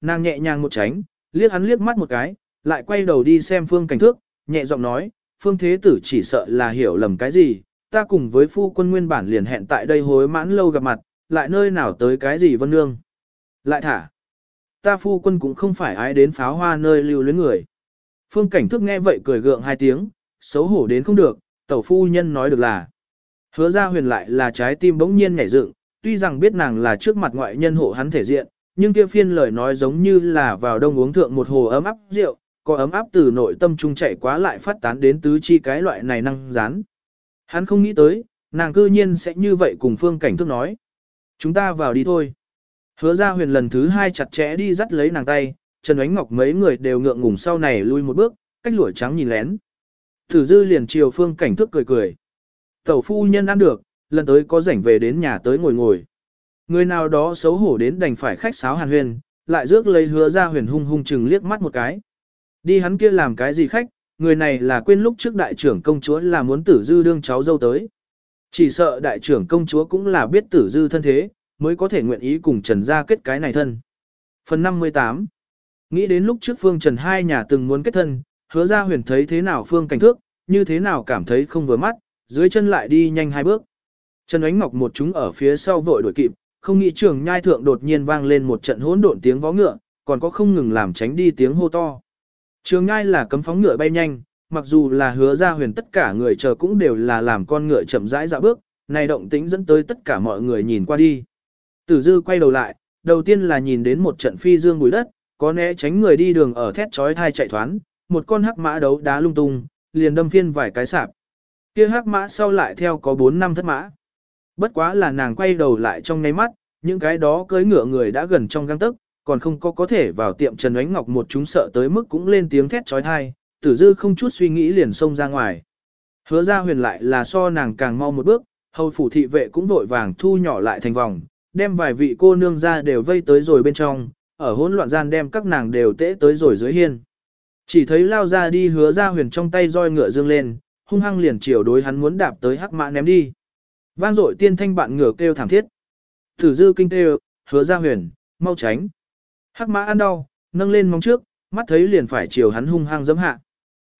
Nàng nhẹ nhàng một tránh, liếc hắn liếc mắt một cái, lại quay đầu đi xem phương cảnh thước, nhẹ giọng nói, phương thế tử chỉ sợ là hiểu lầm cái gì, ta cùng với phu quân nguyên bản liền hẹn tại đây hối mãn lâu gặp mặt, lại nơi nào tới cái gì vân nương. Lại thả, ta phu quân cũng không phải ái đến pháo hoa nơi lưu luyến người. Phương cảnh Thước nghe vậy cười gượng hai tiếng, xấu hổ đến không được, tẩu phu nhân nói được là. Hứa ra huyền lại là trái tim bỗng nhiên nhảy dựng, tuy rằng biết nàng là trước mặt ngoại nhân hộ hắn thể diện, nhưng kia phiên lời nói giống như là vào đông uống thượng một hồ ấm áp rượu, có ấm áp từ nội tâm trung chạy quá lại phát tán đến tứ chi cái loại này năng rán. Hắn không nghĩ tới, nàng cư nhiên sẽ như vậy cùng phương cảnh thức nói. Chúng ta vào đi thôi. Hứa ra huyền lần thứ hai chặt chẽ đi dắt lấy nàng tay, Trần Ánh Ngọc mấy người đều ngượng ngùng sau này lui một bước, cách lũi trắng nhìn lén. Thử dư liền chiều phương cảnh thức cười cười. Tẩu phu nhân ăn được, lần tới có rảnh về đến nhà tới ngồi ngồi. Người nào đó xấu hổ đến đành phải khách sáo hàn huyền, lại rước lấy hứa ra huyền hung hung chừng liếc mắt một cái. Đi hắn kia làm cái gì khách, người này là quên lúc trước đại trưởng công chúa là muốn tử dư đương cháu dâu tới. Chỉ sợ đại trưởng công chúa cũng là biết tử dư thân thế, mới có thể nguyện ý cùng Trần gia kết cái này thân. Phần 58 Nghĩ đến lúc trước Phương Trần hai nhà từng muốn kết thân, hứa ra huyền thấy thế nào Phương cảnh thước, như thế nào cảm thấy không vừa mắt, dưới chân lại đi nhanh hai bước. Trần Ánh Ngọc một chúng ở phía sau vội đuổi kịp, không nghĩ trường nhai thượng đột nhiên vang lên một trận hỗn độn tiếng vó ngựa, còn có không ngừng làm tránh đi tiếng hô to. Trường nhai là cấm phóng ngựa bay nhanh, mặc dù là hứa ra huyền tất cả người chờ cũng đều là làm con ngựa chậm rãi dạo bước, này động tĩnh dẫn tới tất cả mọi người nhìn qua đi. Tử dư quay đầu lại, đầu tiên là nhìn đến một trận phi dương bụi đất, có né tránh người đi đường ở thét chói thai chạy thoán, một con hắc mã đấu đá lung tung, liền đâm phiên vài cái sạp. Kia hắc mã sau lại theo có 4 năm thất mã. Bất quá là nàng quay đầu lại trong ngay mắt, những cái đó cưới ngựa người đã gần trong găng tức, còn không có có thể vào tiệm Trần Ánh Ngọc một chúng sợ tới mức cũng lên tiếng thét chói thai, tử dư không chút suy nghĩ liền xông ra ngoài. Hứa ra huyền lại là so nàng càng mau một bước, hầu phủ thị vệ cũng vội vàng thu nhỏ lại thành vòng, đem vài vị cô nương ra đều vây tới rồi bên trong, ở hỗn loạn gian đem các nàng đều tễ tới rồi dưới hiên. Chỉ thấy lao ra đi hứa ra huyền trong tay roi ngựa dương lên, hung hăng liền chiều đối hắn muốn đạp tới hắc mã ném đi. Vang dội tiên thanh bạn ngửa kêu thảm thiết. Thử dư kinh kêu, hứa ra huyền, mau tránh. Hắc mã ăn đau, nâng lên móng trước, mắt thấy liền phải chiều hắn hung hăng dẫm hạ.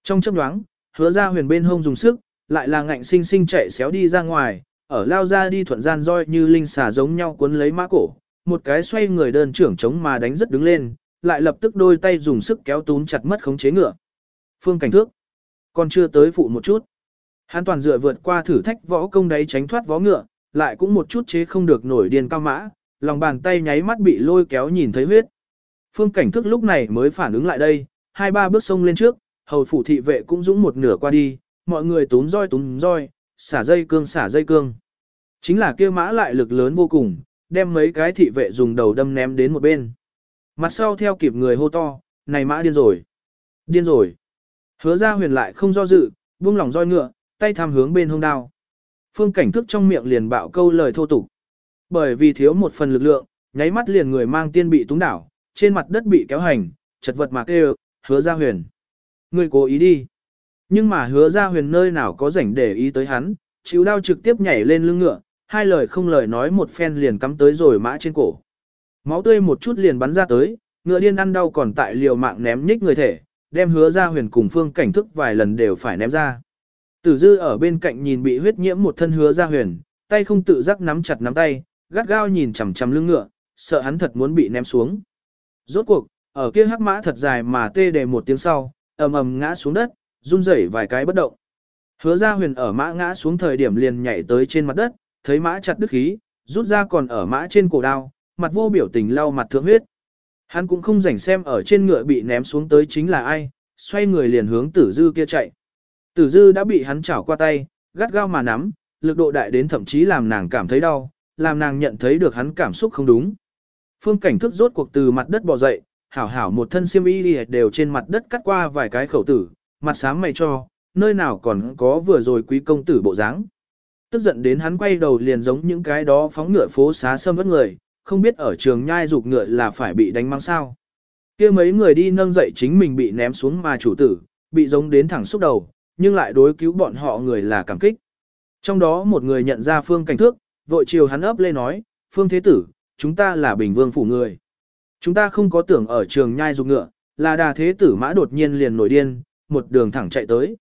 Trong chấp đoáng, hứa ra huyền bên hông dùng sức, lại là ngạnh sinh sinh chạy xéo đi ra ngoài, ở lao ra đi thuận gian roi như linh xà giống nhau cuốn lấy mã cổ, một cái xoay người đơn trưởng chống mà đánh rất đứng lên, lại lập tức đôi tay dùng sức kéo túm chặt mất khống chế ngựa. Phương cảnh thước, còn chưa tới phụ một chút. Hắn toàn dựa vượt qua thử thách võ công đấy tránh thoát vó ngựa, lại cũng một chút chế không được nổi điên cao mã, lòng bàn tay nháy mắt bị lôi kéo nhìn thấy huyết. Phương cảnh thức lúc này mới phản ứng lại đây, hai ba bước sông lên trước, hầu phủ thị vệ cũng dũng một nửa qua đi, mọi người túm roi túm roi, xả dây cương xả dây cương. Chính là kia mã lại lực lớn vô cùng, đem mấy cái thị vệ dùng đầu đâm ném đến một bên. Mặt sau theo kịp người hô to, này mã điên rồi. Điên rồi. Hứa ra huyền lại không do dự, buông lỏng roi ngựa, tay tham hướng bên hông đao. Phương cảnh thức trong miệng liền bạo câu lời thô tục. Bởi vì thiếu một phần lực lượng, nháy mắt liền người mang tiên bị túng đảo, trên mặt đất bị kéo hành, chật vật mà kêu, hứa ra huyền. Người cố ý đi. Nhưng mà hứa ra huyền nơi nào có rảnh để ý tới hắn, chịu đao trực tiếp nhảy lên lưng ngựa, hai lời không lời nói một phen liền cắm tới rồi mã trên cổ. Máu tươi một chút liền bắn ra tới, ngựa điên ăn đau còn tại liều mạng ném nhích người thể, đem hứa ra huyền cùng phương cảnh thức vài lần đều phải ném ra. Tử dư ở bên cạnh nhìn bị huyết nhiễm một thân hứa ra huyền, tay không tự giác nắm chặt nắm tay, gắt gao nhìn chằm chằm lưng ngựa, sợ hắn thật muốn bị ném xuống. Rốt cuộc, ở kia hắc mã thật dài mà tê đề một tiếng sau, ầm ầm ngã xuống đất, run rẩy vài cái bất động. Hứa ra huyền ở mã ngã xuống thời điểm liền nhảy tới trên mặt đất, thấy mã chặt đứt khí, rút ra còn ở mã trên cổ đao, mặt vô biểu tình lau mặt thượng huyết. Hắn cũng không rảnh xem ở trên ngựa bị ném xuống tới chính là ai, xoay người liền hướng tử dư kia chạy. Tử dư đã bị hắn chảo qua tay, gắt gao mà nắm, lực độ đại đến thậm chí làm nàng cảm thấy đau, làm nàng nhận thấy được hắn cảm xúc không đúng. Phương cảnh thức rốt cuộc từ mặt đất bò dậy, hảo hảo một thân xiêm y đều trên mặt đất cắt qua vài cái khẩu tử, mặt sáng mày cho, nơi nào còn có vừa rồi quý công tử bộ dáng. Tức giận đến hắn quay đầu liền giống những cái đó phóng ngựa phố xá sâm vất người, không biết ở trường nhai dục ngựa là phải bị đánh mang sao. kia mấy người đi nâng dậy chính mình bị ném xuống mà chủ tử, bị giống đến thẳng xúc đầu, nhưng lại đối cứu bọn họ người là cảm kích. Trong đó một người nhận ra phương cảnh thước, vội chiều hắn ấp lên nói, phương thế tử, chúng ta là bình vương phủ người. Chúng ta không có tưởng ở trường nhai dục ngựa, là đà thế tử mã đột nhiên liền nổi điên, một đường thẳng chạy tới.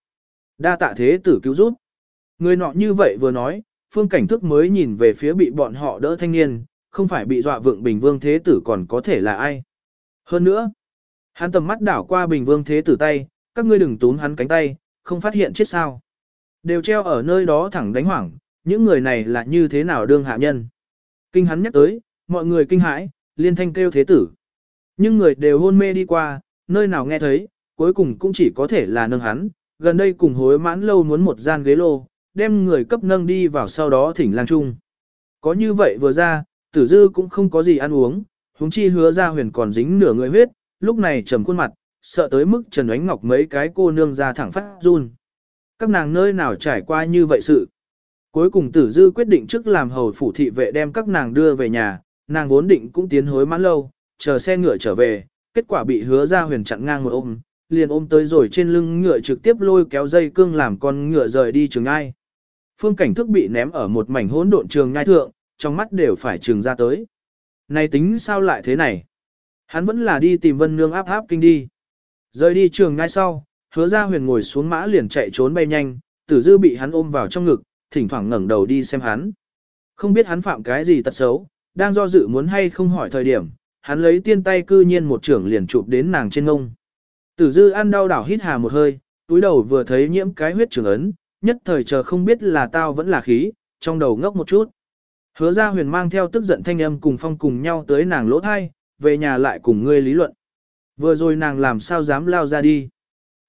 Đa tạ thế tử cứu giúp. Người nọ như vậy vừa nói, phương cảnh thước mới nhìn về phía bị bọn họ đỡ thanh niên, không phải bị dọa vượng bình vương thế tử còn có thể là ai. Hơn nữa, hắn tầm mắt đảo qua bình vương thế tử tay, các ngươi đừng túm hắn cánh tay, không phát hiện chết sao. Đều treo ở nơi đó thẳng đánh hoảng, những người này là như thế nào đương hạ nhân. Kinh hắn nhắc tới, mọi người kinh hãi, liên thanh kêu thế tử. Nhưng người đều hôn mê đi qua, nơi nào nghe thấy, cuối cùng cũng chỉ có thể là nâng hắn, gần đây cùng hối mãn lâu muốn một gian ghế lô, đem người cấp nâng đi vào sau đó thỉnh lang trung. Có như vậy vừa ra, tử dư cũng không có gì ăn uống, huống chi hứa ra huyền còn dính nửa người huyết, lúc này trầm khuôn mặt, sợ tới mức Trần Ánh Ngọc mấy cái cô nương ra thẳng phát run. Các nàng nơi nào trải qua như vậy sự. Cuối cùng tử dư quyết định trước làm hầu phủ thị vệ đem các nàng đưa về nhà, nàng vốn định cũng tiến hối mãn lâu, chờ xe ngựa trở về, kết quả bị hứa ra huyền chặn ngang một ôm, liền ôm tới rồi trên lưng ngựa trực tiếp lôi kéo dây cương làm con ngựa rời đi trường ai. Phương cảnh thức bị ném ở một mảnh hỗn độn trường ngai thượng, trong mắt đều phải trường ra tới. Này tính sao lại thế này? Hắn vẫn là đi tìm vân nương áp áp kinh đi. Rời đi trường ngay sau, hứa ra huyền ngồi xuống mã liền chạy trốn bay nhanh, tử dư bị hắn ôm vào trong ngực, thỉnh thoảng ngẩng đầu đi xem hắn. Không biết hắn phạm cái gì tật xấu, đang do dự muốn hay không hỏi thời điểm, hắn lấy tiên tay cư nhiên một trưởng liền chụp đến nàng trên ngông. Tử dư ăn đau đảo hít hà một hơi, túi đầu vừa thấy nhiễm cái huyết trường ấn, nhất thời chờ không biết là tao vẫn là khí, trong đầu ngốc một chút. Hứa ra huyền mang theo tức giận thanh âm cùng phong cùng nhau tới nàng lỗ thai, về nhà lại cùng ngươi lý luận. Vừa rồi nàng làm sao dám lao ra đi.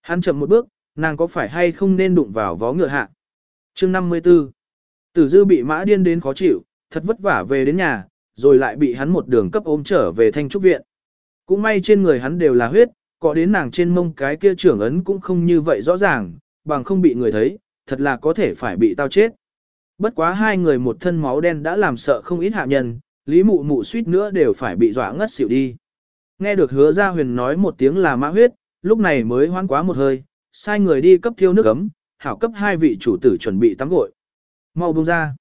Hắn chậm một bước, nàng có phải hay không nên đụng vào vó ngựa hạ. chương 54. Tử dư bị mã điên đến khó chịu, thật vất vả về đến nhà, rồi lại bị hắn một đường cấp ôm trở về thanh trúc viện. Cũng may trên người hắn đều là huyết, có đến nàng trên mông cái kia trưởng ấn cũng không như vậy rõ ràng, bằng không bị người thấy, thật là có thể phải bị tao chết. Bất quá hai người một thân máu đen đã làm sợ không ít hạ nhân, lý mụ mụ suýt nữa đều phải bị dọa ngất xỉu đi. Nghe được hứa ra huyền nói một tiếng là mã huyết, lúc này mới hoan quá một hơi, sai người đi cấp thiêu nước ấm, hảo cấp hai vị chủ tử chuẩn bị tắm gội. Mau buông ra.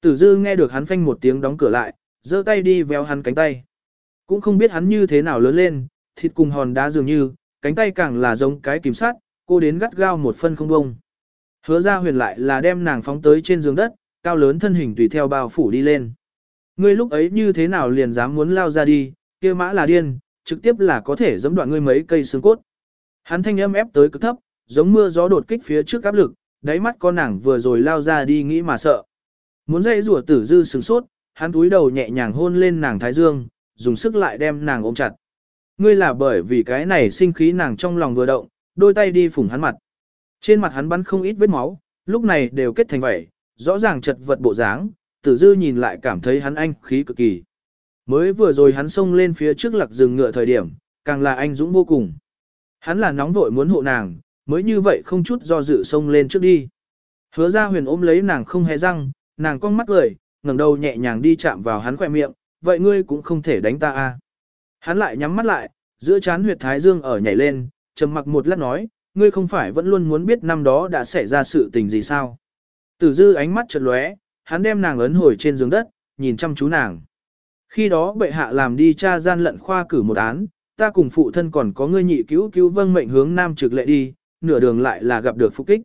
Tử dư nghe được hắn phanh một tiếng đóng cửa lại, giơ tay đi véo hắn cánh tay. Cũng không biết hắn như thế nào lớn lên, thịt cùng hòn đá dường như, cánh tay càng là giống cái kìm sát, cô đến gắt gao một phân không bông. Hứa ra huyền lại là đem nàng phóng tới trên giường đất, cao lớn thân hình tùy theo bao phủ đi lên. Ngươi lúc ấy như thế nào liền dám muốn lao ra đi, kia mã là điên, trực tiếp là có thể giẫm đoạn ngươi mấy cây xương cốt. Hắn thanh âm ép tới cực thấp, giống mưa gió đột kích phía trước áp lực, đáy mắt con nàng vừa rồi lao ra đi nghĩ mà sợ. Muốn dây rủa tử dư sừng sốt, hắn túi đầu nhẹ nhàng hôn lên nàng thái dương, dùng sức lại đem nàng ôm chặt. Ngươi là bởi vì cái này sinh khí nàng trong lòng vừa động, đôi tay đi phủng hắn mặt. Trên mặt hắn bắn không ít vết máu, lúc này đều kết thành vảy rõ ràng chật vật bộ dáng, tử dư nhìn lại cảm thấy hắn anh khí cực kỳ. Mới vừa rồi hắn xông lên phía trước lạc rừng ngựa thời điểm, càng là anh dũng vô cùng. Hắn là nóng vội muốn hộ nàng, mới như vậy không chút do dự xông lên trước đi. Hứa ra huyền ôm lấy nàng không hề răng, nàng cong mắt cười, ngẩng đầu nhẹ nhàng đi chạm vào hắn khỏe miệng, vậy ngươi cũng không thể đánh ta a. À. Hắn lại nhắm mắt lại, giữa chán huyệt thái dương ở nhảy lên, trầm mặc một lát nói, ngươi không phải vẫn luôn muốn biết năm đó đã xảy ra sự tình gì sao. Tử dư ánh mắt chợt lóe, hắn đem nàng ấn hồi trên giường đất, nhìn chăm chú nàng. Khi đó bệ hạ làm đi tra gian lận khoa cử một án, ta cùng phụ thân còn có ngươi nhị cứu cứu vâng mệnh hướng nam trực lệ đi, nửa đường lại là gặp được phục kích.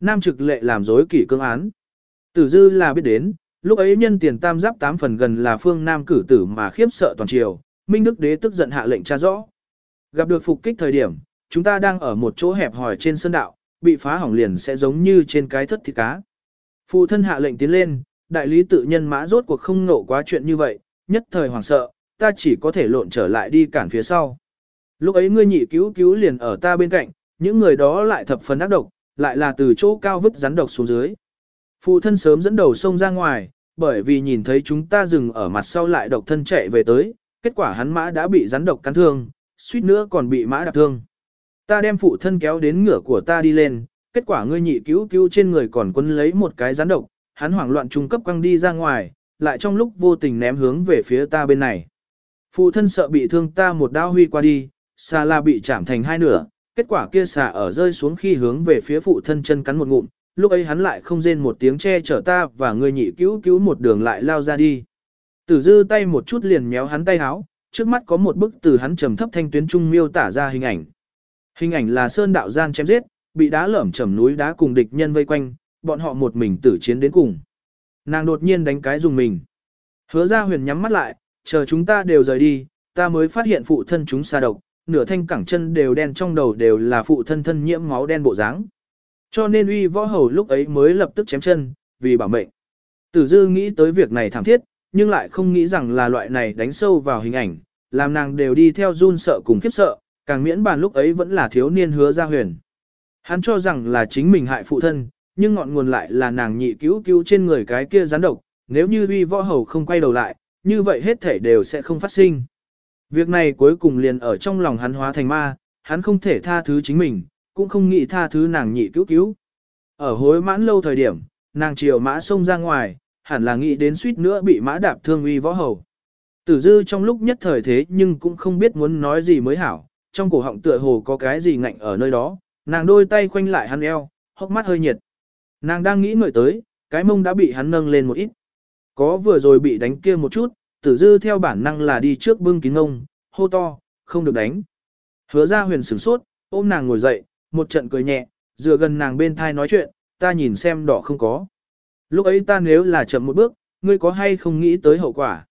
Nam trực lệ làm dối kỷ cương án. Tử dư là biết đến, lúc ấy nhân tiền tam giáp tám phần gần là phương nam cử tử mà khiếp sợ toàn triều, Minh Đức Đế tức giận hạ lệnh tra rõ. Gặp được phục kích thời điểm, chúng ta đang ở một chỗ hẹp hòi trên sân đạo, bị phá hỏng liền sẽ giống như trên cái thất thịt cá. Phụ thân hạ lệnh tiến lên, đại lý tự nhân mã rốt cuộc không ngộ quá chuyện như vậy, nhất thời hoảng sợ, ta chỉ có thể lộn trở lại đi cản phía sau. Lúc ấy ngươi nhị cứu cứu liền ở ta bên cạnh, những người đó lại thập phần ác độc, lại là từ chỗ cao vứt rắn độc xuống dưới. Phụ thân sớm dẫn đầu sông ra ngoài, bởi vì nhìn thấy chúng ta dừng ở mặt sau lại độc thân chạy về tới, kết quả hắn mã đã bị rắn độc cắn thương, suýt nữa còn bị mã đạp thương. Ta đem phụ thân kéo đến ngửa của ta đi lên, kết quả ngươi nhị cứu cứu trên người còn quấn lấy một cái rắn độc, hắn hoảng loạn trung cấp quăng đi ra ngoài, lại trong lúc vô tình ném hướng về phía ta bên này. Phụ thân sợ bị thương ta một đao huy qua đi, xà la bị chạm thành hai nửa, kết quả kia xà ở rơi xuống khi hướng về phía phụ thân chân cắn một ngụm, lúc ấy hắn lại không rên một tiếng che chở ta và người nhị cứu cứu một đường lại lao ra đi. Tử dư tay một chút liền méo hắn tay háo, trước mắt có một bức từ hắn trầm thấp thanh tuyến trung miêu tả ra hình ảnh. Hình ảnh là sơn đạo gian chém giết, bị đá lởm chầm núi đá cùng địch nhân vây quanh, bọn họ một mình tử chiến đến cùng. Nàng đột nhiên đánh cái dùng mình. Hứa ra huyền nhắm mắt lại, chờ chúng ta đều rời đi, ta mới phát hiện phụ thân chúng xa độc, nửa thanh cẳng chân đều đen trong đầu đều là phụ thân thân nhiễm máu đen bộ dáng. Cho nên uy võ hầu lúc ấy mới lập tức chém chân, vì bảo mệnh. Tử dư nghĩ tới việc này thảm thiết, nhưng lại không nghĩ rằng là loại này đánh sâu vào hình ảnh, làm nàng đều đi theo run sợ cùng khiếp sợ, càng miễn bàn lúc ấy vẫn là thiếu niên hứa ra huyền. Hắn cho rằng là chính mình hại phụ thân, nhưng ngọn nguồn lại là nàng nhị cứu cứu trên người cái kia gián độc, nếu như uy võ hầu không quay đầu lại, như vậy hết thể đều sẽ không phát sinh. Việc này cuối cùng liền ở trong lòng hắn hóa thành ma, hắn không thể tha thứ chính mình, cũng không nghĩ tha thứ nàng nhị cứu cứu. Ở hối mãn lâu thời điểm, nàng chiều mã xông ra ngoài, hẳn là nghĩ đến suýt nữa bị mã đạp thương uy võ hầu. Tử dư trong lúc nhất thời thế nhưng cũng không biết muốn nói gì mới hảo, trong cổ họng tựa hồ có cái gì ngạnh ở nơi đó, nàng đôi tay khoanh lại hắn eo, hốc mắt hơi nhiệt. Nàng đang nghĩ ngợi tới, cái mông đã bị hắn nâng lên một ít. Có vừa rồi bị đánh kia một chút, tử dư theo bản năng là đi trước bưng kín ngông, hô to, không được đánh. Hứa ra huyền sửng sốt, ôm nàng ngồi dậy, một trận cười nhẹ, dựa gần nàng bên thai nói chuyện, ta nhìn xem đỏ không có. Lúc ấy ta nếu là chậm một bước, ngươi có hay không nghĩ tới hậu quả.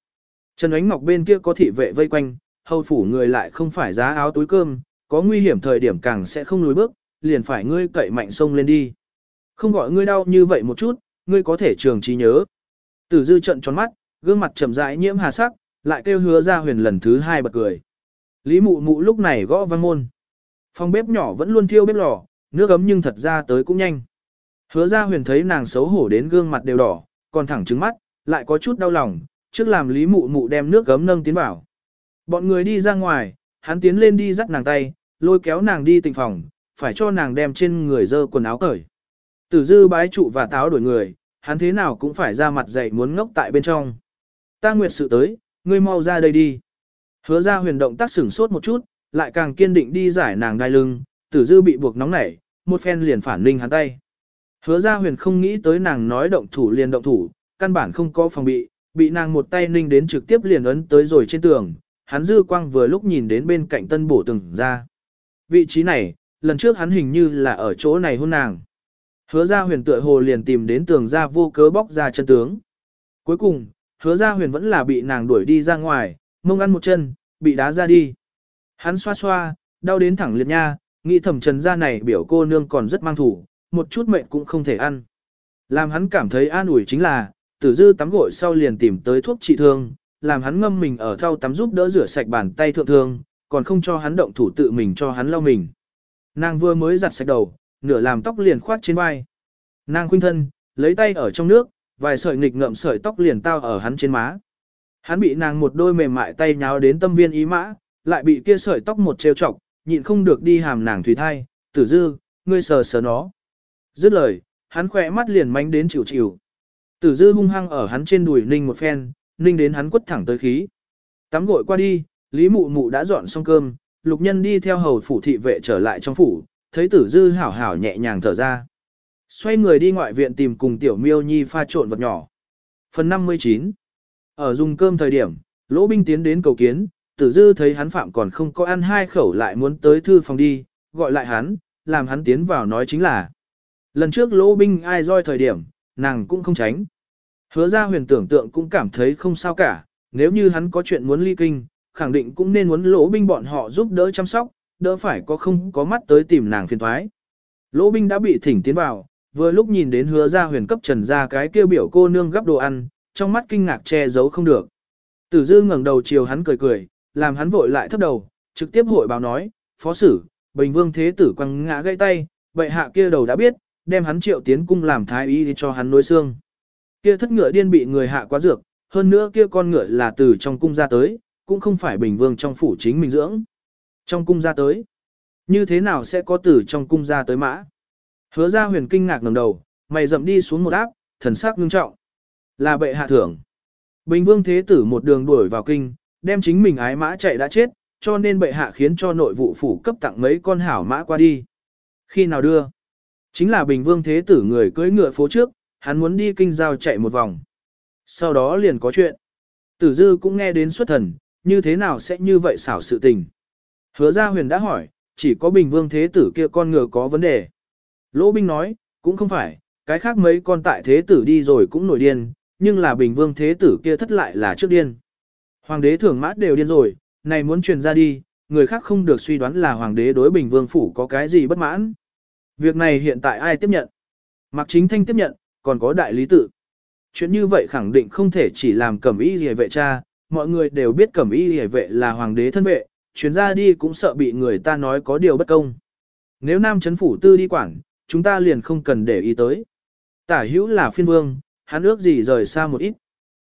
Trần Ánh Ngọc bên kia có thị vệ vây quanh, hầu phủ người lại không phải giá áo túi cơm, có nguy hiểm thời điểm càng sẽ không lùi bước, liền phải ngươi cậy mạnh sông lên đi. Không gọi ngươi đau như vậy một chút, ngươi có thể trường trí nhớ. Tử dư trận tròn mắt, gương mặt trầm rãi nhiễm hà sắc, lại kêu hứa ra huyền lần thứ hai bật cười. Lý mụ mụ lúc này gõ văn môn. Phòng bếp nhỏ vẫn luôn thiêu bếp lò, nước ấm nhưng thật ra tới cũng nhanh. Hứa ra huyền thấy nàng xấu hổ đến gương mặt đều đỏ, còn thẳng trứng mắt, lại có chút đau lòng, trước làm lý mụ mụ đem nước gấm nâng tiến vào. Bọn người đi ra ngoài, hắn tiến lên đi dắt nàng tay, lôi kéo nàng đi tịnh phòng, phải cho nàng đem trên người dơ quần áo cởi. Tử dư bái trụ và táo đổi người, hắn thế nào cũng phải ra mặt dậy muốn ngốc tại bên trong. Ta nguyệt sự tới, ngươi mau ra đây đi. Hứa ra huyền động tác sửng sốt một chút, lại càng kiên định đi giải nàng đai lưng, tử dư bị buộc nóng nảy, một phen liền phản ninh hắn tay. Hứa ra huyền không nghĩ tới nàng nói động thủ liền động thủ, căn bản không có phòng bị, bị nàng một tay ninh đến trực tiếp liền ấn tới rồi trên tường, hắn dư quang vừa lúc nhìn đến bên cạnh tân bổ từng ra. Vị trí này, lần trước hắn hình như là ở chỗ này hôn nàng. Hứa ra huyền tựa hồ liền tìm đến tường ra vô cớ bóc ra chân tướng. Cuối cùng, hứa ra huyền vẫn là bị nàng đuổi đi ra ngoài, mông ăn một chân, bị đá ra đi. Hắn xoa xoa, đau đến thẳng liệt nha, nghĩ thẩm trần ra này biểu cô nương còn rất mang thủ, một chút mệnh cũng không thể ăn. Làm hắn cảm thấy an ủi chính là, tử dư tắm gội sau liền tìm tới thuốc trị thương, làm hắn ngâm mình ở thau tắm giúp đỡ rửa sạch bàn tay thượng thương, còn không cho hắn động thủ tự mình cho hắn lau mình. Nàng vừa mới giặt sạch đầu, nửa làm tóc liền khoát trên vai. Nàng khuynh thân, lấy tay ở trong nước, vài sợi nghịch ngậm sợi tóc liền tao ở hắn trên má. Hắn bị nàng một đôi mềm mại tay nháo đến tâm viên ý mã, lại bị kia sợi tóc một trêu chọc, nhịn không được đi hàm nàng thủy thai, tử dư, ngươi sờ sờ nó. Dứt lời, hắn khỏe mắt liền mánh đến chịu chịu. Tử dư hung hăng ở hắn trên đùi ninh một phen, ninh đến hắn quất thẳng tới khí. Tắm gội qua đi, Lý Mụ Mụ đã dọn xong cơm, lục nhân đi theo hầu phủ thị vệ trở lại trong phủ, thấy tử dư hảo hảo nhẹ nhàng thở ra. Xoay người đi ngoại viện tìm cùng tiểu miêu nhi pha trộn vật nhỏ. Phần 59 Ở dùng cơm thời điểm, lỗ binh tiến đến cầu kiến, tử dư thấy hắn phạm còn không có ăn hai khẩu lại muốn tới thư phòng đi, gọi lại hắn, làm hắn tiến vào nói chính là. Lần trước lỗ binh ai roi thời điểm, nàng cũng không tránh. Hứa ra huyền tưởng tượng cũng cảm thấy không sao cả, nếu như hắn có chuyện muốn ly kinh, khẳng định cũng nên muốn lỗ binh bọn họ giúp đỡ chăm sóc, đỡ phải có không có mắt tới tìm nàng phiền thoái. Lỗ binh đã bị thỉnh tiến vào, vừa lúc nhìn đến hứa ra huyền cấp trần ra cái kêu biểu cô nương gấp đồ ăn, trong mắt kinh ngạc che giấu không được. Tử dư ngẩng đầu chiều hắn cười cười, làm hắn vội lại thấp đầu, trực tiếp hội báo nói, phó sử, bình vương thế tử quăng ngã gãy tay, vậy hạ kia đầu đã biết, đem hắn triệu tiến cung làm thái y cho hắn nối xương. Kia thất ngựa điên bị người hạ quá dược, hơn nữa kia con ngựa là từ trong cung ra tới, cũng không phải bình vương trong phủ chính mình dưỡng. Trong cung ra tới, như thế nào sẽ có tử trong cung ra tới mã? Hứa ra huyền kinh ngạc ngẩng đầu, mày dậm đi xuống một áp, thần sắc ngưng trọng. Là bệ hạ thưởng. Bình vương thế tử một đường đuổi vào kinh, đem chính mình ái mã chạy đã chết, cho nên bệ hạ khiến cho nội vụ phủ cấp tặng mấy con hảo mã qua đi. Khi nào đưa? Chính là Bình Vương Thế Tử người cưỡi ngựa phố trước, hắn muốn đi kinh giao chạy một vòng. Sau đó liền có chuyện. Tử Dư cũng nghe đến xuất thần, như thế nào sẽ như vậy xảo sự tình. Hứa ra huyền đã hỏi, chỉ có bình vương thế tử kia con ngựa có vấn đề. Lỗ binh nói, cũng không phải, cái khác mấy con tại thế tử đi rồi cũng nổi điên, nhưng là bình vương thế tử kia thất lại là trước điên. Hoàng đế thưởng mát đều điên rồi, này muốn truyền ra đi, người khác không được suy đoán là hoàng đế đối bình vương phủ có cái gì bất mãn. Việc này hiện tại ai tiếp nhận? Mạc Chính Thanh tiếp nhận, còn có đại lý tự. Chuyện như vậy khẳng định không thể chỉ làm cẩm y rìa vệ cha, mọi người đều biết cẩm y rìa vệ là hoàng đế thân vệ, chuyến ra đi cũng sợ bị người ta nói có điều bất công. Nếu nam chấn phủ tư đi quản, chúng ta liền không cần để ý tới. Tả hữu là phiên vương, hắn ước gì rời xa một ít.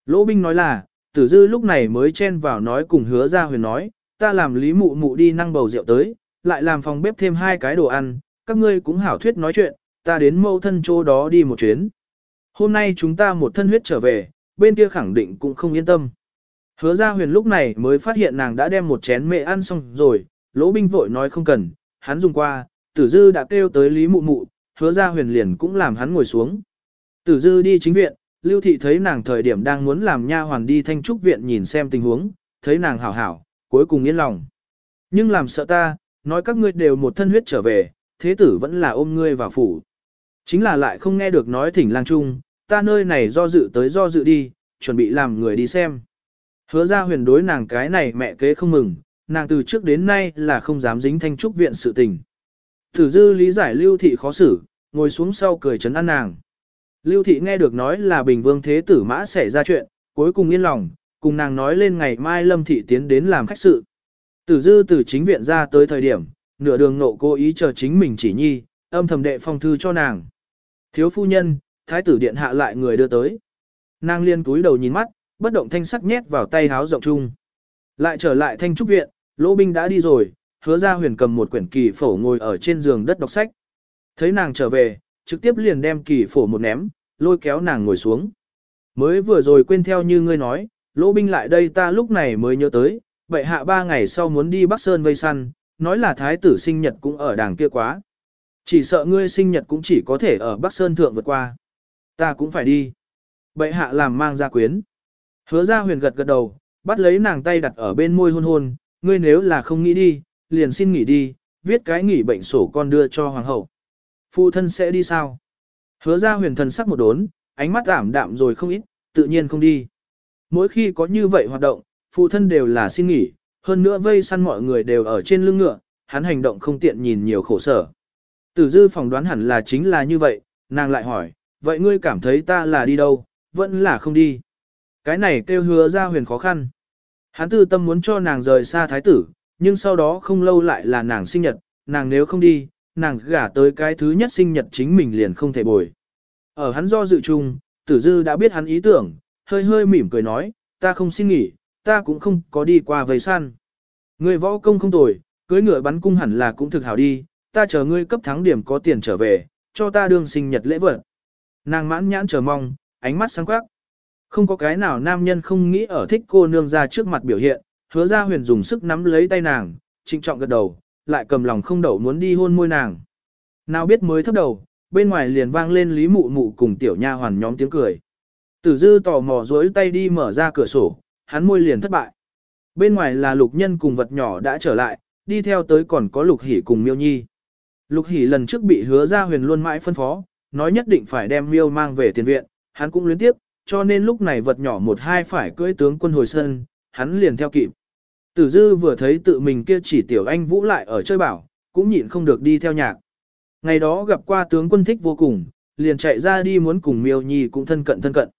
Lỗ binh nói là, tử dư lúc này mới chen vào nói cùng hứa ra huyền nói, ta làm lý mụ mụ đi năng bầu rượu tới, lại làm phòng bếp thêm hai cái đồ ăn, các ngươi cũng hảo thuyết nói chuyện, ta đến mâu thân chỗ đó đi một chuyến. Hôm nay chúng ta một thân huyết trở về, bên kia khẳng định cũng không yên tâm. Hứa ra huyền lúc này mới phát hiện nàng đã đem một chén mẹ ăn xong rồi, lỗ binh vội nói không cần, hắn dùng qua, tử dư đã kêu tới lý mụ mụ, hứa ra huyền liền cũng làm hắn ngồi xuống. Tử dư đi chính viện, lưu thị thấy nàng thời điểm đang muốn làm nha hoàn đi thanh trúc viện nhìn xem tình huống, thấy nàng hảo hảo, cuối cùng yên lòng. Nhưng làm sợ ta, nói các ngươi đều một thân huyết trở về, thế tử vẫn là ôm ngươi vào phủ. Chính là lại không nghe được nói thỉnh lang trung, ta nơi này do dự tới do dự đi, chuẩn bị làm người đi xem. Hứa ra huyền đối nàng cái này mẹ kế không mừng, nàng từ trước đến nay là không dám dính thanh trúc viện sự tình. Thử dư lý giải lưu thị khó xử, ngồi xuống sau cười chấn an nàng. Lưu thị nghe được nói là bình vương thế tử mã xảy ra chuyện, cuối cùng yên lòng, cùng nàng nói lên ngày mai lâm thị tiến đến làm khách sự. Tử dư từ chính viện ra tới thời điểm, nửa đường nộ cố ý chờ chính mình chỉ nhi, âm thầm đệ phong thư cho nàng. Thiếu phu nhân, thái tử điện hạ lại người đưa tới. Nàng liên túi đầu nhìn mắt, bất động thanh sắc nhét vào tay háo rộng chung. Lại trở lại thanh trúc viện, lỗ binh đã đi rồi, hứa ra huyền cầm một quyển kỳ phổ ngồi ở trên giường đất đọc sách. Thấy nàng trở về, trực tiếp liền đem kỳ phổ một ném, lôi kéo nàng ngồi xuống. Mới vừa rồi quên theo như ngươi nói, lỗ binh lại đây ta lúc này mới nhớ tới, vậy hạ ba ngày sau muốn đi Bắc Sơn vây săn, nói là thái tử sinh nhật cũng ở đàng kia quá. Chỉ sợ ngươi sinh nhật cũng chỉ có thể ở Bắc Sơn thượng vượt qua. Ta cũng phải đi. Bệ hạ làm mang ra quyến. Hứa ra huyền gật gật đầu, bắt lấy nàng tay đặt ở bên môi hôn hôn, ngươi nếu là không nghĩ đi, liền xin nghỉ đi, viết cái nghỉ bệnh sổ con đưa cho hoàng hậu. Phụ thân sẽ đi sao? Hứa ra huyền thần sắc một đốn, ánh mắt ảm đạm rồi không ít, tự nhiên không đi. Mỗi khi có như vậy hoạt động, phụ thân đều là xin nghỉ, hơn nữa vây săn mọi người đều ở trên lưng ngựa, hắn hành động không tiện nhìn nhiều khổ sở. Tử dư phỏng đoán hẳn là chính là như vậy, nàng lại hỏi, vậy ngươi cảm thấy ta là đi đâu, vẫn là không đi. Cái này kêu hứa ra huyền khó khăn. Hắn tư tâm muốn cho nàng rời xa thái tử, nhưng sau đó không lâu lại là nàng sinh nhật, nàng nếu không đi, nàng gả tới cái thứ nhất sinh nhật chính mình liền không thể bồi. Ở hắn do dự chung, tử dư đã biết hắn ý tưởng, hơi hơi mỉm cười nói, ta không xin nghỉ, ta cũng không có đi qua vầy săn. Người võ công không tồi, cưới ngựa bắn cung hẳn là cũng thực hảo đi, ta chờ ngươi cấp thắng điểm có tiền trở về, cho ta đương sinh nhật lễ vật. Nàng mãn nhãn chờ mong, ánh mắt sáng quắc. Không có cái nào nam nhân không nghĩ ở thích cô nương ra trước mặt biểu hiện, hứa ra huyền dùng sức nắm lấy tay nàng, trịnh trọng gật đầu, lại cầm lòng không đậu muốn đi hôn môi nàng. Nào biết mới thấp đầu, bên ngoài liền vang lên lý mụ mụ cùng tiểu nha hoàn nhóm tiếng cười. Tử dư tò mò dối tay đi mở ra cửa sổ, hắn môi liền thất bại. Bên ngoài là lục nhân cùng vật nhỏ đã trở lại, đi theo tới còn có lục hỉ cùng miêu nhi. Lục hỉ lần trước bị hứa ra huyền luôn mãi phân phó, nói nhất định phải đem miêu mang về tiền viện, hắn cũng luyến tiếp, cho nên lúc này vật nhỏ một hai phải cưỡi tướng quân hồi sân, hắn liền theo kịp. Tử dư vừa thấy tự mình kia chỉ tiểu anh vũ lại ở chơi bảo, cũng nhịn không được đi theo nhạc. Ngày đó gặp qua tướng quân thích vô cùng, liền chạy ra đi muốn cùng miêu nhi cũng thân cận thân cận.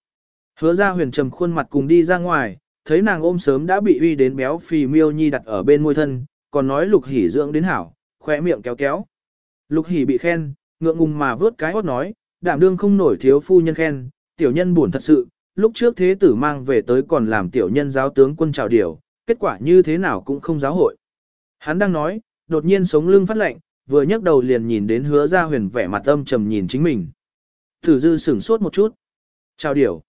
Hứa ra huyền trầm khuôn mặt cùng đi ra ngoài, thấy nàng ôm sớm đã bị uy đến béo phì miêu nhi đặt ở bên môi thân, còn nói lục hỉ dưỡng đến hảo, khỏe miệng kéo kéo. Lục hỉ bị khen, ngượng ngùng mà vớt cái hót nói, đảm đương không nổi thiếu phu nhân khen, tiểu nhân buồn thật sự, lúc trước thế tử mang về tới còn làm tiểu nhân giáo tướng quân trào điều, kết quả như thế nào cũng không giáo hội. Hắn đang nói, đột nhiên sống lưng phát lạnh, vừa nhấc đầu liền nhìn đến hứa ra huyền vẻ mặt âm trầm nhìn chính mình. Thử dư sửng sốt một chút. Chào điểu.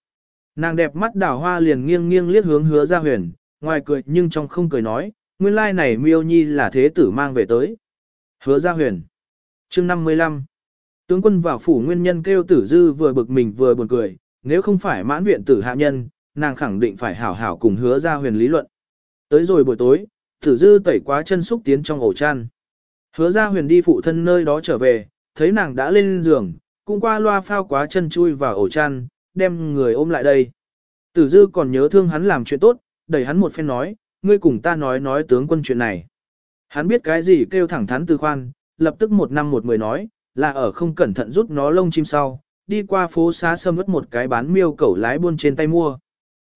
Nàng đẹp mắt đào hoa liền nghiêng nghiêng liếc hướng hứa ra huyền, ngoài cười nhưng trong không cười nói, nguyên lai này miêu nhi là thế tử mang về tới. Hứa ra huyền. chương 55. Tướng quân vào phủ nguyên nhân kêu tử dư vừa bực mình vừa buồn cười, nếu không phải mãn viện tử hạ nhân, nàng khẳng định phải hảo hảo cùng hứa ra huyền lý luận. Tới rồi buổi tối, tử dư tẩy quá chân xúc tiến trong ổ chăn. Hứa ra huyền đi phụ thân nơi đó trở về, thấy nàng đã lên giường, cũng qua loa phao quá chân chui vào ổ chăn, đem người ôm lại đây. Tử dư còn nhớ thương hắn làm chuyện tốt, đẩy hắn một phen nói, ngươi cùng ta nói nói tướng quân chuyện này. Hắn biết cái gì kêu thẳng thắn từ khoan, lập tức một năm một mười nói, là ở không cẩn thận rút nó lông chim sau, đi qua phố xá sâm mất một cái bán miêu cẩu lái buôn trên tay mua.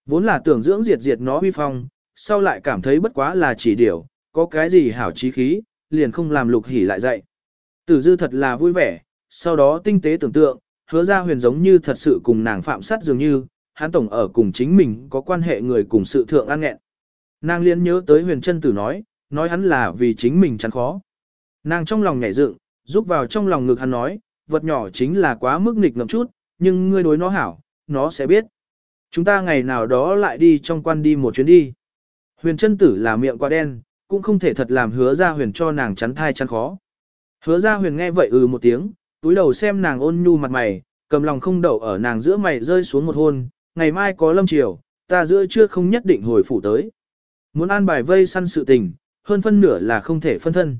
Vốn là tưởng dưỡng diệt diệt nó huy phong, sau lại cảm thấy bất quá là chỉ điều, có cái gì hảo trí khí, liền không làm lục hỉ lại dậy. Tử dư thật là vui vẻ, sau đó tinh tế tưởng tượng, hứa ra huyền giống như thật sự cùng nàng phạm sát dường như, hắn tổng ở cùng chính mình có quan hệ người cùng sự thượng an nghẹn. Nàng liên nhớ tới huyền chân tử nói, nói hắn là vì chính mình chắn khó. Nàng trong lòng nhảy dựng, giúp vào trong lòng ngực hắn nói, vật nhỏ chính là quá mức nghịch ngợm chút, nhưng ngươi đối nó hảo, nó sẽ biết. Chúng ta ngày nào đó lại đi trong quan đi một chuyến đi. Huyền chân tử là miệng quá đen, cũng không thể thật làm hứa ra huyền cho nàng chắn thai chắn khó. Hứa ra huyền nghe vậy ừ một tiếng, túi đầu xem nàng ôn nhu mặt mày, cầm lòng không đậu ở nàng giữa mày rơi xuống một hôn, ngày mai có lâm chiều, ta giữa trưa không nhất định hồi phủ tới. Muốn an bài vây săn sự tình, hơn phân nửa là không thể phân thân.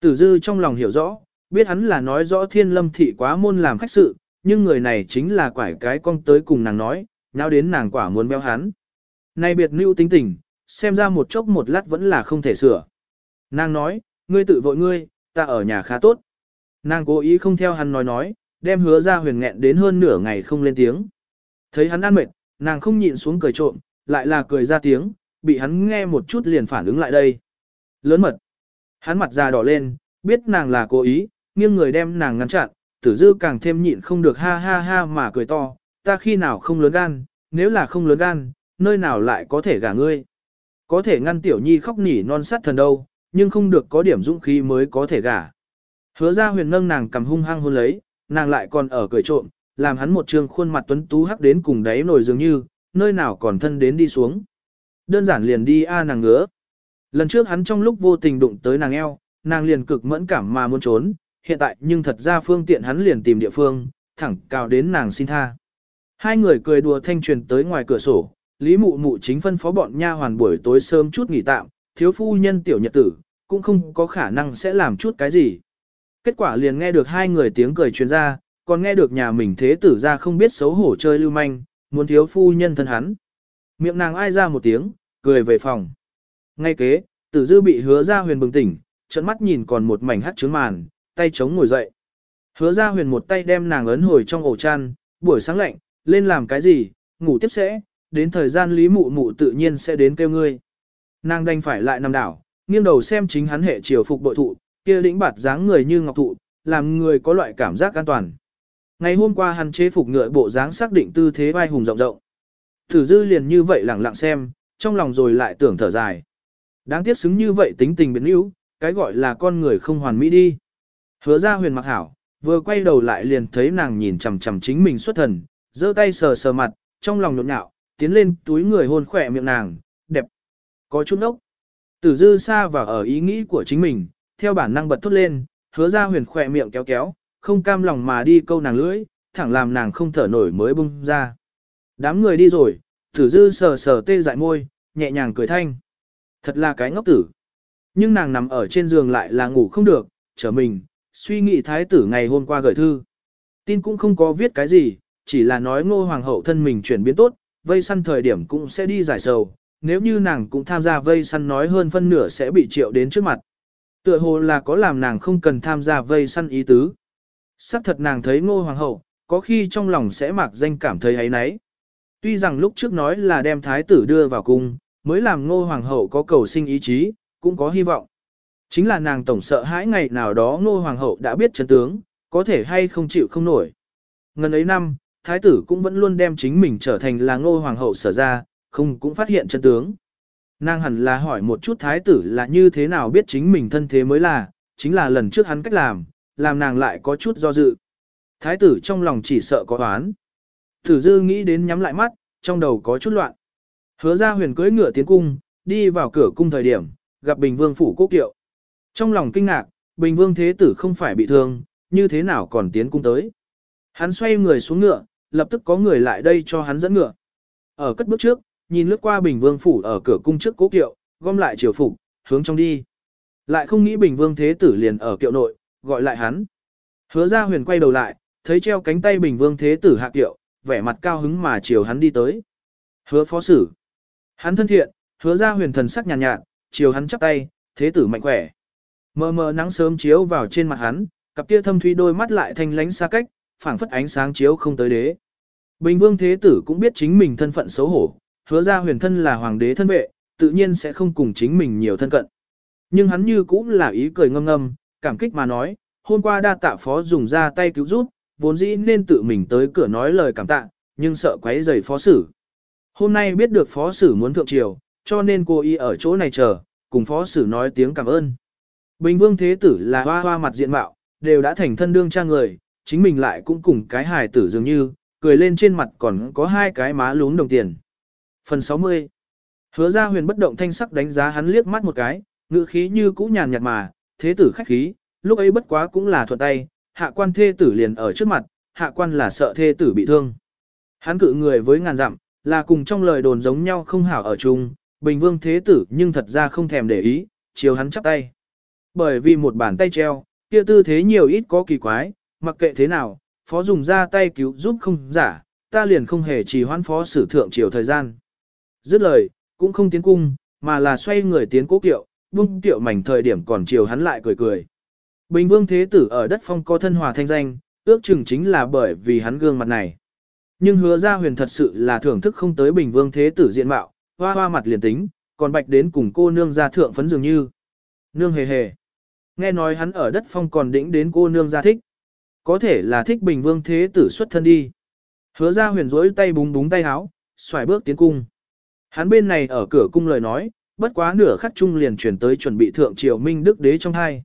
Tử dư trong lòng hiểu rõ, biết hắn là nói rõ thiên lâm thị quá môn làm khách sự, nhưng người này chính là quải cái con tới cùng nàng nói, nháo đến nàng quả muốn béo hắn. nay biệt lưu tính tình, xem ra một chốc một lát vẫn là không thể sửa. Nàng nói, ngươi tự vội ngươi, ta ở nhà khá tốt. Nàng cố ý không theo hắn nói nói, đem hứa ra huyền nghẹn đến hơn nửa ngày không lên tiếng. Thấy hắn ăn mệt, nàng không nhịn xuống cười trộm, lại là cười ra tiếng, bị hắn nghe một chút liền phản ứng lại đây. Lớn mật. Hắn mặt già đỏ lên, biết nàng là cố ý, nghiêng người đem nàng ngăn chặn, tử dư càng thêm nhịn không được ha ha ha mà cười to, ta khi nào không lớn gan, nếu là không lớn gan, nơi nào lại có thể gả ngươi. Có thể ngăn tiểu nhi khóc nỉ non sát thần đâu, nhưng không được có điểm dũng khí mới có thể gả. Hứa ra huyền nâng nàng cầm hung hăng hôn lấy, nàng lại còn ở cười trộm, làm hắn một trường khuôn mặt tuấn tú hắc đến cùng đáy nổi dường như, nơi nào còn thân đến đi xuống. Đơn giản liền đi a nàng ngứa. Lần trước hắn trong lúc vô tình đụng tới nàng eo, nàng liền cực mẫn cảm mà muốn trốn, hiện tại nhưng thật ra phương tiện hắn liền tìm địa phương, thẳng cào đến nàng xin tha. Hai người cười đùa thanh truyền tới ngoài cửa sổ, Lý Mụ Mụ chính phân phó bọn nha hoàn buổi tối sớm chút nghỉ tạm, thiếu phu nhân tiểu nhật tử, cũng không có khả năng sẽ làm chút cái gì. Kết quả liền nghe được hai người tiếng cười truyền ra, còn nghe được nhà mình thế tử ra không biết xấu hổ chơi lưu manh, muốn thiếu phu nhân thân hắn. Miệng nàng ai ra một tiếng, cười về phòng. Ngay kế, tử dư bị hứa ra huyền bừng tỉnh, trận mắt nhìn còn một mảnh hát trứng màn, tay chống ngồi dậy. Hứa ra huyền một tay đem nàng ấn hồi trong ổ chăn, buổi sáng lạnh, lên làm cái gì, ngủ tiếp sẽ, đến thời gian lý mụ mụ tự nhiên sẽ đến kêu ngươi. Nàng đành phải lại nằm đảo, nghiêng đầu xem chính hắn hệ triều phục bội thụ, kia lĩnh bạt dáng người như ngọc thụ, làm người có loại cảm giác an toàn. Ngày hôm qua hắn chế phục ngựa bộ dáng xác định tư thế vai hùng rộng rộng. Thử dư liền như vậy lặng lặng xem, trong lòng rồi lại tưởng thở dài. Đáng tiếc xứng như vậy tính tình biến yếu, cái gọi là con người không hoàn mỹ đi. Hứa ra huyền mặc hảo, vừa quay đầu lại liền thấy nàng nhìn chằm chằm chính mình xuất thần, giơ tay sờ sờ mặt, trong lòng nhộn nhạo, tiến lên túi người hôn khỏe miệng nàng, đẹp, có chút ốc. Tử dư xa và ở ý nghĩ của chính mình, theo bản năng bật thốt lên, hứa ra huyền khỏe miệng kéo kéo, không cam lòng mà đi câu nàng lưỡi, thẳng làm nàng không thở nổi mới bung ra. Đám người đi rồi, tử dư sờ sờ tê dại môi, nhẹ nhàng cười thanh. Thật là cái ngốc tử. Nhưng nàng nằm ở trên giường lại là ngủ không được, trở mình, suy nghĩ thái tử ngày hôm qua gửi thư. Tin cũng không có viết cái gì, chỉ là nói ngô hoàng hậu thân mình chuyển biến tốt, vây săn thời điểm cũng sẽ đi giải sầu, nếu như nàng cũng tham gia vây săn nói hơn phân nửa sẽ bị triệu đến trước mặt. Tựa hồ là có làm nàng không cần tham gia vây săn ý tứ. Sắc thật nàng thấy ngô hoàng hậu, có khi trong lòng sẽ mặc danh cảm thấy ấy nấy. Tuy rằng lúc trước nói là đem thái tử đưa vào cung, mới làm ngô hoàng hậu có cầu sinh ý chí, cũng có hy vọng. Chính là nàng tổng sợ hãi ngày nào đó ngô hoàng hậu đã biết chân tướng, có thể hay không chịu không nổi. Ngần ấy năm, thái tử cũng vẫn luôn đem chính mình trở thành là ngô hoàng hậu sở ra, không cũng phát hiện chân tướng. Nàng hẳn là hỏi một chút thái tử là như thế nào biết chính mình thân thế mới là, chính là lần trước hắn cách làm, làm nàng lại có chút do dự. Thái tử trong lòng chỉ sợ có oán. Tử dư nghĩ đến nhắm lại mắt, trong đầu có chút loạn. Hứa ra huyền cưới ngựa tiến cung, đi vào cửa cung thời điểm, gặp Bình Vương phủ quốc kiệu. Trong lòng kinh ngạc, Bình Vương thế tử không phải bị thương, như thế nào còn tiến cung tới. Hắn xoay người xuống ngựa, lập tức có người lại đây cho hắn dẫn ngựa. Ở cất bước trước, nhìn lướt qua Bình Vương phủ ở cửa cung trước cố kiệu, gom lại triều phục, hướng trong đi. Lại không nghĩ Bình Vương Thế Tử liền ở kiệu nội, gọi lại hắn. Hứa ra huyền quay đầu lại, thấy treo cánh tay Bình Vương Thế Tử hạ kiệu, vẻ mặt cao hứng mà chiều hắn đi tới. Hứa phó sử. Hắn thân thiện, hứa ra huyền thần sắc nhàn nhạt, nhạt, chiều hắn chắp tay, Thế Tử mạnh khỏe. Mờ mờ nắng sớm chiếu vào trên mặt hắn, cặp kia thâm thủy đôi mắt lại thanh lánh xa cách, phảng phất ánh sáng chiếu không tới đế. Bình Vương Thế Tử cũng biết chính mình thân phận xấu hổ, hứa ra huyền thân là hoàng đế thân vệ, tự nhiên sẽ không cùng chính mình nhiều thân cận. Nhưng hắn như cũng là ý cười ngâm ngâm, cảm kích mà nói, hôm qua đa tạ phó dùng ra tay cứu giúp, vốn dĩ nên tự mình tới cửa nói lời cảm tạ, nhưng sợ quấy rầy phó sử. Hôm nay biết được phó sử muốn thượng triều, cho nên cô y ở chỗ này chờ, cùng phó sử nói tiếng cảm ơn. Bình vương thế tử là hoa hoa mặt diện mạo, đều đã thành thân đương cha người, chính mình lại cũng cùng cái hài tử dường như, cười lên trên mặt còn có hai cái má lún đồng tiền. Phần 60 Hứa ra huyền bất động thanh sắc đánh giá hắn liếc mắt một cái, ngữ khí như cũ nhàn nhạt mà, thế tử khách khí, lúc ấy bất quá cũng là thuận tay, hạ quan thê tử liền ở trước mặt, hạ quan là sợ thê tử bị thương. Hắn cự người với ngàn dặm, là cùng trong lời đồn giống nhau không hảo ở chung, bình vương thế tử nhưng thật ra không thèm để ý, chiều hắn chắp tay. Bởi vì một bàn tay treo, kia tư thế nhiều ít có kỳ quái, mặc kệ thế nào, phó dùng ra tay cứu giúp không giả, ta liền không hề trì hoãn phó sử thượng chiều thời gian. Dứt lời, cũng không tiến cung, mà là xoay người tiến cố kiệu, bung kiệu mảnh thời điểm còn chiều hắn lại cười cười. Bình vương thế tử ở đất phong có thân hòa thanh danh, ước chừng chính là bởi vì hắn gương mặt này. Nhưng hứa ra huyền thật sự là thưởng thức không tới bình vương thế tử diện mạo, hoa hoa mặt liền tính, còn bạch đến cùng cô nương ra thượng phấn dường như. Nương hề hề. Nghe nói hắn ở đất phong còn đĩnh đến cô nương gia thích. Có thể là thích bình vương thế tử xuất thân đi. Hứa ra huyền rỗi tay búng búng tay háo, xoài bước tiến cung. Hắn bên này ở cửa cung lời nói, bất quá nửa khắc chung liền chuyển tới chuẩn bị thượng triều Minh Đức Đế trong hai.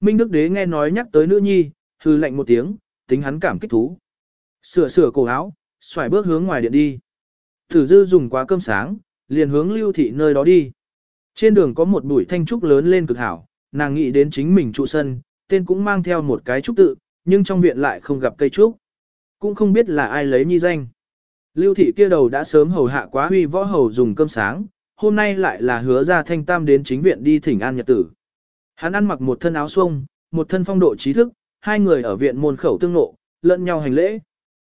Minh Đức Đế nghe nói nhắc tới nữ nhi, hư lạnh một tiếng, tính hắn cảm kích thú. Sửa sửa cổ áo, xoài bước hướng ngoài điện đi. Thử dư dùng quá cơm sáng, liền hướng lưu thị nơi đó đi. Trên đường có một bụi thanh trúc lớn lên cực hảo, nàng nghĩ đến chính mình trụ sân, tên cũng mang theo một cái trúc tự, nhưng trong viện lại không gặp cây trúc. Cũng không biết là ai lấy nhi danh. Lưu thị kia đầu đã sớm hầu hạ quá huy võ hầu dùng cơm sáng, hôm nay lại là hứa ra thanh tam đến chính viện đi thỉnh an nhật tử. Hắn ăn mặc một thân áo xuông, một thân phong độ trí thức, hai người ở viện môn khẩu tương nộ, lẫn nhau hành lễ.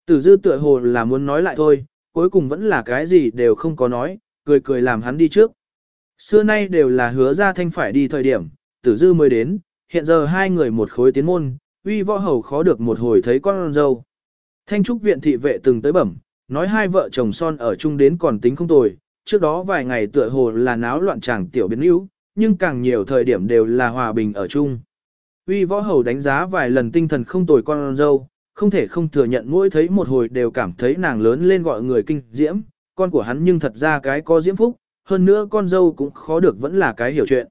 Tử dư tựa hồ là muốn nói lại thôi, cuối cùng vẫn là cái gì đều không có nói, cười cười làm hắn đi trước. Xưa nay đều là hứa ra thanh phải đi thời điểm, tử dư mới đến, hiện giờ hai người một khối tiến môn, uy võ hầu khó được một hồi thấy con dâu. Thanh trúc viện thị vệ từng tới bẩm, nói hai vợ chồng son ở chung đến còn tính không tồi, trước đó vài ngày tựa hồ là náo loạn chàng tiểu biến yếu, nhưng càng nhiều thời điểm đều là hòa bình ở chung. Uy võ hầu đánh giá vài lần tinh thần không tồi con dâu, không thể không thừa nhận mỗi thấy một hồi đều cảm thấy nàng lớn lên gọi người kinh diễm, con của hắn nhưng thật ra cái có diễm phúc, hơn nữa con dâu cũng khó được vẫn là cái hiểu chuyện.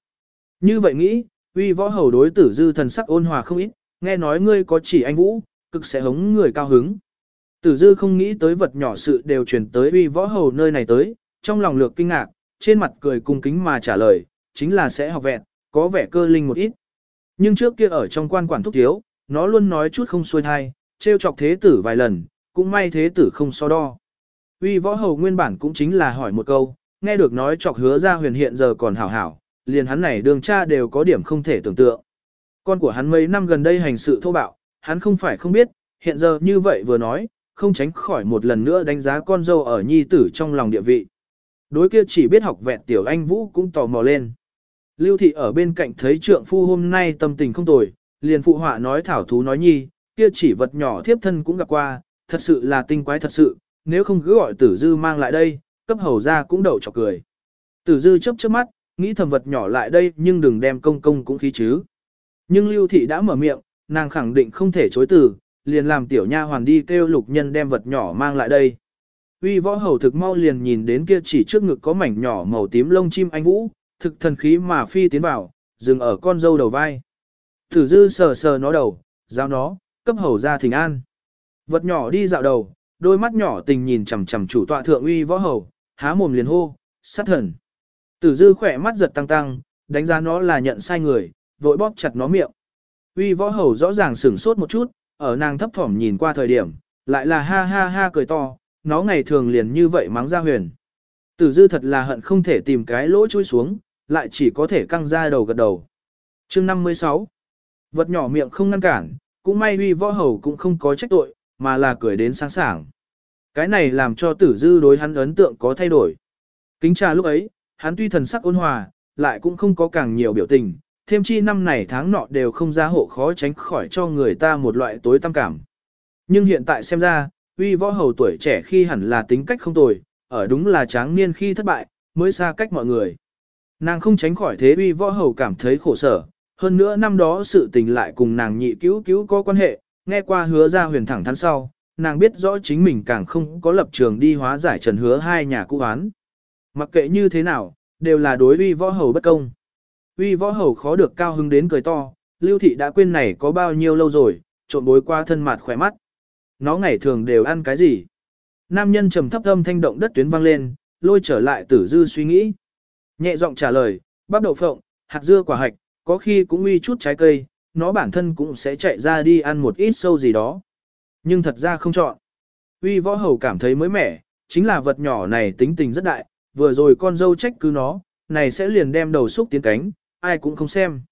Như vậy nghĩ, uy võ hầu đối tử dư thần sắc ôn hòa không ít, nghe nói ngươi có chỉ anh vũ, cực sẽ hống người cao hứng. Tử dư không nghĩ tới vật nhỏ sự đều truyền tới uy võ hầu nơi này tới, trong lòng lược kinh ngạc, trên mặt cười cung kính mà trả lời, chính là sẽ học vẹn, có vẻ cơ linh một ít. Nhưng trước kia ở trong quan quản thúc thiếu, nó luôn nói chút không xuôi thai, trêu chọc thế tử vài lần, cũng may thế tử không so đo. Uy võ hầu nguyên bản cũng chính là hỏi một câu, nghe được nói chọc hứa ra huyền hiện giờ còn hảo hảo, liền hắn này đường cha đều có điểm không thể tưởng tượng. Con của hắn mấy năm gần đây hành sự thô bạo, hắn không phải không biết, hiện giờ như vậy vừa nói, không tránh khỏi một lần nữa đánh giá con dâu ở nhi tử trong lòng địa vị. Đối kia chỉ biết học vẹn tiểu anh Vũ cũng tò mò lên. Lưu thị ở bên cạnh thấy trượng phu hôm nay tâm tình không tồi, liền phụ họa nói thảo thú nói nhi, kia chỉ vật nhỏ thiếp thân cũng gặp qua, thật sự là tinh quái thật sự, nếu không cứ gọi tử dư mang lại đây, cấp hầu ra cũng đậu chọc cười. Tử dư chấp chớp mắt, nghĩ thầm vật nhỏ lại đây nhưng đừng đem công công cũng khí chứ. Nhưng lưu thị đã mở miệng, nàng khẳng định không thể chối từ, liền làm tiểu nha hoàn đi kêu lục nhân đem vật nhỏ mang lại đây. Uy võ hầu thực mau liền nhìn đến kia chỉ trước ngực có mảnh nhỏ màu tím lông chim anh vũ, thực thần khí mà phi tiến vào, dừng ở con dâu đầu vai. Thử dư sờ sờ nó đầu, giao nó, cấp hầu ra thỉnh an. Vật nhỏ đi dạo đầu, đôi mắt nhỏ tình nhìn chằm chằm chủ tọa thượng uy võ hầu, há mồm liền hô, sát thần. Tử dư khỏe mắt giật tăng tăng, đánh giá nó là nhận sai người, vội bóp chặt nó miệng. Uy võ hầu rõ ràng sửng sốt một chút, ở nàng thấp thỏm nhìn qua thời điểm, lại là ha ha ha cười to, nó ngày thường liền như vậy mắng ra huyền. Tử dư thật là hận không thể tìm cái lỗ chui xuống, lại chỉ có thể căng ra đầu gật đầu. chương 56 Vật nhỏ miệng không ngăn cản, cũng may huy võ hầu cũng không có trách tội, mà là cười đến sáng sảng. Cái này làm cho tử dư đối hắn ấn tượng có thay đổi. Kính trà lúc ấy, hắn tuy thần sắc ôn hòa, lại cũng không có càng nhiều biểu tình, thêm chi năm này tháng nọ đều không ra hộ khó tránh khỏi cho người ta một loại tối tâm cảm. Nhưng hiện tại xem ra, uy võ hầu tuổi trẻ khi hẳn là tính cách không tồi, ở đúng là tráng niên khi thất bại, mới xa cách mọi người. Nàng không tránh khỏi thế uy võ hầu cảm thấy khổ sở, hơn nữa năm đó sự tình lại cùng nàng nhị cứu cứu có quan hệ, nghe qua hứa ra huyền thẳng thắn sau, nàng biết rõ chính mình càng không có lập trường đi hóa giải trần hứa hai nhà cũ án. Mặc kệ như thế nào, đều là đối uy võ hầu bất công. Uy võ hầu khó được cao hứng đến cười to, lưu thị đã quên này có bao nhiêu lâu rồi, trộn bối qua thân mặt khỏe mắt. Nó ngày thường đều ăn cái gì? Nam nhân trầm thấp âm thanh động đất tuyến vang lên, lôi trở lại tử dư suy nghĩ. Nhẹ giọng trả lời, bắp đậu phộng, hạt dưa quả hạch, có khi cũng uy chút trái cây, nó bản thân cũng sẽ chạy ra đi ăn một ít sâu gì đó. Nhưng thật ra không chọn. Uy võ hầu cảm thấy mới mẻ, chính là vật nhỏ này tính tình rất đại, vừa rồi con dâu trách cứ nó, này sẽ liền đem đầu xúc tiến cánh, ai cũng không xem.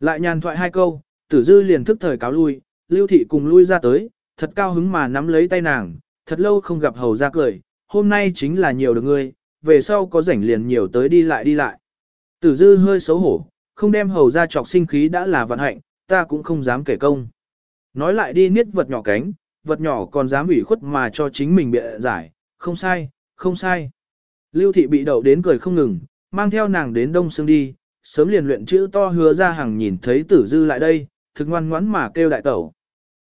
Lại nhàn thoại hai câu, tử dư liền thức thời cáo lui, lưu thị cùng lui ra tới, thật cao hứng mà nắm lấy tay nàng, thật lâu không gặp hầu ra cười, hôm nay chính là nhiều được ngươi, về sau có rảnh liền nhiều tới đi lại đi lại. Tử dư hơi xấu hổ, không đem hầu ra chọc sinh khí đã là vận hạnh, ta cũng không dám kể công. Nói lại đi niết vật nhỏ cánh, vật nhỏ còn dám ủy khuất mà cho chính mình bịa giải, không sai, không sai. Lưu thị bị đậu đến cười không ngừng, mang theo nàng đến đông xương đi, sớm liền luyện chữ to hứa ra hàng nhìn thấy tử dư lại đây, thực ngoan ngoãn mà kêu đại tẩu.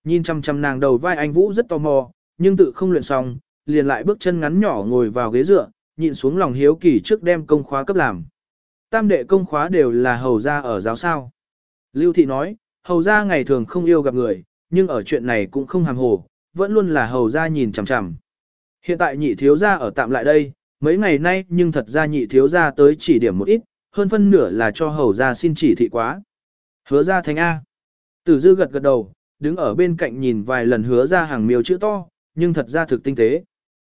Nhìn chăm chăm nàng đầu vai anh Vũ rất tò mò, nhưng tự không luyện xong, liền lại bước chân ngắn nhỏ ngồi vào ghế dựa, nhịn xuống lòng hiếu kỳ trước đem công khóa cấp làm. Tam đệ công khóa đều là hầu gia ở giáo sao. Lưu thị nói, hầu gia ngày thường không yêu gặp người, nhưng ở chuyện này cũng không hàm hồ, vẫn luôn là hầu gia nhìn chằm chằm. Hiện tại nhị thiếu gia ở tạm lại đây, mấy ngày nay nhưng thật ra nhị thiếu gia tới chỉ điểm một ít, hơn phân nửa là cho hầu gia xin chỉ thị quá. Hứa ra thành A. Tử dư gật gật đầu, đứng ở bên cạnh nhìn vài lần hứa ra hàng miêu chữ to, nhưng thật ra thực tinh tế.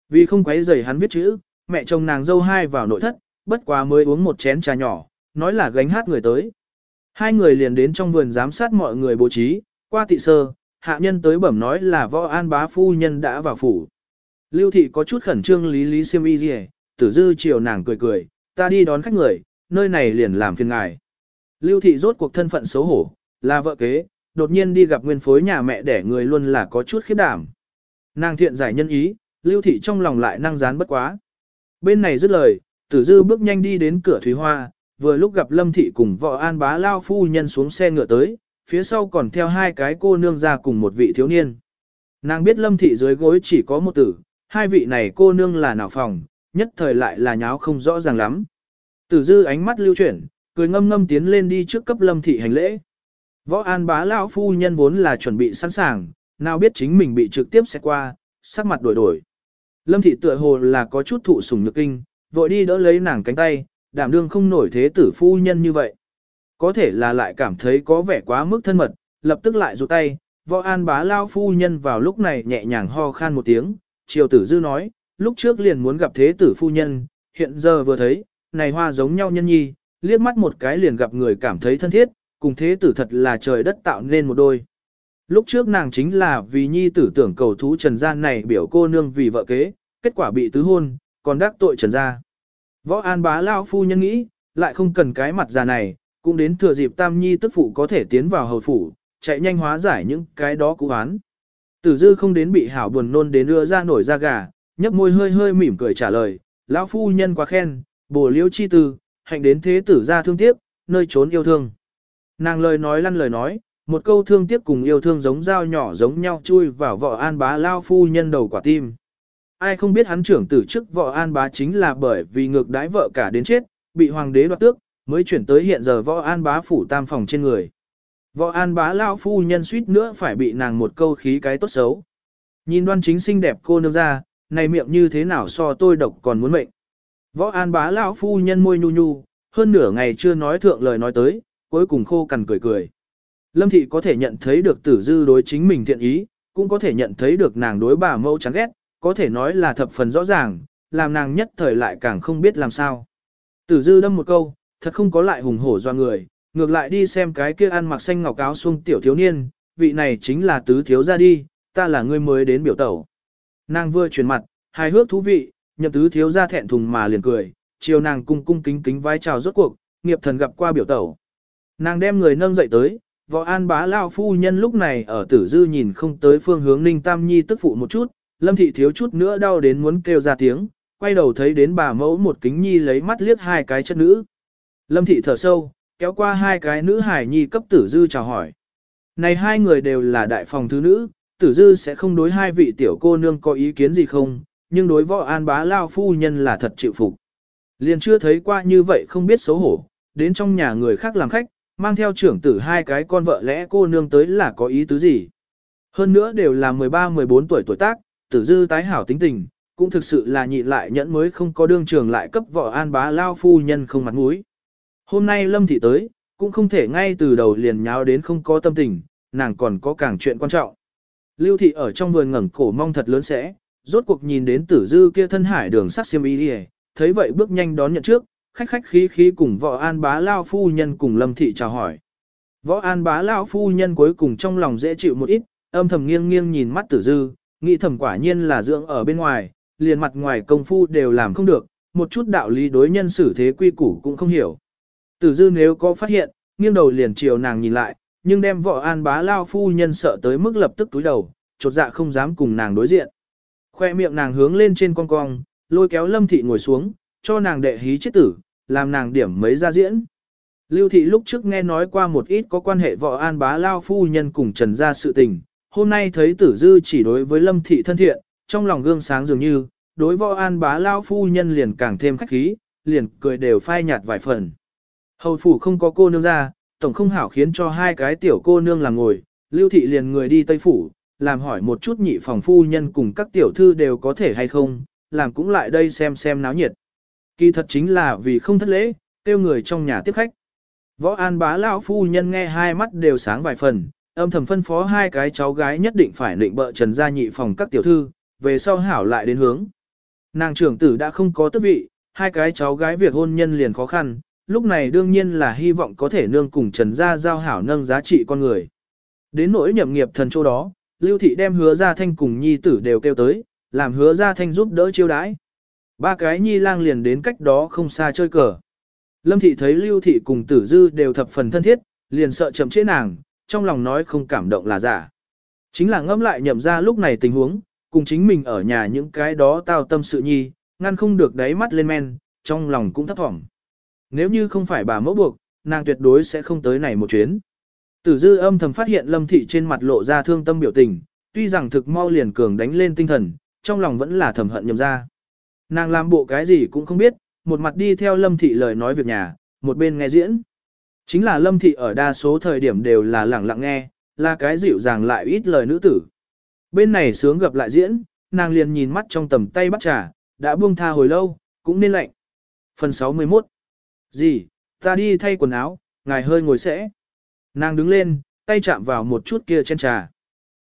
Vì không quấy rầy hắn viết chữ, mẹ chồng nàng dâu hai vào nội thất, bất quá mới uống một chén trà nhỏ, nói là gánh hát người tới. Hai người liền đến trong vườn giám sát mọi người bố trí, qua tị sơ, hạ nhân tới bẩm nói là võ an bá phu nhân đã vào phủ. Lưu thị có chút khẩn trương lý lý siêm y gì tử dư chiều nàng cười cười, ta đi đón khách người, nơi này liền làm phiền ngài. Lưu thị rốt cuộc thân phận xấu hổ, là vợ kế, đột nhiên đi gặp nguyên phối nhà mẹ để người luôn là có chút khiếp đảm. Nàng thiện giải nhân ý, lưu thị trong lòng lại năng dán bất quá. Bên này dứt lời, tử dư bước nhanh đi đến cửa thủy hoa, vừa lúc gặp lâm thị cùng vợ an bá lao phu nhân xuống xe ngựa tới, phía sau còn theo hai cái cô nương ra cùng một vị thiếu niên. Nàng biết lâm thị dưới gối chỉ có một tử, hai vị này cô nương là nào phòng, nhất thời lại là nháo không rõ ràng lắm. Tử dư ánh mắt lưu chuyển, cười ngâm ngâm tiến lên đi trước cấp lâm thị hành lễ. Võ an bá lão phu nhân vốn là chuẩn bị sẵn sàng, nào biết chính mình bị trực tiếp xét qua, sắc mặt đổi đổi. Lâm thị tựa hồ là có chút thụ sủng nhược kinh, vội đi đỡ lấy nàng cánh tay, đảm đương không nổi thế tử phu nhân như vậy. Có thể là lại cảm thấy có vẻ quá mức thân mật, lập tức lại rụt tay, võ an bá lao phu nhân vào lúc này nhẹ nhàng ho khan một tiếng, triều tử dư nói, lúc trước liền muốn gặp thế tử phu nhân, hiện giờ vừa thấy, này hoa giống nhau nhân nhi, liếc mắt một cái liền gặp người cảm thấy thân thiết, cùng thế tử thật là trời đất tạo nên một đôi. Lúc trước nàng chính là vì nhi tử tưởng cầu thú trần gian này biểu cô nương vì vợ kế, kết quả bị tứ hôn, còn đắc tội trần gia. Võ an bá lao phu nhân nghĩ, lại không cần cái mặt già này, cũng đến thừa dịp tam nhi tức phụ có thể tiến vào hầu phủ, chạy nhanh hóa giải những cái đó cũ án. Tử dư không đến bị hảo buồn nôn đến đưa ra nổi da gà, nhấp môi hơi hơi mỉm cười trả lời, lão phu nhân quá khen, bổ liễu chi tư, hạnh đến thế tử ra thương tiếc, nơi trốn yêu thương. Nàng lời nói lăn lời nói, một câu thương tiếc cùng yêu thương giống dao nhỏ giống nhau chui vào vợ an bá lao phu nhân đầu quả tim. Ai không biết hắn trưởng tử trước vợ an bá chính là bởi vì ngược đãi vợ cả đến chết, bị hoàng đế đoạt tước, mới chuyển tới hiện giờ võ an bá phủ tam phòng trên người. Võ an bá lao phu nhân suýt nữa phải bị nàng một câu khí cái tốt xấu. Nhìn đoan chính xinh đẹp cô nương ra, này miệng như thế nào so tôi độc còn muốn mệnh. Võ an bá lão phu nhân môi nhu nhu, hơn nửa ngày chưa nói thượng lời nói tới, cuối cùng khô cằn cười cười. Lâm thị có thể nhận thấy được tử dư đối chính mình thiện ý, cũng có thể nhận thấy được nàng đối bà mẫu chán ghét, có thể nói là thập phần rõ ràng, làm nàng nhất thời lại càng không biết làm sao. Tử dư đâm một câu, thật không có lại hùng hổ do người, ngược lại đi xem cái kia ăn mặc xanh ngọc áo xuông tiểu thiếu niên, vị này chính là tứ thiếu ra đi, ta là người mới đến biểu tẩu. Nàng vừa chuyển mặt, hài hước thú vị, nhậm tứ thiếu ra thẹn thùng mà liền cười, chiều nàng cung cung kính kính vai chào rốt cuộc, nghiệp thần gặp qua biểu tẩu. Nàng đem người nâng dậy tới, võ an bá lao phu nhân lúc này ở tử dư nhìn không tới phương hướng ninh tam nhi tức phụ một chút, lâm thị thiếu chút nữa đau đến muốn kêu ra tiếng, quay đầu thấy đến bà mẫu một kính nhi lấy mắt liếc hai cái chất nữ. Lâm thị thở sâu, kéo qua hai cái nữ hải nhi cấp tử dư chào hỏi. Này hai người đều là đại phòng thứ nữ, tử dư sẽ không đối hai vị tiểu cô nương có ý kiến gì không, nhưng đối võ an bá lao phu nhân là thật chịu phục. Liền chưa thấy qua như vậy không biết xấu hổ, đến trong nhà người khác làm khách, mang theo trưởng tử hai cái con vợ lẽ cô nương tới là có ý tứ gì. Hơn nữa đều là 13-14 tuổi tuổi tác, tử dư tái hảo tính tình, cũng thực sự là nhị lại nhẫn mới không có đương trường lại cấp võ an bá lao phu nhân không mặt mũi. Hôm nay Lâm Thị tới, cũng không thể ngay từ đầu liền nháo đến không có tâm tình, nàng còn có càng chuyện quan trọng. Lưu Thị ở trong vườn ngẩng cổ mong thật lớn sẽ, rốt cuộc nhìn đến tử dư kia thân hải đường sắc xiêm y đi thấy vậy bước nhanh đón nhận trước, khách khách khí khí cùng võ an bá lao phu nhân cùng Lâm Thị chào hỏi. Võ an bá lao phu nhân cuối cùng trong lòng dễ chịu một ít, âm thầm nghiêng nghiêng nhìn mắt tử dư, nghĩ thầm quả nhiên là dưỡng ở bên ngoài, liền mặt ngoài công phu đều làm không được, một chút đạo lý đối nhân xử thế quy củ cũng không hiểu. Tử dư nếu có phát hiện, nghiêng đầu liền chiều nàng nhìn lại, nhưng đem vợ an bá lao phu nhân sợ tới mức lập tức túi đầu, chột dạ không dám cùng nàng đối diện. Khoe miệng nàng hướng lên trên con cong, lôi kéo lâm thị ngồi xuống, cho nàng đệ hí chết tử, làm nàng điểm mấy ra diễn. Lưu thị lúc trước nghe nói qua một ít có quan hệ vợ an bá lao phu nhân cùng trần gia sự tình, hôm nay thấy tử dư chỉ đối với lâm thị thân thiện, trong lòng gương sáng dường như, đối võ an bá lao phu nhân liền càng thêm khách khí, liền cười đều phai nhạt vài phần. Hầu phủ không có cô nương ra, tổng không hảo khiến cho hai cái tiểu cô nương làm ngồi, lưu thị liền người đi Tây Phủ, làm hỏi một chút nhị phòng phu nhân cùng các tiểu thư đều có thể hay không, làm cũng lại đây xem xem náo nhiệt. Kỳ thật chính là vì không thất lễ, tiêu người trong nhà tiếp khách. Võ An bá lão phu nhân nghe hai mắt đều sáng vài phần, âm thầm phân phó hai cái cháu gái nhất định phải định bợ trần gia nhị phòng các tiểu thư, về sau hảo lại đến hướng. Nàng trưởng tử đã không có tước vị, hai cái cháu gái việc hôn nhân liền khó khăn, lúc này đương nhiên là hy vọng có thể nương cùng Trần Gia giao hảo nâng giá trị con người. Đến nỗi nhậm nghiệp thần châu đó, Lưu Thị đem hứa Gia Thanh cùng nhi tử đều kêu tới, làm hứa Gia Thanh giúp đỡ chiêu đãi. Ba cái nhi lang liền đến cách đó không xa chơi cờ. Lâm Thị thấy Lưu Thị cùng tử dư đều thập phần thân thiết, liền sợ chậm chế nàng, trong lòng nói không cảm động là giả. Chính là ngâm lại nhậm ra lúc này tình huống, cùng chính mình ở nhà những cái đó tao tâm sự nhi, ngăn không được đáy mắt lên men, trong lòng cũng thấp thỏm. Nếu như không phải bà mẫu buộc, nàng tuyệt đối sẽ không tới này một chuyến. Tử dư âm thầm phát hiện lâm thị trên mặt lộ ra thương tâm biểu tình, tuy rằng thực mau liền cường đánh lên tinh thần, trong lòng vẫn là thầm hận nhầm ra. Nàng làm bộ cái gì cũng không biết, một mặt đi theo lâm thị lời nói việc nhà, một bên nghe diễn. Chính là lâm thị ở đa số thời điểm đều là lẳng lặng nghe, là cái dịu dàng lại ít lời nữ tử. Bên này sướng gặp lại diễn, nàng liền nhìn mắt trong tầm tay bắt trà, đã buông tha hồi lâu, cũng nên lạnh. Phần 61 gì, ta đi thay quần áo, ngài hơi ngồi sẽ. Nàng đứng lên, tay chạm vào một chút kia trên trà.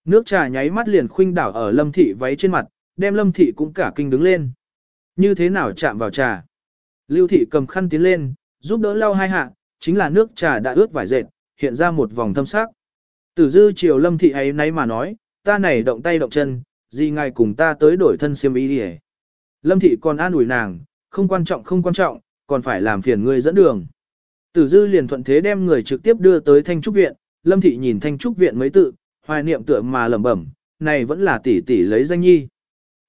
Nước trà nháy mắt liền khuynh đảo ở lâm thị váy trên mặt, đem lâm thị cũng cả kinh đứng lên. Như thế nào chạm vào trà? Lưu thị cầm khăn tiến lên, giúp đỡ lau hai hạ, chính là nước trà đã ướt vải dệt, hiện ra một vòng thâm sắc. Tử dư chiều lâm thị ấy nấy mà nói, ta này động tay động chân, gì ngài cùng ta tới đổi thân xiêm y đi Lâm thị còn an ủi nàng, không quan trọng không quan trọng, còn phải làm phiền ngươi dẫn đường. Tử dư liền thuận thế đem người trực tiếp đưa tới thanh trúc viện, lâm thị nhìn thanh trúc viện mấy tự, hoài niệm tựa mà lẩm bẩm, này vẫn là tỷ tỷ lấy danh nhi.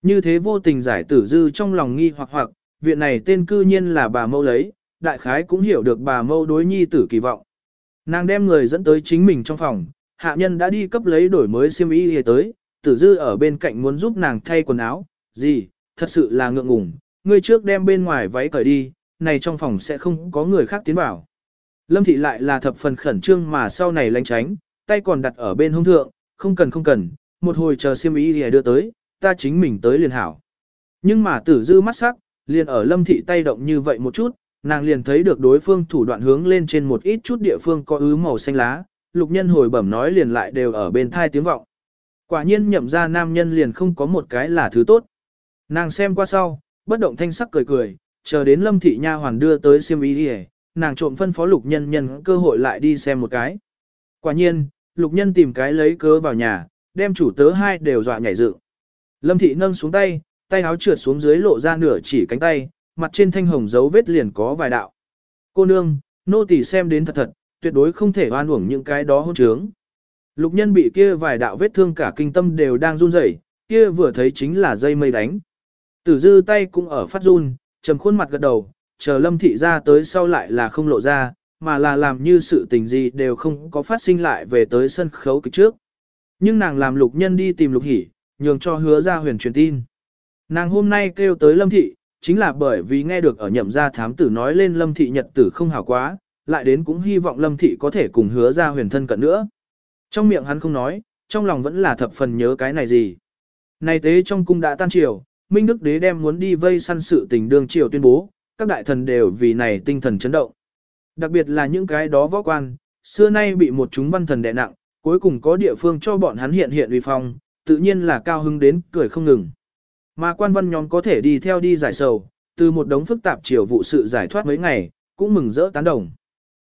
Như thế vô tình giải tử dư trong lòng nghi hoặc hoặc, viện này tên cư nhiên là bà mâu lấy, đại khái cũng hiểu được bà mâu đối nhi tử kỳ vọng. Nàng đem người dẫn tới chính mình trong phòng, hạ nhân đã đi cấp lấy đổi mới xiêm y tới, tử dư ở bên cạnh muốn giúp nàng thay quần áo, gì, thật sự là ngượng ngùng, ngươi trước đem bên ngoài váy cởi đi, này trong phòng sẽ không có người khác tiến vào. Lâm thị lại là thập phần khẩn trương mà sau này lánh tránh, tay còn đặt ở bên hông thượng, không cần không cần, một hồi chờ siêm ý thì đưa tới, ta chính mình tới liền hảo. Nhưng mà tử dư mắt sắc, liền ở lâm thị tay động như vậy một chút, nàng liền thấy được đối phương thủ đoạn hướng lên trên một ít chút địa phương có ứ màu xanh lá, lục nhân hồi bẩm nói liền lại đều ở bên thai tiếng vọng. Quả nhiên nhậm ra nam nhân liền không có một cái là thứ tốt. Nàng xem qua sau, bất động thanh sắc cười cười, chờ đến lâm thị nha hoàn đưa tới xiêm y đi nàng trộm phân phó lục nhân nhân cơ hội lại đi xem một cái. Quả nhiên, lục nhân tìm cái lấy cớ vào nhà, đem chủ tớ hai đều dọa nhảy dựng. Lâm thị nâng xuống tay, tay áo trượt xuống dưới lộ ra nửa chỉ cánh tay, mặt trên thanh hồng dấu vết liền có vài đạo. Cô nương, nô tỳ xem đến thật thật, tuyệt đối không thể oan uổng những cái đó hôn trướng. Lục nhân bị kia vài đạo vết thương cả kinh tâm đều đang run rẩy, kia vừa thấy chính là dây mây đánh. Tử dư tay cũng ở phát run, trầm khuôn mặt gật đầu, chờ lâm thị ra tới sau lại là không lộ ra, mà là làm như sự tình gì đều không có phát sinh lại về tới sân khấu kịch trước. Nhưng nàng làm lục nhân đi tìm lục hỉ, nhường cho hứa ra huyền truyền tin. Nàng hôm nay kêu tới lâm thị, chính là bởi vì nghe được ở nhậm gia thám tử nói lên lâm thị nhật tử không hảo quá, lại đến cũng hy vọng lâm thị có thể cùng hứa ra huyền thân cận nữa. Trong miệng hắn không nói, trong lòng vẫn là thập phần nhớ cái này gì. Này tế trong cung đã tan triều, Minh Đức Đế đem muốn đi vây săn sự tình đương triều tuyên bố, các đại thần đều vì này tinh thần chấn động. Đặc biệt là những cái đó võ quan, xưa nay bị một chúng văn thần đè nặng, cuối cùng có địa phương cho bọn hắn hiện hiện uy phong, tự nhiên là cao hứng đến cười không ngừng. Mà quan văn nhóm có thể đi theo đi giải sầu, từ một đống phức tạp triều vụ sự giải thoát mấy ngày, cũng mừng rỡ tán đồng.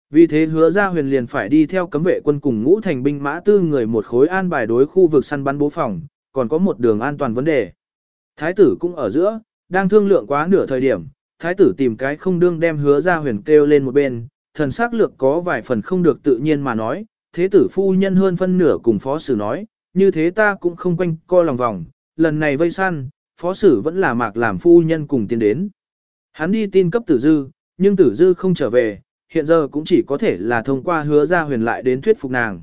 Vì thế hứa ra huyền liền phải đi theo cấm vệ quân cùng ngũ thành binh mã tư người một khối an bài đối khu vực săn bắn bố phòng, còn có một đường an toàn vấn đề. Thái tử cũng ở giữa, đang thương lượng quá nửa thời điểm, thái tử tìm cái không đương đem hứa ra huyền kêu lên một bên, thần sắc lược có vài phần không được tự nhiên mà nói, thế tử phu nhân hơn phân nửa cùng phó sử nói, như thế ta cũng không quanh co lòng vòng, lần này vây săn, phó sử vẫn là mạc làm phu nhân cùng tiến đến. Hắn đi tin cấp tử dư, nhưng tử dư không trở về, hiện giờ cũng chỉ có thể là thông qua hứa ra huyền lại đến thuyết phục nàng.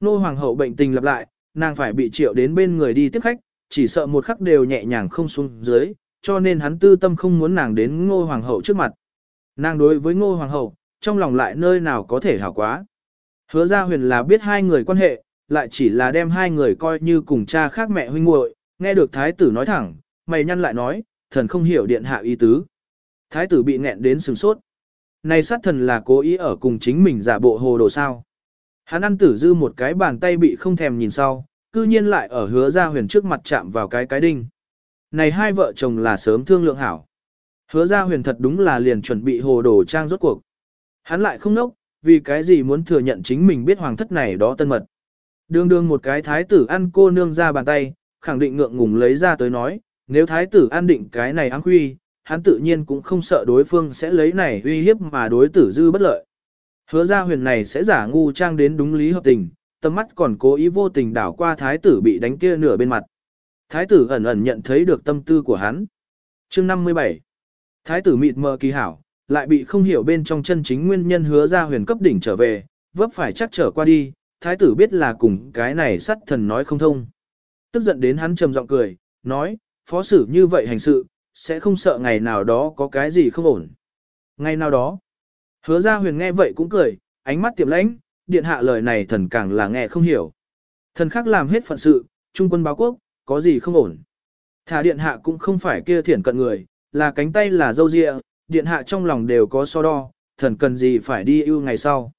Nô hoàng hậu bệnh tình lặp lại, nàng phải bị triệu đến bên người đi tiếp khách, chỉ sợ một khắc đều nhẹ nhàng không xuống dưới, cho nên hắn tư tâm không muốn nàng đến ngô hoàng hậu trước mặt. Nàng đối với ngô hoàng hậu, trong lòng lại nơi nào có thể hảo quá. Hứa ra huyền là biết hai người quan hệ, lại chỉ là đem hai người coi như cùng cha khác mẹ huynh muội. nghe được thái tử nói thẳng, mày nhăn lại nói, thần không hiểu điện hạ ý tứ. Thái tử bị nghẹn đến sừng sốt. Này sát thần là cố ý ở cùng chính mình giả bộ hồ đồ sao. Hắn ăn tử dư một cái bàn tay bị không thèm nhìn sau, cư nhiên lại ở hứa ra huyền trước mặt chạm vào cái cái đinh. Này hai vợ chồng là sớm thương lượng hảo. Hứa ra huyền thật đúng là liền chuẩn bị hồ đồ trang rốt cuộc. Hắn lại không nốc, vì cái gì muốn thừa nhận chính mình biết hoàng thất này đó tân mật. Đương đương một cái thái tử ăn cô nương ra bàn tay, khẳng định ngượng ngùng lấy ra tới nói, nếu thái tử an định cái này áng huy, hắn tự nhiên cũng không sợ đối phương sẽ lấy này uy hiếp mà đối tử dư bất lợi. Hứa ra huyền này sẽ giả ngu trang đến đúng lý hợp tình, tâm mắt còn cố ý vô tình đảo qua thái tử bị đánh kia nửa bên mặt. Thái tử ẩn ẩn nhận thấy được tâm tư của hắn. chương 57 Thái tử mịt mờ kỳ hảo, lại bị không hiểu bên trong chân chính nguyên nhân hứa ra huyền cấp đỉnh trở về, vấp phải chắc trở qua đi, thái tử biết là cùng cái này sắt thần nói không thông. Tức giận đến hắn trầm giọng cười, nói, phó sử như vậy hành sự, sẽ không sợ ngày nào đó có cái gì không ổn. Ngày nào đó, hứa ra huyền nghe vậy cũng cười, ánh mắt tiệm lãnh, điện hạ lời này thần càng là nghe không hiểu. Thần khác làm hết phận sự, trung quân báo quốc, có gì không ổn. Thả điện hạ cũng không phải kia thiển cận người, là cánh tay là dâu dịa, điện hạ trong lòng đều có so đo, thần cần gì phải đi ưu ngày sau.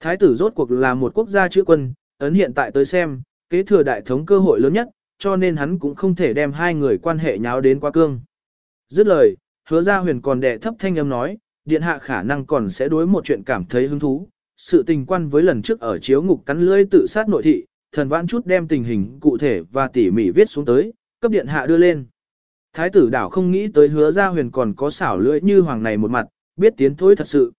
Thái tử rốt cuộc là một quốc gia chữ quân, ấn hiện tại tới xem, kế thừa đại thống cơ hội lớn nhất, cho nên hắn cũng không thể đem hai người quan hệ nháo đến quá cương. Dứt lời, hứa ra huyền còn đệ thấp thanh âm nói, điện hạ khả năng còn sẽ đối một chuyện cảm thấy hứng thú. Sự tình quan với lần trước ở chiếu ngục cắn lưỡi tự sát nội thị, thần vãn chút đem tình hình cụ thể và tỉ mỉ viết xuống tới, cấp điện hạ đưa lên. Thái tử đảo không nghĩ tới hứa ra huyền còn có xảo lưỡi như hoàng này một mặt, biết tiến thối thật sự.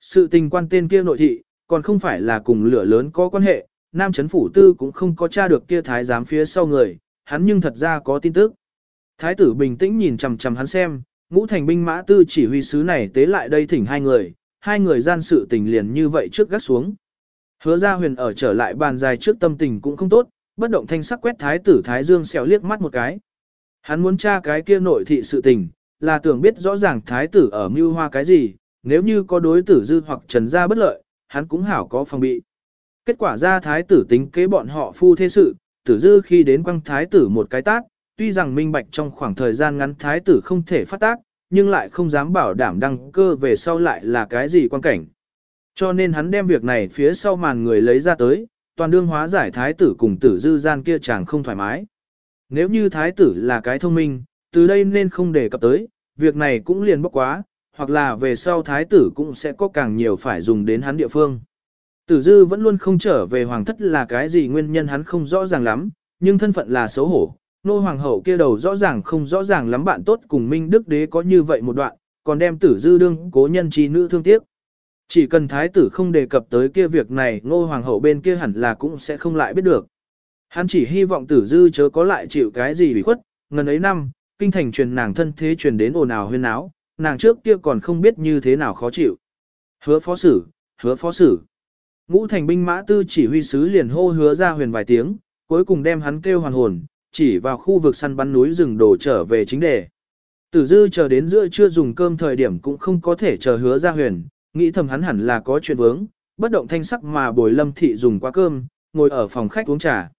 Sự tình quan tên kia nội thị, còn không phải là cùng lửa lớn có quan hệ, nam chấn phủ tư cũng không có tra được kia thái giám phía sau người, hắn nhưng thật ra có tin tức. Thái tử bình tĩnh nhìn chằm chằm hắn xem, ngũ thành binh mã tư chỉ huy sứ này tế lại đây thỉnh hai người, hai người gian sự tình liền như vậy trước gác xuống. Hứa ra huyền ở trở lại bàn dài trước tâm tình cũng không tốt, bất động thanh sắc quét thái tử thái dương xèo liếc mắt một cái. Hắn muốn tra cái kia nội thị sự tình, là tưởng biết rõ ràng thái tử ở mưu hoa cái gì, nếu như có đối tử dư hoặc trần gia bất lợi, hắn cũng hảo có phòng bị. Kết quả ra thái tử tính kế bọn họ phu thế sự, tử dư khi đến quăng thái tử một cái tác, tuy rằng minh bạch trong khoảng thời gian ngắn thái tử không thể phát tác, nhưng lại không dám bảo đảm đăng cơ về sau lại là cái gì quan cảnh. Cho nên hắn đem việc này phía sau màn người lấy ra tới, toàn đương hóa giải thái tử cùng tử dư gian kia chàng không thoải mái. Nếu như thái tử là cái thông minh, từ đây nên không đề cập tới, việc này cũng liền bốc quá, hoặc là về sau thái tử cũng sẽ có càng nhiều phải dùng đến hắn địa phương. Tử dư vẫn luôn không trở về hoàng thất là cái gì nguyên nhân hắn không rõ ràng lắm, nhưng thân phận là xấu hổ. Nô hoàng hậu kia đầu rõ ràng không rõ ràng lắm bạn tốt cùng Minh Đức Đế có như vậy một đoạn, còn đem tử dư đương cố nhân trí nữ thương tiếc. Chỉ cần thái tử không đề cập tới kia việc này ngô hoàng hậu bên kia hẳn là cũng sẽ không lại biết được. Hắn chỉ hy vọng tử dư chớ có lại chịu cái gì bị khuất, ngần ấy năm, kinh thành truyền nàng thân thế truyền đến ồn ào huyên áo, nàng trước kia còn không biết như thế nào khó chịu. Hứa phó sử, hứa phó sử. Ngũ thành binh mã tư chỉ huy sứ liền hô hứa ra huyền vài tiếng, cuối cùng đem hắn kêu hoàn hồn, chỉ vào khu vực săn bắn núi rừng đổ trở về chính đề. Tử dư chờ đến giữa trưa dùng cơm thời điểm cũng không có thể chờ hứa ra huyền, nghĩ thầm hắn hẳn là có chuyện vướng, bất động thanh sắc mà bồi lâm thị dùng qua cơm, ngồi ở phòng khách uống trà.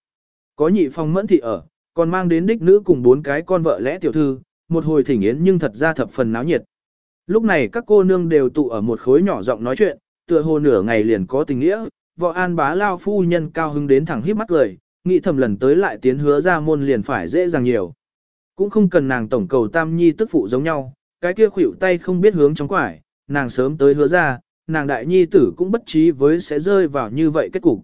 Có nhị phòng mẫn thị ở, còn mang đến đích nữ cùng bốn cái con vợ lẽ tiểu thư, một hồi thỉnh yến nhưng thật ra thập phần náo nhiệt. Lúc này các cô nương đều tụ ở một khối nhỏ giọng nói chuyện, tựa hồ nửa ngày liền có tình nghĩa, vợ an bá lao phu nhân cao hứng đến thẳng híp mắt cười, nghĩ thầm lần tới lại tiến hứa ra môn liền phải dễ dàng nhiều. Cũng không cần nàng tổng cầu tam nhi tức phụ giống nhau, cái kia khuỷu tay không biết hướng trong quải, nàng sớm tới hứa ra, nàng đại nhi tử cũng bất trí với sẽ rơi vào như vậy kết cục.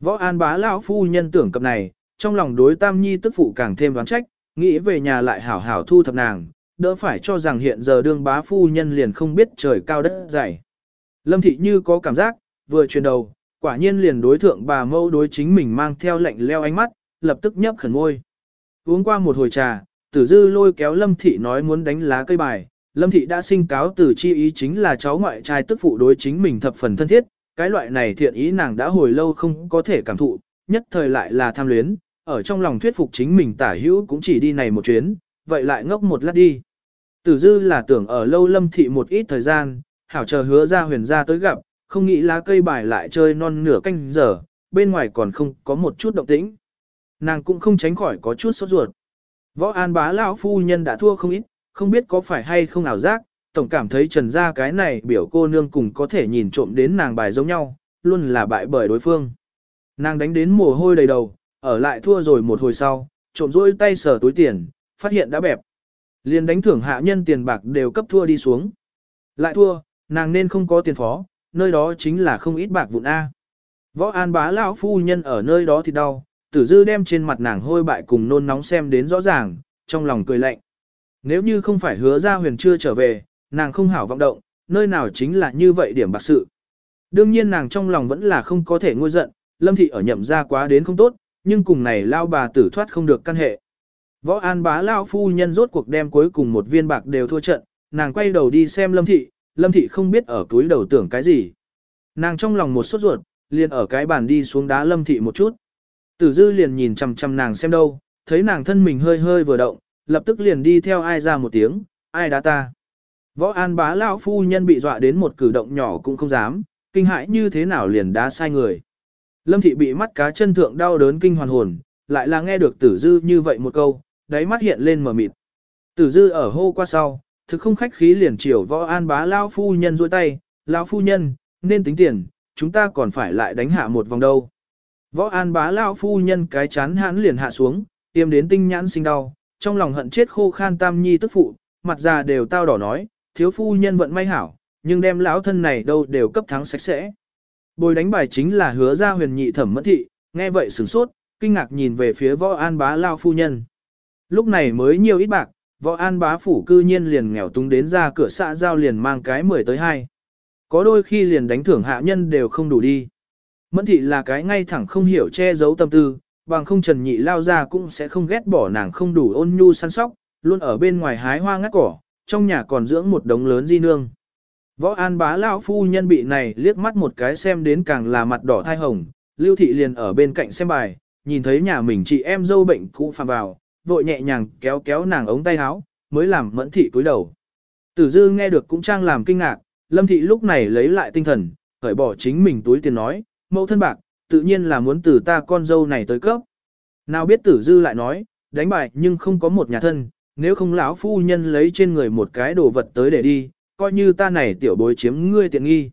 Võ an bá lão phu nhân tưởng cập này, trong lòng đối tam nhi tức phụ càng thêm đoán trách, nghĩ về nhà lại hảo hảo thu thập nàng, đỡ phải cho rằng hiện giờ đương bá phu nhân liền không biết trời cao đất dày. Lâm thị như có cảm giác, vừa chuyển đầu, quả nhiên liền đối thượng bà mâu đối chính mình mang theo lệnh leo ánh mắt, lập tức nhấp khẩn môi. Uống qua một hồi trà, tử dư lôi kéo Lâm thị nói muốn đánh lá cây bài, Lâm thị đã sinh cáo từ chi ý chính là cháu ngoại trai tức phụ đối chính mình thập phần thân thiết, cái loại này thiện ý nàng đã hồi lâu không có thể cảm thụ, nhất thời lại là tham luyến, ở trong lòng thuyết phục chính mình tả hữu cũng chỉ đi này một chuyến, vậy lại ngốc một lát đi. Tử dư là tưởng ở lâu lâm thị một ít thời gian, hảo chờ hứa ra huyền ra tới gặp, không nghĩ lá cây bài lại chơi non nửa canh giờ, bên ngoài còn không có một chút động tĩnh. Nàng cũng không tránh khỏi có chút sốt ruột. Võ an bá lão phu nhân đã thua không ít, không biết có phải hay không ảo giác, tổng cảm thấy trần ra cái này biểu cô nương cùng có thể nhìn trộm đến nàng bài giống nhau, luôn là bại bởi đối phương. Nàng đánh đến mồ hôi đầy đầu, ở lại thua rồi một hồi sau, trộm rỗi tay sờ túi tiền, phát hiện đã bẹp. Liền đánh thưởng hạ nhân tiền bạc đều cấp thua đi xuống. Lại thua, nàng nên không có tiền phó, nơi đó chính là không ít bạc vụn A. Võ an bá lão phu nhân ở nơi đó thì đau, tử dư đem trên mặt nàng hôi bại cùng nôn nóng xem đến rõ ràng, trong lòng cười lạnh. Nếu như không phải hứa ra huyền chưa trở về, nàng không hảo vọng động, nơi nào chính là như vậy điểm bạc sự. Đương nhiên nàng trong lòng vẫn là không có thể ngôi giận, lâm thị ở nhậm ra quá đến không tốt, nhưng cùng này lao bà tử thoát không được căn hệ. Võ an bá lao phu nhân rốt cuộc đem cuối cùng một viên bạc đều thua trận, nàng quay đầu đi xem lâm thị, lâm thị không biết ở túi đầu tưởng cái gì. Nàng trong lòng một sốt ruột, liền ở cái bàn đi xuống đá lâm thị một chút. Tử dư liền nhìn chằm chằm nàng xem đâu, thấy nàng thân mình hơi hơi vừa động, lập tức liền đi theo ai ra một tiếng, ai đá ta. Võ an bá lão phu nhân bị dọa đến một cử động nhỏ cũng không dám, kinh hãi như thế nào liền đá sai người. Lâm thị bị mắt cá chân thượng đau đớn kinh hoàn hồn, lại là nghe được tử dư như vậy một câu, đáy mắt hiện lên mờ mịt. Tử dư ở hô qua sau, thực không khách khí liền chiều võ an bá lao phu nhân duỗi tay, lao phu nhân, nên tính tiền, chúng ta còn phải lại đánh hạ một vòng đâu. Võ an bá lao phu nhân cái chán hãn liền hạ xuống, tiêm đến tinh nhãn sinh đau, trong lòng hận chết khô khan tam nhi tức phụ, mặt già đều tao đỏ nói, thiếu phu nhân vận may hảo, nhưng đem lão thân này đâu đều cấp thắng sạch sẽ. Bồi đánh bài chính là hứa ra huyền nhị thẩm mẫn thị, nghe vậy sửng sốt, kinh ngạc nhìn về phía võ an bá lao phu nhân. Lúc này mới nhiều ít bạc, võ an bá phủ cư nhiên liền nghèo túng đến ra cửa xã giao liền mang cái 10 tới 2. Có đôi khi liền đánh thưởng hạ nhân đều không đủ đi. Mẫn thị là cái ngay thẳng không hiểu che giấu tâm tư, bằng không trần nhị lao ra cũng sẽ không ghét bỏ nàng không đủ ôn nhu săn sóc, luôn ở bên ngoài hái hoa ngắt cỏ, trong nhà còn dưỡng một đống lớn di nương. Võ an bá lao phu nhân bị này liếc mắt một cái xem đến càng là mặt đỏ thai hồng, lưu thị liền ở bên cạnh xem bài, nhìn thấy nhà mình chị em dâu bệnh cũ phạm vào, vội nhẹ nhàng kéo kéo nàng ống tay áo, mới làm mẫn thị cúi đầu. Tử dư nghe được cũng trang làm kinh ngạc, lâm thị lúc này lấy lại tinh thần, khởi bỏ chính mình túi tiền nói, mẫu thân bạc, tự nhiên là muốn từ ta con dâu này tới cấp. Nào biết tử dư lại nói, đánh bại nhưng không có một nhà thân, nếu không lão phu nhân lấy trên người một cái đồ vật tới để đi, coi như ta này tiểu bối chiếm ngươi tiện nghi.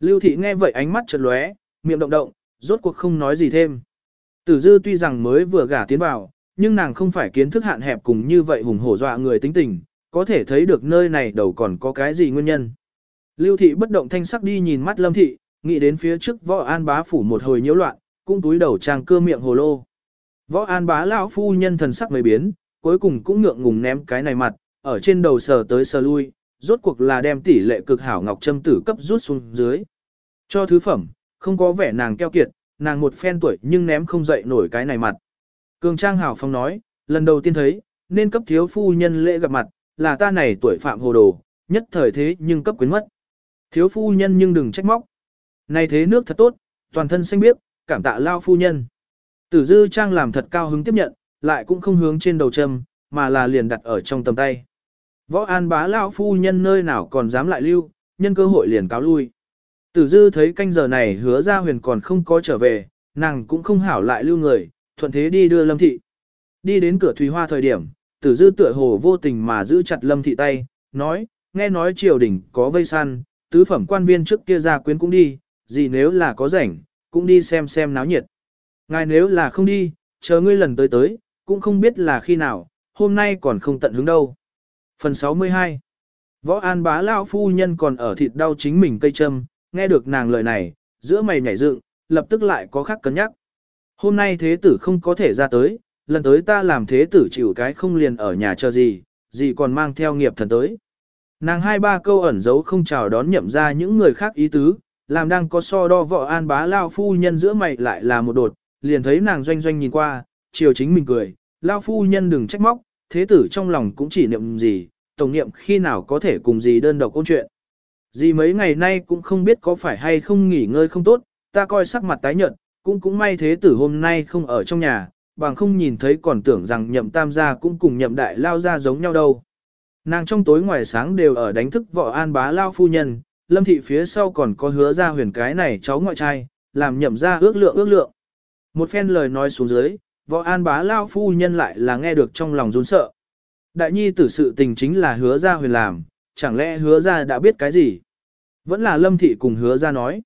Lưu thị nghe vậy ánh mắt chợt lóe, miệng động động, rốt cuộc không nói gì thêm. Tử dư tuy rằng mới vừa gả tiến vào, nhưng nàng không phải kiến thức hạn hẹp cùng như vậy hùng hổ dọa người tính tình, có thể thấy được nơi này đầu còn có cái gì nguyên nhân. Lưu thị bất động thanh sắc đi nhìn mắt lâm thị, nghĩ đến phía trước võ an bá phủ một hồi nhiễu loạn, cũng túi đầu trang cưa miệng hồ lô. Võ an bá lão phu nhân thần sắc mấy biến, cuối cùng cũng ngượng ngùng ném cái này mặt, ở trên đầu sờ tới sờ lui, rốt cuộc là đem tỷ lệ cực hảo ngọc châm tử cấp rút xuống dưới. Cho thứ phẩm, không có vẻ nàng keo kiệt, nàng một phen tuổi nhưng ném không dậy nổi cái này mặt. Cường Trang hảo phong nói, lần đầu tiên thấy, nên cấp thiếu phu nhân lễ gặp mặt, là ta này tuổi phạm hồ đồ, nhất thời thế nhưng cấp quyến mất. Thiếu phu nhân nhưng đừng trách móc. Này thế nước thật tốt, toàn thân xanh biếc, cảm tạ lao phu nhân. Tử dư trang làm thật cao hứng tiếp nhận, lại cũng không hướng trên đầu châm, mà là liền đặt ở trong tầm tay. Võ an bá lao phu nhân nơi nào còn dám lại lưu, nhân cơ hội liền cáo lui. Tử dư thấy canh giờ này hứa ra huyền còn không có trở về, nàng cũng không hảo lại lưu người, thuận thế đi đưa lâm thị. Đi đến cửa thủy hoa thời điểm, tử dư tựa hồ vô tình mà giữ chặt lâm thị tay, nói, nghe nói triều đình có vây săn, tứ phẩm quan viên trước kia ra quyến cũng đi, gì nếu là có rảnh, cũng đi xem xem náo nhiệt. Ngài nếu là không đi, chờ ngươi lần tới tới, cũng không biết là khi nào, hôm nay còn không tận hứng đâu. Phần 62 Võ An bá Lão phu nhân còn ở thịt đau chính mình cây châm, nghe được nàng lời này, giữa mày nhảy dựng, lập tức lại có khác cân nhắc. Hôm nay thế tử không có thể ra tới, lần tới ta làm thế tử chịu cái không liền ở nhà chờ gì, gì còn mang theo nghiệp thần tới. Nàng hai ba câu ẩn giấu không chào đón nhậm ra những người khác ý tứ, làm đang có so đo vợ an bá lao phu nhân giữa mày lại là một đột, liền thấy nàng doanh doanh nhìn qua, chiều chính mình cười, lao phu nhân đừng trách móc, thế tử trong lòng cũng chỉ niệm gì, tổng niệm khi nào có thể cùng gì đơn độc câu chuyện. Gì mấy ngày nay cũng không biết có phải hay không nghỉ ngơi không tốt, ta coi sắc mặt tái nhợt, cũng cũng may thế tử hôm nay không ở trong nhà, bằng không nhìn thấy còn tưởng rằng nhậm tam gia cũng cùng nhậm đại lao ra giống nhau đâu. Nàng trong tối ngoài sáng đều ở đánh thức vợ an bá lao phu nhân, lâm thị phía sau còn có hứa ra huyền cái này cháu ngoại trai, làm nhậm ra ước lượng ước lượng. Một phen lời nói xuống dưới, võ an bá lao phu nhân lại là nghe được trong lòng run sợ. Đại nhi tử sự tình chính là hứa ra huyền làm, chẳng lẽ hứa ra đã biết cái gì? Vẫn là lâm thị cùng hứa ra nói.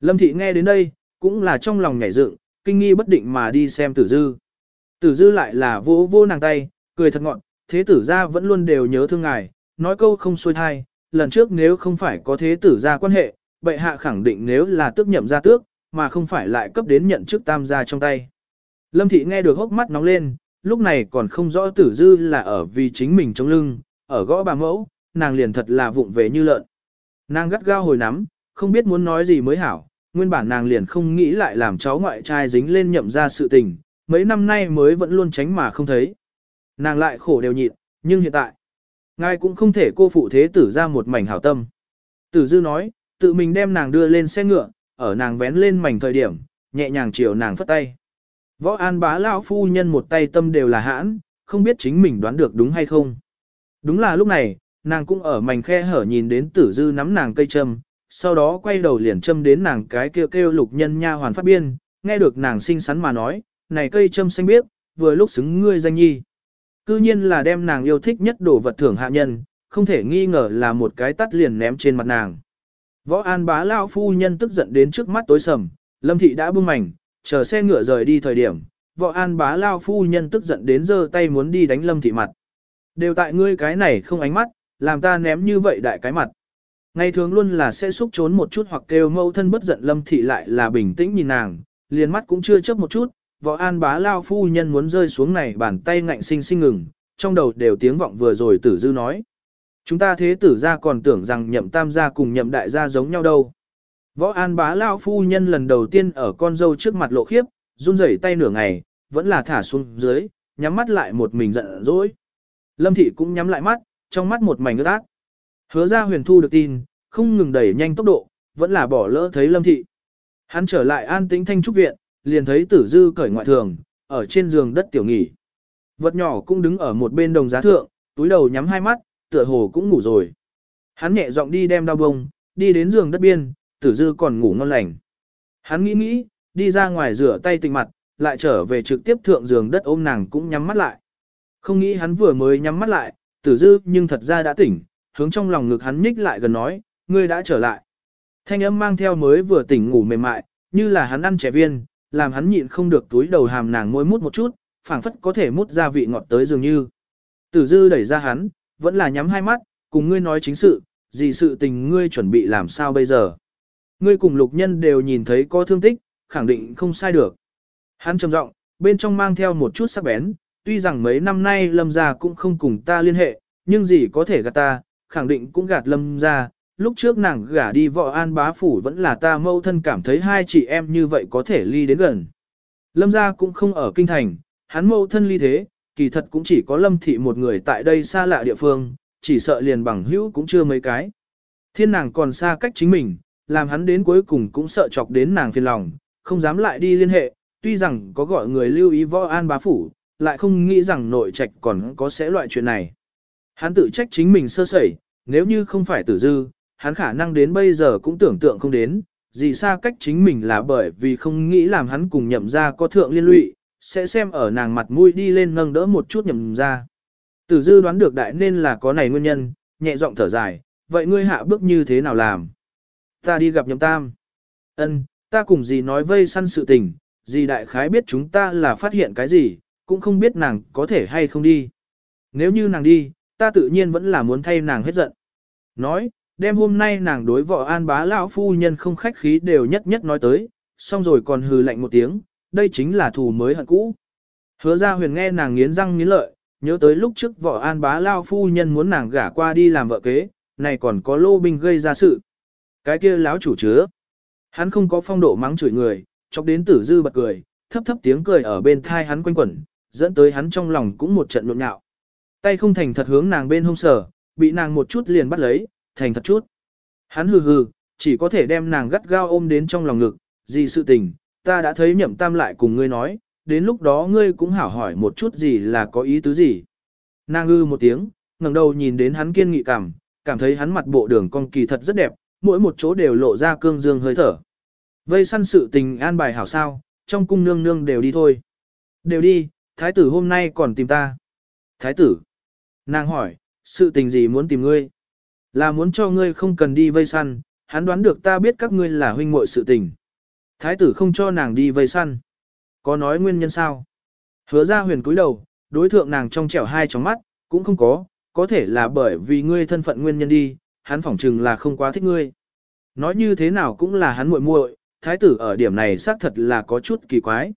Lâm thị nghe đến đây, cũng là trong lòng nhảy dựng, kinh nghi bất định mà đi xem tử dư. Tử dư lại là vô vô nàng tay, cười thật ngọn, thế tử gia vẫn luôn đều nhớ thương ngài, nói câu không xuôi thai, lần trước nếu không phải có thế tử gia quan hệ, bệ hạ khẳng định nếu là tước nhậm gia tước, mà không phải lại cấp đến nhận chức tam gia trong tay. Lâm thị nghe được hốc mắt nóng lên, lúc này còn không rõ tử dư là ở vì chính mình trong lưng, ở gõ bà mẫu, nàng liền thật là vụng về như lợn. Nàng gắt gao hồi nắm, không biết muốn nói gì mới hảo, nguyên bản nàng liền không nghĩ lại làm cháu ngoại trai dính lên nhậm ra sự tình, mấy năm nay mới vẫn luôn tránh mà không thấy. Nàng lại khổ đều nhịn, nhưng hiện tại, ngài cũng không thể cô phụ thế tử ra một mảnh hảo tâm. Tử dư nói, tự mình đem nàng đưa lên xe ngựa, ở nàng vén lên mảnh thời điểm, nhẹ nhàng chiều nàng phất tay. Võ an bá lão phu nhân một tay tâm đều là hãn, không biết chính mình đoán được đúng hay không. Đúng là lúc này, nàng cũng ở mảnh khe hở nhìn đến tử dư nắm nàng cây châm, sau đó quay đầu liền châm đến nàng cái kêu kêu lục nhân nha hoàn phát biên, nghe được nàng xinh xắn mà nói, này cây châm xanh biếc, vừa lúc xứng ngươi danh nhi. Cư nhiên là đem nàng yêu thích nhất đồ vật thưởng hạ nhân, không thể nghi ngờ là một cái tắt liền ném trên mặt nàng. Võ An bá lão phu nhân tức giận đến trước mắt tối sầm, Lâm thị đã bưng mảnh, chờ xe ngựa rời đi thời điểm, Võ An bá lão phu nhân tức giận đến giơ tay muốn đi đánh Lâm thị mặt. Đều tại ngươi cái này không ánh mắt, làm ta ném như vậy đại cái mặt. Ngày thường luôn là sẽ xúc trốn một chút hoặc kêu mâu thân bất giận Lâm thị lại là bình tĩnh nhìn nàng, liền mắt cũng chưa chớp một chút, Võ An bá lao phu nhân muốn rơi xuống này bàn tay ngạnh sinh sinh ngừng, trong đầu đều tiếng vọng vừa rồi tử dư nói. Chúng ta thế tử ra còn tưởng rằng nhậm tam gia cùng nhậm đại gia giống nhau đâu. Võ An bá lao phu nhân lần đầu tiên ở con dâu trước mặt lộ khiếp, run rẩy tay nửa ngày, vẫn là thả xuống dưới, nhắm mắt lại một mình giận dỗi. Lâm thị cũng nhắm lại mắt, trong mắt một mảnh ướt ác. Hứa ra huyền thu được tin, không ngừng đẩy nhanh tốc độ, vẫn là bỏ lỡ thấy lâm thị. Hắn trở lại an tĩnh thanh trúc viện, liền thấy tử dư cởi ngoại thường, ở trên giường đất tiểu nghỉ. Vật nhỏ cũng đứng ở một bên đồng giá thượng, túi đầu nhắm hai mắt, tựa hồ cũng ngủ rồi. Hắn nhẹ giọng đi đem đau bông, đi đến giường đất biên, tử dư còn ngủ ngon lành. Hắn nghĩ nghĩ, đi ra ngoài rửa tay tịnh mặt, lại trở về trực tiếp thượng giường đất ôm nàng cũng nhắm mắt lại. Không nghĩ hắn vừa mới nhắm mắt lại, tử dư nhưng thật ra đã tỉnh, hướng trong lòng ngực hắn nhích lại gần nói, ngươi đã trở lại. Thanh âm mang theo mới vừa tỉnh ngủ mềm mại, như là hắn ăn trẻ viên, làm hắn nhịn không được túi đầu hàm nàng môi mút một chút, phảng phất có thể mút ra vị ngọt tới dường như. Tử dư đẩy ra hắn, vẫn là nhắm hai mắt, cùng ngươi nói chính sự, gì sự tình ngươi chuẩn bị làm sao bây giờ. Ngươi cùng lục nhân đều nhìn thấy có thương tích, khẳng định không sai được. Hắn trầm giọng, bên trong mang theo một chút sắc bén, tuy rằng mấy năm nay lâm gia cũng không cùng ta liên hệ, nhưng gì có thể gạt ta, khẳng định cũng gạt lâm gia. Lúc trước nàng gả đi vợ an bá phủ vẫn là ta mâu thân cảm thấy hai chị em như vậy có thể ly đến gần. Lâm gia cũng không ở kinh thành, hắn mâu thân ly thế, kỳ thật cũng chỉ có lâm thị một người tại đây xa lạ địa phương, chỉ sợ liền bằng hữu cũng chưa mấy cái. Thiên nàng còn xa cách chính mình, làm hắn đến cuối cùng cũng sợ chọc đến nàng phiền lòng, không dám lại đi liên hệ, tuy rằng có gọi người lưu ý võ an bá phủ, lại không nghĩ rằng nội trạch còn có sẽ loại chuyện này. Hắn tự trách chính mình sơ sẩy, nếu như không phải tử dư, hắn khả năng đến bây giờ cũng tưởng tượng không đến, gì xa cách chính mình là bởi vì không nghĩ làm hắn cùng nhậm ra có thượng liên lụy, sẽ xem ở nàng mặt mũi đi lên nâng đỡ một chút nhậm ra. Tử dư đoán được đại nên là có này nguyên nhân, nhẹ giọng thở dài, vậy ngươi hạ bước như thế nào làm? Ta đi gặp nhậm tam. Ân, ta cùng gì nói vây săn sự tình, gì đại khái biết chúng ta là phát hiện cái gì, cũng không biết nàng có thể hay không đi. Nếu như nàng đi, ta tự nhiên vẫn là muốn thay nàng hết giận. Nói, đêm hôm nay nàng đối vợ an bá lão phu nhân không khách khí đều nhất nhất nói tới, xong rồi còn hừ lạnh một tiếng, đây chính là thù mới hận cũ. Hứa ra huyền nghe nàng nghiến răng nghiến lợi, nhớ tới lúc trước vợ an bá lao phu nhân muốn nàng gả qua đi làm vợ kế, này còn có lô binh gây ra sự. Cái kia láo chủ chứa. Hắn không có phong độ mắng chửi người, chọc đến tử dư bật cười, thấp thấp tiếng cười ở bên thai hắn quanh quẩn, dẫn tới hắn trong lòng cũng một trận nộn nhạo. Tay không thành thật hướng nàng bên hông sở, bị nàng một chút liền bắt lấy, thành thật chút. Hắn hừ hừ, chỉ có thể đem nàng gắt gao ôm đến trong lòng ngực, gì sự tình, ta đã thấy nhậm tam lại cùng ngươi nói, đến lúc đó ngươi cũng hảo hỏi một chút gì là có ý tứ gì. Nàng ư một tiếng, ngẩng đầu nhìn đến hắn kiên nghị cảm, cảm thấy hắn mặt bộ đường cong kỳ thật rất đẹp, mỗi một chỗ đều lộ ra cương dương hơi thở. Vây săn sự tình an bài hảo sao, trong cung nương nương đều đi thôi. Đều đi, thái tử hôm nay còn tìm ta. Thái tử. Nàng hỏi, sự tình gì muốn tìm ngươi? Là muốn cho ngươi không cần đi vây săn, hắn đoán được ta biết các ngươi là huynh muội sự tình. Thái tử không cho nàng đi vây săn. Có nói nguyên nhân sao? Hứa ra huyền cúi đầu, đối thượng nàng trong trẻo hai tróng mắt, cũng không có, có thể là bởi vì ngươi thân phận nguyên nhân đi, hắn phỏng chừng là không quá thích ngươi. Nói như thế nào cũng là hắn muội muội, thái tử ở điểm này xác thật là có chút kỳ quái.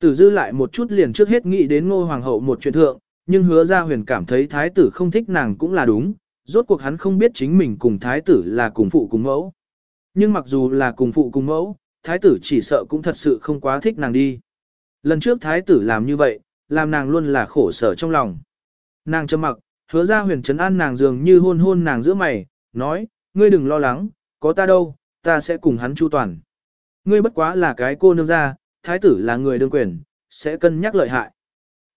Tử dư lại một chút liền trước hết nghĩ đến ngôi hoàng hậu một chuyện thượng, nhưng hứa ra huyền cảm thấy thái tử không thích nàng cũng là đúng, rốt cuộc hắn không biết chính mình cùng thái tử là cùng phụ cùng mẫu. Nhưng mặc dù là cùng phụ cùng mẫu, thái tử chỉ sợ cũng thật sự không quá thích nàng đi. Lần trước thái tử làm như vậy, làm nàng luôn là khổ sở trong lòng. Nàng trầm mặc, hứa ra huyền trấn an nàng dường như hôn hôn nàng giữa mày, nói, ngươi đừng lo lắng, có ta đâu, ta sẽ cùng hắn chu toàn. Ngươi bất quá là cái cô nương ra, thái tử là người đương quyền, sẽ cân nhắc lợi hại.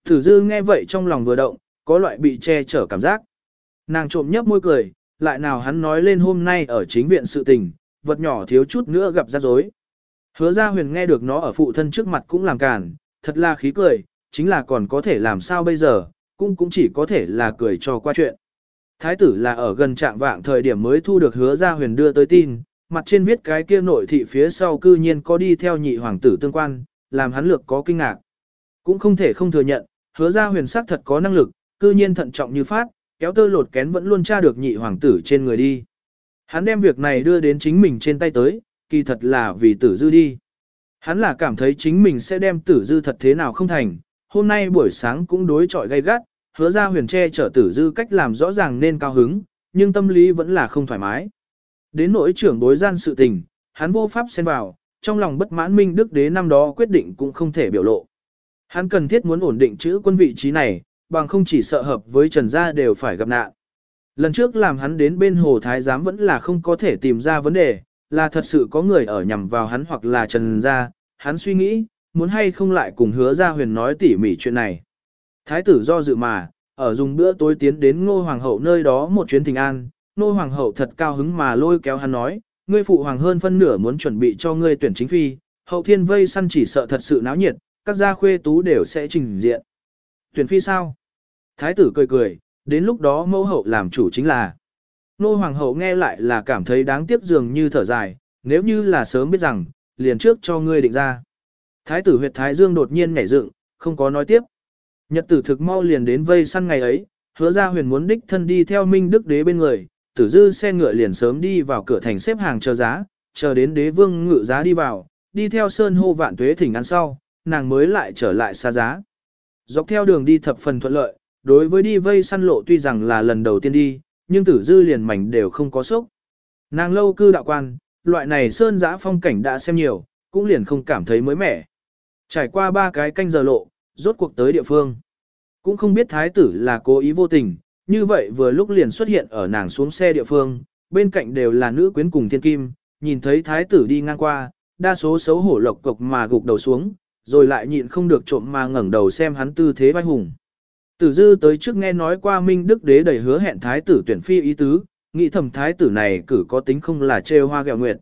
Tử dư nghe vậy trong lòng vừa động, có loại bị che chở cảm giác. Nàng trộm nhấp môi cười, lại nào hắn nói lên hôm nay ở chính viện sự tình, vật nhỏ thiếu chút nữa gặp rắc rối. Hứa ra huyền nghe được nó ở phụ thân trước mặt cũng làm cản, thật là khí cười, chính là còn có thể làm sao bây giờ, cũng cũng chỉ có thể là cười cho qua chuyện. Thái tử là ở gần trạng vạng thời điểm mới thu được hứa ra huyền đưa tới tin, mặt trên viết cái kia nội thị phía sau cư nhiên có đi theo nhị hoàng tử tương quan, làm hắn lược có kinh ngạc. Cũng không thể không thừa nhận, hứa ra huyền sắc thật có năng lực, cư nhiên thận trọng như phát, kéo tơ lột kén vẫn luôn tra được nhị hoàng tử trên người đi. Hắn đem việc này đưa đến chính mình trên tay tới, kỳ thật là vì tử dư đi. Hắn là cảm thấy chính mình sẽ đem tử dư thật thế nào không thành, hôm nay buổi sáng cũng đối chọi gay gắt, hứa ra huyền che chở tử dư cách làm rõ ràng nên cao hứng, nhưng tâm lý vẫn là không thoải mái. Đến nỗi trưởng đối gian sự tình, hắn vô pháp xen vào, trong lòng bất mãn minh đức đế năm đó quyết định cũng không thể biểu lộ. Hắn cần thiết muốn ổn định chữ quân vị trí này, bằng không chỉ sợ hợp với trần gia đều phải gặp nạn. Lần trước làm hắn đến bên hồ thái giám vẫn là không có thể tìm ra vấn đề, là thật sự có người ở nhằm vào hắn hoặc là trần gia, hắn suy nghĩ, muốn hay không lại cùng hứa ra huyền nói tỉ mỉ chuyện này. Thái tử do dự mà, ở dùng bữa tối tiến đến ngôi hoàng hậu nơi đó một chuyến thỉnh an, ngôi hoàng hậu thật cao hứng mà lôi kéo hắn nói, ngươi phụ hoàng hơn phân nửa muốn chuẩn bị cho ngươi tuyển chính phi, hậu thiên vây săn chỉ sợ thật sự náo nhiệt, các gia khuê tú đều sẽ trình diện. Tuyển phi sao? Thái tử cười cười, đến lúc đó mẫu hậu làm chủ chính là. Nô hoàng hậu nghe lại là cảm thấy đáng tiếc dường như thở dài, nếu như là sớm biết rằng, liền trước cho ngươi định ra. Thái tử huyệt thái dương đột nhiên nhảy dựng, không có nói tiếp. Nhật tử thực mau liền đến vây săn ngày ấy, hứa ra huyền muốn đích thân đi theo Minh Đức đế bên người, tử dư xe ngựa liền sớm đi vào cửa thành xếp hàng chờ giá, chờ đến đế vương ngự giá đi vào, đi theo sơn hô vạn tuế thỉnh ăn sau, nàng mới lại trở lại xa giá. Dọc theo đường đi thập phần thuận lợi, đối với đi vây săn lộ tuy rằng là lần đầu tiên đi, nhưng tử dư liền mảnh đều không có sốc. Nàng lâu cư đạo quan, loại này sơn giã phong cảnh đã xem nhiều, cũng liền không cảm thấy mới mẻ. Trải qua ba cái canh giờ lộ, rốt cuộc tới địa phương. Cũng không biết thái tử là cố ý vô tình, như vậy vừa lúc liền xuất hiện ở nàng xuống xe địa phương, bên cạnh đều là nữ quyến cùng thiên kim, nhìn thấy thái tử đi ngang qua, đa số xấu hổ lộc cục mà gục đầu xuống, rồi lại nhịn không được trộm mà ngẩng đầu xem hắn tư thế vai hùng. Tử dư tới trước nghe nói qua Minh Đức Đế đầy hứa hẹn thái tử tuyển phi ý tứ, nghĩ thầm thái tử này cử có tính không là trêu hoa gẹo nguyệt.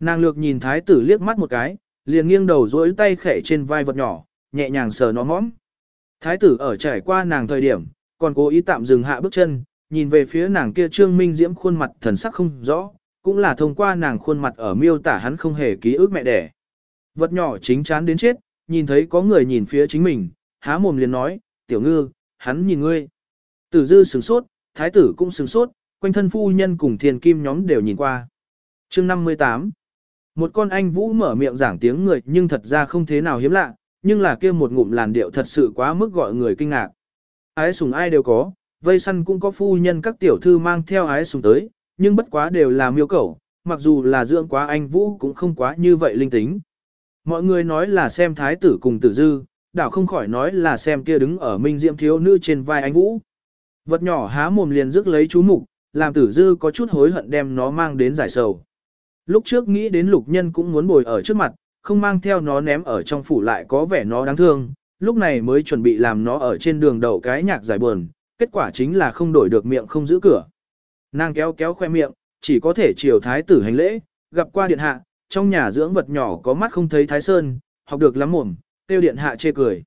Nàng lược nhìn thái tử liếc mắt một cái, liền nghiêng đầu duỗi tay khẽ trên vai vật nhỏ, nhẹ nhàng sờ nó mõm. Thái tử ở trải qua nàng thời điểm, còn cố ý tạm dừng hạ bước chân, nhìn về phía nàng kia trương minh diễm khuôn mặt thần sắc không rõ, cũng là thông qua nàng khuôn mặt ở miêu tả hắn không hề ký ức mẹ đẻ. Vật nhỏ chính chán đến chết, nhìn thấy có người nhìn phía chính mình, há mồm liền nói, tiểu ngư, hắn nhìn ngươi. Tử dư sừng sốt, thái tử cũng sừng sốt, quanh thân phu nhân cùng thiền kim nhóm đều nhìn qua. chương 58 Một con anh vũ mở miệng giảng tiếng người nhưng thật ra không thế nào hiếm lạ, nhưng là kia một ngụm làn điệu thật sự quá mức gọi người kinh ngạc. Ái sùng ai đều có, vây săn cũng có phu nhân các tiểu thư mang theo ái sùng tới, nhưng bất quá đều là miêu cẩu, mặc dù là dưỡng quá anh vũ cũng không quá như vậy linh tính. Mọi người nói là xem thái tử cùng tử dư, đảo không khỏi nói là xem kia đứng ở minh diệm thiếu nữ trên vai anh vũ. Vật nhỏ há mồm liền rước lấy chú mục, làm tử dư có chút hối hận đem nó mang đến giải sầu. Lúc trước nghĩ đến lục nhân cũng muốn bồi ở trước mặt, không mang theo nó ném ở trong phủ lại có vẻ nó đáng thương, lúc này mới chuẩn bị làm nó ở trên đường đậu cái nhạc giải buồn, kết quả chính là không đổi được miệng không giữ cửa. Nàng kéo kéo khoe miệng, chỉ có thể chiều thái tử hành lễ, gặp qua điện hạ, trong nhà dưỡng vật nhỏ có mắt không thấy thái sơn, học được lắm mồm, tiêu điện hạ chê cười.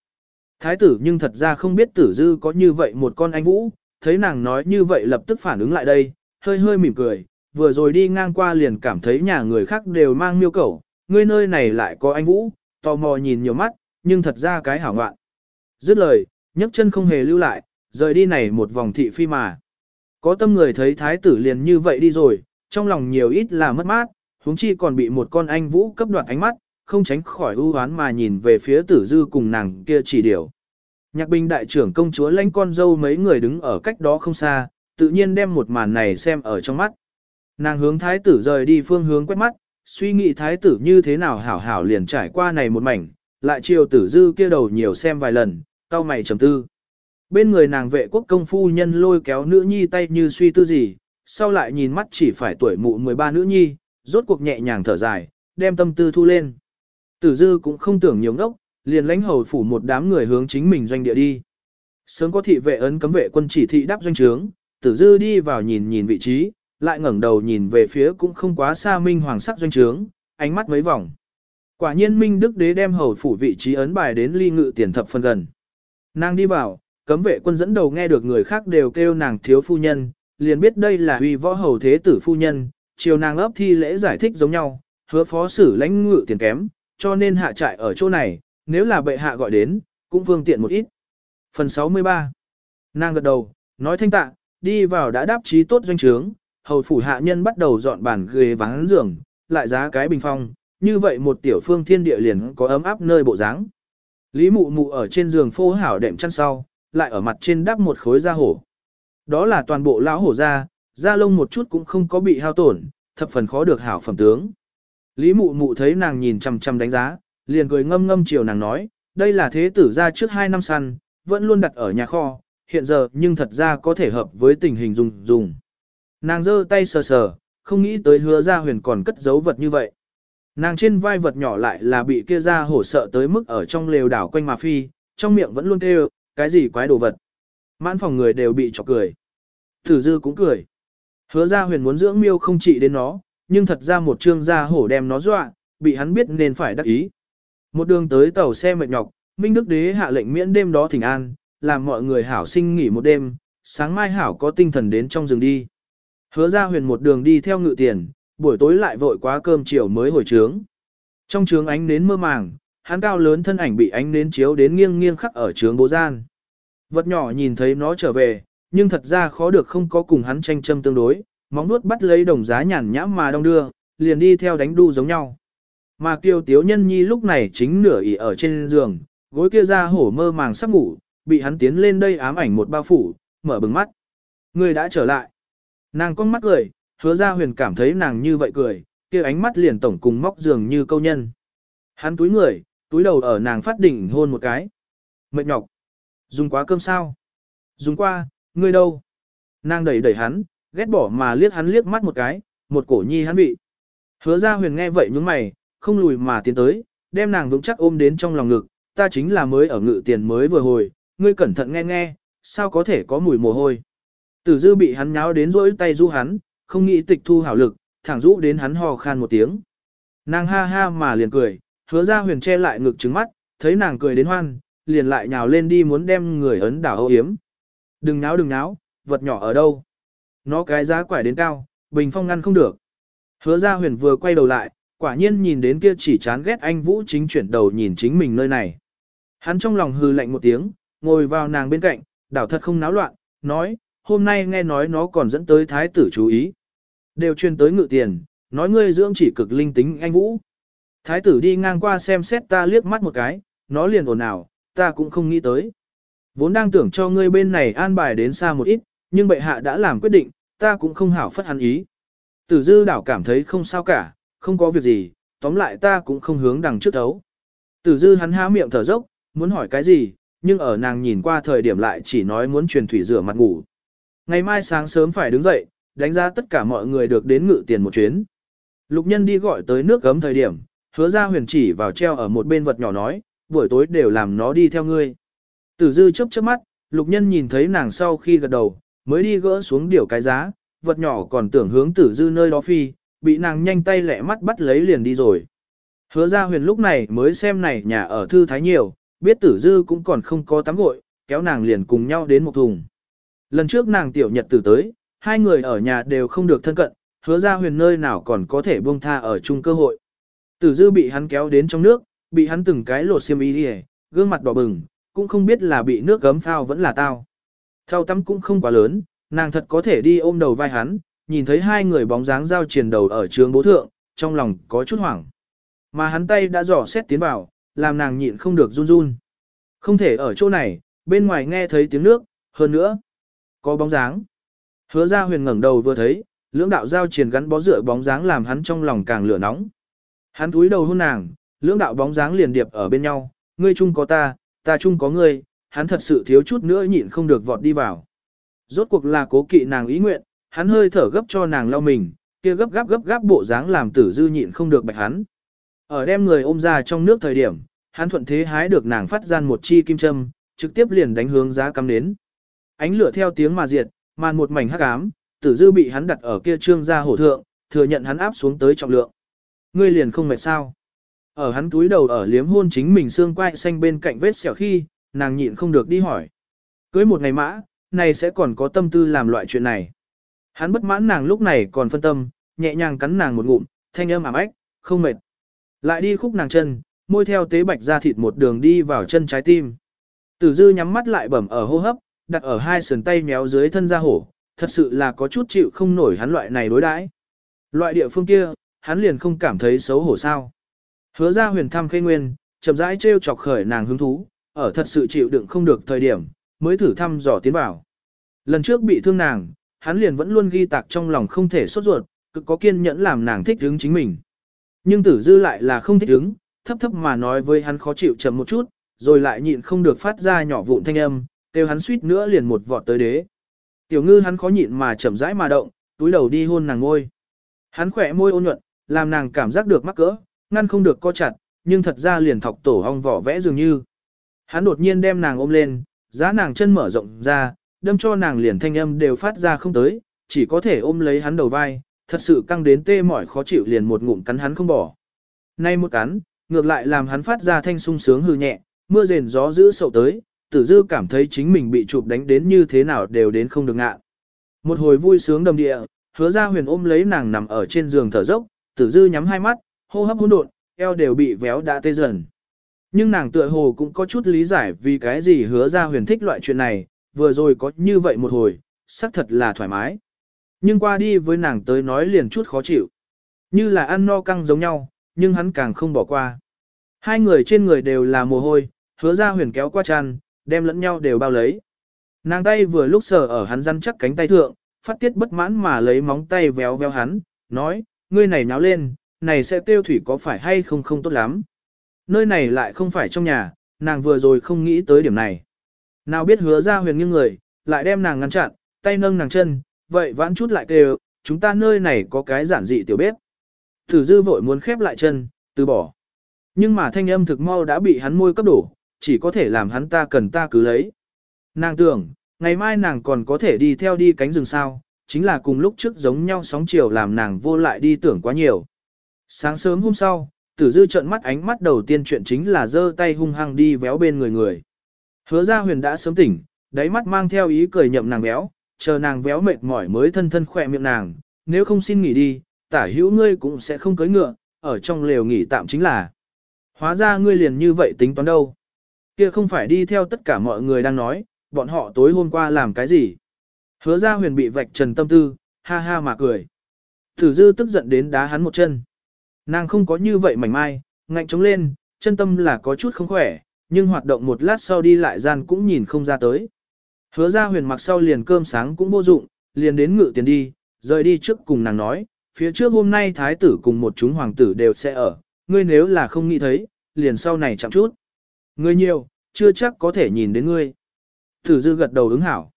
Thái tử nhưng thật ra không biết tử dư có như vậy một con anh vũ, thấy nàng nói như vậy lập tức phản ứng lại đây, hơi hơi mỉm cười, vừa rồi đi ngang qua liền cảm thấy nhà người khác đều mang miêu cẩu, ngươi nơi này lại có anh vũ, tò mò nhìn nhiều mắt, nhưng thật ra cái hảo ngoạn. Dứt lời, nhấc chân không hề lưu lại, rời đi này một vòng thị phi mà. Có tâm người thấy thái tử liền như vậy đi rồi, trong lòng nhiều ít là mất mát, huống chi còn bị một con anh vũ cấp đoạt ánh mắt, không tránh khỏi ưu hoán mà nhìn về phía tử dư cùng nàng kia chỉ điều. Nhạc binh đại trưởng công chúa lãnh con dâu mấy người đứng ở cách đó không xa, tự nhiên đem một màn này xem ở trong mắt. Nàng hướng thái tử rời đi phương hướng quét mắt, suy nghĩ thái tử như thế nào hảo hảo liền trải qua này một mảnh, lại chiều tử dư kia đầu nhiều xem vài lần, cao mày trầm tư. Bên người nàng vệ quốc công phu nhân lôi kéo nữ nhi tay như suy tư gì, sau lại nhìn mắt chỉ phải tuổi mụ 13 nữ nhi, rốt cuộc nhẹ nhàng thở dài, đem tâm tư thu lên. Tử dư cũng không tưởng nhiều ngốc, liền lãnh hầu phủ một đám người hướng chính mình doanh địa đi. Sớm có thị vệ ấn cấm vệ quân chỉ thị đáp doanh trướng, tử dư đi vào nhìn nhìn vị trí, lại ngẩng đầu nhìn về phía cũng không quá xa minh hoàng sắc doanh trướng, ánh mắt mấy vòng. Quả nhiên minh đức đế đem hầu phủ vị trí ấn bài đến ly ngự tiền thập phân gần. Nàng đi vào, cấm vệ quân dẫn đầu nghe được người khác đều kêu nàng thiếu phu nhân, liền biết đây là huy võ hầu thế tử phu nhân, chiều nàng ấp thi lễ giải thích giống nhau, hứa phó xử lãnh ngự tiền kém, cho nên hạ trại ở chỗ này, nếu là bệ hạ gọi đến, cũng phương tiện một ít. Phần 63 Nàng gật đầu, nói thanh tạ, đi vào đã đáp trí tốt doanh trướng, hầu phủ hạ nhân bắt đầu dọn bàn ghế vắng giường, lại giá cái bình phong, như vậy một tiểu phương thiên địa liền có ấm áp nơi bộ dáng. Lý mụ mụ ở trên giường phô hảo đệm chăn sau, lại ở mặt trên đắp một khối da hổ. Đó là toàn bộ lão hổ da, da lông một chút cũng không có bị hao tổn, thập phần khó được hảo phẩm tướng. Lý mụ mụ thấy nàng nhìn chăm chăm đánh giá, liền cười ngâm ngâm chiều nàng nói, đây là thế tử ra trước hai năm săn, vẫn luôn đặt ở nhà kho, hiện giờ nhưng thật ra có thể hợp với tình hình dùng dùng. Nàng giơ tay sờ sờ, không nghĩ tới hứa ra huyền còn cất giấu vật như vậy. Nàng trên vai vật nhỏ lại là bị kia ra hổ sợ tới mức ở trong lều đảo quanh mà phi, trong miệng vẫn luôn kêu, cái gì quái đồ vật. Mãn phòng người đều bị chọc cười. Thử dư cũng cười. Hứa ra huyền muốn dưỡng miêu không trị đến nó, nhưng thật ra một trương gia hổ đem nó dọa, bị hắn biết nên phải đắc ý. Một đường tới tàu xe mệt nhọc, Minh Đức Đế hạ lệnh miễn đêm đó thỉnh an, làm mọi người hảo sinh nghỉ một đêm, sáng mai hảo có tinh thần đến trong rừng đi. Hứa ra huyền một đường đi theo ngự tiền, buổi tối lại vội quá cơm chiều mới hồi trướng. Trong trướng ánh nến mơ màng, hắn cao lớn thân ảnh bị ánh nến chiếu đến nghiêng nghiêng khắc ở trướng bố gian. Vật nhỏ nhìn thấy nó trở về, nhưng thật ra khó được không có cùng hắn tranh châm tương đối, móng nuốt bắt lấy đồng giá nhàn nhã mà đong đưa, liền đi theo đánh đu giống nhau. Mà kiều tiếu nhân nhi lúc này chính nửa ỉ ở trên giường, gối kia ra hổ mơ màng sắp ngủ, bị hắn tiến lên đây ám ảnh một bao phủ, mở bừng mắt. Người đã trở lại. Nàng con mắt cười, hứa ra huyền cảm thấy nàng như vậy cười, kia ánh mắt liền tổng cùng móc giường như câu nhân. Hắn túi người, túi đầu ở nàng phát đỉnh hôn một cái. Mệt nhọc. Dùng quá cơm sao? Dùng qua, ngươi đâu? Nàng đẩy đẩy hắn, ghét bỏ mà liếc hắn liếc mắt một cái, một cổ nhi hắn bị. Hứa ra huyền nghe vậy nhướng mày, không lùi mà tiến tới, đem nàng vững chắc ôm đến trong lòng ngực, ta chính là mới ở ngự tiền mới vừa hồi, ngươi cẩn thận nghe nghe, sao có thể có mùi mồ hôi. Tử dư bị hắn nháo đến rỗi tay du hắn, không nghĩ tịch thu hảo lực, thẳng rũ đến hắn hò khan một tiếng. Nàng ha ha mà liền cười, hứa ra huyền che lại ngực trứng mắt, thấy nàng cười đến hoan, liền lại nhào lên đi muốn đem người ấn đảo âu yếm. Đừng náo đừng náo, vật nhỏ ở đâu? Nó cái giá quải đến cao, bình phong ngăn không được. Hứa ra huyền vừa quay đầu lại, quả nhiên nhìn đến kia chỉ chán ghét anh Vũ chính chuyển đầu nhìn chính mình nơi này. Hắn trong lòng hư lạnh một tiếng, ngồi vào nàng bên cạnh, đảo thật không náo loạn, nói, hôm nay nghe nói nó còn dẫn tới thái tử chú ý. Đều truyền tới ngự tiền, nói ngươi dưỡng chỉ cực linh tính anh Vũ. Thái tử đi ngang qua xem xét ta liếc mắt một cái, nó liền ồn ào, ta cũng không nghĩ tới. Vốn đang tưởng cho ngươi bên này an bài đến xa một ít, nhưng bệ hạ đã làm quyết định, ta cũng không hảo phất hắn ý. Tử dư đảo cảm thấy không sao cả, không có việc gì, tóm lại ta cũng không hướng đằng trước thấu. Tử dư hắn há miệng thở dốc, muốn hỏi cái gì, nhưng ở nàng nhìn qua thời điểm lại chỉ nói muốn truyền thủy rửa mặt ngủ. Ngày mai sáng sớm phải đứng dậy, đánh giá tất cả mọi người được đến ngự tiền một chuyến. Lục nhân đi gọi tới nước gấm thời điểm, hứa ra huyền chỉ vào treo ở một bên vật nhỏ nói, buổi tối đều làm nó đi theo ngươi. Tử dư chớp chớp mắt, lục nhân nhìn thấy nàng sau khi gật đầu, mới đi gỡ xuống điều cái giá, vật nhỏ còn tưởng hướng tử dư nơi đó phi, bị nàng nhanh tay lẹ mắt bắt lấy liền đi rồi. Hứa ra huyền lúc này mới xem này nhà ở thư thái nhiều, biết tử dư cũng còn không có tắm gội, kéo nàng liền cùng nhau đến một thùng. Lần trước nàng tiểu nhật tử tới, hai người ở nhà đều không được thân cận, hứa ra huyền nơi nào còn có thể buông tha ở chung cơ hội. Tử dư bị hắn kéo đến trong nước, bị hắn từng cái lột xiêm y đi gương mặt đỏ bừng, cũng không biết là bị nước gấm phao vẫn là tao. Thao tắm cũng không quá lớn, nàng thật có thể đi ôm đầu vai hắn, nhìn thấy hai người bóng dáng giao triền đầu ở trường bố thượng, trong lòng có chút hoảng. Mà hắn tay đã dò xét tiến vào, làm nàng nhịn không được run run. Không thể ở chỗ này, bên ngoài nghe thấy tiếng nước, hơn nữa, có bóng dáng. Hứa ra huyền ngẩng đầu vừa thấy, lưỡng đạo giao triền gắn bó rửa bóng dáng làm hắn trong lòng càng lửa nóng. Hắn túi đầu hôn nàng, lưỡng đạo bóng dáng liền điệp ở bên nhau, ngươi chung có ta, ta chung có ngươi, hắn thật sự thiếu chút nữa nhịn không được vọt đi vào. Rốt cuộc là cố kỵ nàng ý nguyện, hắn hơi thở gấp cho nàng lau mình, kia gấp gáp gấp gáp bộ dáng làm tử dư nhịn không được bạch hắn. Ở đem người ôm ra trong nước thời điểm, hắn thuận thế hái được nàng phát gian một chi kim châm, trực tiếp liền đánh hướng giá cắm đến. Ánh lửa theo tiếng mà diệt, màn một mảnh hắc ám, tử dư bị hắn đặt ở kia trương ra hổ thượng, thừa nhận hắn áp xuống tới trọng lượng. Ngươi liền không mệt sao? Ở hắn túi đầu ở liếm hôn chính mình xương quai xanh bên cạnh vết sẹo khi, nàng nhịn không được đi hỏi. Cưới một ngày mã, này sẽ còn có tâm tư làm loại chuyện này. Hắn bất mãn nàng lúc này còn phân tâm, nhẹ nhàng cắn nàng một ngụm, thanh âm ảm ách, không mệt. Lại đi khúc nàng chân, môi theo tế bạch ra thịt một đường đi vào chân trái tim. Tử dư nhắm mắt lại bẩm ở hô hấp, đặt ở hai sườn tay méo dưới thân ra hổ, thật sự là có chút chịu không nổi hắn loại này đối đãi. Loại địa phương kia, hắn liền không cảm thấy xấu hổ sao. Hứa ra huyền thăm khê nguyên, chậm rãi trêu chọc khởi nàng hứng thú, ở thật sự chịu đựng không được thời điểm, mới thử thăm dò tiến vào. Lần trước bị thương nàng, hắn liền vẫn luôn ghi tạc trong lòng không thể sốt ruột, cực có kiên nhẫn làm nàng thích hứng chính mình. Nhưng tử dư lại là không thích hứng, thấp thấp mà nói với hắn khó chịu chậm một chút, rồi lại nhịn không được phát ra nhỏ vụn thanh âm, kêu hắn suýt nữa liền một vọt tới đế. Tiểu ngư hắn khó nhịn mà chậm rãi mà động, túi đầu đi hôn nàng ngôi. Hắn khỏe môi ôn nhuận, làm nàng cảm giác được mắc cỡ, ngăn không được co chặt, nhưng thật ra liền thọc tổ hong vỏ vẽ dường như. Hắn đột nhiên đem nàng ôm lên, giá nàng chân mở rộng ra, đâm cho nàng liền thanh âm đều phát ra không tới, chỉ có thể ôm lấy hắn đầu vai, thật sự căng đến tê mỏi khó chịu liền một ngụm cắn hắn không bỏ. Nay một cắn, ngược lại làm hắn phát ra thanh sung sướng hư nhẹ, mưa rền gió giữ sậu tới, tử dư cảm thấy chính mình bị chụp đánh đến như thế nào đều đến không được ngạ. Một hồi vui sướng đầm địa, hứa ra huyền ôm lấy nàng nằm ở trên giường thở dốc, tử dư nhắm hai mắt, hô hấp hỗn độn, eo đều bị véo đã tê dần. Nhưng nàng tựa hồ cũng có chút lý giải vì cái gì hứa ra huyền thích loại chuyện này, vừa rồi có như vậy một hồi, xác thật là thoải mái. Nhưng qua đi với nàng tới nói liền chút khó chịu. Như là ăn no căng giống nhau, nhưng hắn càng không bỏ qua. Hai người trên người đều là mồ hôi, hứa ra huyền kéo qua chăn, đem lẫn nhau đều bao lấy. Nàng tay vừa lúc sờ ở hắn răn chắc cánh tay thượng, phát tiết bất mãn mà lấy móng tay véo véo hắn, nói, ngươi này náo lên, này sẽ tiêu thủy có phải hay không không tốt lắm. Nơi này lại không phải trong nhà, nàng vừa rồi không nghĩ tới điểm này. Nào biết hứa ra huyền nghiêng người, lại đem nàng ngăn chặn, tay nâng nàng chân, vậy vãn chút lại kêu, chúng ta nơi này có cái giản dị tiểu bếp. Thử dư vội muốn khép lại chân, từ bỏ. Nhưng mà thanh âm thực mau đã bị hắn môi cấp đổ, chỉ có thể làm hắn ta cần ta cứ lấy. Nàng tưởng, ngày mai nàng còn có thể đi theo đi cánh rừng sao, chính là cùng lúc trước giống nhau sóng chiều làm nàng vô lại đi tưởng quá nhiều. Sáng sớm hôm sau, tử dư trợn mắt ánh mắt đầu tiên chuyện chính là giơ tay hung hăng đi véo bên người người. Hứa ra huyền đã sớm tỉnh, đáy mắt mang theo ý cười nhậm nàng véo, chờ nàng véo mệt mỏi mới thân thân khỏe miệng nàng, nếu không xin nghỉ đi, tả hữu ngươi cũng sẽ không cưới ngựa, ở trong lều nghỉ tạm chính là. Hóa ra ngươi liền như vậy tính toán đâu. Kia không phải đi theo tất cả mọi người đang nói, bọn họ tối hôm qua làm cái gì. Hứa ra huyền bị vạch trần tâm tư, ha ha mà cười. Tử dư tức giận đến đá hắn một chân. Nàng không có như vậy mảnh mai, ngạnh trống lên, chân tâm là có chút không khỏe, nhưng hoạt động một lát sau đi lại gian cũng nhìn không ra tới. Hứa ra huyền mặc sau liền cơm sáng cũng vô dụng, liền đến ngự tiền đi, rời đi trước cùng nàng nói, phía trước hôm nay thái tử cùng một chúng hoàng tử đều sẽ ở, ngươi nếu là không nghĩ thấy, liền sau này chậm chút. Ngươi nhiều, chưa chắc có thể nhìn đến ngươi. Tử dư gật đầu ứng hảo.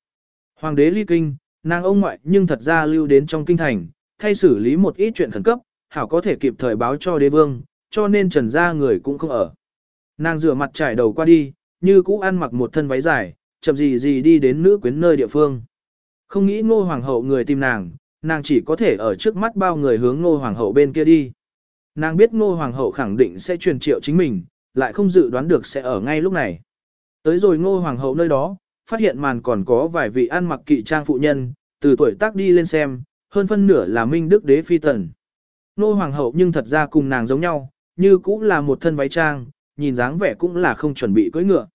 Hoàng đế ly kinh, nàng ông ngoại nhưng thật ra lưu đến trong kinh thành, thay xử lý một ít chuyện khẩn cấp, hảo có thể kịp thời báo cho đế vương, cho nên trần gia người cũng không ở. Nàng rửa mặt trải đầu qua đi, như cũ ăn mặc một thân váy dài, chậm gì gì đi đến nữ quyến nơi địa phương. Không nghĩ ngô hoàng hậu người tìm nàng, nàng chỉ có thể ở trước mắt bao người hướng ngô hoàng hậu bên kia đi. Nàng biết ngô hoàng hậu khẳng định sẽ truyền triệu chính mình, lại không dự đoán được sẽ ở ngay lúc này. Tới rồi ngô hoàng hậu nơi đó, phát hiện màn còn có vài vị ăn mặc kỵ trang phụ nhân, từ tuổi tác đi lên xem, hơn phân nửa là minh đức đế phi tần nô hoàng hậu nhưng thật ra cùng nàng giống nhau, như cũng là một thân váy trang, nhìn dáng vẻ cũng là không chuẩn bị cưỡi ngựa.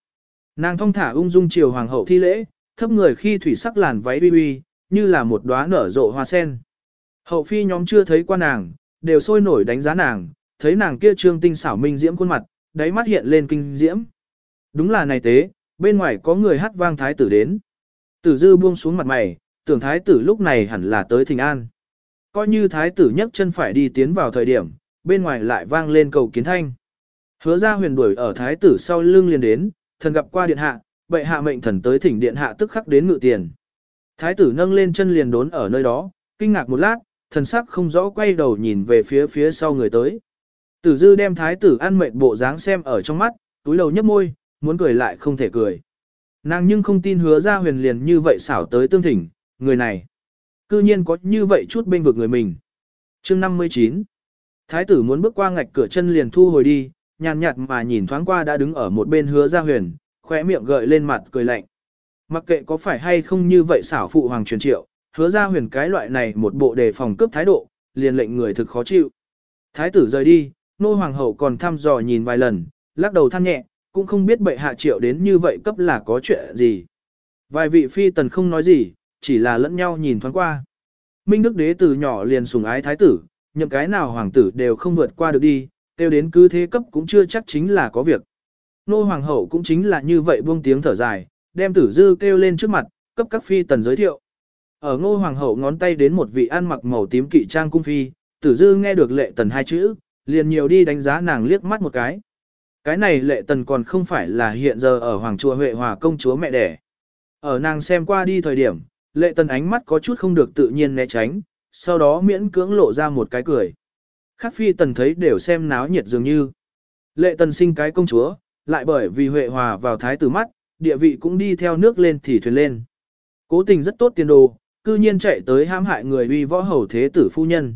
Nàng thong thả ung dung chiều hoàng hậu thi lễ, thấp người khi thủy sắc làn váy uy uy, như là một đóa nở rộ hoa sen. Hậu phi nhóm chưa thấy qua nàng, đều sôi nổi đánh giá nàng, thấy nàng kia trương tinh xảo minh diễm khuôn mặt, đáy mắt hiện lên kinh diễm. Đúng là này tế, bên ngoài có người hát vang thái tử đến. Tử dư buông xuống mặt mày, tưởng thái tử lúc này hẳn là tới thình an. Coi như thái tử nhấc chân phải đi tiến vào thời điểm, bên ngoài lại vang lên cầu kiến thanh. Hứa ra huyền đuổi ở thái tử sau lưng liền đến, thần gặp qua điện hạ, bệ hạ mệnh thần tới thỉnh điện hạ tức khắc đến ngự tiền. Thái tử nâng lên chân liền đốn ở nơi đó, kinh ngạc một lát, thần sắc không rõ quay đầu nhìn về phía phía sau người tới. Tử dư đem thái tử ăn mệt bộ dáng xem ở trong mắt, túi đầu nhấp môi, muốn cười lại không thể cười. Nàng nhưng không tin hứa ra huyền liền như vậy xảo tới tương thỉnh, người này. Cư nhiên có như vậy chút bên vực người mình. chương 59 Thái tử muốn bước qua ngạch cửa chân liền thu hồi đi, nhàn nhạt mà nhìn thoáng qua đã đứng ở một bên hứa ra huyền, khóe miệng gợi lên mặt cười lạnh. Mặc kệ có phải hay không như vậy xảo phụ hoàng truyền triệu, hứa ra huyền cái loại này một bộ đề phòng cướp thái độ, liền lệnh người thực khó chịu. Thái tử rời đi, nô hoàng hậu còn thăm dò nhìn vài lần, lắc đầu than nhẹ, cũng không biết bệ hạ triệu đến như vậy cấp là có chuyện gì. Vài vị phi tần không nói gì, chỉ là lẫn nhau nhìn thoáng qua. Minh Đức Đế từ nhỏ liền sùng ái thái tử, nhậm cái nào hoàng tử đều không vượt qua được đi, tiêu đến cứ thế cấp cũng chưa chắc chính là có việc. Nô hoàng hậu cũng chính là như vậy buông tiếng thở dài, đem tử dư kêu lên trước mặt, cấp các phi tần giới thiệu. Ở ngô hoàng hậu ngón tay đến một vị ăn mặc màu tím kỵ trang cung phi, tử dư nghe được lệ tần hai chữ, liền nhiều đi đánh giá nàng liếc mắt một cái. Cái này lệ tần còn không phải là hiện giờ ở Hoàng Chùa Huệ Hòa công chúa mẹ đẻ. Ở nàng xem qua đi thời điểm, lệ tần ánh mắt có chút không được tự nhiên né tránh, sau đó miễn cưỡng lộ ra một cái cười. Khác phi tần thấy đều xem náo nhiệt dường như. Lệ tần sinh cái công chúa, lại bởi vì Huệ Hòa vào thái tử mắt, địa vị cũng đi theo nước lên thì thuyền lên. Cố tình rất tốt tiền đồ, cư nhiên chạy tới hãm hại người uy võ hầu thế tử phu nhân.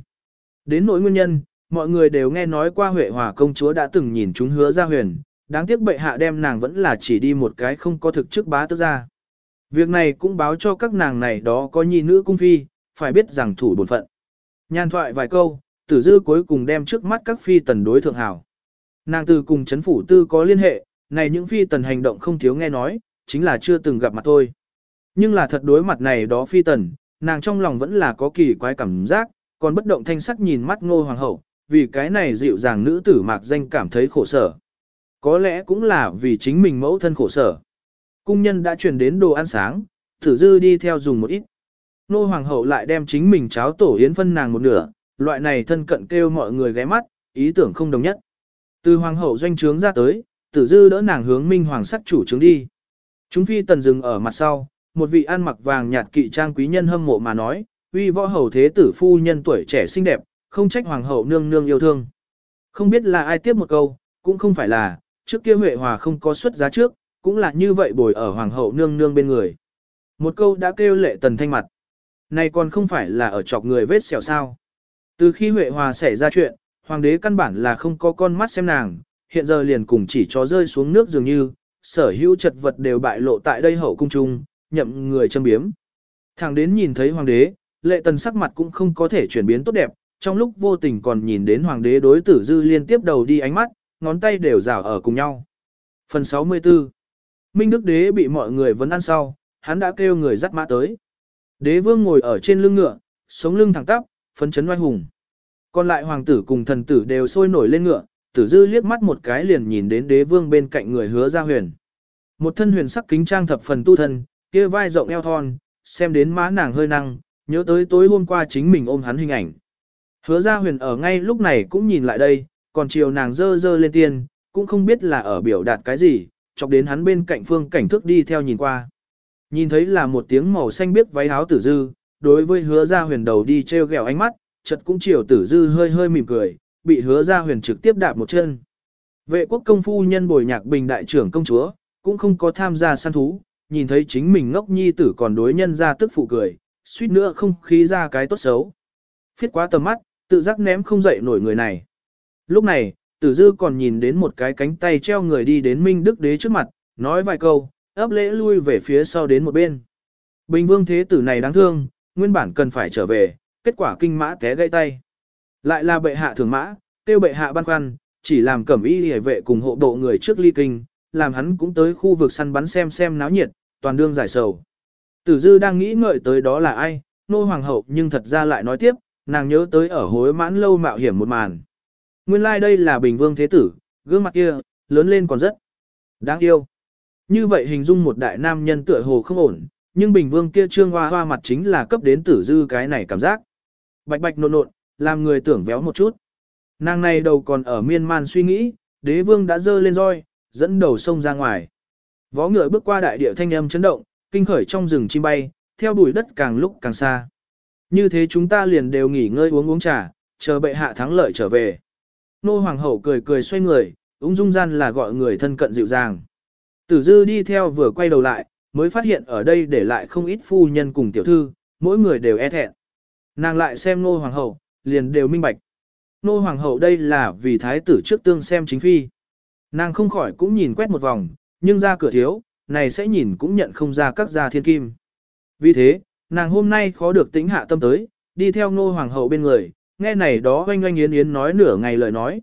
Đến nỗi nguyên nhân, mọi người đều nghe nói qua Huệ Hòa công chúa đã từng nhìn chúng hứa ra huyền, đáng tiếc bệ hạ đem nàng vẫn là chỉ đi một cái không có thực chức bá tước ra. Việc này cũng báo cho các nàng này đó có nhi nữ cung phi, phải biết rằng thủ bổn phận. Nhan thoại vài câu, tử dư cuối cùng đem trước mắt các phi tần đối thượng hảo. Nàng từ cùng chấn phủ tư có liên hệ, này những phi tần hành động không thiếu nghe nói, chính là chưa từng gặp mặt thôi. Nhưng là thật đối mặt này đó phi tần, nàng trong lòng vẫn là có kỳ quái cảm giác, còn bất động thanh sắc nhìn mắt ngô hoàng hậu, vì cái này dịu dàng nữ tử mạc danh cảm thấy khổ sở. Có lẽ cũng là vì chính mình mẫu thân khổ sở. Cung nhân đã chuyển đến đồ ăn sáng, thử dư đi theo dùng một ít. Nô hoàng hậu lại đem chính mình cháo tổ yến phân nàng một nửa, loại này thân cận kêu mọi người ghé mắt, ý tưởng không đồng nhất. Từ hoàng hậu doanh trướng ra tới, tử dư đỡ nàng hướng minh hoàng sắc chủ trướng đi. Chúng phi tần dừng ở mặt sau, một vị ăn mặc vàng nhạt kỵ trang quý nhân hâm mộ mà nói, uy võ hầu thế tử phu nhân tuổi trẻ xinh đẹp, không trách hoàng hậu nương nương yêu thương. Không biết là ai tiếp một câu, cũng không phải là, trước kia Huệ Hòa không có xuất giá trước, cũng là như vậy bồi ở hoàng hậu nương nương bên người. Một câu đã kêu lệ tần thanh mặt. Này còn không phải là ở chọc người vết xẻo sao. Từ khi Huệ Hòa xảy ra chuyện, hoàng đế căn bản là không có con mắt xem nàng, hiện giờ liền cùng chỉ cho rơi xuống nước dường như, sở hữu chật vật đều bại lộ tại đây hậu cung trung, nhậm người châm biếm. Thẳng đến nhìn thấy hoàng đế, lệ tần sắc mặt cũng không có thể chuyển biến tốt đẹp, trong lúc vô tình còn nhìn đến hoàng đế đối tử dư liên tiếp đầu đi ánh mắt, ngón tay đều rảo ở cùng nhau. Phần 64 Minh Đức Đế bị mọi người vấn ăn sau, hắn đã kêu người dắt mã tới. Đế vương ngồi ở trên lưng ngựa, sống lưng thẳng tắp, phấn chấn oai hùng. Còn lại hoàng tử cùng thần tử đều sôi nổi lên ngựa, tử dư liếc mắt một cái liền nhìn đến đế vương bên cạnh người hứa ra huyền. Một thân huyền sắc kính trang thập phần tu thân, kia vai rộng eo thon, xem đến má nàng hơi năng, nhớ tới tối hôm qua chính mình ôm hắn hình ảnh. Hứa ra huyền ở ngay lúc này cũng nhìn lại đây, còn chiều nàng dơ dơ lên tiên, cũng không biết là ở biểu đạt cái gì, chọc đến hắn bên cạnh phương cảnh thức đi theo nhìn qua. Nhìn thấy là một tiếng màu xanh biếc váy áo tử dư, đối với hứa ra huyền đầu đi treo gẹo ánh mắt, chợt cũng chiều tử dư hơi hơi mỉm cười, bị hứa ra huyền trực tiếp đạp một chân. Vệ quốc công phu nhân bồi nhạc bình đại trưởng công chúa, cũng không có tham gia săn thú, nhìn thấy chính mình ngốc nhi tử còn đối nhân ra tức phụ cười, suýt nữa không khí ra cái tốt xấu. Phiết quá tầm mắt, tự giác ném không dậy nổi người này. Lúc này, tử dư còn nhìn đến một cái cánh tay treo người đi đến Minh Đức Đế trước mặt, nói vài câu, ấp lễ lui về phía sau đến một bên. Bình vương thế tử này đáng thương, nguyên bản cần phải trở về, kết quả kinh mã té gãy tay. Lại là bệ hạ thường mã, tiêu bệ hạ băn khoăn, chỉ làm cẩm y hề vệ cùng hộ bộ người trước ly kinh, làm hắn cũng tới khu vực săn bắn xem xem náo nhiệt, toàn đương giải sầu. Tử dư đang nghĩ ngợi tới đó là ai, nô hoàng hậu nhưng thật ra lại nói tiếp, nàng nhớ tới ở hối mãn lâu mạo hiểm một màn. Nguyên lai like đây là bình vương thế tử, gương mặt kia, lớn lên còn rất đáng yêu. Như vậy hình dung một đại nam nhân tựa hồ không ổn, nhưng bình vương kia trương hoa hoa mặt chính là cấp đến tử dư cái này cảm giác. Bạch bạch nộn nộn, làm người tưởng véo một chút. Nàng này đầu còn ở miên man suy nghĩ, đế vương đã dơ lên roi, dẫn đầu sông ra ngoài. Vó ngựa bước qua đại địa thanh âm chấn động, kinh khởi trong rừng chim bay, theo đuổi đất càng lúc càng xa. Như thế chúng ta liền đều nghỉ ngơi uống uống trà, chờ bệ hạ thắng lợi trở về. Nô hoàng hậu cười cười xoay người, ung dung gian là gọi người thân cận dịu dàng. Tử dư đi theo vừa quay đầu lại, mới phát hiện ở đây để lại không ít phu nhân cùng tiểu thư, mỗi người đều e thẹn. Nàng lại xem nô hoàng hậu, liền đều minh bạch. Nô hoàng hậu đây là vì thái tử trước tương xem chính phi. Nàng không khỏi cũng nhìn quét một vòng, nhưng ra cửa thiếu, này sẽ nhìn cũng nhận không ra các gia thiên kim. Vì thế, nàng hôm nay khó được tính hạ tâm tới, đi theo nô hoàng hậu bên người, nghe này đó oanh oanh yến yến nói nửa ngày lời nói.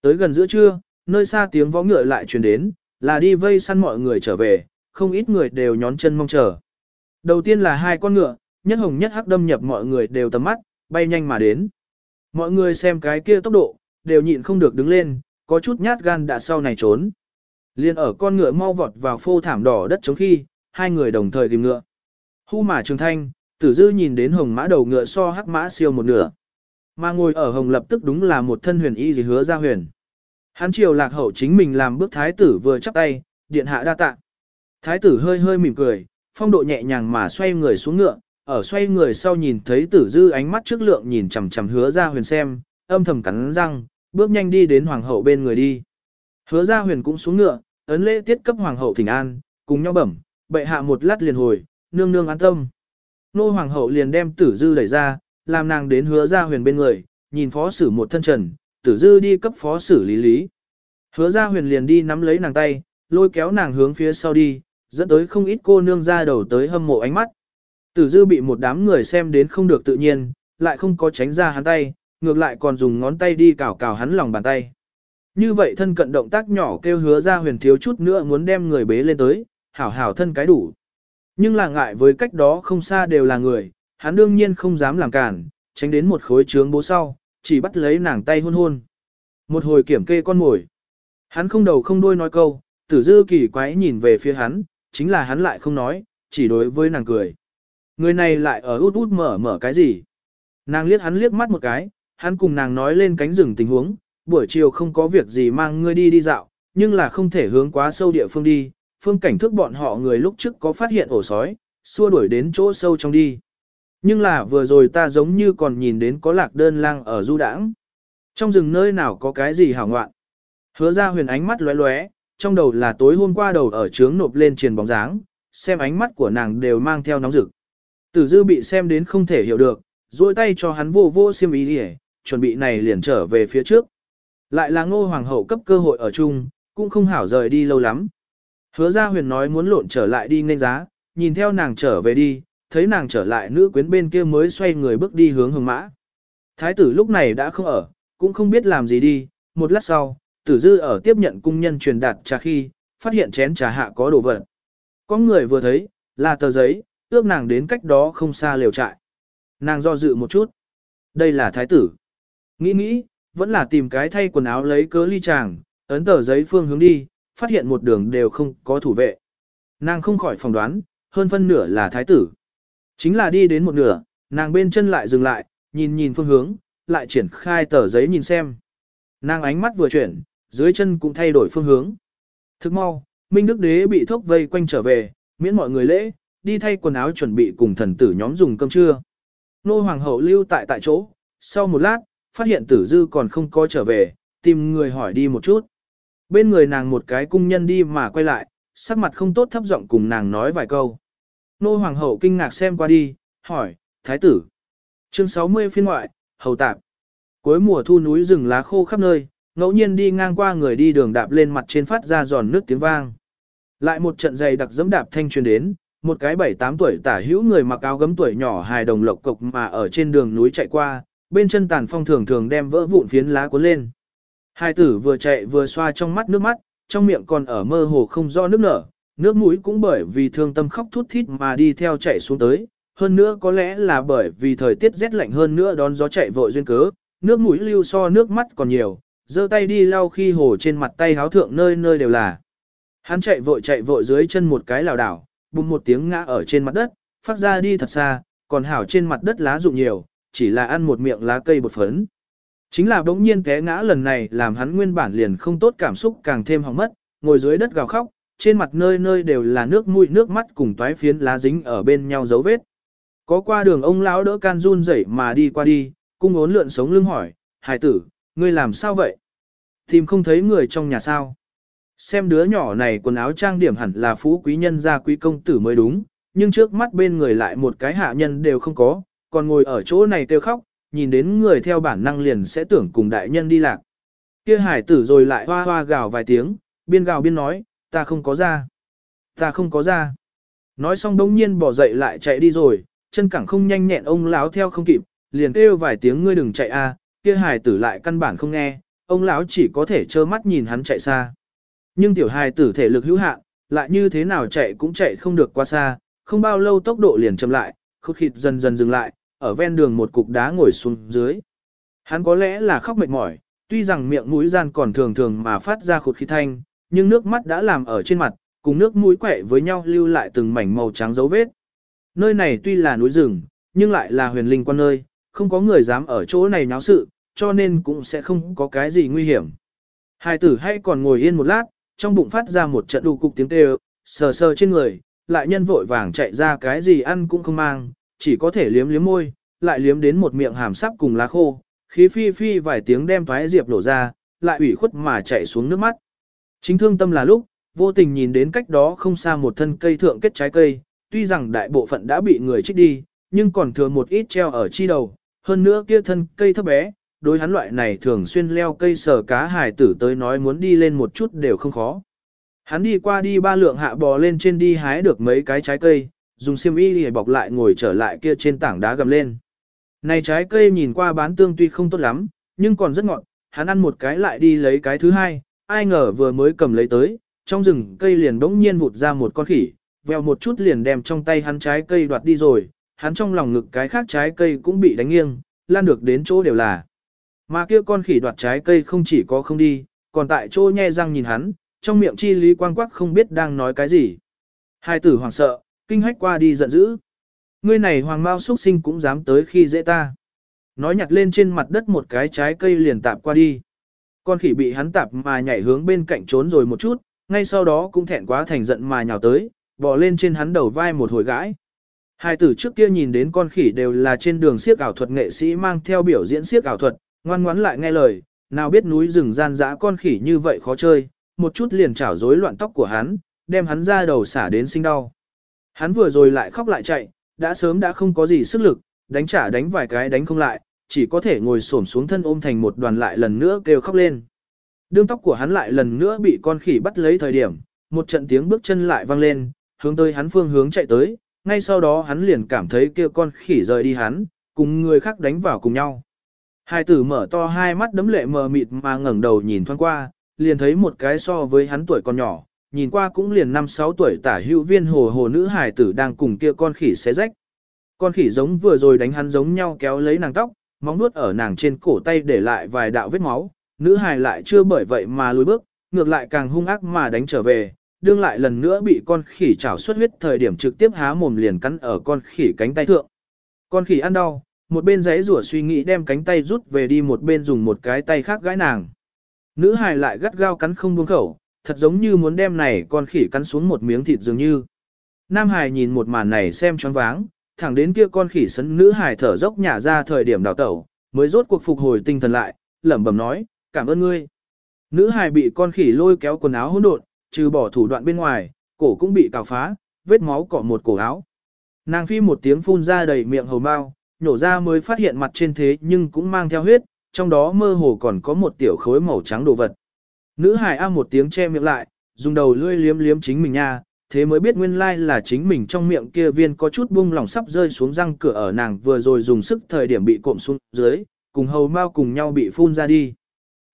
Tới gần giữa trưa, nơi xa tiếng võ ngựa lại truyền đến, là đi vây săn mọi người trở về, không ít người đều nhón chân mong chờ. Đầu tiên là hai con ngựa, nhất hồng nhất hắc đâm nhập mọi người đều tầm mắt, bay nhanh mà đến. Mọi người xem cái kia tốc độ, đều nhịn không được đứng lên, có chút nhát gan đã sau này trốn. Liên ở con ngựa mau vọt vào phô thảm đỏ đất chống khi, hai người đồng thời tìm ngựa. Hu mà trường thanh, tử dư nhìn đến hồng mã đầu ngựa so hắc mã siêu một nửa. Mà ngồi ở hồng lập tức đúng là một thân huyền y gì hứa ra huyền. Hắn triều lạc hậu chính mình làm bước thái tử vừa chắp tay, điện hạ đa tạ. Thái tử hơi hơi mỉm cười, phong độ nhẹ nhàng mà xoay người xuống ngựa, ở xoay người sau nhìn thấy tử dư ánh mắt trước lượng nhìn chằm chằm hứa ra huyền xem, âm thầm cắn răng, bước nhanh đi đến hoàng hậu bên người đi. Hứa ra huyền cũng xuống ngựa, ấn lễ tiết cấp hoàng hậu thỉnh an, cùng nhau bẩm, bệ hạ một lát liền hồi, nương nương an tâm. Nô hoàng hậu liền đem tử dư đẩy ra, làm nàng đến hứa ra huyền bên người, nhìn phó sử một thân trần, tử dư đi cấp phó sử lý lý. Hứa ra huyền liền đi nắm lấy nàng tay, lôi kéo nàng hướng phía sau đi, dẫn tới không ít cô nương ra đầu tới hâm mộ ánh mắt. Tử dư bị một đám người xem đến không được tự nhiên, lại không có tránh ra hắn tay, ngược lại còn dùng ngón tay đi cào cào hắn lòng bàn tay. Như vậy thân cận động tác nhỏ kêu hứa ra huyền thiếu chút nữa muốn đem người bế lên tới, hảo hảo thân cái đủ. Nhưng là ngại với cách đó không xa đều là người, hắn đương nhiên không dám làm cản, tránh đến một khối trướng bố sau, chỉ bắt lấy nàng tay hôn hôn. Một hồi kiểm kê con mồi. Hắn không đầu không đuôi nói câu, tử dư kỳ quái nhìn về phía hắn, chính là hắn lại không nói, chỉ đối với nàng cười. Người này lại ở út út mở mở cái gì? Nàng liếc hắn liếc mắt một cái, hắn cùng nàng nói lên cánh rừng tình huống, buổi chiều không có việc gì mang ngươi đi đi dạo, nhưng là không thể hướng quá sâu địa phương đi, phương cảnh thức bọn họ người lúc trước có phát hiện ổ sói, xua đuổi đến chỗ sâu trong đi. Nhưng là vừa rồi ta giống như còn nhìn đến có lạc đơn lang ở du đãng. Trong rừng nơi nào có cái gì hảo ngoạn. Hứa ra huyền ánh mắt lóe lóe, trong đầu là tối hôm qua đầu ở trướng nộp lên triền bóng dáng, xem ánh mắt của nàng đều mang theo nóng rực. Tử dư bị xem đến không thể hiểu được, duỗi tay cho hắn vô vô xiêm ý đi chuẩn bị này liền trở về phía trước. Lại là ngô hoàng hậu cấp cơ hội ở chung, cũng không hảo rời đi lâu lắm. Hứa ra huyền nói muốn lộn trở lại đi nên giá, nhìn theo nàng trở về đi, thấy nàng trở lại nữ quyến bên kia mới xoay người bước đi hướng hồng mã. Thái tử lúc này đã không ở, cũng không biết làm gì đi, một lát sau, tử dư ở tiếp nhận cung nhân truyền đạt trà khi, phát hiện chén trà hạ có đồ vật. Có người vừa thấy, là tờ giấy, ước nàng đến cách đó không xa liều trại. Nàng do dự một chút. Đây là thái tử. Nghĩ nghĩ, vẫn là tìm cái thay quần áo lấy cớ ly chàng, ấn tờ giấy phương hướng đi, phát hiện một đường đều không có thủ vệ. Nàng không khỏi phỏng đoán, hơn phân nửa là thái tử. Chính là đi đến một nửa, nàng bên chân lại dừng lại, nhìn nhìn phương hướng, lại triển khai tờ giấy nhìn xem. Nàng ánh mắt vừa chuyển, dưới chân cũng thay đổi phương hướng. Thức mau, Minh Đức Đế bị thốc vây quanh trở về, miễn mọi người lễ, đi thay quần áo chuẩn bị cùng thần tử nhóm dùng cơm trưa. Nô Hoàng hậu lưu tại tại chỗ, sau một lát, phát hiện tử dư còn không có trở về, tìm người hỏi đi một chút. Bên người nàng một cái cung nhân đi mà quay lại, sắc mặt không tốt thấp giọng cùng nàng nói vài câu. Nô Hoàng hậu kinh ngạc xem qua đi, hỏi, Thái tử. Chương 60 phiên ngoại, hầu tạp. Cuối mùa thu núi rừng lá khô khắp nơi, ngẫu nhiên đi ngang qua người đi đường đạp lên mặt trên phát ra giòn nước tiếng vang. Lại một trận dày đặc dẫm đạp thanh truyền đến, một cái bảy tám tuổi tả hữu người mặc áo gấm tuổi nhỏ hài đồng lộc cộc mà ở trên đường núi chạy qua, bên chân tàn phong thường thường đem vỡ vụn phiến lá cuốn lên. Hai tử vừa chạy vừa xoa trong mắt nước mắt, trong miệng còn ở mơ hồ không do nước nở, nước mũi cũng bởi vì thương tâm khóc thút thít mà đi theo chạy xuống tới, hơn nữa có lẽ là bởi vì thời tiết rét lạnh hơn nữa đón gió chạy vội duyên cớ, nước mũi lưu so nước mắt còn nhiều, giơ tay đi lau khi hồ trên mặt tay háo thượng nơi nơi đều là. Hắn chạy vội chạy vội dưới chân một cái lảo đảo, bùng một tiếng ngã ở trên mặt đất, phát ra đi thật xa, còn hảo trên mặt đất lá rụng nhiều, chỉ là ăn một miệng lá cây bột phấn. Chính là bỗng nhiên té ngã lần này làm hắn nguyên bản liền không tốt cảm xúc càng thêm hỏng mất, ngồi dưới đất gào khóc, trên mặt nơi nơi đều là nước mũi nước mắt cùng toái phiến lá dính ở bên nhau dấu vết. Có qua đường ông lão đỡ can run rẩy mà đi qua đi, cung ốn lượn sống lưng hỏi, hài tử, ngươi làm sao vậy? Tìm không thấy người trong nhà sao? Xem đứa nhỏ này quần áo trang điểm hẳn là phú quý nhân gia quý công tử mới đúng, nhưng trước mắt bên người lại một cái hạ nhân đều không có, còn ngồi ở chỗ này kêu khóc, nhìn đến người theo bản năng liền sẽ tưởng cùng đại nhân đi lạc. Kia hải tử rồi lại hoa hoa gào vài tiếng, biên gào biên nói, ta không có ra. Ta không có ra. Nói xong đông nhiên bỏ dậy lại chạy đi rồi, chân cẳng không nhanh nhẹn ông lão theo không kịp, liền kêu vài tiếng ngươi đừng chạy a, kia hải tử lại căn bản không nghe, ông lão chỉ có thể trơ mắt nhìn hắn chạy xa. Nhưng tiểu hài tử thể lực hữu hạn, lại như thế nào chạy cũng chạy không được qua xa, không bao lâu tốc độ liền chậm lại, khúc khịt dần dần dừng lại, ở ven đường một cục đá ngồi xuống dưới. Hắn có lẽ là khóc mệt mỏi, tuy rằng miệng mũi gian còn thường thường mà phát ra khụt khí thanh, nhưng nước mắt đã làm ở trên mặt, cùng nước mũi quẹ với nhau lưu lại từng mảnh màu trắng dấu vết. Nơi này tuy là núi rừng, nhưng lại là huyền linh quan nơi, không có người dám ở chỗ này náo sự, cho nên cũng sẽ không có cái gì nguy hiểm. Hai tử hay còn ngồi yên một lát, trong bụng phát ra một trận đù cục tiếng kêu, sờ sờ trên người, lại nhân vội vàng chạy ra cái gì ăn cũng không mang, chỉ có thể liếm liếm môi, lại liếm đến một miệng hàm sắp cùng lá khô, khí phi phi vài tiếng đem thoái diệp đổ ra, lại ủy khuất mà chạy xuống nước mắt. Chính thương tâm là lúc, vô tình nhìn đến cách đó không xa một thân cây thượng kết trái cây, tuy rằng đại bộ phận đã bị người trích đi, nhưng còn thừa một ít treo ở chi đầu, hơn nữa kia thân cây thấp bé, đối hắn loại này thường xuyên leo cây sờ cá hải tử tới nói muốn đi lên một chút đều không khó. Hắn đi qua đi ba lượng hạ bò lên trên đi hái được mấy cái trái cây, dùng xiêm y để bọc lại ngồi trở lại kia trên tảng đá gầm lên. Này trái cây nhìn qua bán tương tuy không tốt lắm, nhưng còn rất ngọt, hắn ăn một cái lại đi lấy cái thứ hai, ai ngờ vừa mới cầm lấy tới, trong rừng cây liền đống nhiên vụt ra một con khỉ, vèo một chút liền đem trong tay hắn trái cây đoạt đi rồi, hắn trong lòng ngực cái khác trái cây cũng bị đánh nghiêng, lan được đến chỗ đều là. Mà kia con khỉ đoạt trái cây không chỉ có không đi, còn tại chỗ nhe răng nhìn hắn, trong miệng chi lý quang quắc không biết đang nói cái gì. Hai tử hoàng sợ, kinh hách qua đi giận dữ. Ngươi này hoàng mao xuất sinh cũng dám tới khi dễ ta. Nói nhặt lên trên mặt đất một cái trái cây liền tạp qua đi. Con khỉ bị hắn tạp mà nhảy hướng bên cạnh trốn rồi một chút, ngay sau đó cũng thẹn quá thành giận mà nhào tới, bò lên trên hắn đầu vai một hồi gãi. Hai tử trước kia nhìn đến con khỉ đều là trên đường siếc ảo thuật nghệ sĩ mang theo biểu diễn siếc ảo thuật, ngoan ngoãn lại nghe lời, nào biết núi rừng gian dã con khỉ như vậy khó chơi, một chút liền chảo rối loạn tóc của hắn, đem hắn ra đầu xả đến sinh đau. Hắn vừa rồi lại khóc lại chạy, đã sớm đã không có gì sức lực, đánh trả đánh vài cái đánh không lại, chỉ có thể ngồi xổm xuống thân ôm thành một đoàn lại lần nữa kêu khóc lên. Đương tóc của hắn lại lần nữa bị con khỉ bắt lấy thời điểm, một trận tiếng bước chân lại vang lên, hướng tới hắn phương hướng chạy tới, ngay sau đó hắn liền cảm thấy kia con khỉ rời đi hắn, cùng người khác đánh vào cùng nhau. Hai tử mở to hai mắt đấm lệ mờ mịt mà ngẩng đầu nhìn thoáng qua, liền thấy một cái so với hắn tuổi còn nhỏ, nhìn qua cũng liền 5-6 tuổi tả hữu viên hồ hồ nữ hài tử đang cùng kia con khỉ xé rách. Con khỉ giống vừa rồi đánh hắn giống nhau kéo lấy nàng tóc, móng nuốt ở nàng trên cổ tay để lại vài đạo vết máu, nữ hài lại chưa bởi vậy mà lùi bước, ngược lại càng hung ác mà đánh trở về, đương lại lần nữa bị con khỉ chảo xuất huyết thời điểm trực tiếp há mồm liền cắn ở con khỉ cánh tay thượng. Con khỉ ăn đau, một bên giấy rủa suy nghĩ đem cánh tay rút về đi một bên dùng một cái tay khác gãi nàng. Nữ hài lại gắt gao cắn không buông khẩu, thật giống như muốn đem này con khỉ cắn xuống một miếng thịt dường như. Nam hài nhìn một màn này xem choáng váng, thẳng đến kia con khỉ sấn nữ hài thở dốc nhả ra thời điểm đào tẩu, mới rốt cuộc phục hồi tinh thần lại, lẩm bẩm nói, cảm ơn ngươi. Nữ hài bị con khỉ lôi kéo quần áo hỗn độn, trừ bỏ thủ đoạn bên ngoài, cổ cũng bị cào phá, vết máu cọ một cổ áo. Nàng phi một tiếng phun ra đầy miệng hầu mau, nhổ ra mới phát hiện mặt trên thế nhưng cũng mang theo huyết, trong đó mơ hồ còn có một tiểu khối màu trắng đồ vật. Nữ hài a một tiếng che miệng lại, dùng đầu lưỡi liếm liếm chính mình nha, thế mới biết nguyên lai là chính mình trong miệng kia viên có chút buông lỏng sắp rơi xuống răng cửa ở nàng vừa rồi dùng sức thời điểm bị cộm xuống dưới, cùng hầu mau cùng nhau bị phun ra đi.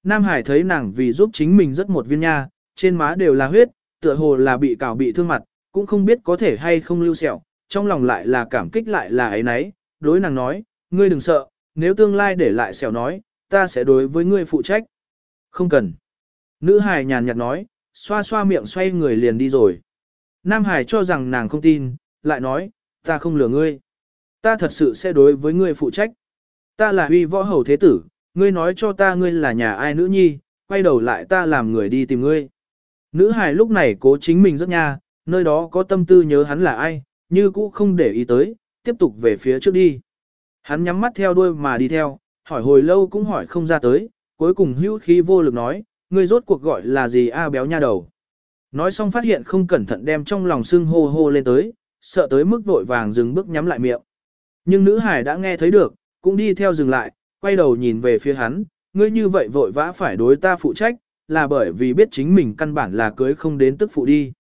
Nam Hải thấy nàng vì giúp chính mình rất một viên nha, trên má đều là huyết, tựa hồ là bị cào bị thương mặt, cũng không biết có thể hay không lưu sẹo, trong lòng lại là cảm kích lại là ấy nấy, đối nàng nói, ngươi đừng sợ, nếu tương lai để lại sẹo nói, ta sẽ đối với ngươi phụ trách. Không cần. Nữ hài nhàn nhạt nói, xoa xoa miệng xoay người liền đi rồi. Nam Hải cho rằng nàng không tin, lại nói, ta không lừa ngươi. Ta thật sự sẽ đối với ngươi phụ trách. Ta là huy võ hầu thế tử, ngươi nói cho ta ngươi là nhà ai nữ nhi, quay đầu lại ta làm người đi tìm ngươi. Nữ Hải lúc này cố chính mình rất nha, nơi đó có tâm tư nhớ hắn là ai, như cũ không để ý tới, tiếp tục về phía trước đi. Hắn nhắm mắt theo đuôi mà đi theo, hỏi hồi lâu cũng hỏi không ra tới, cuối cùng hữu khí vô lực nói, ngươi rốt cuộc gọi là gì a béo nha đầu. Nói xong phát hiện không cẩn thận đem trong lòng sưng hô hô lên tới, sợ tới mức vội vàng dừng bước nhắm lại miệng. Nhưng nữ hải đã nghe thấy được, cũng đi theo dừng lại, quay đầu nhìn về phía hắn, ngươi như vậy vội vã phải đối ta phụ trách, là bởi vì biết chính mình căn bản là cưới không đến tức phụ đi.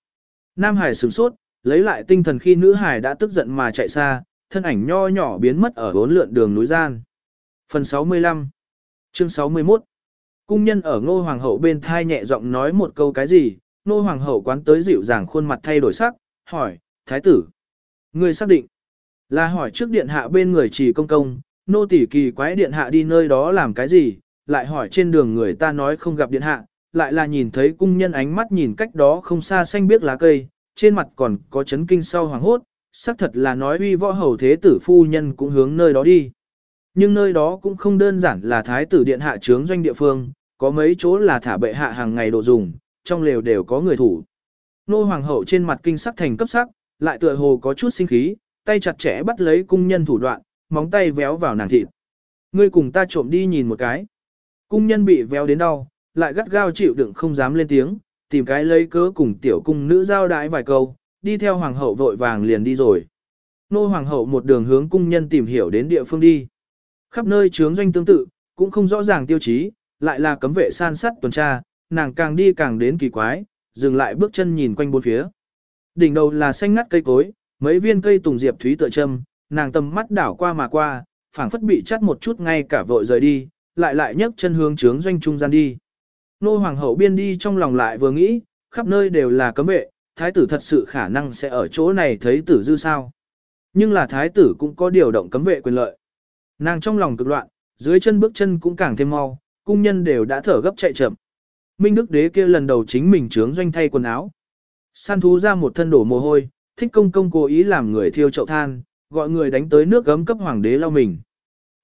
Nam hải sửng sốt, lấy lại tinh thần khi nữ hải đã tức giận mà chạy xa, thân ảnh nho nhỏ biến mất ở bốn lượn đường núi gian. Phần 65 Chương 61 Cung nhân ở ngôi hoàng hậu bên thai nhẹ giọng nói một câu cái gì, nô hoàng hậu quán tới dịu dàng khuôn mặt thay đổi sắc, hỏi, thái tử. Người xác định, là hỏi trước điện hạ bên người trì công công, nô tỷ kỳ quái điện hạ đi nơi đó làm cái gì, lại hỏi trên đường người ta nói không gặp điện hạ, lại là nhìn thấy cung nhân ánh mắt nhìn cách đó không xa xanh biếc lá cây, trên mặt còn có chấn kinh sau hoàng hốt, xác thật là nói uy võ hầu thế tử phu nhân cũng hướng nơi đó đi. Nhưng nơi đó cũng không đơn giản là thái tử điện hạ trướng doanh địa phương, có mấy chỗ là thả bệ hạ hàng ngày đồ dùng, trong lều đều có người thủ. Nô hoàng hậu trên mặt kinh sắc thành cấp sắc, lại tựa hồ có chút sinh khí, tay chặt chẽ bắt lấy cung nhân thủ đoạn, móng tay véo vào nàng thịt. Ngươi cùng ta trộm đi nhìn một cái. Cung nhân bị véo đến đau, lại gắt gao chịu đựng không dám lên tiếng, tìm cái lấy cớ cùng tiểu cung nữ giao đái vài câu, đi theo hoàng hậu vội vàng liền đi rồi. Nô hoàng hậu một đường hướng cung nhân tìm hiểu đến địa phương đi. Khắp nơi trướng doanh tương tự, cũng không rõ ràng tiêu chí, lại là cấm vệ san sát tuần tra, nàng càng đi càng đến kỳ quái, dừng lại bước chân nhìn quanh bốn phía. Đỉnh đầu là xanh ngắt cây cối, mấy viên cây tùng diệp thúy tựa châm, nàng tầm mắt đảo qua mà qua, phảng phất bị chắt một chút ngay cả vội rời đi, lại lại nhấc chân hướng trướng doanh trung gian đi. Nô hoàng hậu biên đi trong lòng lại vừa nghĩ, khắp nơi đều là cấm vệ, thái tử thật sự khả năng sẽ ở chỗ này thấy tử dư sao. Nhưng là thái tử cũng có điều động cấm vệ quyền lợi. Nàng trong lòng cực loạn, dưới chân bước chân cũng càng thêm mau, cung nhân đều đã thở gấp chạy chậm. Minh Đức Đế kia lần đầu chính mình trướng doanh thay quần áo. Săn thú ra một thân đổ mồ hôi, thích công công cố ý làm người thiêu chậu than, gọi người đánh tới nước gấm cấp hoàng đế lau mình.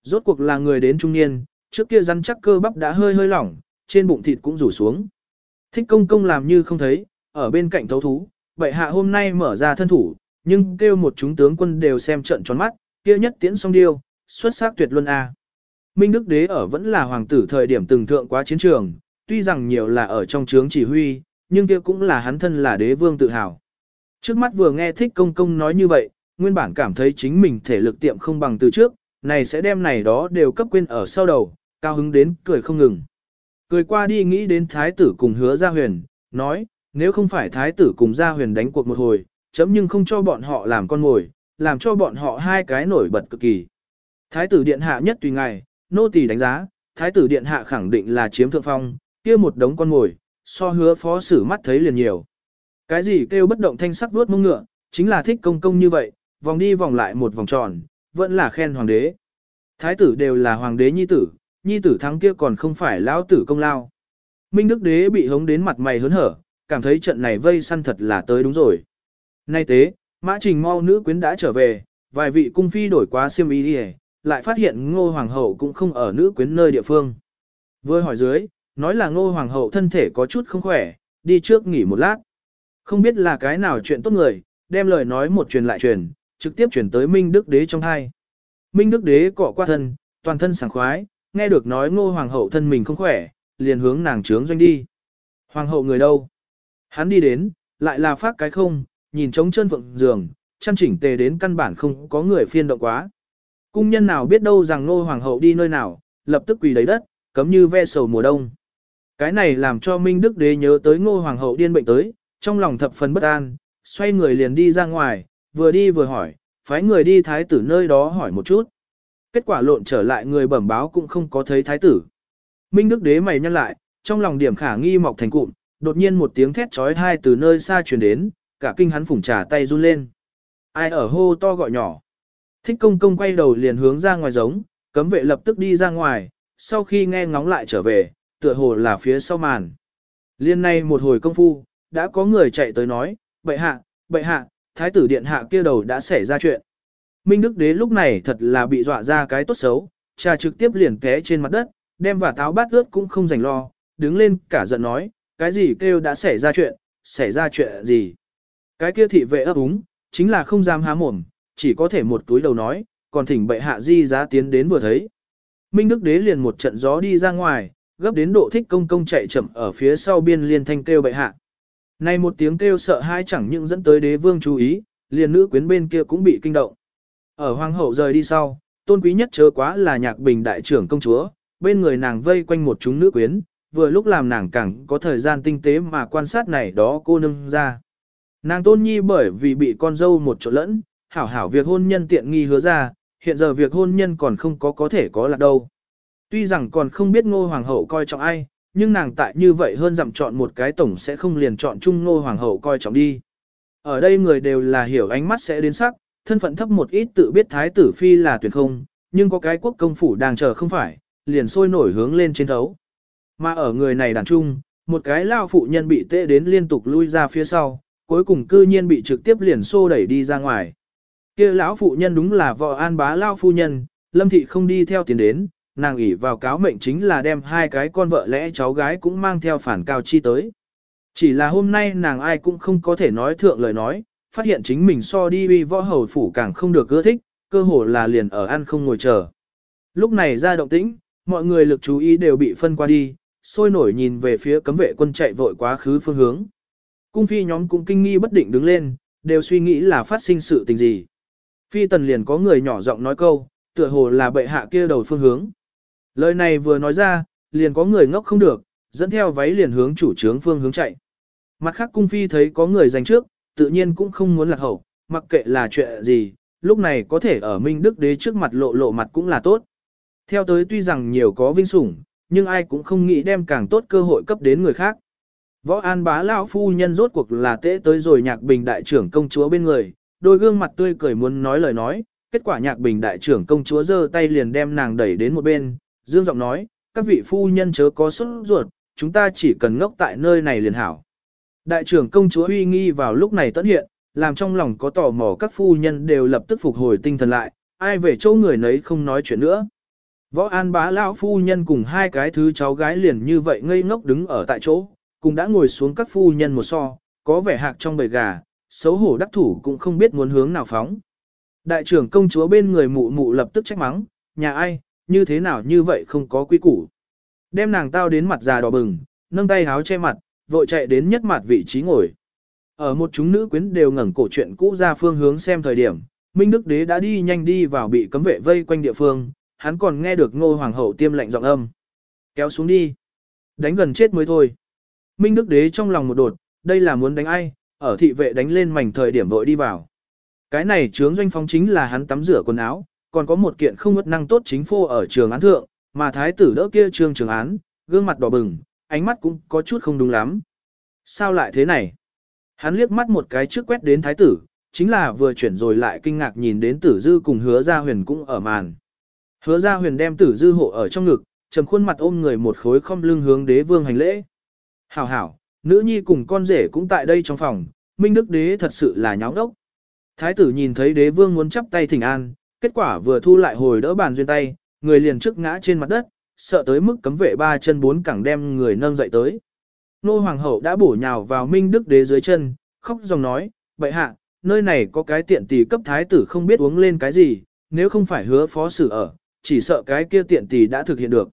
Rốt cuộc là người đến trung niên, trước kia rắn chắc cơ bắp đã hơi hơi lỏng, trên bụng thịt cũng rủ xuống. Thích công công làm như không thấy, ở bên cạnh thấu thú, bệ hạ hôm nay mở ra thân thủ, nhưng kêu một chúng tướng quân đều xem trận tròn mắt, kia nhất tiễn song điêu, xuất sắc tuyệt luân a. Minh Đức Đế ở vẫn là hoàng tử thời điểm từng thượng quá chiến trường, tuy rằng nhiều là ở trong trướng chỉ huy, nhưng kia cũng là hắn thân là đế vương tự hào. Trước mắt vừa nghe thích công công nói như vậy, nguyên bản cảm thấy chính mình thể lực tiệm không bằng từ trước, này sẽ đem này đó đều cấp quên ở sau đầu, cao hứng đến cười không ngừng. Cười qua đi nghĩ đến thái tử cùng hứa gia huyền, nói, nếu không phải thái tử cùng gia huyền đánh cuộc một hồi, chấm nhưng không cho bọn họ làm con ngồi, làm cho bọn họ hai cái nổi bật cực kỳ. Thái tử điện hạ nhất tùy ngài, nô tỳ đánh giá, thái tử điện hạ khẳng định là chiếm thượng phong, kia một đống con ngồi, so hứa phó sử mắt thấy liền nhiều. Cái gì kêu bất động thanh sắc vuốt mông ngựa, chính là thích công công như vậy, vòng đi vòng lại một vòng tròn, vẫn là khen hoàng đế. Thái tử đều là hoàng đế nhi tử, nhi tử thắng kia còn không phải lão tử công lao. Minh Đức Đế bị hống đến mặt mày hớn hở, cảm thấy trận này vây săn thật là tới đúng rồi. Nay tế, mã trình mau nữ quyến đã trở về, vài vị cung phi đổi quá xiêm y đi lại phát hiện ngô hoàng hậu cũng không ở nữ quyến nơi địa phương. Vừa hỏi dưới, nói là ngô hoàng hậu thân thể có chút không khỏe, đi trước nghỉ một lát. Không biết là cái nào chuyện tốt người, đem lời nói một truyền lại truyền, trực tiếp truyền tới Minh Đức Đế trong hai. Minh Đức Đế cọ qua thân, toàn thân sảng khoái, nghe được nói ngô hoàng hậu thân mình không khỏe, liền hướng nàng trướng doanh đi. Hoàng hậu người đâu? Hắn đi đến, lại là phát cái không, nhìn trống chân vượng giường, chăn chỉnh tề đến căn bản không có người phiên động quá. Cung nhân nào biết đâu rằng ngô hoàng hậu đi nơi nào, lập tức quỳ đầy đất, cấm như ve sầu mùa đông. Cái này làm cho Minh Đức Đế nhớ tới ngô hoàng hậu điên bệnh tới, trong lòng thập phần bất an, xoay người liền đi ra ngoài, vừa đi vừa hỏi, phái người đi thái tử nơi đó hỏi một chút. Kết quả lộn trở lại người bẩm báo cũng không có thấy thái tử. Minh Đức Đế mày nhăn lại, trong lòng điểm khả nghi mọc thành cụm, đột nhiên một tiếng thét trói thai từ nơi xa truyền đến, cả kinh hắn phủng trà tay run lên. Ai ở hô to gọi nhỏ. Thích công công quay đầu liền hướng ra ngoài giống, cấm vệ lập tức đi ra ngoài, sau khi nghe ngóng lại trở về, tựa hồ là phía sau màn. Liên nay một hồi công phu, đã có người chạy tới nói, bệ hạ, bệ hạ, thái tử điện hạ kia đầu đã xảy ra chuyện. Minh Đức Đế lúc này thật là bị dọa ra cái tốt xấu, trà trực tiếp liền té trên mặt đất, đem và táo bát ướt cũng không rảnh lo, đứng lên cả giận nói, cái gì kêu đã xảy ra chuyện, xảy ra chuyện gì. Cái kia thị vệ ấp úng, chính là không dám há mồm, chỉ có thể một túi đầu nói, còn thỉnh bệ hạ di giá tiến đến vừa thấy. Minh Đức Đế liền một trận gió đi ra ngoài, gấp đến độ thích công công chạy chậm ở phía sau biên liên thanh kêu bệ hạ. Này một tiếng kêu sợ hai chẳng những dẫn tới đế vương chú ý, liền nữ quyến bên kia cũng bị kinh động. Ở hoàng hậu rời đi sau, tôn quý nhất chớ quá là nhạc bình đại trưởng công chúa, bên người nàng vây quanh một chúng nữ quyến, vừa lúc làm nàng càng có thời gian tinh tế mà quan sát này đó cô nương ra. Nàng tôn nhi bởi vì bị con dâu một chỗ lẫn, hảo hảo việc hôn nhân tiện nghi hứa ra, hiện giờ việc hôn nhân còn không có có thể có là đâu. Tuy rằng còn không biết ngô hoàng hậu coi trọng ai, nhưng nàng tại như vậy hơn dặm chọn một cái tổng sẽ không liền chọn chung ngô hoàng hậu coi trọng đi. Ở đây người đều là hiểu ánh mắt sẽ đến sắc, thân phận thấp một ít tự biết thái tử phi là tuyệt không, nhưng có cái quốc công phủ đang chờ không phải, liền sôi nổi hướng lên trên thấu. Mà ở người này đàn trung, một cái lao phụ nhân bị tệ đến liên tục lui ra phía sau, cuối cùng cư nhiên bị trực tiếp liền xô đẩy đi ra ngoài. kia lão phụ nhân đúng là vợ an bá lao phu nhân, lâm thị không đi theo tiền đến, nàng ủy vào cáo mệnh chính là đem hai cái con vợ lẽ cháu gái cũng mang theo phản cao chi tới. Chỉ là hôm nay nàng ai cũng không có thể nói thượng lời nói, phát hiện chính mình so đi uy võ hầu phủ càng không được ưa thích, cơ hồ là liền ở ăn không ngồi chờ. Lúc này ra động tĩnh, mọi người lực chú ý đều bị phân qua đi, sôi nổi nhìn về phía cấm vệ quân chạy vội quá khứ phương hướng. Cung phi nhóm cũng kinh nghi bất định đứng lên, đều suy nghĩ là phát sinh sự tình gì. Phi tần liền có người nhỏ giọng nói câu, tựa hồ là bệ hạ kia đầu phương hướng. Lời này vừa nói ra, liền có người ngốc không được, dẫn theo váy liền hướng chủ trướng phương hướng chạy. Mặt khác cung phi thấy có người giành trước, tự nhiên cũng không muốn lạc hậu, mặc kệ là chuyện gì, lúc này có thể ở Minh Đức Đế trước mặt lộ lộ mặt cũng là tốt. Theo tới tuy rằng nhiều có vinh sủng, nhưng ai cũng không nghĩ đem càng tốt cơ hội cấp đến người khác. Võ An bá lão phu nhân rốt cuộc là tễ tới rồi nhạc bình đại trưởng công chúa bên người, đôi gương mặt tươi cười muốn nói lời nói, kết quả nhạc bình đại trưởng công chúa giơ tay liền đem nàng đẩy đến một bên, dương giọng nói, các vị phu nhân chớ có xuất ruột, chúng ta chỉ cần ngốc tại nơi này liền hảo. Đại trưởng công chúa uy nghi vào lúc này tận hiện, làm trong lòng có tò mò các phu nhân đều lập tức phục hồi tinh thần lại, ai về chỗ người nấy không nói chuyện nữa. Võ An bá lão phu nhân cùng hai cái thứ cháu gái liền như vậy ngây ngốc đứng ở tại chỗ, cùng đã ngồi xuống các phu nhân một so, có vẻ hạc trong bầy gà, xấu hổ đắc thủ cũng không biết muốn hướng nào phóng. Đại trưởng công chúa bên người mụ mụ lập tức trách mắng, nhà ai, như thế nào như vậy không có quy củ. Đem nàng tao đến mặt già đỏ bừng, nâng tay háo che mặt, vội chạy đến nhất mặt vị trí ngồi. Ở một chúng nữ quyến đều ngẩng cổ chuyện cũ ra phương hướng xem thời điểm, Minh Đức Đế đã đi nhanh đi vào bị cấm vệ vây quanh địa phương, hắn còn nghe được ngô hoàng hậu tiêm lạnh giọng âm. Kéo xuống đi. Đánh gần chết mới thôi. Minh Đức Đế trong lòng một đột, đây là muốn đánh ai, ở thị vệ đánh lên mảnh thời điểm vội đi vào. Cái này trướng doanh phong chính là hắn tắm rửa quần áo, còn có một kiện không ngất năng tốt chính phô ở trường án thượng, mà thái tử đỡ kia trương trường án, gương mặt đỏ bừng, ánh mắt cũng có chút không đúng lắm. Sao lại thế này? Hắn liếc mắt một cái trước quét đến thái tử, chính là vừa chuyển rồi lại kinh ngạc nhìn đến tử dư cùng hứa gia huyền cũng ở màn. Hứa gia huyền đem tử dư hộ ở trong ngực, trầm khuôn mặt ôm người một khối không lưng hướng đế vương hành lễ. Hảo hảo, nữ nhi cùng con rể cũng tại đây trong phòng, minh đức đế thật sự là nháo đốc. Thái tử nhìn thấy đế vương muốn chắp tay thỉnh an, kết quả vừa thu lại hồi đỡ bàn duyên tay, người liền trước ngã trên mặt đất, sợ tới mức cấm vệ ba chân bốn cẳng đem người nâng dậy tới. Nô hoàng hậu đã bổ nhào vào minh đức đế dưới chân, khóc dòng nói, bệ hạ, nơi này có cái tiện tỷ cấp thái tử không biết uống lên cái gì, nếu không phải hứa phó xử ở, chỉ sợ cái kia tiện tỷ đã thực hiện được.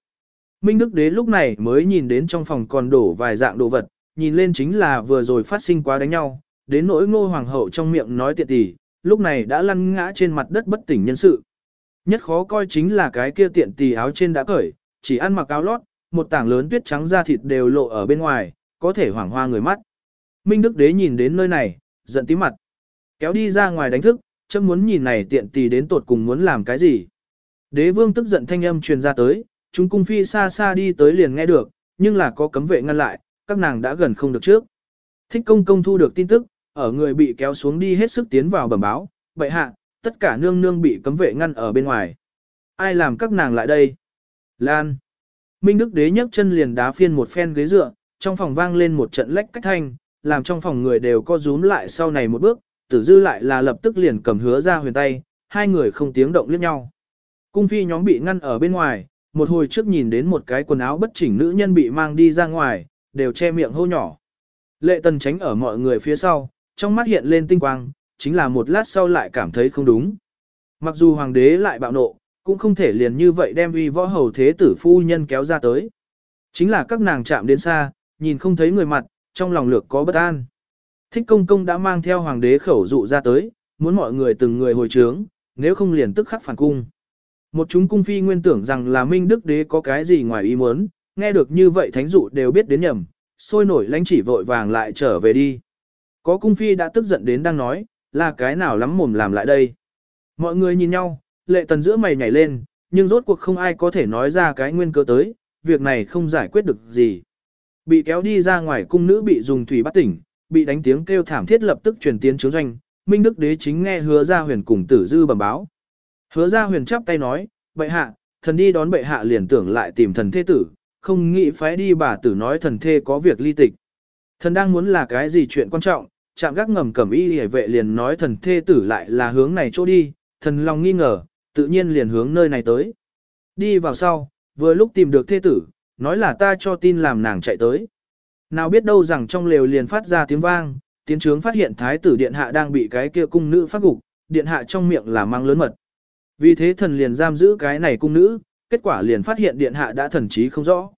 Minh Đức Đế lúc này mới nhìn đến trong phòng còn đổ vài dạng đồ vật, nhìn lên chính là vừa rồi phát sinh quá đánh nhau, đến nỗi ngô hoàng hậu trong miệng nói tiện tỷ, lúc này đã lăn ngã trên mặt đất bất tỉnh nhân sự. Nhất khó coi chính là cái kia tiện tì áo trên đã cởi, chỉ ăn mặc áo lót, một tảng lớn tuyết trắng da thịt đều lộ ở bên ngoài, có thể hoảng hoa người mắt. Minh Đức Đế nhìn đến nơi này, giận tí mặt. Kéo đi ra ngoài đánh thức, chấm muốn nhìn này tiện tì đến tột cùng muốn làm cái gì. Đế vương tức giận thanh âm truyền ra tới, chúng cung phi xa xa đi tới liền nghe được, nhưng là có cấm vệ ngăn lại, các nàng đã gần không được trước. Thích công công thu được tin tức, ở người bị kéo xuống đi hết sức tiến vào bẩm báo, vậy hạ, tất cả nương nương bị cấm vệ ngăn ở bên ngoài. Ai làm các nàng lại đây? Lan. Minh Đức Đế nhấc chân liền đá phiên một phen ghế dựa, trong phòng vang lên một trận lách cách thanh, làm trong phòng người đều co rúm lại sau này một bước, tử dư lại là lập tức liền cầm hứa ra huyền tay, hai người không tiếng động liếc nhau. Cung phi nhóm bị ngăn ở bên ngoài, một hồi trước nhìn đến một cái quần áo bất chỉnh nữ nhân bị mang đi ra ngoài, đều che miệng hô nhỏ. Lệ tần tránh ở mọi người phía sau, trong mắt hiện lên tinh quang, chính là một lát sau lại cảm thấy không đúng. Mặc dù hoàng đế lại bạo nộ, cũng không thể liền như vậy đem uy võ hầu thế tử phu nhân kéo ra tới. Chính là các nàng chạm đến xa, nhìn không thấy người mặt, trong lòng lược có bất an. Thích công công đã mang theo hoàng đế khẩu dụ ra tới, muốn mọi người từng người hồi trướng, nếu không liền tức khắc phản cung. Một chúng cung phi nguyên tưởng rằng là Minh Đức Đế có cái gì ngoài ý muốn, nghe được như vậy thánh dụ đều biết đến nhầm, sôi nổi lãnh chỉ vội vàng lại trở về đi. Có cung phi đã tức giận đến đang nói, là cái nào lắm mồm làm lại đây. Mọi người nhìn nhau, lệ tần giữa mày nhảy lên, nhưng rốt cuộc không ai có thể nói ra cái nguyên cơ tới, việc này không giải quyết được gì. Bị kéo đi ra ngoài cung nữ bị dùng thủy bắt tỉnh, bị đánh tiếng kêu thảm thiết lập tức truyền tiến chướng doanh, Minh Đức Đế chính nghe hứa ra huyền cùng tử dư bẩm báo. Hứa ra huyền chắp tay nói, bệ hạ, thần đi đón bệ hạ liền tưởng lại tìm thần thế tử, không nghĩ phái đi bà tử nói thần thê có việc ly tịch. Thần đang muốn là cái gì chuyện quan trọng, chạm gác ngầm cẩm y hề vệ liền nói thần thê tử lại là hướng này chỗ đi, thần lòng nghi ngờ, tự nhiên liền hướng nơi này tới. Đi vào sau, vừa lúc tìm được thê tử, nói là ta cho tin làm nàng chạy tới. Nào biết đâu rằng trong lều liền phát ra tiếng vang, tiến trướng phát hiện thái tử điện hạ đang bị cái kia cung nữ phát gục, điện hạ trong miệng là mang lớn mật. Vì thế thần liền giam giữ cái này cung nữ, kết quả liền phát hiện điện hạ đã thần trí không rõ.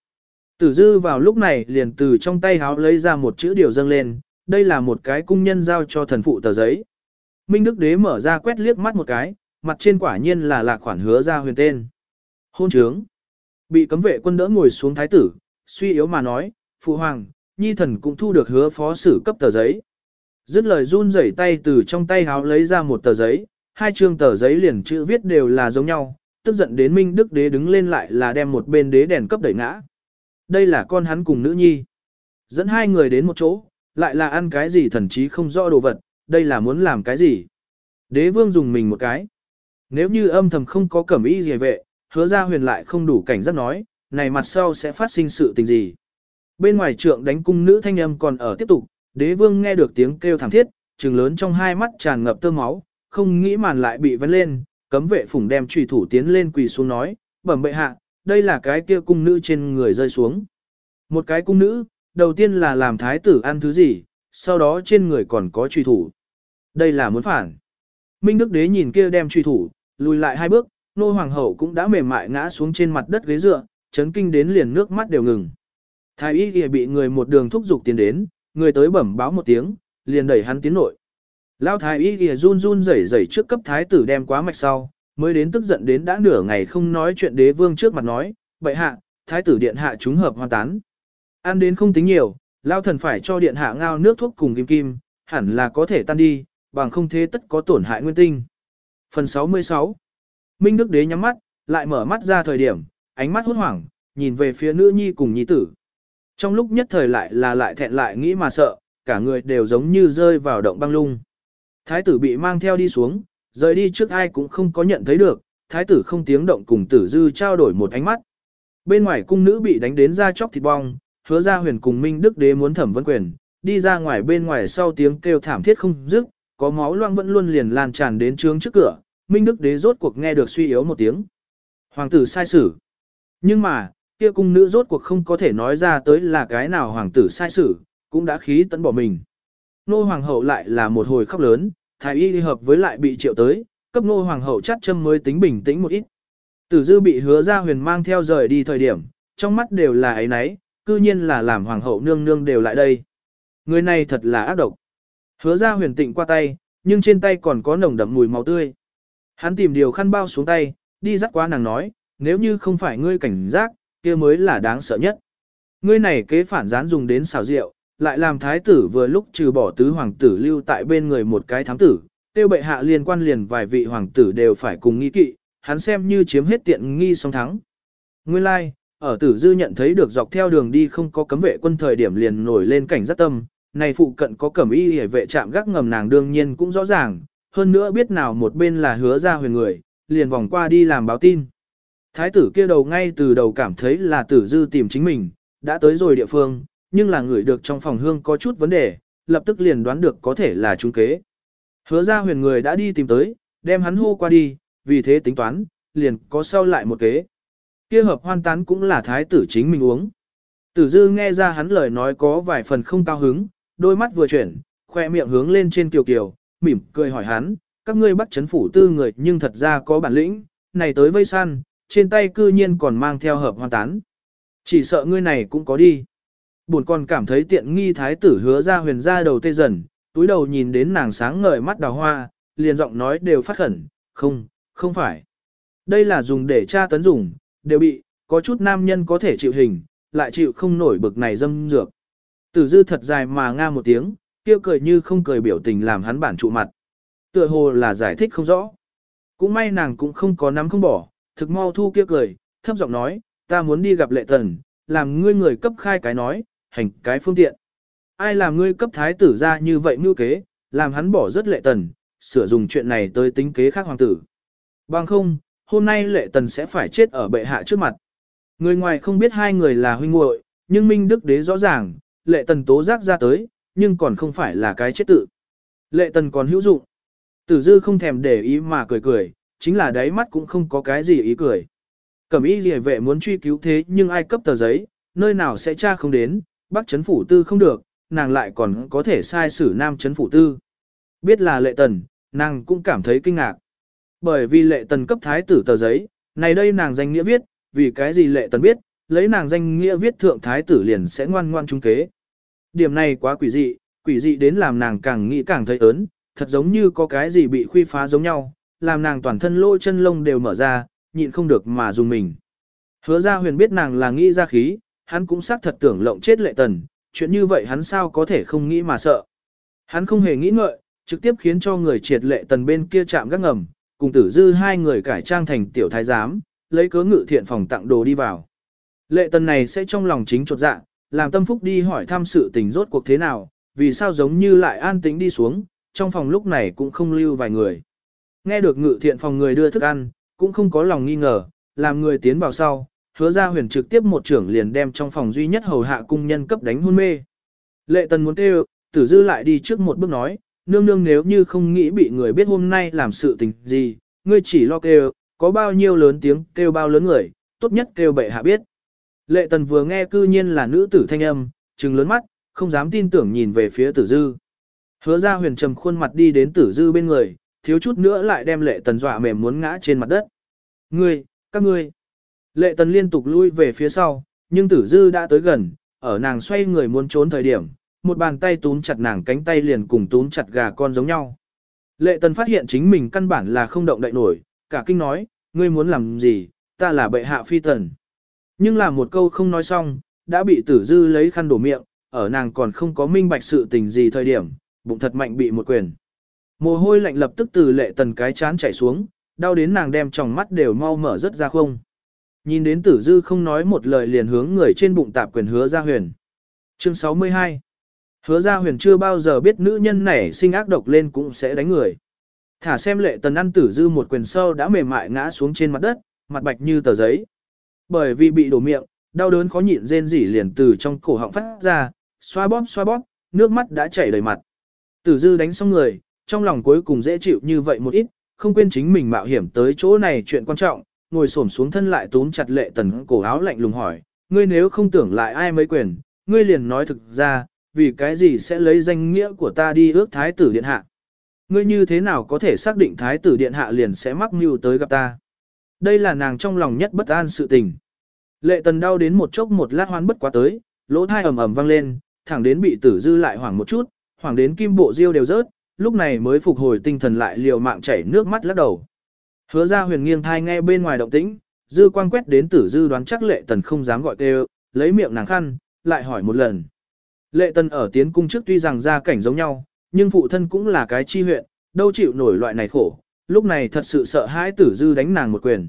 Tử dư vào lúc này liền từ trong tay háo lấy ra một chữ điều dâng lên, đây là một cái cung nhân giao cho thần phụ tờ giấy. Minh Đức Đế mở ra quét liếc mắt một cái, mặt trên quả nhiên là lạc khoản hứa ra huyền tên. Hôn trướng. Bị cấm vệ quân đỡ ngồi xuống thái tử, suy yếu mà nói, phụ hoàng, nhi thần cũng thu được hứa phó sử cấp tờ giấy. Dứt lời run rẩy tay từ trong tay háo lấy ra một tờ giấy, hai chương tờ giấy liền chữ viết đều là giống nhau, tức giận đến Minh Đức Đế đứng lên lại là đem một bên đế đèn cấp đẩy ngã. Đây là con hắn cùng nữ nhi. Dẫn hai người đến một chỗ, lại là ăn cái gì thần chí không rõ đồ vật, đây là muốn làm cái gì. Đế vương dùng mình một cái. Nếu như âm thầm không có cẩm y gì vệ, hứa ra huyền lại không đủ cảnh giác nói, này mặt sau sẽ phát sinh sự tình gì. Bên ngoài trượng đánh cung nữ thanh âm còn ở tiếp tục, đế vương nghe được tiếng kêu thảm thiết, trừng lớn trong hai mắt tràn ngập tơ máu, không nghĩ màn lại bị vấn lên, cấm vệ phủng đem trùy thủ tiến lên quỳ xuống nói, bẩm bệ hạ, đây là cái kia cung nữ trên người rơi xuống. Một cái cung nữ, đầu tiên là làm thái tử ăn thứ gì, sau đó trên người còn có truy thủ. Đây là muốn phản. Minh Đức Đế nhìn kia đem truy thủ, lùi lại hai bước, nô hoàng hậu cũng đã mềm mại ngã xuống trên mặt đất ghế dựa, chấn kinh đến liền nước mắt đều ngừng. Thái y kia bị người một đường thúc giục tiến đến, người tới bẩm báo một tiếng, liền đẩy hắn tiến nội. Lao thái y kia run run rẩy rẩy trước cấp thái tử đem quá mạch sau, mới đến tức giận đến đã nửa ngày không nói chuyện đế vương trước mặt nói, bệ hạ, thái tử điện hạ chúng hợp hoàn tán. Ăn đến không tính nhiều, lao thần phải cho điện hạ ngao nước thuốc cùng kim kim, hẳn là có thể tan đi, bằng không thế tất có tổn hại nguyên tinh. Phần 66 Minh Đức Đế nhắm mắt, lại mở mắt ra thời điểm, ánh mắt hốt hoảng, nhìn về phía nữ nhi cùng nhi tử. Trong lúc nhất thời lại là lại thẹn lại nghĩ mà sợ, cả người đều giống như rơi vào động băng lung. Thái tử bị mang theo đi xuống, rời đi trước ai cũng không có nhận thấy được, thái tử không tiếng động cùng tử dư trao đổi một ánh mắt. Bên ngoài cung nữ bị đánh đến ra chóc thịt bong, hứa ra huyền cùng Minh Đức Đế muốn thẩm vấn quyền, đi ra ngoài bên ngoài sau tiếng kêu thảm thiết không dứt, có máu loang vẫn luôn liền lan tràn đến trướng trước cửa, Minh Đức Đế rốt cuộc nghe được suy yếu một tiếng. Hoàng tử sai xử. Nhưng mà, kia cung nữ rốt cuộc không có thể nói ra tới là cái nào hoàng tử sai xử, cũng đã khí tấn bỏ mình. Nô hoàng hậu lại là một hồi khóc lớn, thái y hợp với lại bị triệu tới, cấp nô hoàng hậu chắt châm mới tính bình tĩnh một ít. Tử dư bị hứa ra huyền mang theo rời đi thời điểm, trong mắt đều là ấy nấy, cư nhiên là làm hoàng hậu nương nương đều lại đây. Người này thật là ác độc. Hứa ra huyền tịnh qua tay, nhưng trên tay còn có nồng đậm mùi máu tươi. Hắn tìm điều khăn bao xuống tay, đi dắt qua nàng nói, nếu như không phải ngươi cảnh giác, kia mới là đáng sợ nhất. Ngươi này kế phản gián dùng đến xào rượu, lại làm thái tử vừa lúc trừ bỏ tứ hoàng tử lưu tại bên người một cái thám tử, tiêu bệ hạ liên quan liền vài vị hoàng tử đều phải cùng nghi kỵ, hắn xem như chiếm hết tiện nghi song thắng. Nguyên lai, like, ở tử dư nhận thấy được dọc theo đường đi không có cấm vệ quân thời điểm liền nổi lên cảnh giác tâm, này phụ cận có cẩm y hề vệ trạm gác ngầm nàng đương nhiên cũng rõ ràng, hơn nữa biết nào một bên là hứa ra huyền người, liền vòng qua đi làm báo tin. Thái tử kia đầu ngay từ đầu cảm thấy là tử dư tìm chính mình, đã tới rồi địa phương, nhưng là người được trong phòng hương có chút vấn đề, lập tức liền đoán được có thể là trung kế. Hứa ra huyền người đã đi tìm tới, đem hắn hô qua đi, vì thế tính toán, liền có sau lại một kế. Kia hợp hoan tán cũng là thái tử chính mình uống. Tử dư nghe ra hắn lời nói có vài phần không cao hứng, đôi mắt vừa chuyển, khoe miệng hướng lên trên kiều kiều, mỉm cười hỏi hắn, các ngươi bắt chấn phủ tư người nhưng thật ra có bản lĩnh, này tới vây săn, trên tay cư nhiên còn mang theo hợp hoan tán. Chỉ sợ ngươi này cũng có đi. Buồn còn cảm thấy tiện nghi thái tử hứa ra huyền ra đầu tê dần, túi đầu nhìn đến nàng sáng ngời mắt đào hoa, liền giọng nói đều phát khẩn, không, không phải. Đây là dùng để tra tấn dùng, đều bị, có chút nam nhân có thể chịu hình, lại chịu không nổi bực này dâm dược. Tử dư thật dài mà nga một tiếng, kêu cười như không cười biểu tình làm hắn bản trụ mặt. Tựa hồ là giải thích không rõ. Cũng may nàng cũng không có nắm không bỏ, thực mau thu kia cười, thấp giọng nói, ta muốn đi gặp lệ tần, làm ngươi người cấp khai cái nói, hành cái phương tiện. Ai làm ngươi cấp thái tử ra như vậy mưu kế, làm hắn bỏ rất lệ tần, sửa dùng chuyện này tới tính kế khác hoàng tử. Bằng không, hôm nay lệ tần sẽ phải chết ở bệ hạ trước mặt. Người ngoài không biết hai người là huynh muội, nhưng Minh Đức Đế rõ ràng, lệ tần tố giác ra tới, nhưng còn không phải là cái chết tự. Lệ tần còn hữu dụng. Tử dư không thèm để ý mà cười cười, chính là đáy mắt cũng không có cái gì ý cười. Cẩm y gì vệ muốn truy cứu thế nhưng ai cấp tờ giấy, nơi nào sẽ tra không đến, bắc chấn phủ tư không được, nàng lại còn có thể sai xử nam chấn phủ tư. Biết là lệ tần, nàng cũng cảm thấy kinh ngạc. Bởi vì lệ tần cấp thái tử tờ giấy, này đây nàng danh nghĩa viết, vì cái gì lệ tần biết, lấy nàng danh nghĩa viết thượng thái tử liền sẽ ngoan ngoan trung kế. Điểm này quá quỷ dị, quỷ dị đến làm nàng càng nghĩ càng thấy ớn, thật giống như có cái gì bị khuy phá giống nhau, làm nàng toàn thân lỗ chân lông đều mở ra, nhịn không được mà dùng mình. Hứa ra huyền biết nàng là nghĩ ra khí, hắn cũng xác thật tưởng lộng chết lệ tần, chuyện như vậy hắn sao có thể không nghĩ mà sợ. Hắn không hề nghĩ ngợi, trực tiếp khiến cho người triệt lệ tần bên kia chạm gác ngầm, cùng tử dư hai người cải trang thành tiểu thái giám, lấy cớ ngự thiện phòng tặng đồ đi vào. Lệ tần này sẽ trong lòng chính trột dạ, làm tâm phúc đi hỏi thăm sự tình rốt cuộc thế nào, vì sao giống như lại an tĩnh đi xuống, trong phòng lúc này cũng không lưu vài người. Nghe được ngự thiện phòng người đưa thức ăn, cũng không có lòng nghi ngờ, làm người tiến vào sau, hứa ra huyền trực tiếp một trưởng liền đem trong phòng duy nhất hầu hạ cung nhân cấp đánh hôn mê. Lệ tần muốn kêu, tử dư lại đi trước một bước nói, nương nương nếu như không nghĩ bị người biết hôm nay làm sự tình gì, ngươi chỉ lo kêu, có bao nhiêu lớn tiếng kêu bao lớn người, tốt nhất kêu bệ hạ biết. Lệ tần vừa nghe cư nhiên là nữ tử thanh âm, trừng lớn mắt, không dám tin tưởng nhìn về phía tử dư. Hứa ra huyền trầm khuôn mặt đi đến tử dư bên người, thiếu chút nữa lại đem lệ tần dọa mềm muốn ngã trên mặt đất. Ngươi, các ngươi. Lệ tần liên tục lui về phía sau, nhưng tử dư đã tới gần, ở nàng xoay người muốn trốn thời điểm, một bàn tay túm chặt nàng cánh tay liền cùng túm chặt gà con giống nhau. Lệ tần phát hiện chính mình căn bản là không động đậy nổi, cả kinh nói, ngươi muốn làm gì, ta là bệ hạ phi tần. Nhưng là một câu không nói xong, đã bị tử dư lấy khăn đổ miệng, ở nàng còn không có minh bạch sự tình gì thời điểm, bụng thật mạnh bị một quyền. Mồ hôi lạnh lập tức từ lệ tần cái chán chảy xuống, đau đến nàng đem tròng mắt đều mau mở rất ra không. Nhìn đến tử dư không nói một lời liền hướng người trên bụng tạp quyền hứa ra huyền. Chương 62 Hứa ra huyền chưa bao giờ biết nữ nhân này sinh ác độc lên cũng sẽ đánh người. Thả xem lệ tần ăn tử dư một quyền sâu đã mềm mại ngã xuống trên mặt đất, mặt bạch như tờ giấy. Bởi vì bị đổ miệng, đau đớn khó nhịn rên rỉ liền từ trong cổ họng phát ra, xoa bóp xoa bóp, nước mắt đã chảy đầy mặt. Tử dư đánh xong người, trong lòng cuối cùng dễ chịu như vậy một ít, không quên chính mình mạo hiểm tới chỗ này chuyện quan trọng, ngồi xổm xuống thân lại túm chặt lệ tần cổ áo lạnh lùng hỏi, ngươi nếu không tưởng lại ai mấy quyền, ngươi liền nói thực ra, vì cái gì sẽ lấy danh nghĩa của ta đi ước thái tử điện hạ. Ngươi như thế nào có thể xác định thái tử điện hạ liền sẽ mắc mưu tới gặp ta. Đây là nàng trong lòng nhất bất an sự tình. Lệ tần đau đến một chốc một lát hoan bất quá tới, lỗ thai ầm ầm vang lên, thẳng đến bị tử dư lại hoảng một chút, hoảng đến kim bộ diêu đều rớt, lúc này mới phục hồi tinh thần lại liều mạng chảy nước mắt lắc đầu. Hứa ra huyền nghiêng thai nghe bên ngoài động tĩnh, dư quang quét đến tử dư đoán chắc lệ tần không dám gọi kêu, lấy miệng nàng khăn, lại hỏi một lần. Lệ tần ở tiến cung trước tuy rằng gia cảnh giống nhau, nhưng phụ thân cũng là cái chi huyện, đâu chịu nổi loại này khổ, lúc này thật sự sợ hãi tử dư đánh nàng một quyền.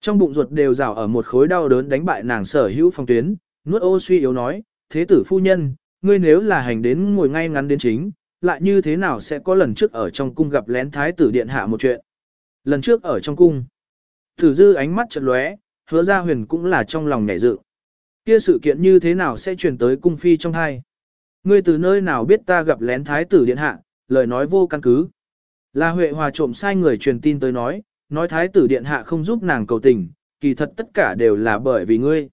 Trong bụng ruột đều rào ở một khối đau đớn đánh bại nàng sở hữu phong tuyến, nuốt ô suy yếu nói, thế tử phu nhân, ngươi nếu là hành đến ngồi ngay ngắn đến chính, lại như thế nào sẽ có lần trước ở trong cung gặp lén thái tử điện hạ một chuyện. Lần trước ở trong cung, tử dư ánh mắt chợt lóe, hứa ra huyền cũng là trong lòng nhảy dự. Kia sự kiện như thế nào sẽ truyền tới cung phi trong hai? Ngươi từ nơi nào biết ta gặp lén thái tử điện hạ, lời nói vô căn cứ. Là Huệ Hòa trộm sai người truyền tin tới nói, nói thái tử điện hạ không giúp nàng cầu tình, kỳ thật tất cả đều là bởi vì ngươi.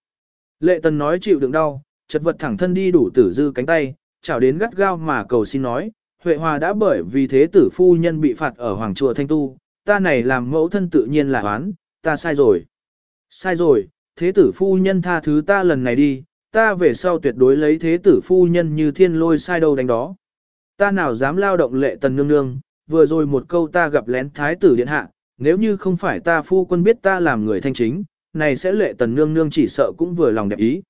Lệ tần nói chịu đựng đau, chật vật thẳng thân đi đủ tử dư cánh tay, chào đến gắt gao mà cầu xin nói, Huệ Hòa đã bởi vì thế tử phu nhân bị phạt ở Hoàng Chùa Thanh Tu, ta này làm mẫu thân tự nhiên là oán, ta sai rồi. Sai rồi, thế tử phu nhân tha thứ ta lần này đi, ta về sau tuyệt đối lấy thế tử phu nhân như thiên lôi sai đâu đánh đó. Ta nào dám lao động lệ tần nương nương, vừa rồi một câu ta gặp lén thái tử điện hạ, nếu như không phải ta phu quân biết ta làm người thanh chính, này sẽ lệ tần nương nương chỉ sợ cũng vừa lòng đẹp ý.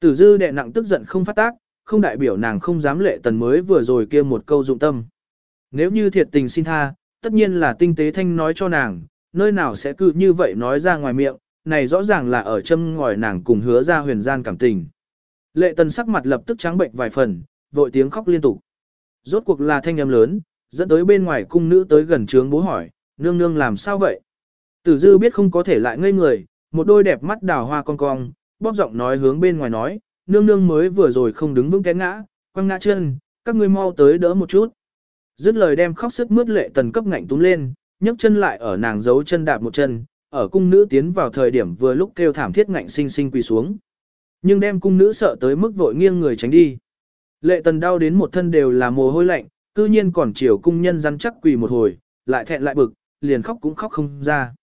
Tử dư đệ nặng tức giận không phát tác, không đại biểu nàng không dám lệ tần mới vừa rồi kia một câu dụng tâm. Nếu như thiệt tình xin tha, tất nhiên là tinh tế thanh nói cho nàng, nơi nào sẽ cứ như vậy nói ra ngoài miệng, này rõ ràng là ở châm ngòi nàng cùng hứa ra huyền gian cảm tình. Lệ tần sắc mặt lập tức trắng bệnh vài phần, vội tiếng khóc liên tục. Rốt cuộc là thanh âm lớn, dẫn tới bên ngoài cung nữ tới gần trướng bố hỏi, nương nương làm sao vậy? Tử dư biết không có thể lại ngây người, một đôi đẹp mắt đào hoa con cong, bóp giọng nói hướng bên ngoài nói, nương nương mới vừa rồi không đứng vững té ngã, quăng ngã chân, các ngươi mau tới đỡ một chút. Dứt lời đem khóc sức mướt lệ tần cấp ngạnh túm lên, nhấc chân lại ở nàng giấu chân đạp một chân, ở cung nữ tiến vào thời điểm vừa lúc kêu thảm thiết ngạnh sinh sinh quỳ xuống. Nhưng đem cung nữ sợ tới mức vội nghiêng người tránh đi. Lệ tần đau đến một thân đều là mồ hôi lạnh, cư nhiên còn chiều cung nhân rắn chắc quỳ một hồi, lại thẹn lại bực, liền khóc cũng khóc không ra.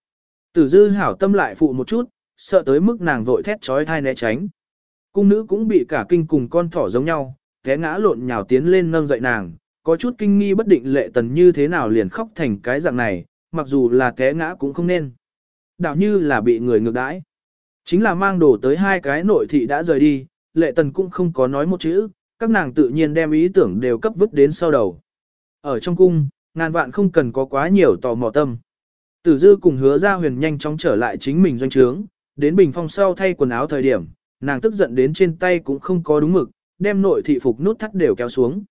Tử dư hảo tâm lại phụ một chút, sợ tới mức nàng vội thét trói thai né tránh. Cung nữ cũng bị cả kinh cùng con thỏ giống nhau, té ngã lộn nhào tiến lên nâng dậy nàng, có chút kinh nghi bất định lệ tần như thế nào liền khóc thành cái dạng này, mặc dù là té ngã cũng không nên. Đạo như là bị người ngược đãi. Chính là mang đồ tới hai cái nội thị đã rời đi, lệ tần cũng không có nói một chữ, các nàng tự nhiên đem ý tưởng đều cấp vứt đến sau đầu. Ở trong cung, ngàn vạn không cần có quá nhiều tò mò tâm. Tử dư cùng hứa ra huyền nhanh chóng trở lại chính mình doanh trướng, đến bình phong sau thay quần áo thời điểm, nàng tức giận đến trên tay cũng không có đúng mực, đem nội thị phục nút thắt đều kéo xuống.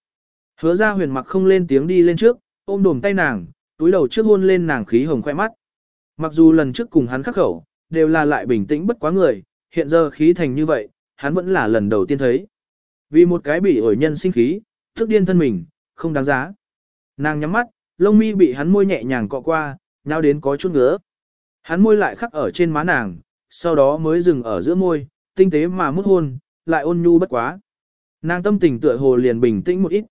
Hứa ra huyền mặc không lên tiếng đi lên trước, ôm đồm tay nàng, túi đầu trước hôn lên nàng khí hồng khoe mắt. Mặc dù lần trước cùng hắn khắc khẩu, đều là lại bình tĩnh bất quá người, hiện giờ khí thành như vậy, hắn vẫn là lần đầu tiên thấy. Vì một cái bị ổi nhân sinh khí, thức điên thân mình, không đáng giá. Nàng nhắm mắt, lông mi bị hắn môi nhẹ nhàng cọ qua, nhau đến có chút ngứa. Hắn môi lại khắc ở trên má nàng, sau đó mới dừng ở giữa môi, tinh tế mà mút hôn, lại ôn nhu bất quá. Nàng tâm tình tựa hồ liền bình tĩnh một ít.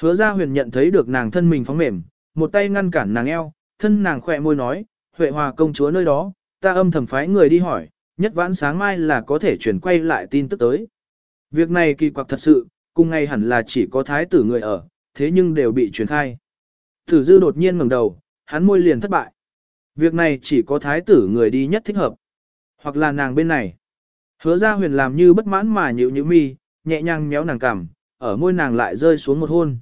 Hứa ra huyền nhận thấy được nàng thân mình phóng mềm, một tay ngăn cản nàng eo, thân nàng khỏe môi nói, Huệ Hòa công chúa nơi đó, ta âm thầm phái người đi hỏi, nhất vãn sáng mai là có thể chuyển quay lại tin tức tới. Việc này kỳ quặc thật sự, cùng ngày hẳn là chỉ có thái tử người ở, thế nhưng đều bị truyền khai. Tử dư đột nhiên ngẩng đầu, hắn môi liền thất bại. Việc này chỉ có thái tử người đi nhất thích hợp. Hoặc là nàng bên này. Hứa ra huyền làm như bất mãn mà nhịu nhịu mi, nhẹ nhàng méo nàng cằm, ở môi nàng lại rơi xuống một hôn.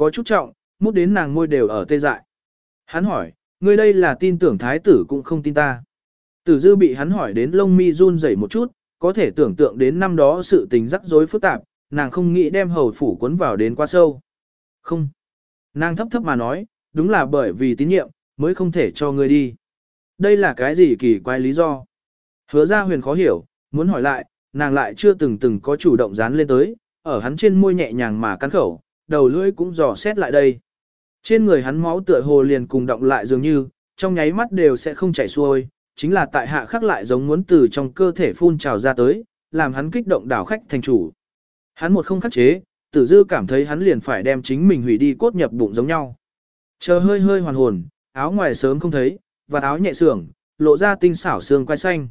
Có chút trọng, mút đến nàng môi đều ở tê dại. Hắn hỏi, ngươi đây là tin tưởng thái tử cũng không tin ta. Tử dư bị hắn hỏi đến lông mi run rẩy một chút, có thể tưởng tượng đến năm đó sự tình rắc rối phức tạp, nàng không nghĩ đem hầu phủ cuốn vào đến quá sâu. Không. Nàng thấp thấp mà nói, đúng là bởi vì tín nhiệm, mới không thể cho ngươi đi. Đây là cái gì kỳ quái lý do? Hứa ra huyền khó hiểu, muốn hỏi lại, nàng lại chưa từng từng có chủ động dán lên tới, ở hắn trên môi nhẹ nhàng mà cắn khẩu, đầu lưỡi cũng dò xét lại đây. Trên người hắn máu tựa hồ liền cùng động lại dường như, trong nháy mắt đều sẽ không chảy xuôi, chính là tại hạ khắc lại giống muốn từ trong cơ thể phun trào ra tới, làm hắn kích động đảo khách thành chủ. Hắn một không khắc chế, tử dư cảm thấy hắn liền phải đem chính mình hủy đi cốt nhập bụng giống nhau. Chờ hơi hơi hoàn hồn, áo ngoài sớm không thấy, và áo nhẹ sưởng, lộ ra tinh xảo xương quai xanh.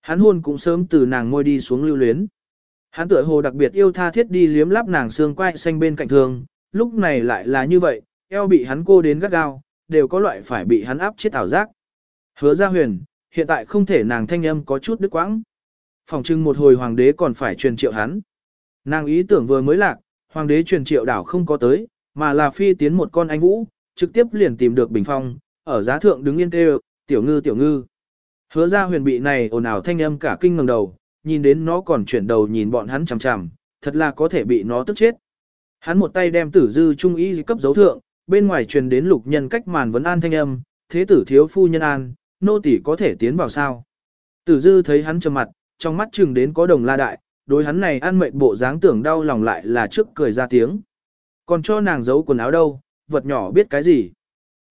Hắn hôn cũng sớm từ nàng ngôi đi xuống lưu luyến. Hắn tựa hồ đặc biệt yêu tha thiết đi liếm láp nàng xương quai xanh bên cạnh thường, lúc này lại là như vậy, eo bị hắn cô đến gắt gao, đều có loại phải bị hắn áp chết ảo giác. Hứa ra huyền, hiện tại không thể nàng thanh âm có chút đứt quãng. Phòng trưng một hồi hoàng đế còn phải truyền triệu hắn. Nàng ý tưởng vừa mới lạc, hoàng đế truyền triệu đảo không có tới, mà là phi tiến một con anh vũ, trực tiếp liền tìm được bình phong, ở giá thượng đứng yên kêu, tiểu ngư tiểu ngư. Hứa ra huyền bị này ồn ào thanh âm cả kinh ngẩng đầu, nhìn đến nó còn chuyển đầu nhìn bọn hắn chằm chằm, thật là có thể bị nó tức chết. Hắn một tay đem tử dư trung ý cấp dấu thượng, bên ngoài truyền đến lục nhân cách màn vấn an thanh âm, thế tử thiếu phu nhân an, nô tỳ có thể tiến vào sao. Tử dư thấy hắn trầm mặt, trong mắt chừng đến có đồng la đại, đối hắn này ăn mệt bộ dáng tưởng đau lòng lại là trước cười ra tiếng. Còn cho nàng giấu quần áo đâu, vật nhỏ biết cái gì.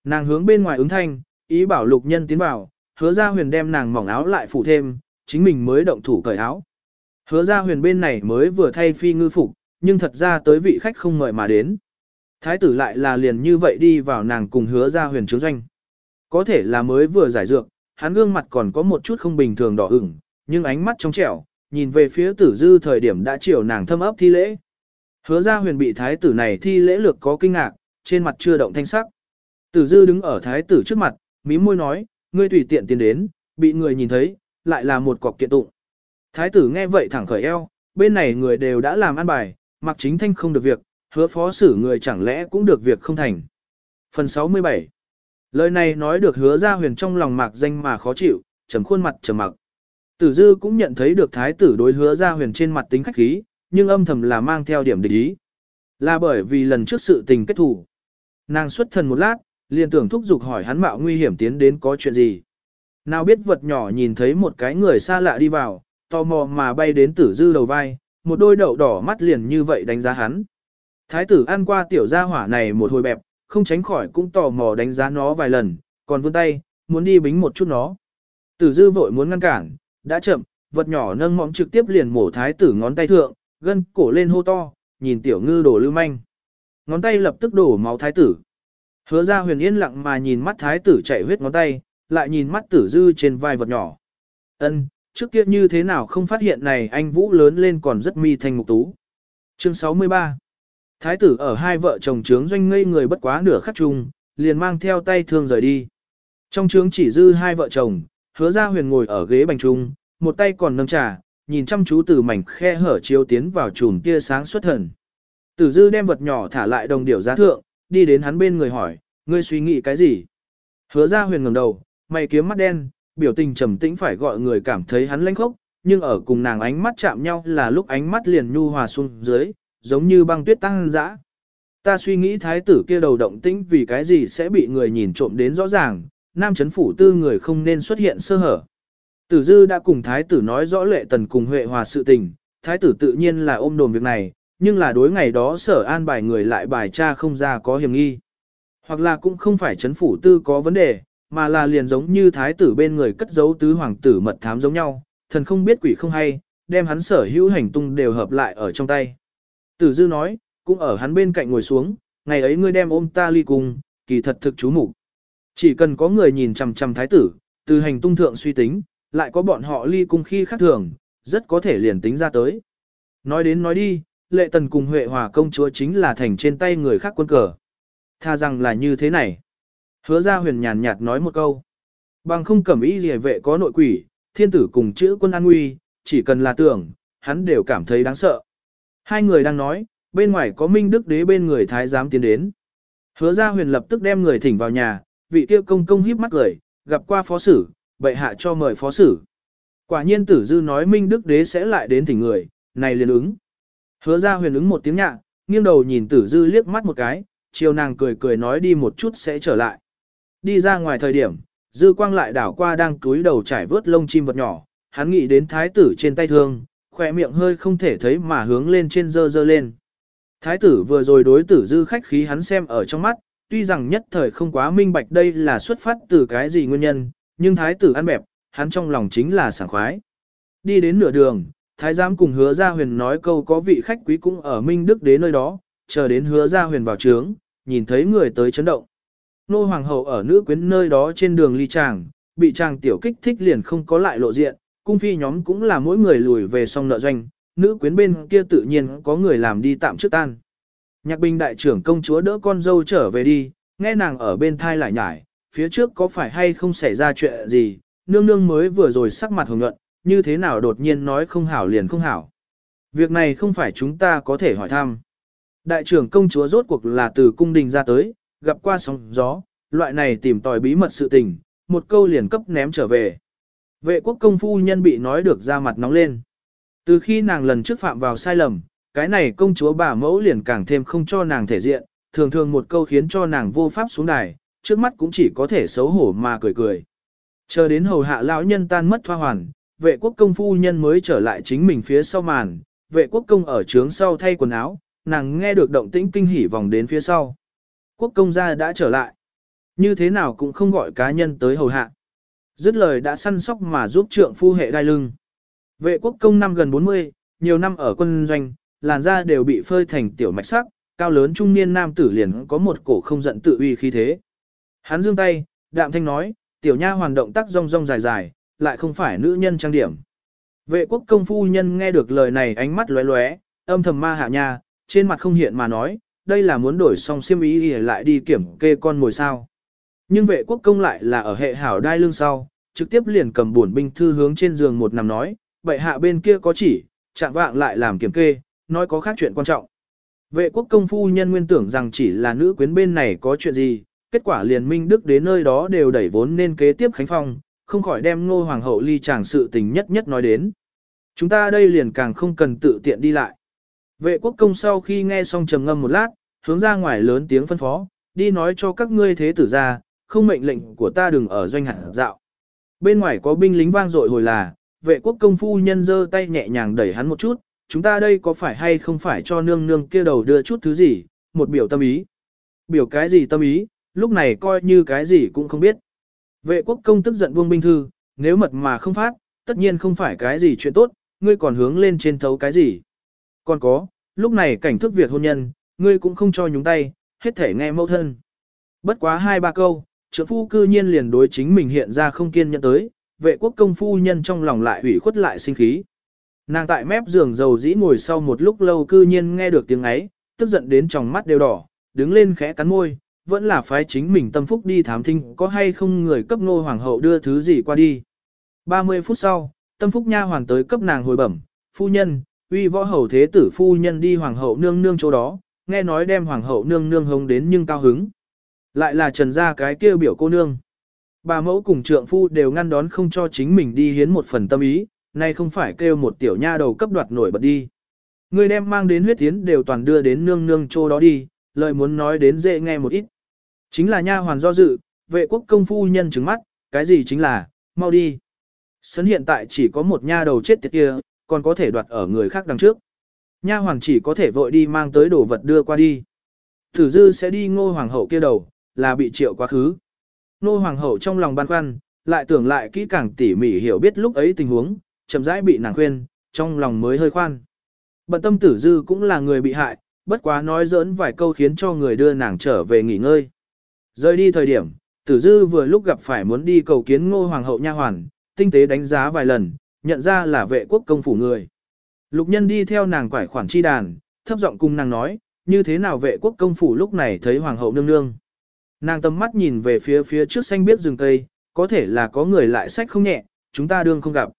Nàng hướng bên ngoài ứng thanh, ý bảo lục nhân tiến vào, hứa ra huyền đem nàng mỏng áo lại phủ thêm, chính mình mới động thủ cởi áo. Hứa ra huyền bên này mới vừa thay phi ngư phục, nhưng thật ra tới vị khách không mời mà đến. Thái tử lại là liền như vậy đi vào nàng cùng hứa ra huyền trướng doanh. Có thể là mới vừa giải dược, hắn gương mặt còn có một chút không bình thường đỏ ửng, nhưng ánh mắt trong trẻo, nhìn về phía tử dư thời điểm đã chiều nàng thâm ấp thi lễ. Hứa ra huyền bị thái tử này thi lễ lược có kinh ngạc, trên mặt chưa động thanh sắc. Tử dư đứng ở thái tử trước mặt, mí môi nói, ngươi tùy tiện tiến đến, bị người nhìn thấy, lại là một cọc kiện tụng. Thái tử nghe vậy thẳng khởi eo, bên này người đều đã làm ăn bài, mặc chính thanh không được việc, hứa phó xử người chẳng lẽ cũng được việc không thành. Phần 67 Lời này nói được hứa ra huyền trong lòng mạc danh mà khó chịu, trầm khuôn mặt trầm mặc. Tử dư cũng nhận thấy được thái tử đối hứa ra huyền trên mặt tính khách khí, nhưng âm thầm là mang theo điểm địch ý. Là bởi vì lần trước sự tình kết thủ. Nàng xuất thần một lát, liền tưởng thúc giục hỏi hắn mạo nguy hiểm tiến đến có chuyện gì. Nào biết vật nhỏ nhìn thấy một cái người xa lạ đi vào, tò mò mà bay đến tử dư đầu vai, một đôi đậu đỏ mắt liền như vậy đánh giá hắn. Thái tử ăn qua tiểu gia hỏa này một hồi bẹp, không tránh khỏi cũng tò mò đánh giá nó vài lần, còn vươn tay, muốn đi bính một chút nó. Tử dư vội muốn ngăn cản, đã chậm, vật nhỏ nâng mõm trực tiếp liền mổ thái tử ngón tay thượng, gân cổ lên hô to, nhìn tiểu ngư đổ lưu manh. Ngón tay lập tức đổ máu thái tử. Hứa ra huyền yên lặng mà nhìn mắt thái tử chạy huyết ngón tay, lại nhìn mắt tử dư trên vai vật nhỏ. ân trước kia như thế nào không phát hiện này anh Vũ lớn lên còn rất mi thanh mục tú. Chương 63 Thái tử ở hai vợ chồng trướng doanh ngây người bất quá nửa khắc chung, liền mang theo tay thương rời đi. Trong trướng chỉ dư hai vợ chồng, hứa ra huyền ngồi ở ghế bành trung, một tay còn nâng trà, nhìn chăm chú từ mảnh khe hở chiếu tiến vào chùm tia sáng xuất thần. Tử dư đem vật nhỏ thả lại đồng điểu giá thượng, đi đến hắn bên người hỏi, ngươi suy nghĩ cái gì? Hứa ra huyền ngẩng đầu, mày kiếm mắt đen, biểu tình trầm tĩnh phải gọi người cảm thấy hắn lãnh khốc, nhưng ở cùng nàng ánh mắt chạm nhau là lúc ánh mắt liền nhu hòa xuống dưới, giống như băng tuyết tăng dã. Ta suy nghĩ thái tử kia đầu động tĩnh vì cái gì sẽ bị người nhìn trộm đến rõ ràng, nam chấn phủ tư người không nên xuất hiện sơ hở. Tử dư đã cùng thái tử nói rõ lệ tần cùng huệ hòa sự tình, thái tử tự nhiên là ôm đồn việc này, nhưng là đối ngày đó sở an bài người lại bài cha không ra có hiểm nghi. Hoặc là cũng không phải chấn phủ tư có vấn đề, mà là liền giống như thái tử bên người cất giấu tứ hoàng tử mật thám giống nhau, thần không biết quỷ không hay, đem hắn sở hữu hành tung đều hợp lại ở trong tay. Tử dư nói, cũng ở hắn bên cạnh ngồi xuống, ngày ấy ngươi đem ôm ta ly cùng, kỳ thật thực chú mục Chỉ cần có người nhìn chằm chằm thái tử, từ hành tung thượng suy tính, lại có bọn họ ly cung khi khác thường, rất có thể liền tính ra tới. Nói đến nói đi, lệ tần cùng Huệ Hòa công chúa chính là thành trên tay người khác quân cờ. Tha rằng là như thế này. Hứa ra huyền nhàn nhạt nói một câu. Bằng không cẩm ý gì vệ có nội quỷ, thiên tử cùng chữ quân an nguy, chỉ cần là tưởng, hắn đều cảm thấy đáng sợ. Hai người đang nói, bên ngoài có minh đức đế bên người thái giám tiến đến. Hứa ra huyền lập tức đem người thỉnh vào nhà, vị kia công công híp mắt cười, gặp qua phó sử, bệ hạ cho mời phó sử. Quả nhiên tử dư nói minh đức đế sẽ lại đến thỉnh người, này liền ứng. Hứa ra huyền ứng một tiếng nhạc, nghiêng đầu nhìn tử dư liếc mắt một cái, chiều nàng cười cười nói đi một chút sẽ trở lại. Đi ra ngoài thời điểm, dư quang lại đảo qua đang túi đầu trải vớt lông chim vật nhỏ, hắn nghĩ đến thái tử trên tay thương, khỏe miệng hơi không thể thấy mà hướng lên trên dơ dơ lên. Thái tử vừa rồi đối tử dư khách khí hắn xem ở trong mắt, tuy rằng nhất thời không quá minh bạch đây là xuất phát từ cái gì nguyên nhân, nhưng thái tử ăn bẹp, hắn trong lòng chính là sảng khoái. Đi đến nửa đường, thái giám cùng hứa gia huyền nói câu có vị khách quý cũng ở Minh Đức đến nơi đó, chờ đến hứa gia huyền vào trướng, nhìn thấy người tới chấn động. Nô hoàng hậu ở nữ quyến nơi đó trên đường ly chàng bị chàng tiểu kích thích liền không có lại lộ diện, cung phi nhóm cũng là mỗi người lùi về song nợ doanh, nữ quyến bên kia tự nhiên có người làm đi tạm trước tan. Nhạc binh đại trưởng công chúa đỡ con dâu trở về đi, nghe nàng ở bên thai lại nhải, phía trước có phải hay không xảy ra chuyện gì, nương nương mới vừa rồi sắc mặt hồng nhuận, như thế nào đột nhiên nói không hảo liền không hảo. Việc này không phải chúng ta có thể hỏi thăm. Đại trưởng công chúa rốt cuộc là từ cung đình ra tới, gặp qua sóng gió, loại này tìm tòi bí mật sự tình, một câu liền cấp ném trở về. Vệ quốc công phu nhân bị nói được ra mặt nóng lên. Từ khi nàng lần trước phạm vào sai lầm, cái này công chúa bà mẫu liền càng thêm không cho nàng thể diện, thường thường một câu khiến cho nàng vô pháp xuống đài, trước mắt cũng chỉ có thể xấu hổ mà cười cười. Chờ đến hầu hạ lão nhân tan mất thoa hoàn, vệ quốc công phu nhân mới trở lại chính mình phía sau màn, vệ quốc công ở trướng sau thay quần áo, nàng nghe được động tĩnh kinh hỉ vòng đến phía sau. Quốc công gia đã trở lại. Như thế nào cũng không gọi cá nhân tới hầu hạ. Dứt lời đã săn sóc mà giúp trượng phu hệ đai lưng. Vệ quốc công năm gần 40, nhiều năm ở quân doanh, làn da đều bị phơi thành tiểu mạch sắc, cao lớn trung niên nam tử liền có một cổ không giận tự uy khí thế. Hắn giương tay, đạm thanh nói, tiểu nha hoàn động tác rong rong dài dài, lại không phải nữ nhân trang điểm. Vệ quốc công phu nhân nghe được lời này ánh mắt lóe lóe, âm thầm ma hạ nha, trên mặt không hiện mà nói, đây là muốn đổi xong xiêm ý thì lại đi kiểm kê con ngồi sao. Nhưng vệ quốc công lại là ở hệ hảo đai lưng sau, trực tiếp liền cầm buồn binh thư hướng trên giường một nằm nói, bệ hạ bên kia có chỉ, chạm vạng lại làm kiểm kê, nói có khác chuyện quan trọng. Vệ quốc công phu nhân nguyên tưởng rằng chỉ là nữ quyến bên này có chuyện gì, kết quả liền minh đức đến nơi đó đều đẩy vốn nên kế tiếp khánh phong, không khỏi đem ngô hoàng hậu ly chàng sự tình nhất nhất nói đến. Chúng ta đây liền càng không cần tự tiện đi lại. Vệ quốc công sau khi nghe xong trầm ngâm một lát, hướng ra ngoài lớn tiếng phân phó, đi nói cho các ngươi thế tử ra, không mệnh lệnh của ta đừng ở doanh hẳn dạo. Bên ngoài có binh lính vang dội hồi là, vệ quốc công phu nhân giơ tay nhẹ nhàng đẩy hắn một chút, chúng ta đây có phải hay không phải cho nương nương kia đầu đưa chút thứ gì, một biểu tâm ý. Biểu cái gì tâm ý, lúc này coi như cái gì cũng không biết. Vệ quốc công tức giận buông binh thư, nếu mật mà không phát, tất nhiên không phải cái gì chuyện tốt, ngươi còn hướng lên trên thấu cái gì. Còn có, lúc này cảnh thức việc hôn nhân, ngươi cũng không cho nhúng tay, hết thể nghe mẫu thân. Bất quá hai ba câu, trưởng phu cư nhiên liền đối chính mình hiện ra không kiên nhẫn tới, vệ quốc công phu nhân trong lòng lại ủy khuất lại sinh khí. Nàng tại mép giường dầu dĩ ngồi sau một lúc lâu cư nhiên nghe được tiếng ấy, tức giận đến tròng mắt đều đỏ, đứng lên khẽ cắn môi, vẫn là phái chính mình tâm phúc đi thám thinh có hay không người cấp nô hoàng hậu đưa thứ gì qua đi. 30 phút sau, tâm phúc nha hoàng tới cấp nàng hồi bẩm, phu nhân, uy võ hầu thế tử phu nhân đi hoàng hậu nương nương chỗ đó, nghe nói đem hoàng hậu nương nương hống đến nhưng cao hứng. Lại là trần gia cái kia biểu cô nương. Bà mẫu cùng trượng phu đều ngăn đón không cho chính mình đi hiến một phần tâm ý, nay không phải kêu một tiểu nha đầu cấp đoạt nổi bật đi. Người đem mang đến huyết tiến đều toàn đưa đến nương nương chỗ đó đi, lời muốn nói đến dễ nghe một ít. Chính là nha hoàn do dự, vệ quốc công phu nhân trứng mắt, cái gì chính là, mau đi. Sấn hiện tại chỉ có một nha đầu chết tiệt kia, còn có thể đoạt ở người khác đằng trước. Nha hoàng chỉ có thể vội đi mang tới đồ vật đưa qua đi. Tử dư sẽ đi ngô hoàng hậu kia đầu, là bị triệu quá khứ. Ngô hoàng hậu trong lòng băn khoăn, lại tưởng lại kỹ càng tỉ mỉ hiểu biết lúc ấy tình huống, chậm rãi bị nàng khuyên, trong lòng mới hơi khoan. Bận tâm tử dư cũng là người bị hại, bất quá nói giỡn vài câu khiến cho người đưa nàng trở về nghỉ ngơi. Rời đi thời điểm, tử dư vừa lúc gặp phải muốn đi cầu kiến ngô hoàng hậu nha hoàn, tinh tế đánh giá vài lần, nhận ra là vệ quốc công phủ người. Lục nhân đi theo nàng quải khoản chi đàn, thấp giọng cùng nàng nói, như thế nào vệ quốc công phủ lúc này thấy hoàng hậu nương nương. Nàng tầm mắt nhìn về phía phía trước xanh biết rừng cây, có thể là có người lại sách không nhẹ, chúng ta đương không gặp.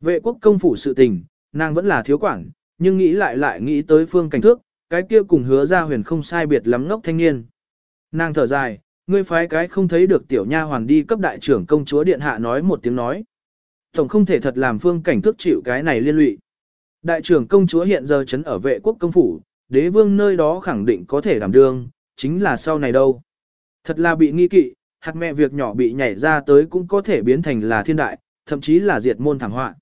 Vệ quốc công phủ sự tình, nàng vẫn là thiếu quản, nhưng nghĩ lại lại nghĩ tới phương cảnh thước, cái kia cùng hứa ra huyền không sai biệt lắm ngốc thanh niên. Nàng thở dài, ngươi phái cái không thấy được tiểu nha hoàn đi cấp đại trưởng công chúa điện hạ nói một tiếng nói. Tổng không thể thật làm phương cảnh thức chịu cái này liên lụy. Đại trưởng công chúa hiện giờ chấn ở vệ quốc công phủ, đế vương nơi đó khẳng định có thể đảm đương, chính là sau này đâu. Thật là bị nghi kỵ, hạt mẹ việc nhỏ bị nhảy ra tới cũng có thể biến thành là thiên đại, thậm chí là diệt môn thảm họa.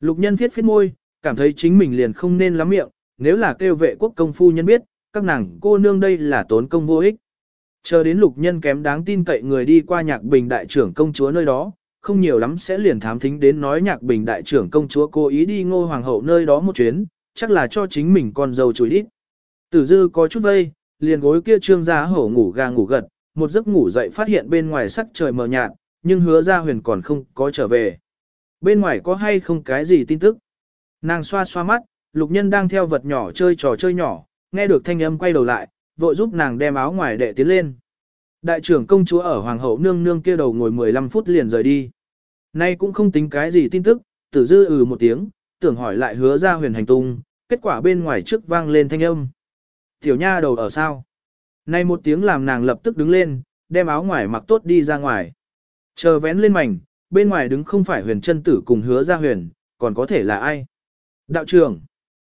Lục nhân viết phết môi, cảm thấy chính mình liền không nên lắm miệng, nếu là kêu vệ quốc công phu nhân biết, các nàng cô nương đây là tốn công vô ích. Chờ đến lục nhân kém đáng tin cậy người đi qua nhạc bình đại trưởng công chúa nơi đó, không nhiều lắm sẽ liền thám thính đến nói nhạc bình đại trưởng công chúa cố ý đi ngôi hoàng hậu nơi đó một chuyến, chắc là cho chính mình con dâu chùi đít. Tử dư có chút vây, liền gối kia trương ra hổ ngủ gà ngủ gật, một giấc ngủ dậy phát hiện bên ngoài sắc trời mờ nhạt, nhưng hứa ra huyền còn không có trở về. Bên ngoài có hay không cái gì tin tức? Nàng xoa xoa mắt, lục nhân đang theo vật nhỏ chơi trò chơi nhỏ, nghe được thanh âm quay đầu lại, vội giúp nàng đem áo ngoài đệ tiến lên. Đại trưởng công chúa ở hoàng hậu nương nương kia đầu ngồi 15 phút liền rời đi. Nay cũng không tính cái gì tin tức, tử dư ừ một tiếng, tưởng hỏi lại hứa ra huyền hành tung, kết quả bên ngoài trước vang lên thanh âm. Tiểu nha đầu ở sao? Nay một tiếng làm nàng lập tức đứng lên, đem áo ngoài mặc tốt đi ra ngoài. Chờ vén lên mảnh, bên ngoài đứng không phải huyền chân tử cùng hứa ra huyền, còn có thể là ai? Đạo trưởng.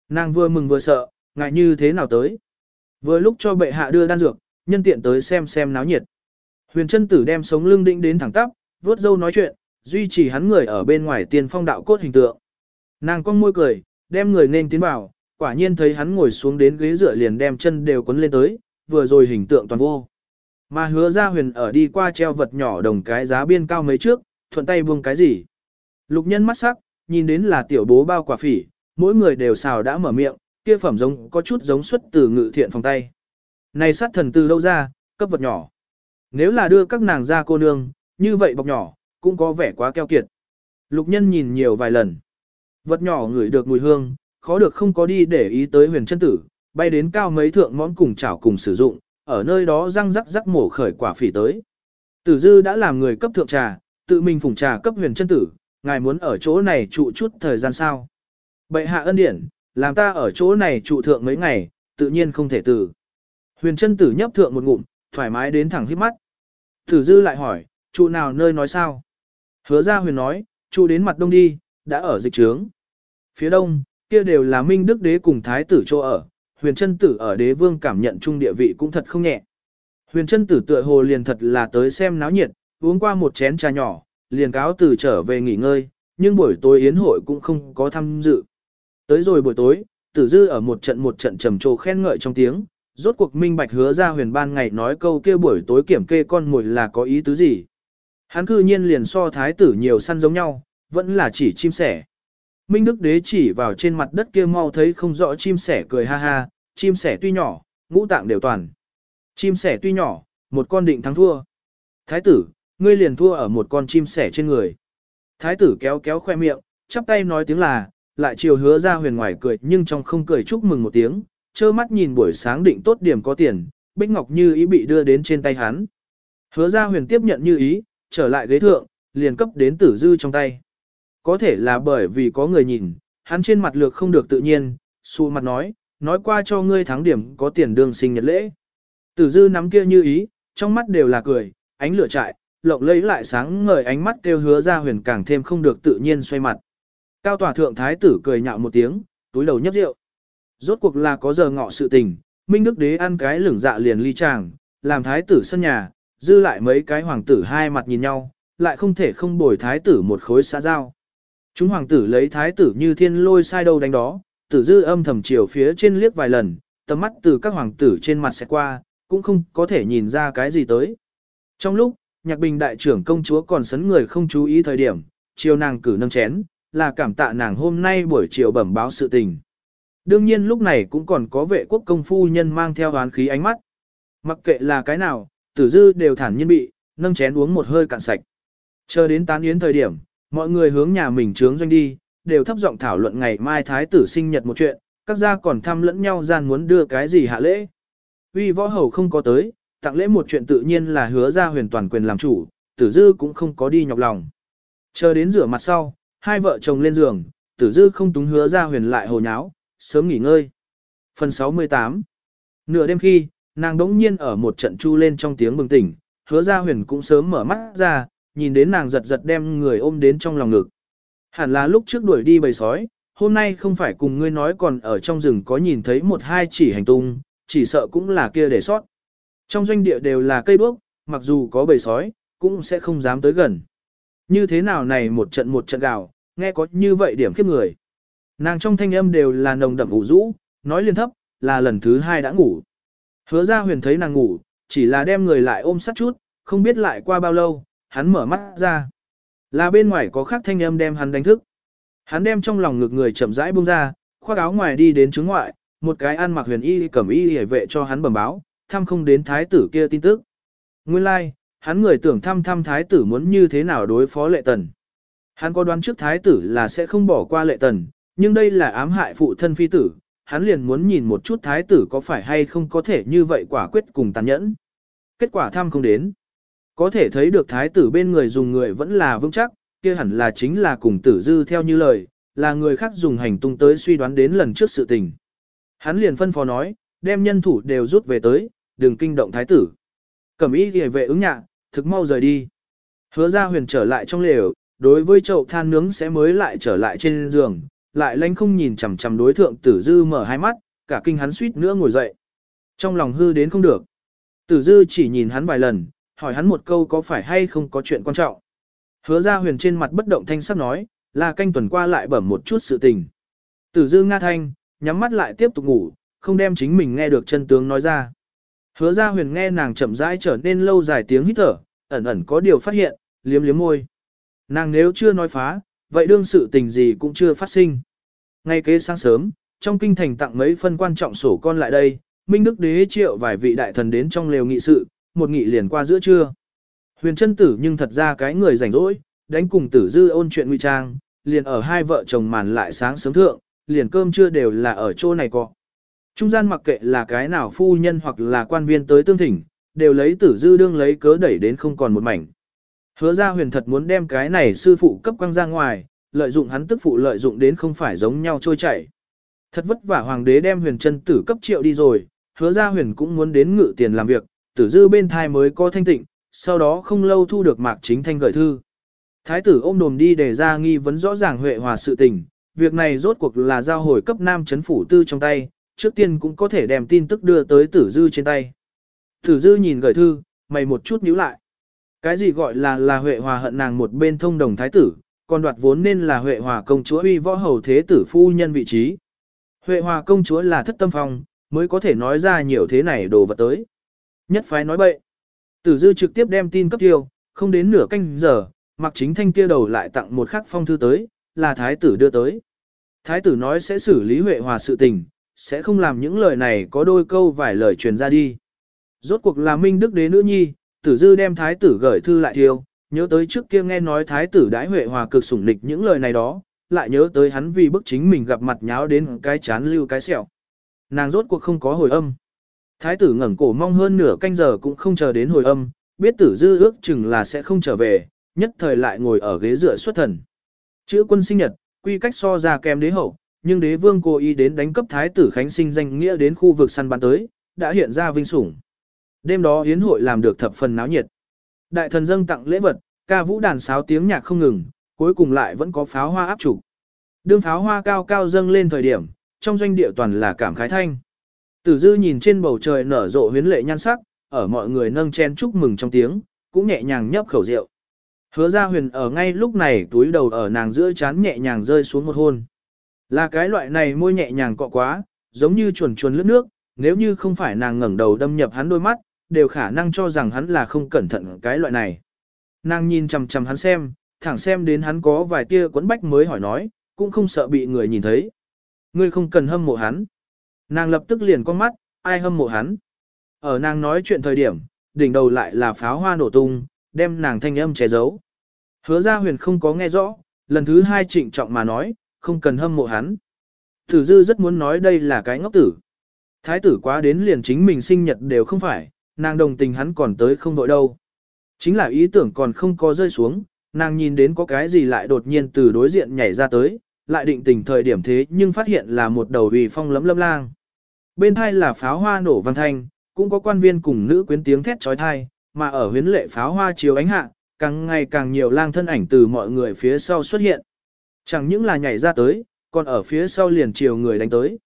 Nàng vừa mừng vừa sợ, ngại như thế nào tới? Vừa lúc cho bệ hạ đưa đan dược, nhân tiện tới xem xem náo nhiệt. Huyền chân tử đem sống lưng định đến thẳng tắp, vuốt dâu nói chuyện, duy trì hắn người ở bên ngoài tiền phong đạo cốt hình tượng. Nàng cong môi cười, đem người nên tiến vào, quả nhiên thấy hắn ngồi xuống đến ghế dựa liền đem chân đều quấn lên tới, vừa rồi hình tượng toàn vô. Mà hứa ra huyền ở đi qua treo vật nhỏ đồng cái giá biên cao mấy trước, thuận tay buông cái gì. Lục nhân mắt sắc, nhìn đến là tiểu bố bao quả phỉ, mỗi người đều xào đã mở miệng, kia phẩm giống có chút giống xuất từ ngự thiện phòng tay. Này sát thần từ đâu ra, cấp vật nhỏ. Nếu là đưa các nàng ra cô nương, như vậy bọc nhỏ, cũng có vẻ quá keo kiệt. Lục nhân nhìn nhiều vài lần. Vật nhỏ ngửi được mùi hương, khó được không có đi để ý tới huyền chân tử, bay đến cao mấy thượng món cùng chảo cùng sử dụng, ở nơi đó răng rắc rắc mổ khởi quả phỉ tới. Tử dư đã làm người cấp thượng trà, tự mình phủng trà cấp huyền chân tử, ngài muốn ở chỗ này trụ chút thời gian sao. Bệ hạ ân điển, làm ta ở chỗ này trụ thượng mấy ngày, tự nhiên không thể tử. Huyền chân tử nhấp thượng một ngụm, thoải mái đến thẳng hít mắt. Tử dư lại hỏi, trụ nào nơi nói sao? Hứa ra huyền nói, trụ đến mặt đông đi, đã ở dịch trướng. Phía đông, kia đều là minh đức đế cùng thái tử chỗ ở, huyền chân tử ở đế vương cảm nhận chung địa vị cũng thật không nhẹ. Huyền chân tử tựa hồ liền thật là tới xem náo nhiệt, uống qua một chén trà nhỏ, liền cáo từ trở về nghỉ ngơi, nhưng buổi tối yến hội cũng không có tham dự. Tới rồi buổi tối, tử dư ở một trận một trận trầm trồ khen ngợi trong tiếng, rốt cuộc minh bạch hứa ra huyền ban ngày nói câu kia buổi tối kiểm kê con mồi là có ý tứ gì. Hắn cư nhiên liền so thái tử nhiều săn giống nhau, vẫn là chỉ chim sẻ. Minh Đức Đế chỉ vào trên mặt đất kia mau thấy không rõ chim sẻ cười ha ha, chim sẻ tuy nhỏ, ngũ tạng đều toàn. Chim sẻ tuy nhỏ, một con định thắng thua. Thái tử, ngươi liền thua ở một con chim sẻ trên người. Thái tử kéo kéo khoe miệng, chắp tay nói tiếng là, lại chiều hứa ra huyền ngoài cười nhưng trong không cười chúc mừng một tiếng, trơ mắt nhìn buổi sáng định tốt điểm có tiền, Bích Ngọc Như ý bị đưa đến trên tay hắn. Hứa ra huyền tiếp nhận như ý, trở lại ghế thượng, liền cấp đến tử dư trong tay. Có thể là bởi vì có người nhìn, hắn trên mặt lược không được tự nhiên, xù mặt nói, nói qua cho ngươi thắng điểm có tiền đương sinh nhật lễ. Tử dư nắm kia như ý, trong mắt đều là cười, ánh lửa trại, lộng lấy lại sáng ngời ánh mắt kêu hứa ra huyền càng thêm không được tự nhiên xoay mặt. Cao tòa thượng thái tử cười nhạo một tiếng, túi đầu nhấp rượu. Rốt cuộc là có giờ ngọ sự tình, Minh Đức Đế ăn cái lửng dạ liền ly chàng, làm thái tử sân nhà, dư lại mấy cái hoàng tử hai mặt nhìn nhau, lại không thể không bồi thái tử một khối xã giao. Chúng hoàng tử lấy thái tử như thiên lôi sai đâu đánh đó, tử dư âm thầm chiều phía trên liếc vài lần, tầm mắt từ các hoàng tử trên mặt sẽ qua, cũng không có thể nhìn ra cái gì tới. Trong lúc, nhạc bình đại trưởng công chúa còn sấn người không chú ý thời điểm, chiều nàng cử nâng chén, là cảm tạ nàng hôm nay buổi chiều bẩm báo sự tình. Đương nhiên lúc này cũng còn có vệ quốc công phu nhân mang theo hoán khí ánh mắt. Mặc kệ là cái nào, tử dư đều thản nhiên bị, nâng chén uống một hơi cạn sạch. Chờ đến tán yến thời điểm, mọi người hướng nhà mình trướng doanh đi, đều thấp giọng thảo luận ngày mai thái tử sinh nhật một chuyện, các gia còn thăm lẫn nhau gian muốn đưa cái gì hạ lễ. Uy võ hầu không có tới, tặng lễ một chuyện tự nhiên là hứa ra huyền toàn quyền làm chủ, tử dư cũng không có đi nhọc lòng. Chờ đến rửa mặt sau, hai vợ chồng lên giường, tử dư không túng hứa ra huyền lại hồ nháo, sớm nghỉ ngơi. Phần 68 Nửa đêm khi, nàng đống nhiên ở một trận chu lên trong tiếng bừng tỉnh, hứa ra huyền cũng sớm mở mắt ra, nhìn đến nàng giật giật đem người ôm đến trong lòng ngực. Hẳn là lúc trước đuổi đi bầy sói, hôm nay không phải cùng ngươi nói còn ở trong rừng có nhìn thấy một hai chỉ hành tung, chỉ sợ cũng là kia để sót. Trong doanh địa đều là cây đuốc, mặc dù có bầy sói, cũng sẽ không dám tới gần. Như thế nào này một trận một trận gào, nghe có như vậy điểm khiếp người. Nàng trong thanh âm đều là nồng đậm ủ rũ, nói liên thấp, là lần thứ hai đã ngủ. Hứa ra huyền thấy nàng ngủ, chỉ là đem người lại ôm sát chút, không biết lại qua bao lâu, hắn mở mắt ra. Là bên ngoài có khác thanh âm đem hắn đánh thức. Hắn đem trong lòng ngực người chậm rãi buông ra, khoác áo ngoài đi đến trứng ngoại, một cái ăn mặc huyền y cẩm y hề vệ cho hắn bẩm báo, thăm không đến thái tử kia tin tức. Nguyên lai, like, hắn người tưởng thăm thăm thái tử muốn như thế nào đối phó lệ tần. Hắn có đoán trước thái tử là sẽ không bỏ qua lệ tần, nhưng đây là ám hại phụ thân phi tử, hắn liền muốn nhìn một chút thái tử có phải hay không có thể như vậy quả quyết cùng tàn nhẫn. Kết quả thăm không đến. Có thể thấy được thái tử bên người dùng người vẫn là vững chắc, kia hẳn là chính là cùng tử dư theo như lời, là người khác dùng hành tung tới suy đoán đến lần trước sự tình. Hắn liền phân phó nói, đem nhân thủ đều rút về tới, đừng kinh động thái tử. Cẩm ý ghề vệ ứng nhạ, thực mau rời đi. Hứa ra huyền trở lại trong lều, đối với chậu than nướng sẽ mới lại trở lại trên giường, lại lánh không nhìn chằm chằm đối thượng tử dư mở hai mắt, cả kinh hắn suýt nữa ngồi dậy. Trong lòng hư đến không được. Tử dư chỉ nhìn hắn vài lần, hỏi hắn một câu có phải hay không có chuyện quan trọng. Hứa ra huyền trên mặt bất động thanh sắc nói, là canh tuần qua lại bẩm một chút sự tình. Tử dư nga thanh, nhắm mắt lại tiếp tục ngủ, không đem chính mình nghe được chân tướng nói ra. Hứa ra huyền nghe nàng chậm rãi trở nên lâu dài tiếng hít thở, ẩn ẩn có điều phát hiện, liếm liếm môi. Nàng nếu chưa nói phá, vậy đương sự tình gì cũng chưa phát sinh. Ngay kế sáng sớm, trong kinh thành tặng mấy phân quan trọng sổ con lại đây, Minh Đức Đế triệu vài vị đại thần đến trong lều nghị sự, một nghị liền qua giữa trưa. Huyền chân tử nhưng thật ra cái người rảnh rỗi, đánh cùng tử dư ôn chuyện nguy trang, liền ở hai vợ chồng màn lại sáng sớm thượng, liền cơm trưa đều là ở chỗ này cọ. Trung gian mặc kệ là cái nào phu nhân hoặc là quan viên tới tương thỉnh, đều lấy tử dư đương lấy cớ đẩy đến không còn một mảnh. Hứa ra huyền thật muốn đem cái này sư phụ cấp quăng ra ngoài, lợi dụng hắn tức phụ lợi dụng đến không phải giống nhau trôi chảy. Thật vất vả hoàng đế đem huyền chân tử cấp triệu đi rồi, hứa ra huyền cũng muốn đến ngự tiền làm việc, tử dư bên thai mới có thanh tịnh, sau đó không lâu thu được mạc chính thanh gửi thư. Thái tử ôm đồm đi để ra nghi vấn rõ ràng huệ hòa sự tình, việc này rốt cuộc là giao hồi cấp nam chấn phủ tư trong tay, trước tiên cũng có thể đem tin tức đưa tới tử dư trên tay. Tử dư nhìn gửi thư, mày một chút nhíu lại. Cái gì gọi là là Huệ Hòa hận nàng một bên thông đồng thái tử, còn đoạt vốn nên là Huệ Hòa công chúa uy võ hầu thế tử phu nhân vị trí. Huệ Hòa công chúa là thất tâm phong, mới có thể nói ra nhiều thế này đồ vật tới. Nhất phái nói bậy. Tử dư trực tiếp đem tin cấp tiêu, không đến nửa canh giờ, mặc chính thanh kia đầu lại tặng một khắc phong thư tới, là thái tử đưa tới. Thái tử nói sẽ xử lý Huệ Hòa sự tình, sẽ không làm những lời này có đôi câu vài lời truyền ra đi. Rốt cuộc là Minh Đức Đế nữ nhi, tử dư đem thái tử gửi thư lại thiêu, nhớ tới trước kia nghe nói thái tử đãi huệ hòa cực sủng nịch những lời này đó, lại nhớ tới hắn vì bức chính mình gặp mặt nháo đến cái chán lưu cái sẹo. Nàng rốt cuộc không có hồi âm. Thái tử ngẩng cổ mong hơn nửa canh giờ cũng không chờ đến hồi âm, biết tử dư ước chừng là sẽ không trở về, nhất thời lại ngồi ở ghế dựa xuất thần. Chữ quân sinh nhật, quy cách so ra kém đế hậu, nhưng đế vương cố ý đến đánh cấp thái tử khánh sinh danh nghĩa đến khu vực săn bắn tới, đã hiện ra vinh sủng. Đêm đó yến hội làm được thập phần náo nhiệt. Đại thần dâng tặng lễ vật, ca vũ đàn sáo tiếng nhạc không ngừng, cuối cùng lại vẫn có pháo hoa áp trụ, Đương pháo hoa cao cao dâng lên thời điểm, trong doanh địa toàn là cảm khái thanh. Tử dư nhìn trên bầu trời nở rộ huyến lệ nhan sắc, ở mọi người nâng chen chúc mừng trong tiếng, cũng nhẹ nhàng nhấp khẩu rượu. Hứa ra huyền ở ngay lúc này túi đầu ở nàng giữa chán nhẹ nhàng rơi xuống một hôn. Là cái loại này môi nhẹ nhàng cọ quá, giống như chuồn chuồn lướt nước, nếu như không phải nàng ngẩng đầu đâm nhập hắn đôi mắt, đều khả năng cho rằng hắn là không cẩn thận cái loại này. Nàng nhìn chằm chằm hắn xem, thẳng xem đến hắn có vài tia quấn bách mới hỏi nói, cũng không sợ bị người nhìn thấy. Ngươi không cần hâm mộ hắn. Nàng lập tức liền con mắt, ai hâm mộ hắn. Ở nàng nói chuyện thời điểm, đỉnh đầu lại là pháo hoa nổ tung, đem nàng thanh âm che giấu. Hứa ra huyền không có nghe rõ, lần thứ hai trịnh trọng mà nói, không cần hâm mộ hắn. Tử dư rất muốn nói đây là cái ngốc tử. Thái tử quá đến liền chính mình sinh nhật đều không phải, nàng đồng tình hắn còn tới không vội đâu. Chính là ý tưởng còn không có rơi xuống, nàng nhìn đến có cái gì lại đột nhiên từ đối diện nhảy ra tới, lại định tình thời điểm thế nhưng phát hiện là một đầu vì phong lấm lâm lang. Bên hai là pháo hoa nổ văn thanh, cũng có quan viên cùng nữ quyến tiếng thét trói thai, mà ở huyến lệ pháo hoa chiếu ánh hạ, càng ngày càng nhiều lang thân ảnh từ mọi người phía sau xuất hiện. Chẳng những là nhảy ra tới, còn ở phía sau liền chiều người đánh tới.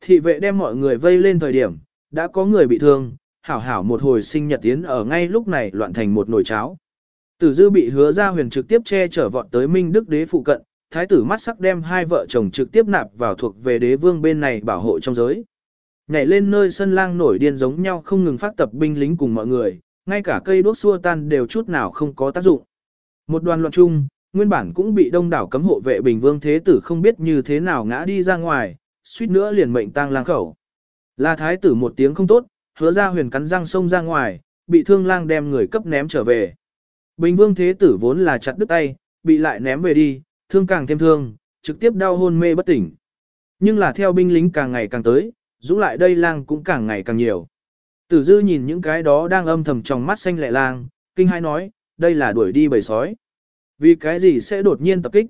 Thị vệ đem mọi người vây lên thời điểm, đã có người bị thương, hảo hảo một hồi sinh nhật tiến ở ngay lúc này loạn thành một nồi cháo. Tử dư bị hứa ra huyền trực tiếp che chở vọt tới Minh Đức đế phụ cận, thái tử mắt sắc đem hai vợ chồng trực tiếp nạp vào thuộc về đế vương bên này bảo hộ trong giới. Nhảy lên nơi sân lang nổi điên giống nhau không ngừng phát tập binh lính cùng mọi người, ngay cả cây đuốc xua tan đều chút nào không có tác dụng. Một đoàn loạn chung, nguyên bản cũng bị đông đảo cấm hộ vệ bình vương thế tử không biết như thế nào ngã đi ra ngoài, suýt nữa liền mệnh tang lang khẩu. Là thái tử một tiếng không tốt, hứa ra huyền cắn răng sông ra ngoài, bị thương lang đem người cấp ném trở về. Bình vương thế tử vốn là chặt đứt tay, bị lại ném về đi, thương càng thêm thương, trực tiếp đau hôn mê bất tỉnh. Nhưng là theo binh lính càng ngày càng tới, dũng lại đây lang cũng càng ngày càng nhiều. Tử dư nhìn những cái đó đang âm thầm trong mắt xanh lẹ lang, kinh hai nói, đây là đuổi đi bầy sói. Vì cái gì sẽ đột nhiên tập kích?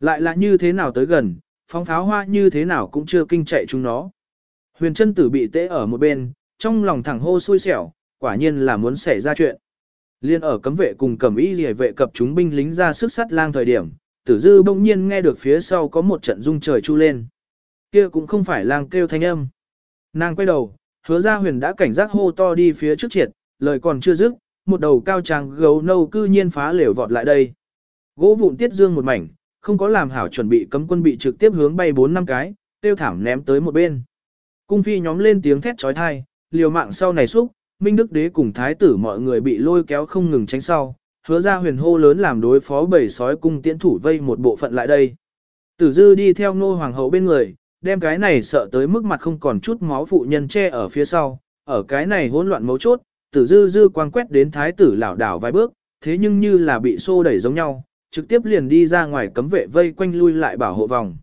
Lại là như thế nào tới gần, phóng pháo hoa như thế nào cũng chưa kinh chạy chúng nó. Huyền chân tử bị tễ ở một bên, trong lòng thẳng hô xui xẻo, quả nhiên là muốn xảy ra chuyện. Liên ở cấm vệ cùng cầm y rìa vệ cập chúng binh lính ra sức sắt lang thời điểm, tử dư bỗng nhiên nghe được phía sau có một trận rung trời chu lên. Kia cũng không phải lang kêu thanh âm. Nàng quay đầu, hứa ra huyền đã cảnh giác hô to đi phía trước triệt, lời còn chưa dứt, một đầu cao tràng gấu nâu cư nhiên phá lều vọt lại đây. Gỗ vụn tiết dương một mảnh, không có làm hảo chuẩn bị cấm quân bị trực tiếp hướng bay bốn năm cái, tiêu thảm ném tới một bên. Cung phi nhóm lên tiếng thét trói thai, liều mạng sau này xúc, Minh Đức Đế cùng Thái tử mọi người bị lôi kéo không ngừng tránh sau, hứa ra huyền hô lớn làm đối phó bầy sói cung tiễn thủ vây một bộ phận lại đây. Tử dư đi theo nô hoàng hậu bên người, đem cái này sợ tới mức mặt không còn chút máu phụ nhân che ở phía sau, ở cái này hỗn loạn mấu chốt, tử dư dư quang quét đến thái tử lảo đảo vài bước, thế nhưng như là bị xô đẩy giống nhau, trực tiếp liền đi ra ngoài cấm vệ vây quanh lui lại bảo hộ vòng.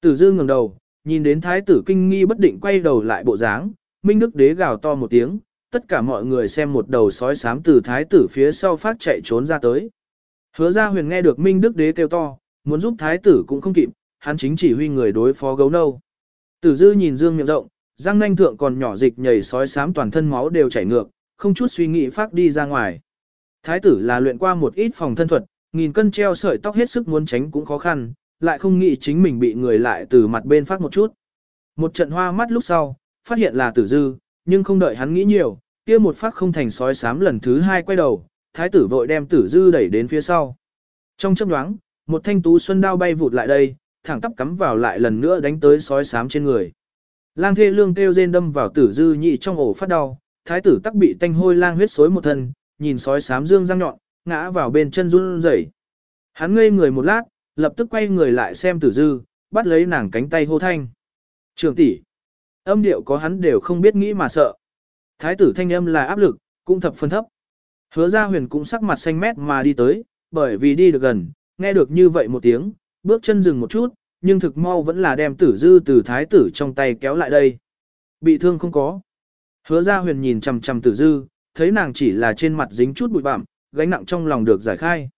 Tử dư ngẩng đầu, nhìn đến thái tử kinh nghi bất định quay đầu lại bộ dáng, minh đức đế gào to một tiếng, tất cả mọi người xem một đầu sói sám từ thái tử phía sau phát chạy trốn ra tới. Hứa ra huyền nghe được minh đức đế kêu to, muốn giúp thái tử cũng không kịp, hắn chính chỉ huy người đối phó gấu nâu. Tử dư nhìn dương miệng rộng, răng nanh thượng còn nhỏ dịch nhảy sói sám toàn thân máu đều chảy ngược, không chút suy nghĩ phát đi ra ngoài. Thái tử là luyện qua một ít phòng thân thuật, nghìn cân treo sợi tóc hết sức muốn tránh cũng khó khăn, lại không nghĩ chính mình bị người lại từ mặt bên phát một chút. Một trận hoa mắt lúc sau, phát hiện là tử dư, nhưng không đợi hắn nghĩ nhiều, kia một phát không thành sói sám lần thứ hai quay đầu, thái tử vội đem tử dư đẩy đến phía sau. Trong chấp đoáng, một thanh tú xuân đao bay vụt lại đây, thẳng tắp cắm vào lại lần nữa đánh tới sói sám trên người. Lang thê lương kêu rên đâm vào tử dư nhị trong ổ phát đau, thái tử tắc bị tanh hôi lang huyết xối một thân, nhìn sói sám dương răng nhọn, ngã vào bên chân run rẩy. Hắn ngây người một lát, lập tức quay người lại xem tử dư, bắt lấy nàng cánh tay hô thanh. Trường tỷ, âm điệu có hắn đều không biết nghĩ mà sợ. Thái tử thanh âm là áp lực, cũng thập phân thấp. Hứa ra huyền cũng sắc mặt xanh mét mà đi tới, bởi vì đi được gần, nghe được như vậy một tiếng, bước chân dừng một chút, nhưng thực mau vẫn là đem tử dư từ thái tử trong tay kéo lại đây. Bị thương không có. Hứa ra huyền nhìn chằm chằm tử dư, thấy nàng chỉ là trên mặt dính chút bụi bặm, gánh nặng trong lòng được giải khai.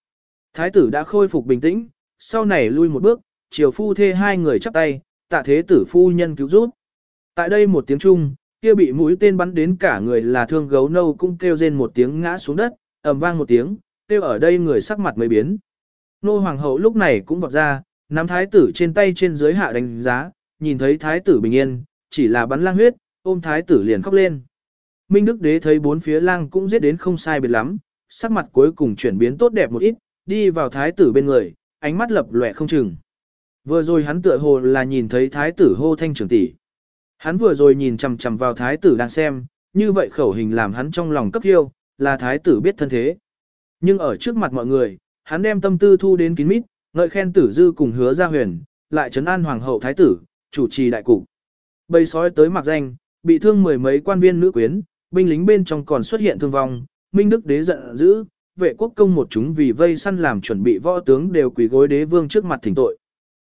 Thái tử đã khôi phục bình tĩnh, sau này lui một bước, chiều phu thê hai người chắp tay, tạ thế tử phu nhân cứu giúp. Tại đây một tiếng chung, kia bị mũi tên bắn đến cả người là thương gấu nâu cũng kêu rên một tiếng ngã xuống đất, ầm vang một tiếng, kêu ở đây người sắc mặt mới biến. Nô hoàng hậu lúc này cũng vọt ra, nắm thái tử trên tay trên dưới hạ đánh giá, nhìn thấy thái tử bình yên, chỉ là bắn lang huyết, ôm thái tử liền khóc lên. Minh Đức Đế thấy bốn phía lang cũng giết đến không sai biệt lắm, sắc mặt cuối cùng chuyển biến tốt đẹp một ít, đi vào thái tử bên người, ánh mắt lập lòe không chừng. Vừa rồi hắn tựa hồ là nhìn thấy thái tử hô thanh trưởng tỷ. Hắn vừa rồi nhìn chằm chằm vào thái tử đang xem, như vậy khẩu hình làm hắn trong lòng cấp yêu, là thái tử biết thân thế. Nhưng ở trước mặt mọi người, hắn đem tâm tư thu đến kín mít, ngợi khen tử dư cùng hứa ra huyền, lại trấn an hoàng hậu thái tử, chủ trì đại cục. Bầy sói tới mặc danh, bị thương mười mấy quan viên nữ quyến, binh lính bên trong còn xuất hiện thương vong, Minh Đức đế giận dữ, vệ quốc công một chúng vì vây săn làm chuẩn bị võ tướng đều quỳ gối đế vương trước mặt thỉnh tội.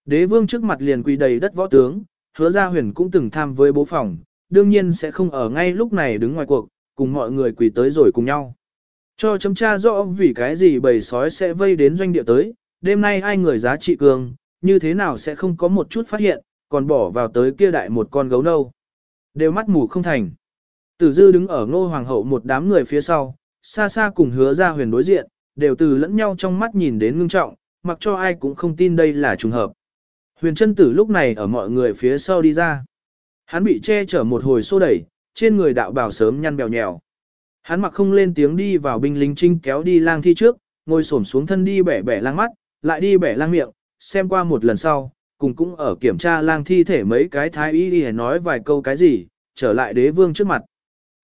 Đế vương trước mặt liền quỳ đầy đất võ tướng, hứa Gia huyền cũng từng tham với bố phòng, đương nhiên sẽ không ở ngay lúc này đứng ngoài cuộc, cùng mọi người quỳ tới rồi cùng nhau. Cho chấm tra rõ vì cái gì bầy sói sẽ vây đến doanh địa tới, đêm nay ai người giá trị cường, như thế nào sẽ không có một chút phát hiện, còn bỏ vào tới kia đại một con gấu nâu. Đều mắt mù không thành. Tử dư đứng ở ngô hoàng hậu một đám người phía sau, xa xa cùng hứa ra huyền đối diện, đều từ lẫn nhau trong mắt nhìn đến ngưng trọng, mặc cho ai cũng không tin đây là trùng hợp. Huyền chân tử lúc này ở mọi người phía sau đi ra. Hắn bị che chở một hồi xô đẩy, trên người đạo bào sớm nhăn bèo nhèo. Hắn mặc không lên tiếng đi vào binh lính trinh kéo đi lang thi trước, ngồi xổm xuống thân đi bẻ bẻ lang mắt, lại đi bẻ lang miệng, xem qua một lần sau, cùng cũng ở kiểm tra lang thi thể mấy cái thái y đi nói vài câu cái gì, trở lại đế vương trước mặt.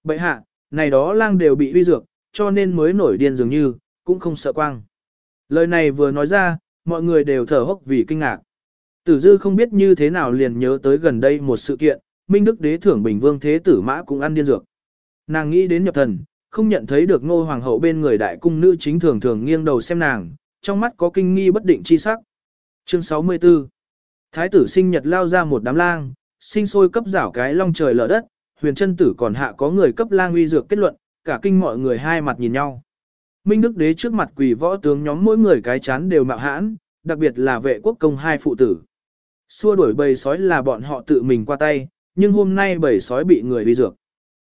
Bệ hạ, này đó lang đều bị uy dược, cho nên mới nổi điên dường như, cũng không sợ quang. Lời này vừa nói ra, mọi người đều thở hốc vì kinh ngạc. Tử dư không biết như thế nào liền nhớ tới gần đây một sự kiện, Minh Đức đế thưởng Bình Vương Thế Tử Mã cũng ăn điên dược. Nàng nghĩ đến nhập thần, không nhận thấy được ngô hoàng hậu bên người đại cung nữ chính thường thường nghiêng đầu xem nàng, trong mắt có kinh nghi bất định chi sắc. Chương 64 Thái tử sinh nhật lao ra một đám lang, sinh sôi cấp rảo cái long trời lở đất, huyền chân tử còn hạ có người cấp lang uy dược kết luận, cả kinh mọi người hai mặt nhìn nhau. Minh Đức đế trước mặt quỷ võ tướng nhóm mỗi người cái chán đều mạo hãn, đặc biệt là vệ quốc công hai phụ tử. Xua đuổi bầy sói là bọn họ tự mình qua tay, nhưng hôm nay bầy sói bị người đi dược.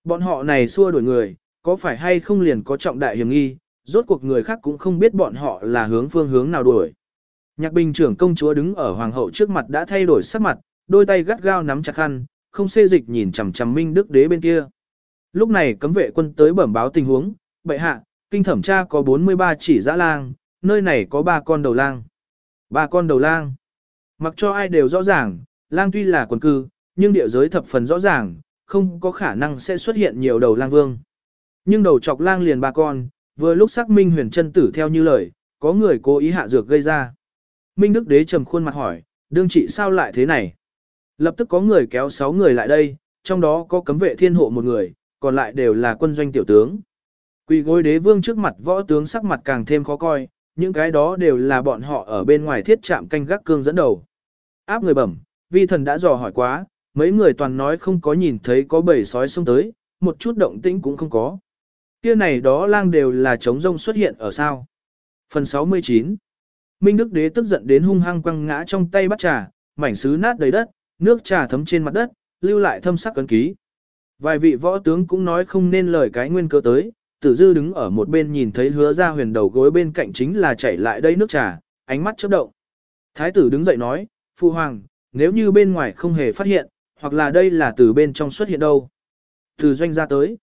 Bọn họ này xua đuổi người, có phải hay không liền có trọng đại hiểm nghi, rốt cuộc người khác cũng không biết bọn họ là hướng phương hướng nào đuổi. Nhạc bình trưởng công chúa đứng ở hoàng hậu trước mặt đã thay đổi sắc mặt, đôi tay gắt gao nắm chặt khăn, không xê dịch nhìn chằm chằm minh đức đế bên kia. Lúc này cấm vệ quân tới bẩm báo tình huống, bệ hạ, kinh thẩm tra có 43 chỉ dã lang, nơi này có ba con đầu lang. Ba con đầu lang. Mặc cho ai đều rõ ràng, lang tuy là quần cư, nhưng địa giới thập phần rõ ràng, không có khả năng sẽ xuất hiện nhiều đầu lang vương. Nhưng đầu chọc lang liền ba con, vừa lúc xác minh huyền chân tử theo như lời, có người cố ý hạ dược gây ra. Minh Đức Đế trầm khuôn mặt hỏi, đương trị sao lại thế này? Lập tức có người kéo sáu người lại đây, trong đó có cấm vệ thiên hộ một người, còn lại đều là quân doanh tiểu tướng. Quỳ gối đế vương trước mặt võ tướng sắc mặt càng thêm khó coi, những cái đó đều là bọn họ ở bên ngoài thiết trạm canh gác cương dẫn đầu. Áp người bẩm, vi thần đã dò hỏi quá, mấy người toàn nói không có nhìn thấy có bầy sói xông tới, một chút động tĩnh cũng không có. Kia này đó lang đều là trống rông xuất hiện ở sao. Phần 69 Minh Đức Đế tức giận đến hung hăng quăng ngã trong tay bắt trà, mảnh sứ nát đầy đất, nước trà thấm trên mặt đất, lưu lại thâm sắc cấn ký. Vài vị võ tướng cũng nói không nên lời cái nguyên cơ tới, tử dư đứng ở một bên nhìn thấy hứa ra huyền đầu gối bên cạnh chính là chảy lại đây nước trà, ánh mắt chớp động. Thái tử đứng dậy nói, Phu Hoàng, nếu như bên ngoài không hề phát hiện, hoặc là đây là từ bên trong xuất hiện đâu. Từ doanh ra tới.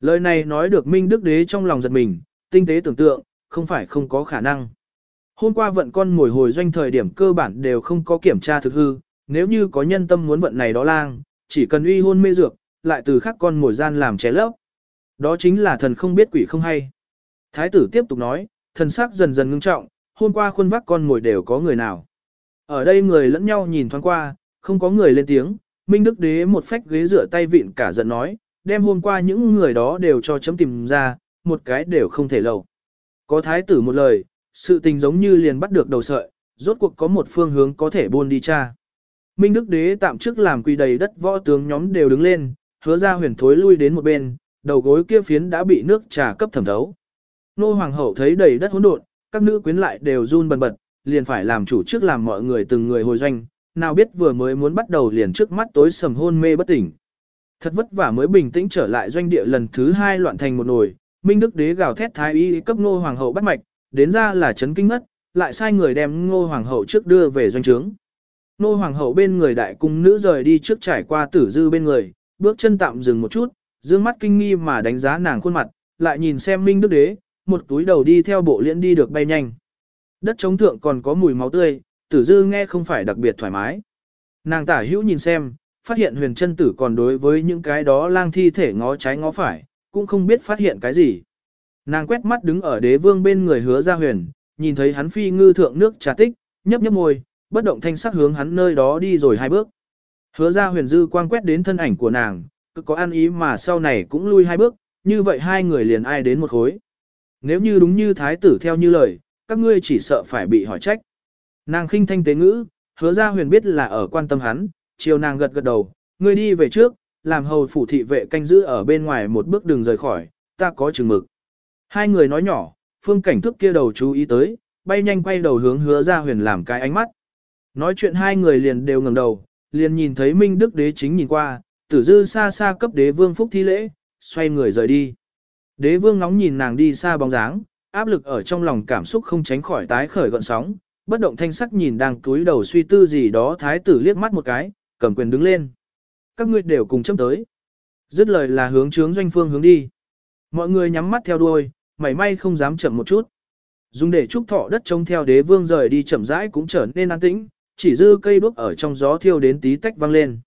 Lời này nói được Minh Đức Đế trong lòng giật mình, tinh tế tưởng tượng, không phải không có khả năng. Hôm qua vận con ngồi hồi doanh thời điểm cơ bản đều không có kiểm tra thực hư, nếu như có nhân tâm muốn vận này đó lang, chỉ cần uy hôn mê dược, lại từ khác con ngồi gian làm ché lấp. Đó chính là thần không biết quỷ không hay. Thái tử tiếp tục nói, thần sắc dần dần ngưng trọng, hôm qua khuôn vác con ngồi đều có người nào. Ở đây người lẫn nhau nhìn thoáng qua, không có người lên tiếng, Minh Đức Đế một phách ghế rửa tay vịn cả giận nói, đem hôm qua những người đó đều cho chấm tìm ra, một cái đều không thể lầu. Có thái tử một lời, sự tình giống như liền bắt được đầu sợi, rốt cuộc có một phương hướng có thể buôn đi cha. Minh Đức Đế tạm trước làm quỳ đầy đất võ tướng nhóm đều đứng lên, hứa ra huyền thối lui đến một bên, đầu gối kia phiến đã bị nước trà cấp thẩm thấu. Nô hoàng hậu thấy đầy đất hỗn độn, các nữ quyến lại đều run bần bật, liền phải làm chủ trước làm mọi người từng người hồi doanh, nào biết vừa mới muốn bắt đầu liền trước mắt tối sầm hôn mê bất tỉnh. Thật vất vả mới bình tĩnh trở lại doanh địa lần thứ hai loạn thành một nồi, Minh Đức Đế gào thét thái y cấp nô hoàng hậu bắt mạch, đến ra là chấn kinh ngất, lại sai người đem ngô hoàng hậu trước đưa về doanh trướng. Ngô hoàng hậu bên người đại cung nữ rời đi trước trải qua tử dư bên người, bước chân tạm dừng một chút, dương mắt kinh nghi mà đánh giá nàng khuôn mặt, lại nhìn xem minh đức đế, một túi đầu đi theo bộ liễn đi được bay nhanh. Đất chống thượng còn có mùi máu tươi, tử dư nghe không phải đặc biệt thoải mái. Nàng tả hữu nhìn xem, phát hiện huyền chân tử còn đối với những cái đó lang thi thể ngó trái ngó phải, cũng không biết phát hiện cái gì. Nàng quét mắt đứng ở đế vương bên người hứa ra huyền, nhìn thấy hắn phi ngư thượng nước trà tích, nhấp nhấp môi, bất động thanh sắc hướng hắn nơi đó đi rồi hai bước. Hứa ra huyền dư quang quét đến thân ảnh của nàng, cứ có ăn ý mà sau này cũng lui hai bước, như vậy hai người liền ai đến một khối. Nếu như đúng như thái tử theo như lời, các ngươi chỉ sợ phải bị hỏi trách. Nàng khinh thanh tế ngữ, hứa ra huyền biết là ở quan tâm hắn, chiều nàng gật gật đầu, ngươi đi về trước, làm hầu phủ thị vệ canh giữ ở bên ngoài một bước đường rời khỏi, ta có chừng mực. Hai người nói nhỏ, phương cảnh thức kia đầu chú ý tới, bay nhanh quay đầu hướng hứa ra huyền làm cái ánh mắt. Nói chuyện hai người liền đều ngẩng đầu, liền nhìn thấy Minh Đức đế chính nhìn qua, tử dư xa xa cấp đế vương phúc thi lễ, xoay người rời đi. Đế vương ngóng nhìn nàng đi xa bóng dáng, áp lực ở trong lòng cảm xúc không tránh khỏi tái khởi gọn sóng, bất động thanh sắc nhìn đang túi đầu suy tư gì đó thái tử liếc mắt một cái, cầm quyền đứng lên. Các ngươi đều cùng chấm tới. Dứt lời là hướng trướng doanh phương hướng đi. Mọi người nhắm mắt theo đuôi, mảy may không dám chậm một chút. Dùng để trúc thọ đất trông theo đế vương rời đi chậm rãi cũng trở nên an tĩnh, chỉ dư cây đuốc ở trong gió thiêu đến tí tách vang lên.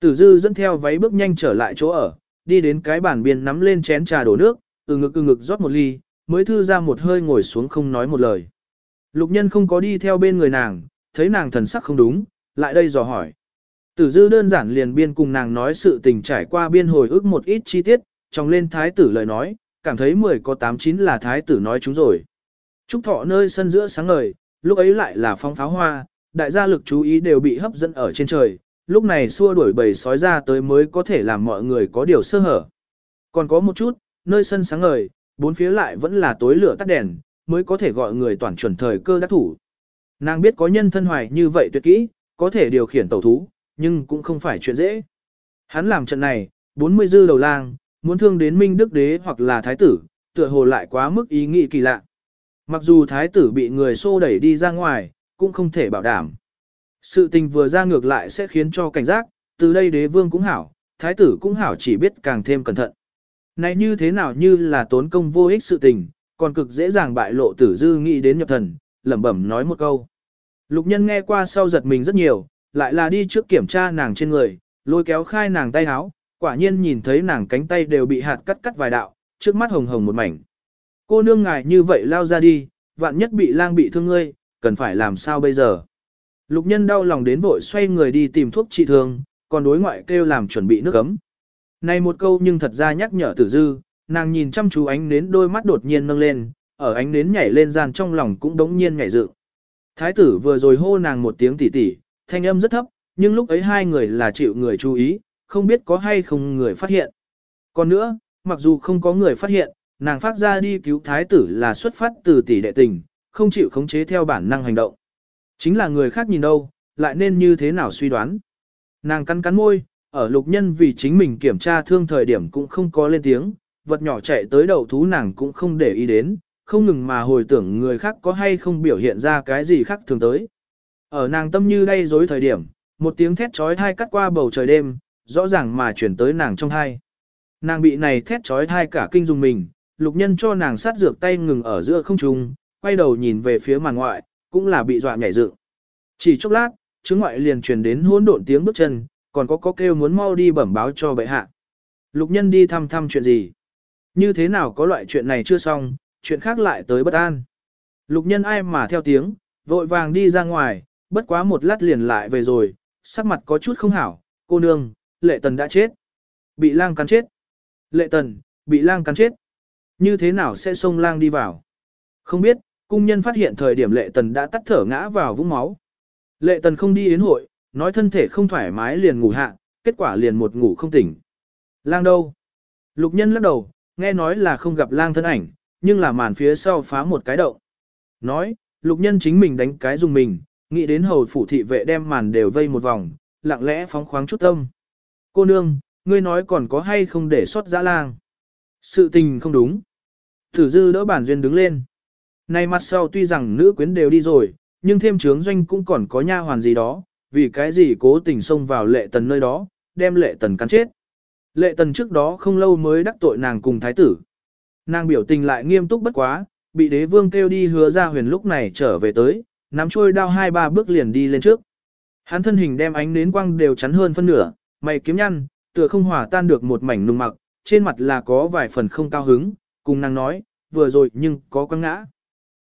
Tử dư dẫn theo váy bước nhanh trở lại chỗ ở, đi đến cái bàn biên nắm lên chén trà đổ nước, từ ngực từ ngực rót một ly, mới thư ra một hơi ngồi xuống không nói một lời. Lục nhân không có đi theo bên người nàng, thấy nàng thần sắc không đúng, lại đây dò hỏi. Tử dư đơn giản liền biên cùng nàng nói sự tình trải qua biên hồi ức một ít chi tiết, trong lên thái tử lời nói, cảm thấy 10 có 89 là thái tử nói chúng rồi. Trúc thọ nơi sân giữa sáng ngời, lúc ấy lại là phong pháo hoa, đại gia lực chú ý đều bị hấp dẫn ở trên trời, lúc này xua đuổi bầy sói ra tới mới có thể làm mọi người có điều sơ hở. Còn có một chút, nơi sân sáng ngời, bốn phía lại vẫn là tối lửa tắt đèn, mới có thể gọi người toàn chuẩn thời cơ đắc thủ. Nàng biết có nhân thân hoài như vậy tuyệt kỹ, có thể điều khiển tẩu thú, nhưng cũng không phải chuyện dễ. Hắn làm trận này, 40 dư đầu lang, muốn thương đến Minh Đức Đế hoặc là Thái tử, tựa hồ lại quá mức ý nghĩ kỳ lạ. Mặc dù Thái tử bị người xô đẩy đi ra ngoài, cũng không thể bảo đảm. Sự tình vừa ra ngược lại sẽ khiến cho cảnh giác, từ đây đế vương cũng hảo, thái tử cũng hảo chỉ biết càng thêm cẩn thận. Này như thế nào như là tốn công vô ích sự tình, còn cực dễ dàng bại lộ tử dư nghĩ đến nhập thần, lẩm bẩm nói một câu. Lục nhân nghe qua sau giật mình rất nhiều, lại là đi trước kiểm tra nàng trên người, lôi kéo khai nàng tay háo quả nhiên nhìn thấy nàng cánh tay đều bị hạt cắt cắt vài đạo, trước mắt hồng hồng một mảnh. Cô nương ngài như vậy lao ra đi, vạn nhất bị lang bị thương ngươi, cần phải làm sao bây giờ? Lục nhân đau lòng đến vội xoay người đi tìm thuốc trị thương, còn đối ngoại kêu làm chuẩn bị nước ấm. Này một câu nhưng thật ra nhắc nhở tử dư, nàng nhìn chăm chú ánh nến đôi mắt đột nhiên nâng lên, ở ánh nến nhảy lên gian trong lòng cũng đống nhiên nhảy dựng. Thái tử vừa rồi hô nàng một tiếng tỉ tỉ, thanh âm rất thấp, nhưng lúc ấy hai người là chịu người chú ý, không biết có hay không người phát hiện. Còn nữa, mặc dù không có người phát hiện, nàng phát ra đi cứu thái tử là xuất phát từ tỷ đệ tình, không chịu khống chế theo bản năng hành động. Chính là người khác nhìn đâu, lại nên như thế nào suy đoán. Nàng cắn cắn môi, ở lục nhân vì chính mình kiểm tra thương thời điểm cũng không có lên tiếng, vật nhỏ chạy tới đầu thú nàng cũng không để ý đến, không ngừng mà hồi tưởng người khác có hay không biểu hiện ra cái gì khác thường tới. Ở nàng tâm như đây dối thời điểm, một tiếng thét trói thai cắt qua bầu trời đêm, rõ ràng mà chuyển tới nàng trong thai. Nàng bị này thét trói thai cả kinh dùng mình, lục nhân cho nàng sát dược tay ngừng ở giữa không trung, quay đầu nhìn về phía màn ngoại, cũng là bị dọa nhảy dựng. Chỉ chốc lát, chứng ngoại liền truyền đến hỗn độn tiếng bước chân, còn có có kêu muốn mau đi bẩm báo cho bệ hạ. Lục nhân đi thăm thăm chuyện gì? Như thế nào có loại chuyện này chưa xong, chuyện khác lại tới bất an. Lục nhân ai mà theo tiếng, vội vàng đi ra ngoài, bất quá một lát liền lại về rồi, sắc mặt có chút không hảo, cô nương, lệ tần đã chết. Bị lang cắn chết. Lệ tần, bị lang cắn chết. Như thế nào sẽ xông lang đi vào? Không biết, cung nhân phát hiện thời điểm lệ tần đã tắt thở ngã vào vũng máu. Lệ tần không đi yến hội, nói thân thể không thoải mái liền ngủ hạ, kết quả liền một ngủ không tỉnh. Lang đâu? Lục nhân lắc đầu, nghe nói là không gặp lang thân ảnh, nhưng là màn phía sau phá một cái động. Nói, lục nhân chính mình đánh cái dùng mình, nghĩ đến hầu phủ thị vệ đem màn đều vây một vòng, lặng lẽ phóng khoáng chút tâm. Cô nương, ngươi nói còn có hay không để sót dã lang? Sự tình không đúng. Thử dư đỡ bản duyên đứng lên. Nay mặt sau tuy rằng nữ quyến đều đi rồi, nhưng thêm trướng doanh cũng còn có nha hoàn gì đó, vì cái gì cố tình xông vào lệ tần nơi đó, đem lệ tần cắn chết. Lệ tần trước đó không lâu mới đắc tội nàng cùng thái tử. Nàng biểu tình lại nghiêm túc bất quá, bị đế vương kêu đi hứa ra huyền lúc này trở về tới, nắm trôi đao hai ba bước liền đi lên trước. Hắn thân hình đem ánh nến quang đều chắn hơn phân nửa, mày kiếm nhăn, tựa không hòa tan được một mảnh nung mặc, trên mặt là có vài phần không cao hứng, cùng nàng nói, vừa rồi nhưng có quăng ngã.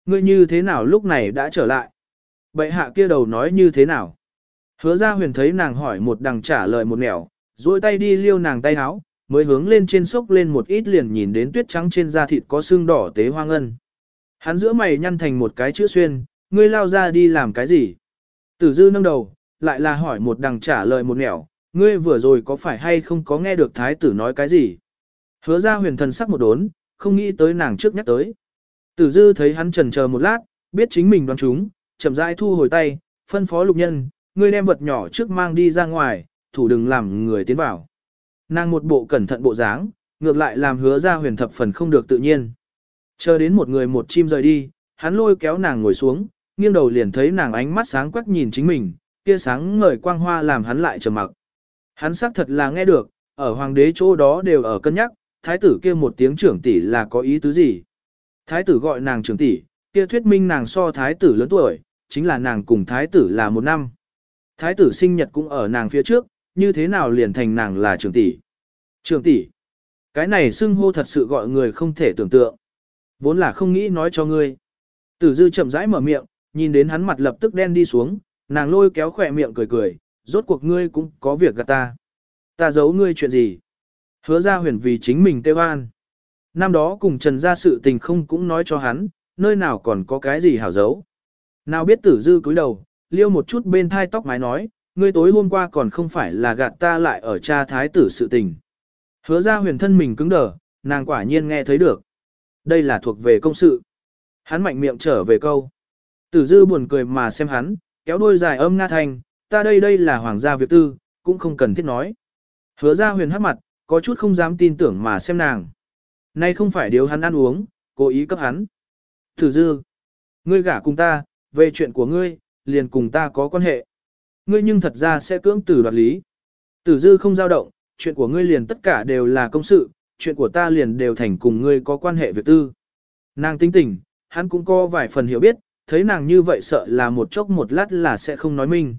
Ngươi như thế nào lúc này đã trở lại? Bệ hạ kia đầu nói như thế nào? Hứa ra huyền thấy nàng hỏi một đằng trả lời một nẻo, duỗi tay đi liêu nàng tay áo, mới hướng lên trên sốc lên một ít liền nhìn đến tuyết trắng trên da thịt có xương đỏ tế hoa ngân. Hắn giữa mày nhăn thành một cái chữ xuyên, ngươi lao ra đi làm cái gì? Tử dư nâng đầu, lại là hỏi một đằng trả lời một nẻo, ngươi vừa rồi có phải hay không có nghe được thái tử nói cái gì? Hứa ra huyền thần sắc một đốn, không nghĩ tới nàng trước nhắc tới. Tử dư thấy hắn trần chờ một lát, biết chính mình đoán chúng, chậm rãi thu hồi tay, phân phó lục nhân, ngươi đem vật nhỏ trước mang đi ra ngoài, thủ đừng làm người tiến vào. Nàng một bộ cẩn thận bộ dáng, ngược lại làm hứa ra huyền thập phần không được tự nhiên. Chờ đến một người một chim rời đi, hắn lôi kéo nàng ngồi xuống, nghiêng đầu liền thấy nàng ánh mắt sáng quắc nhìn chính mình, kia sáng ngời quang hoa làm hắn lại trầm mặc. Hắn xác thật là nghe được, ở hoàng đế chỗ đó đều ở cân nhắc, thái tử kia một tiếng trưởng tỷ là có ý tứ gì. Thái tử gọi nàng trưởng tỷ, kia thuyết minh nàng so thái tử lớn tuổi, chính là nàng cùng thái tử là một năm. Thái tử sinh nhật cũng ở nàng phía trước, như thế nào liền thành nàng là trưởng tỷ. Trưởng tỷ, cái này xưng hô thật sự gọi người không thể tưởng tượng. Vốn là không nghĩ nói cho ngươi. Tử dư chậm rãi mở miệng, nhìn đến hắn mặt lập tức đen đi xuống, nàng lôi kéo khỏe miệng cười cười, rốt cuộc ngươi cũng có việc gạt ta. Ta giấu ngươi chuyện gì? Hứa ra huyền vì chính mình tê an. Năm đó cùng Trần gia sự tình không cũng nói cho hắn, nơi nào còn có cái gì hảo giấu. Nào biết tử dư cúi đầu, liêu một chút bên thai tóc mái nói, ngươi tối hôm qua còn không phải là gạt ta lại ở cha thái tử sự tình. Hứa ra huyền thân mình cứng đờ, nàng quả nhiên nghe thấy được. Đây là thuộc về công sự. Hắn mạnh miệng trở về câu. Tử dư buồn cười mà xem hắn, kéo đôi dài âm nga thành, ta đây đây là hoàng gia việc tư, cũng không cần thiết nói. Hứa ra huyền hát mặt, có chút không dám tin tưởng mà xem nàng. Nay không phải điều hắn ăn uống, cố ý cấp hắn. Tử dư, ngươi gả cùng ta, về chuyện của ngươi, liền cùng ta có quan hệ. Ngươi nhưng thật ra sẽ cưỡng tử đoạt lý. Tử dư không dao động, chuyện của ngươi liền tất cả đều là công sự, chuyện của ta liền đều thành cùng ngươi có quan hệ việc tư. Nàng tính tình, hắn cũng có vài phần hiểu biết, thấy nàng như vậy sợ là một chốc một lát là sẽ không nói mình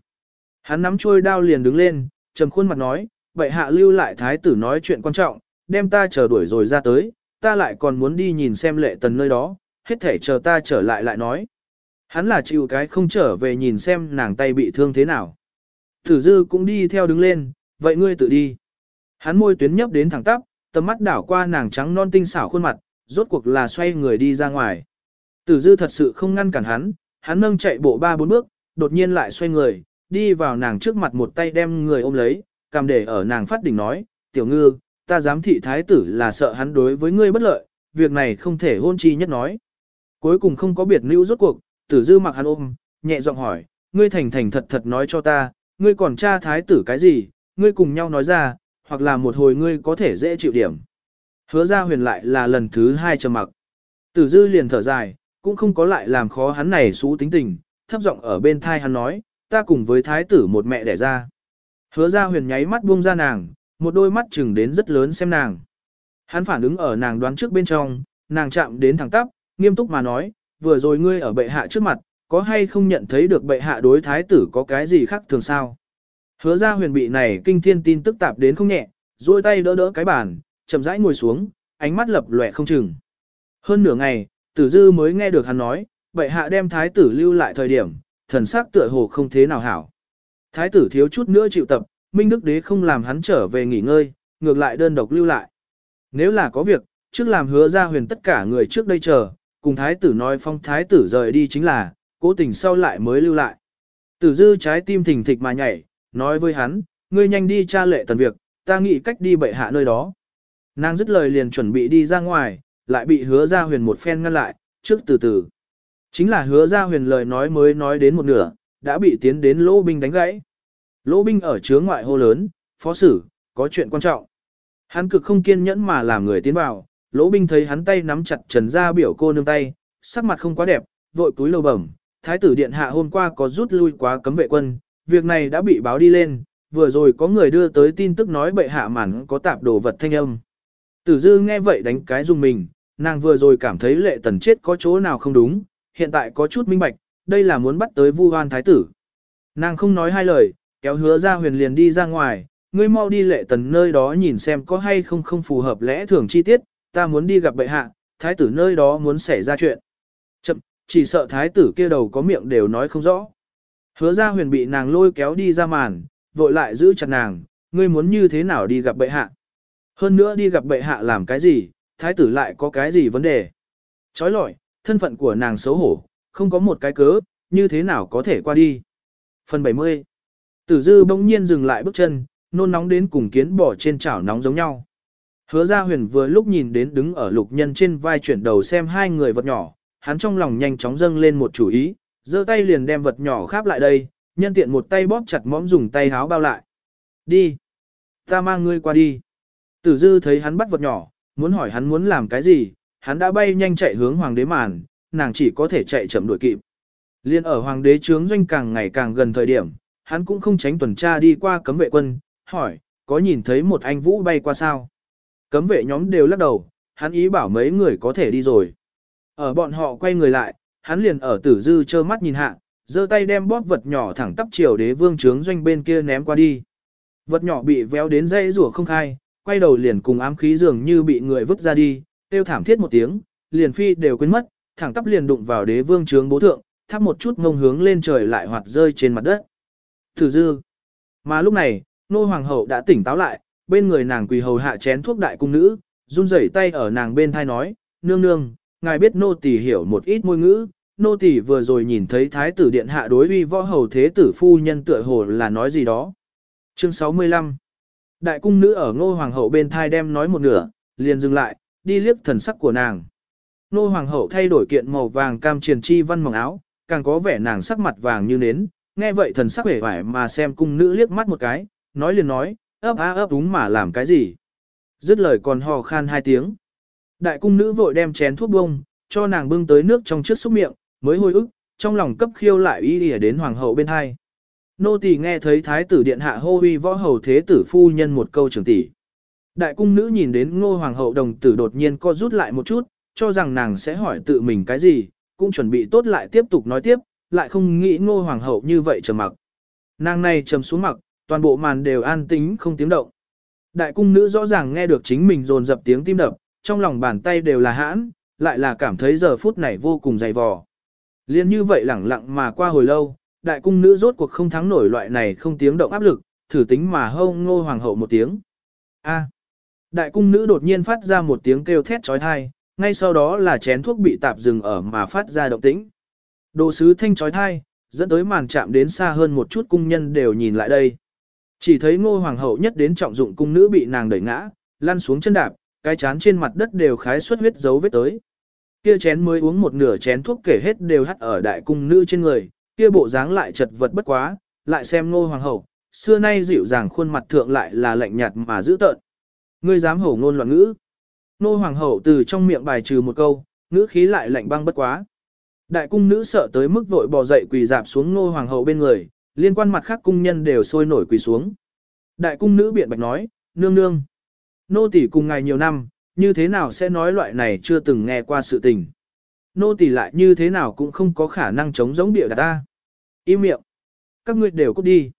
Hắn nắm chuôi đao liền đứng lên, trầm khuôn mặt nói, vậy hạ lưu lại thái tử nói chuyện quan trọng, đem ta chờ đuổi rồi ra tới, ta lại còn muốn đi nhìn xem lệ tần nơi đó, hết thể chờ ta trở lại lại nói. Hắn là chịu cái không trở về nhìn xem nàng tay bị thương thế nào. Tử dư cũng đi theo đứng lên, vậy ngươi tự đi. Hắn môi tuyến nhấp đến thẳng tắp, tầm mắt đảo qua nàng trắng non tinh xảo khuôn mặt, rốt cuộc là xoay người đi ra ngoài. Tử dư thật sự không ngăn cản hắn, hắn nâng chạy bộ ba bốn bước, đột nhiên lại xoay người, đi vào nàng trước mặt một tay đem người ôm lấy, cầm để ở nàng phát đỉnh nói, tiểu ngư, ta dám thị thái tử là sợ hắn đối với ngươi bất lợi, việc này không thể hôn chi nhất nói. Cuối cùng không có biệt nữ rốt cuộc, tử dư mặc hắn ôm, nhẹ giọng hỏi, ngươi thành thành thật thật nói cho ta, ngươi còn cha thái tử cái gì, ngươi cùng nhau nói ra, hoặc là một hồi ngươi có thể dễ chịu điểm. Hứa ra huyền lại là lần thứ hai trầm mặc. Tử dư liền thở dài, cũng không có lại làm khó hắn này xú tính tình, thấp giọng ở bên thai hắn nói, ta cùng với thái tử một mẹ đẻ ra. Hứa ra huyền nháy mắt buông ra nàng, một đôi mắt chừng đến rất lớn xem nàng. Hắn phản ứng ở nàng đoán trước bên trong, nàng chạm đến thẳng tắp, nghiêm túc mà nói, vừa rồi ngươi ở bệ hạ trước mặt, có hay không nhận thấy được bệ hạ đối thái tử có cái gì khác thường sao? Hứa ra huyền bị này kinh thiên tin tức tạp đến không nhẹ, duỗi tay đỡ đỡ cái bàn, chậm rãi ngồi xuống, ánh mắt lập lòe không chừng. Hơn nửa ngày, tử dư mới nghe được hắn nói, bệ hạ đem thái tử lưu lại thời điểm, thần sắc tựa hồ không thế nào hảo. Thái tử thiếu chút nữa chịu tập, Minh Đức Đế không làm hắn trở về nghỉ ngơi, ngược lại đơn độc lưu lại. Nếu là có việc, trước làm hứa ra huyền tất cả người trước đây chờ, cùng thái tử nói phong thái tử rời đi chính là, cố tình sau lại mới lưu lại. Tử dư trái tim thình thịch mà nhảy, nói với hắn, ngươi nhanh đi tra lệ tần việc, ta nghĩ cách đi bệ hạ nơi đó. Nàng dứt lời liền chuẩn bị đi ra ngoài, lại bị hứa ra huyền một phen ngăn lại, trước từ từ. Chính là hứa ra huyền lời nói mới nói đến một nửa, đã bị tiến đến lỗ binh đánh gãy. Lỗ binh ở chướng ngoại hô lớn, phó sử, có chuyện quan trọng. Hắn cực không kiên nhẫn mà làm người tiến vào, lỗ binh thấy hắn tay nắm chặt trần gia biểu cô nương tay, sắc mặt không quá đẹp, vội túi lầu bẩm, thái tử điện hạ hôm qua có rút lui quá cấm vệ quân, việc này đã bị báo đi lên, vừa rồi có người đưa tới tin tức nói bệ hạ mản có tạp đồ vật thanh âm. Tử dư nghe vậy đánh cái dùng mình, nàng vừa rồi cảm thấy lệ tần chết có chỗ nào không đúng, hiện tại có chút minh bạch, đây là muốn bắt tới vu hoan thái tử. Nàng không nói hai lời, kéo hứa ra huyền liền đi ra ngoài, ngươi mau đi lệ tần nơi đó nhìn xem có hay không không phù hợp lẽ thường chi tiết, ta muốn đi gặp bệ hạ, thái tử nơi đó muốn xảy ra chuyện. Chậm, chỉ sợ thái tử kia đầu có miệng đều nói không rõ. Hứa ra huyền bị nàng lôi kéo đi ra màn, vội lại giữ chặt nàng, ngươi muốn như thế nào đi gặp bệ hạ. Hơn nữa đi gặp bệ hạ làm cái gì, thái tử lại có cái gì vấn đề. Chói lọi, thân phận của nàng xấu hổ, không có một cái cớ, như thế nào có thể qua đi. Phần 70 Tử dư bỗng nhiên dừng lại bước chân, nôn nóng đến cùng kiến bỏ trên chảo nóng giống nhau. Hứa ra huyền vừa lúc nhìn đến đứng ở lục nhân trên vai chuyển đầu xem hai người vật nhỏ, hắn trong lòng nhanh chóng dâng lên một chủ ý, giơ tay liền đem vật nhỏ kháp lại đây, nhân tiện một tay bóp chặt mõm dùng tay háo bao lại. Đi! Ta mang ngươi qua đi. Tử dư thấy hắn bắt vật nhỏ, muốn hỏi hắn muốn làm cái gì, hắn đã bay nhanh chạy hướng hoàng đế màn, nàng chỉ có thể chạy chậm đuổi kịp. Liên ở hoàng đế trướng doanh càng ngày càng gần thời điểm, hắn cũng không tránh tuần tra đi qua cấm vệ quân, hỏi, có nhìn thấy một anh vũ bay qua sao? Cấm vệ nhóm đều lắc đầu, hắn ý bảo mấy người có thể đi rồi. Ở bọn họ quay người lại, hắn liền ở tử dư trơ mắt nhìn hạ, giơ tay đem bóp vật nhỏ thẳng tắp chiều đế vương trướng doanh bên kia ném qua đi. Vật nhỏ bị véo đến dây rủa không khai, quay đầu liền cùng ám khí dường như bị người vứt ra đi, tiêu thảm thiết một tiếng, liền phi đều quên mất, thẳng tắp liền đụng vào đế vương trướng bố thượng, thắp một chút ngông hướng lên trời lại hoạt rơi trên mặt đất. Tử dư. Mà lúc này, nô hoàng hậu đã tỉnh táo lại, bên người nàng quỳ hầu hạ chén thuốc đại cung nữ, run rẩy tay ở nàng bên thai nói, nương nương, ngài biết nô tỳ hiểu một ít môi ngữ, nô tỳ vừa rồi nhìn thấy thái tử điện hạ đối uy võ hầu thế tử phu nhân tựa hồ là nói gì đó. Chương 65 Đại cung nữ ở ngô hoàng hậu bên thai đem nói một nửa, liền dừng lại, đi liếc thần sắc của nàng. Ngô hoàng hậu thay đổi kiện màu vàng cam triền chi văn mỏng áo, càng có vẻ nàng sắc mặt vàng như nến, nghe vậy thần sắc vẻ vải mà xem cung nữ liếc mắt một cái, nói liền nói, ấp á ấp đúng mà làm cái gì. Dứt lời còn hò khan hai tiếng. Đại cung nữ vội đem chén thuốc bông, cho nàng bưng tới nước trong trước xúc miệng, mới hồi ức, trong lòng cấp khiêu lại y lìa đến hoàng hậu bên hai. Nô tỳ nghe thấy thái tử điện hạ hô uy võ hầu thế tử phu nhân một câu trưởng tỷ. Đại cung nữ nhìn đến ngô hoàng hậu đồng tử đột nhiên co rút lại một chút, cho rằng nàng sẽ hỏi tự mình cái gì, cũng chuẩn bị tốt lại tiếp tục nói tiếp, lại không nghĩ ngô hoàng hậu như vậy trầm mặc. Nàng này trầm xuống mặc, toàn bộ màn đều an tĩnh không tiếng động. Đại cung nữ rõ ràng nghe được chính mình dồn dập tiếng tim đập, trong lòng bàn tay đều là hãn, lại là cảm thấy giờ phút này vô cùng dày vò. Liên như vậy lẳng lặng mà qua hồi lâu, đại cung nữ rốt cuộc không thắng nổi loại này không tiếng động áp lực, thử tính mà hâu ngô hoàng hậu một tiếng. A. Đại cung nữ đột nhiên phát ra một tiếng kêu thét trói thai, ngay sau đó là chén thuốc bị tạp dừng ở mà phát ra động tĩnh. Đồ sứ thanh trói thai, dẫn tới màn chạm đến xa hơn một chút cung nhân đều nhìn lại đây. Chỉ thấy ngô hoàng hậu nhất đến trọng dụng cung nữ bị nàng đẩy ngã, lăn xuống chân đạp, cái chán trên mặt đất đều khái xuất huyết dấu vết tới. Kia chén mới uống một nửa chén thuốc kể hết đều hắt ở đại cung nữ trên người, kia bộ dáng lại chật vật bất quá, lại xem ngô hoàng hậu, xưa nay dịu dàng khuôn mặt thượng lại là lạnh nhạt mà giữ tợn. Ngươi dám hổ ngôn loạn ngữ. Ngô hoàng hậu từ trong miệng bài trừ một câu, ngữ khí lại lạnh băng bất quá. Đại cung nữ sợ tới mức vội bò dậy quỳ dạp xuống ngô hoàng hậu bên người, liên quan mặt khác cung nhân đều sôi nổi quỳ xuống. Đại cung nữ biện bạch nói, nương nương. Nô tỷ cùng ngài nhiều năm, như thế nào sẽ nói loại này chưa từng nghe qua sự tình. Nô tỷ lại như thế nào cũng không có khả năng chống giống địa đặt ta. Im miệng. Các ngươi đều cút đi.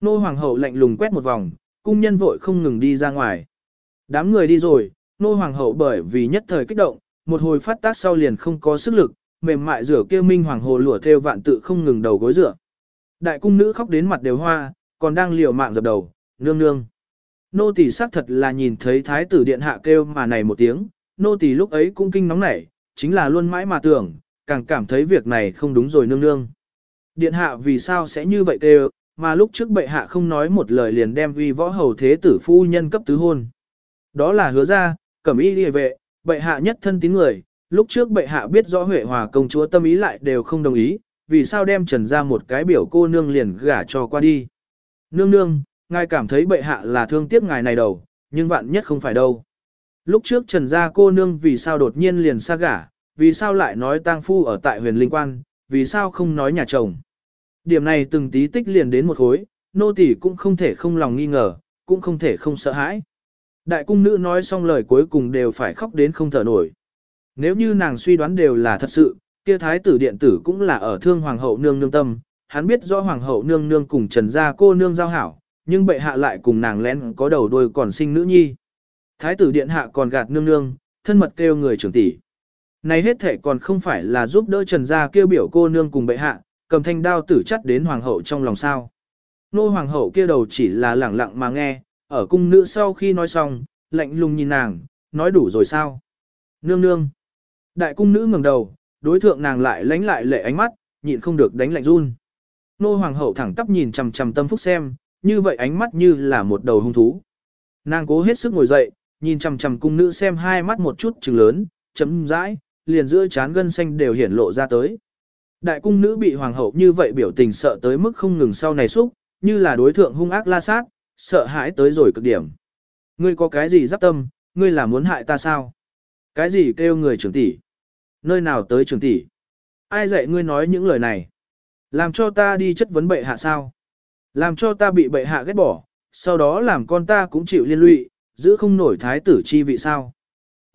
Nô hoàng hậu lạnh lùng quét một vòng, cung nhân vội không ngừng đi ra ngoài. Đám người đi rồi, nô hoàng hậu bởi vì nhất thời kích động, một hồi phát tác sau liền không có sức lực, mềm mại rửa kia minh hoàng hồ lụa theo vạn tự không ngừng đầu gối rửa. Đại cung nữ khóc đến mặt đều hoa, còn đang liều mạng dập đầu, nương nương. Nô tỳ xác thật là nhìn thấy thái tử điện hạ kêu mà này một tiếng, nô tỳ lúc ấy cũng kinh nóng nảy, chính là luôn mãi mà tưởng, càng cảm thấy việc này không đúng rồi nương nương. Điện hạ vì sao sẽ như vậy kêu, mà lúc trước bệ hạ không nói một lời liền đem vi võ hầu thế tử phu nhân cấp tứ hôn. Đó là hứa ra, cẩm y liề vệ, bệ hạ nhất thân tín người, lúc trước bệ hạ biết rõ Huệ Hòa công chúa tâm ý lại đều không đồng ý, vì sao đem trần ra một cái biểu cô nương liền gả cho qua đi. Nương nương, ngài cảm thấy bệ hạ là thương tiếc ngài này đầu, nhưng vạn nhất không phải đâu. Lúc trước trần gia cô nương vì sao đột nhiên liền xa gả, vì sao lại nói tang phu ở tại huyền linh quan, vì sao không nói nhà chồng. Điểm này từng tí tích liền đến một khối, nô tỳ cũng không thể không lòng nghi ngờ, cũng không thể không sợ hãi. Đại cung nữ nói xong lời cuối cùng đều phải khóc đến không thở nổi. Nếu như nàng suy đoán đều là thật sự, kia thái tử điện tử cũng là ở thương hoàng hậu nương nương tâm, hắn biết do hoàng hậu nương nương cùng trần gia cô nương giao hảo, nhưng bệ hạ lại cùng nàng lén có đầu đôi còn sinh nữ nhi. Thái tử điện hạ còn gạt nương nương, thân mật kêu người trưởng tỷ. Này hết thể còn không phải là giúp đỡ trần gia kêu biểu cô nương cùng bệ hạ, cầm thanh đao tử chắt đến hoàng hậu trong lòng sao. Nô hoàng hậu kia đầu chỉ là lẳng lặng mà nghe, ở cung nữ sau khi nói xong, lạnh lùng nhìn nàng, nói đủ rồi sao. Nương nương. Đại cung nữ ngẩng đầu, đối thượng nàng lại lánh lại lệ ánh mắt, nhịn không được đánh lạnh run. Nô hoàng hậu thẳng tắp nhìn chằm chằm tâm phúc xem, như vậy ánh mắt như là một đầu hung thú. Nàng cố hết sức ngồi dậy, nhìn chằm chằm cung nữ xem hai mắt một chút trừng lớn, chấm rãi, liền giữa chán gân xanh đều hiển lộ ra tới. Đại cung nữ bị hoàng hậu như vậy biểu tình sợ tới mức không ngừng sau này xúc, như là đối thượng hung ác la sát, sợ hãi tới rồi cực điểm. Ngươi có cái gì giáp tâm, ngươi là muốn hại ta sao? Cái gì kêu người trưởng tỷ? Nơi nào tới trưởng tỷ? Ai dạy ngươi nói những lời này? Làm cho ta đi chất vấn bệ hạ sao? Làm cho ta bị bệ hạ ghét bỏ, sau đó làm con ta cũng chịu liên lụy, giữ không nổi thái tử chi vị sao?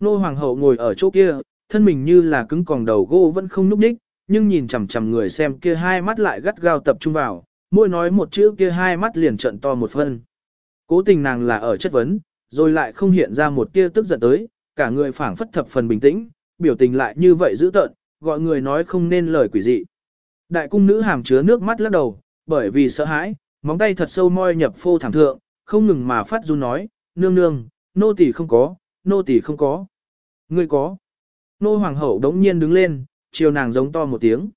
Nô hoàng hậu ngồi ở chỗ kia, thân mình như là cứng còng đầu gỗ vẫn không núp đích, nhưng nhìn chằm chằm người xem kia hai mắt lại gắt gao tập trung vào, mỗi nói một chữ kia hai mắt liền trận to một phân. Cố tình nàng là ở chất vấn, rồi lại không hiện ra một tia tức giận tới, cả người phảng phất thập phần bình tĩnh, biểu tình lại như vậy dữ tợn, gọi người nói không nên lời quỷ dị. Đại cung nữ hàm chứa nước mắt lắc đầu, bởi vì sợ hãi, móng tay thật sâu moi nhập phô thảm thượng, không ngừng mà phát run nói, nương nương, nô tỳ không có, nô tỳ không có. Ngươi có. Nô hoàng hậu đống nhiên đứng lên, chiều nàng giống to một tiếng.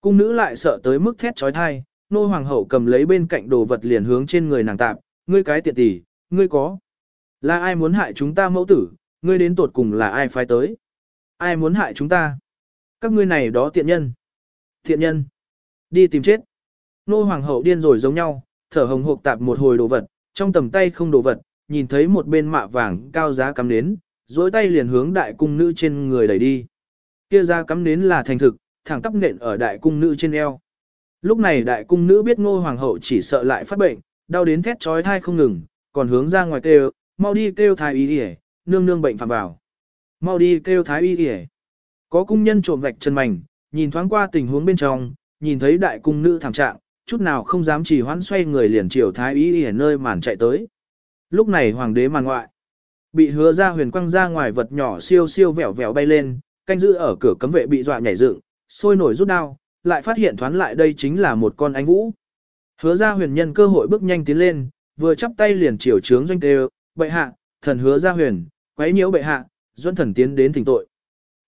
Cung nữ lại sợ tới mức thét trói thai, nô hoàng hậu cầm lấy bên cạnh đồ vật liền hướng trên người nàng tạp, ngươi cái tiện tỷ, ngươi có. Là ai muốn hại chúng ta mẫu tử, ngươi đến tột cùng là ai phái tới. Ai muốn hại chúng ta? Các ngươi này đó tiện nhân. Tiện nhân. Đi tìm chết. Nô hoàng hậu điên rồi giống nhau, thở hồng hộc tạp một hồi đồ vật, trong tầm tay không đồ vật, nhìn thấy một bên mạ vàng cao giá cắm nến, dối tay liền hướng đại cung nữ trên người đẩy đi. Kia ra cắm nến là thành thực, thẳng tắp nện ở đại cung nữ trên eo. Lúc này đại cung nữ biết ngô hoàng hậu chỉ sợ lại phát bệnh, đau đến thét trói thai không ngừng, còn hướng ra ngoài kêu, mau đi kêu thái y đi nương nương bệnh phạm vào. Mau đi kêu thái y kìa. Có cung nhân trộm vạch chân mảnh, nhìn thoáng qua tình huống bên trong, nhìn thấy đại cung nữ thảm trạng, chút nào không dám chỉ hoãn xoay người liền chiều thái y đi nơi màn chạy tới. Lúc này hoàng đế màn ngoại, bị hứa ra huyền quăng ra ngoài vật nhỏ siêu siêu vẹo vẹo bay lên, canh giữ ở cửa cấm vệ bị dọa nhảy dựng, sôi nổi rút đao, lại phát hiện thoán lại đây chính là một con anh vũ. Hứa ra huyền nhân cơ hội bước nhanh tiến lên, vừa chắp tay liền chiều trướng doanh tê bệ hạ, thần hứa ra huyền, quấy nhiễu bệ hạ, Duẫn thần tiến đến thỉnh tội.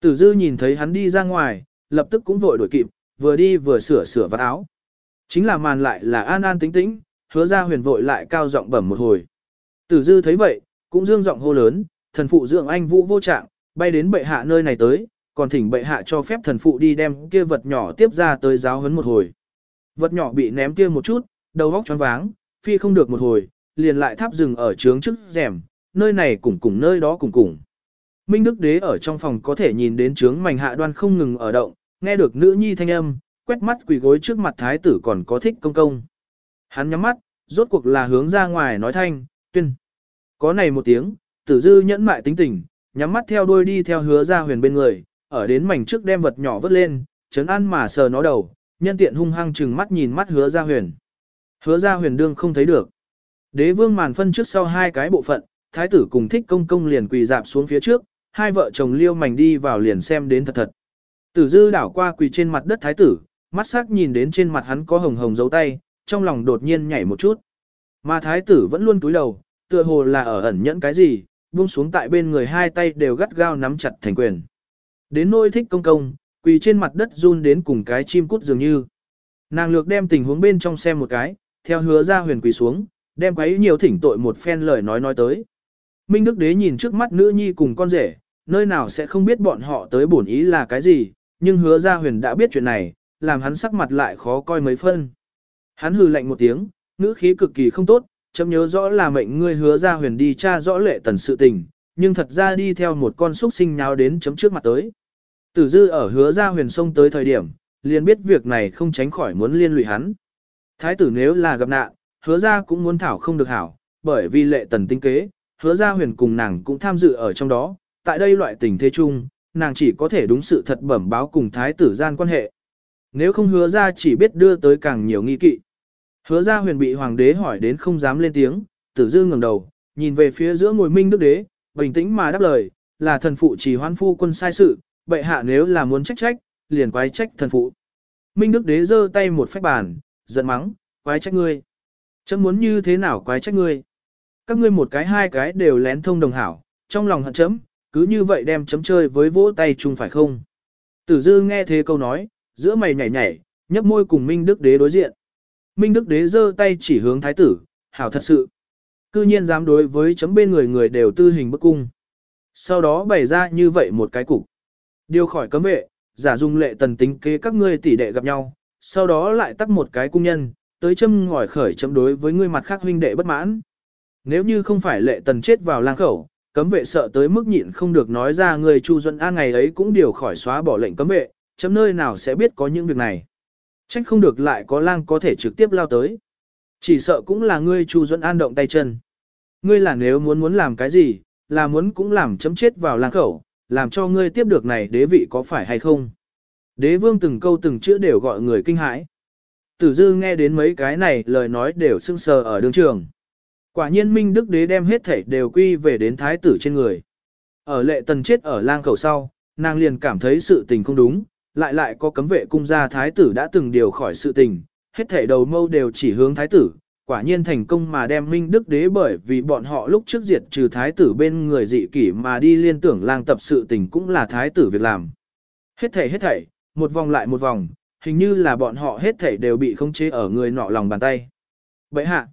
Tử dư nhìn thấy hắn đi ra ngoài, lập tức cũng vội đuổi kịp, vừa đi vừa sửa sửa vạt áo. Chính là màn lại là an an tĩnh tĩnh, hứa ra huyền vội lại cao giọng bẩm một hồi. Tử dư thấy vậy, cũng dương giọng hô lớn, thần phụ dưỡng anh vũ vô trạng, bay đến bệ hạ nơi này tới, còn thỉnh bệ hạ cho phép thần phụ đi đem kia vật nhỏ tiếp ra tới giáo huấn một hồi. Vật nhỏ bị ném kia một chút, đầu óc choáng váng, phi không được một hồi, liền lại tháp rừng ở trướng trước rèm, nơi này cùng cùng nơi đó cùng cùng. Minh Đức Đế ở trong phòng có thể nhìn đến trướng mảnh hạ đoan không ngừng ở động, nghe được nữ nhi thanh âm, quét mắt quỳ gối trước mặt thái tử còn có thích công công. Hắn nhắm mắt, rốt cuộc là hướng ra ngoài nói thanh, tuyên. Có này một tiếng, tử dư nhẫn mại tính tình, nhắm mắt theo đuôi đi theo hứa ra huyền bên người, ở đến mảnh trước đem vật nhỏ vớt lên, chấn ăn mà sờ nó đầu, nhân tiện hung hăng chừng mắt nhìn mắt hứa ra huyền. Hứa ra huyền đương không thấy được. Đế vương màn phân trước sau hai cái bộ phận, thái tử cùng thích công công liền quỳ dạp xuống phía trước, hai vợ chồng liêu mảnh đi vào liền xem đến thật thật. Tử dư đảo qua quỳ trên mặt đất thái tử, mắt sắc nhìn đến trên mặt hắn có hồng hồng dấu tay, trong lòng đột nhiên nhảy một chút. Mà thái tử vẫn luôn túi đầu, tựa hồ là ở ẩn nhẫn cái gì, buông xuống tại bên người hai tay đều gắt gao nắm chặt thành quyền. Đến nôi thích công công, quỳ trên mặt đất run đến cùng cái chim cút dường như. Nàng lược đem tình huống bên trong xem một cái, theo hứa ra huyền quỳ xuống, đem quấy nhiều thỉnh tội một phen lời nói nói tới. Minh Đức Đế nhìn trước mắt nữ nhi cùng con rể, nơi nào sẽ không biết bọn họ tới bổn ý là cái gì, nhưng hứa ra huyền đã biết chuyện này, làm hắn sắc mặt lại khó coi mấy phân. Hắn hừ lạnh một tiếng, ngữ khí cực kỳ không tốt, chấm nhớ rõ là mệnh ngươi hứa ra huyền đi tra rõ lệ tần sự tình, nhưng thật ra đi theo một con xuất sinh nháo đến chấm trước mặt tới. Tử dư ở hứa ra huyền sông tới thời điểm, liền biết việc này không tránh khỏi muốn liên lụy hắn. Thái tử nếu là gặp nạn, hứa ra cũng muốn thảo không được hảo, bởi vì lệ tần tinh kế, hứa ra huyền cùng nàng cũng tham dự ở trong đó, tại đây loại tình thế chung, nàng chỉ có thể đúng sự thật bẩm báo cùng thái tử gian quan hệ. Nếu không hứa ra chỉ biết đưa tới càng nhiều nghi kỵ. Hứa ra huyền bị hoàng đế hỏi đến không dám lên tiếng, tử dư ngẩng đầu, nhìn về phía giữa ngồi minh đức đế, bình tĩnh mà đáp lời, là thần phụ chỉ hoan phu quân sai sự, bệ hạ nếu là muốn trách trách, liền quái trách thần phụ. Minh đức đế giơ tay một phách bàn, giận mắng, quái trách ngươi. Chấm muốn như thế nào quái trách ngươi. Các ngươi một cái hai cái đều lén thông đồng hảo, trong lòng hận chấm, cứ như vậy đem chấm chơi với vỗ tay chung phải không? Tử dư nghe thế câu nói, giữa mày nhảy nhảy, nhấp môi cùng Minh Đức Đế đối diện. Minh Đức Đế giơ tay chỉ hướng thái tử, hảo thật sự. Cư nhiên dám đối với chấm bên người người đều tư hình bức cung. Sau đó bày ra như vậy một cái cục. Điều khỏi cấm vệ, giả dung lệ tần tính kế các ngươi tỷ đệ gặp nhau, sau đó lại tắt một cái cung nhân, tới châm ngòi khởi chấm đối với ngươi mặt khác huynh đệ bất mãn. Nếu như không phải lệ tần chết vào lang khẩu, cấm vệ sợ tới mức nhịn không được nói ra người Chu duẫn An ngày ấy cũng điều khỏi xóa bỏ lệnh cấm vệ, chấm nơi nào sẽ biết có những việc này. Trách không được lại có lang có thể trực tiếp lao tới. Chỉ sợ cũng là ngươi Chu duẫn An động tay chân. Ngươi là nếu muốn muốn làm cái gì, là muốn cũng làm chấm chết vào lang khẩu, làm cho ngươi tiếp được này đế vị có phải hay không. Đế vương từng câu từng chữ đều gọi người kinh hãi. Tử dư nghe đến mấy cái này lời nói đều sưng sờ ở đường trường. Quả nhiên Minh Đức Đế đem hết thảy đều quy về đến thái tử trên người. Ở lệ tần chết ở lang khẩu sau, nàng liền cảm thấy sự tình không đúng, lại lại có cấm vệ cung gia thái tử đã từng điều khỏi sự tình, hết thảy đầu mâu đều chỉ hướng thái tử, quả nhiên thành công mà đem Minh Đức Đế bởi vì bọn họ lúc trước diệt trừ thái tử bên người dị kỷ mà đi liên tưởng lang tập sự tình cũng là thái tử việc làm. Hết thảy hết thảy, một vòng lại một vòng, hình như là bọn họ hết thảy đều bị khống chế ở người nọ lòng bàn tay. Vậy hạ,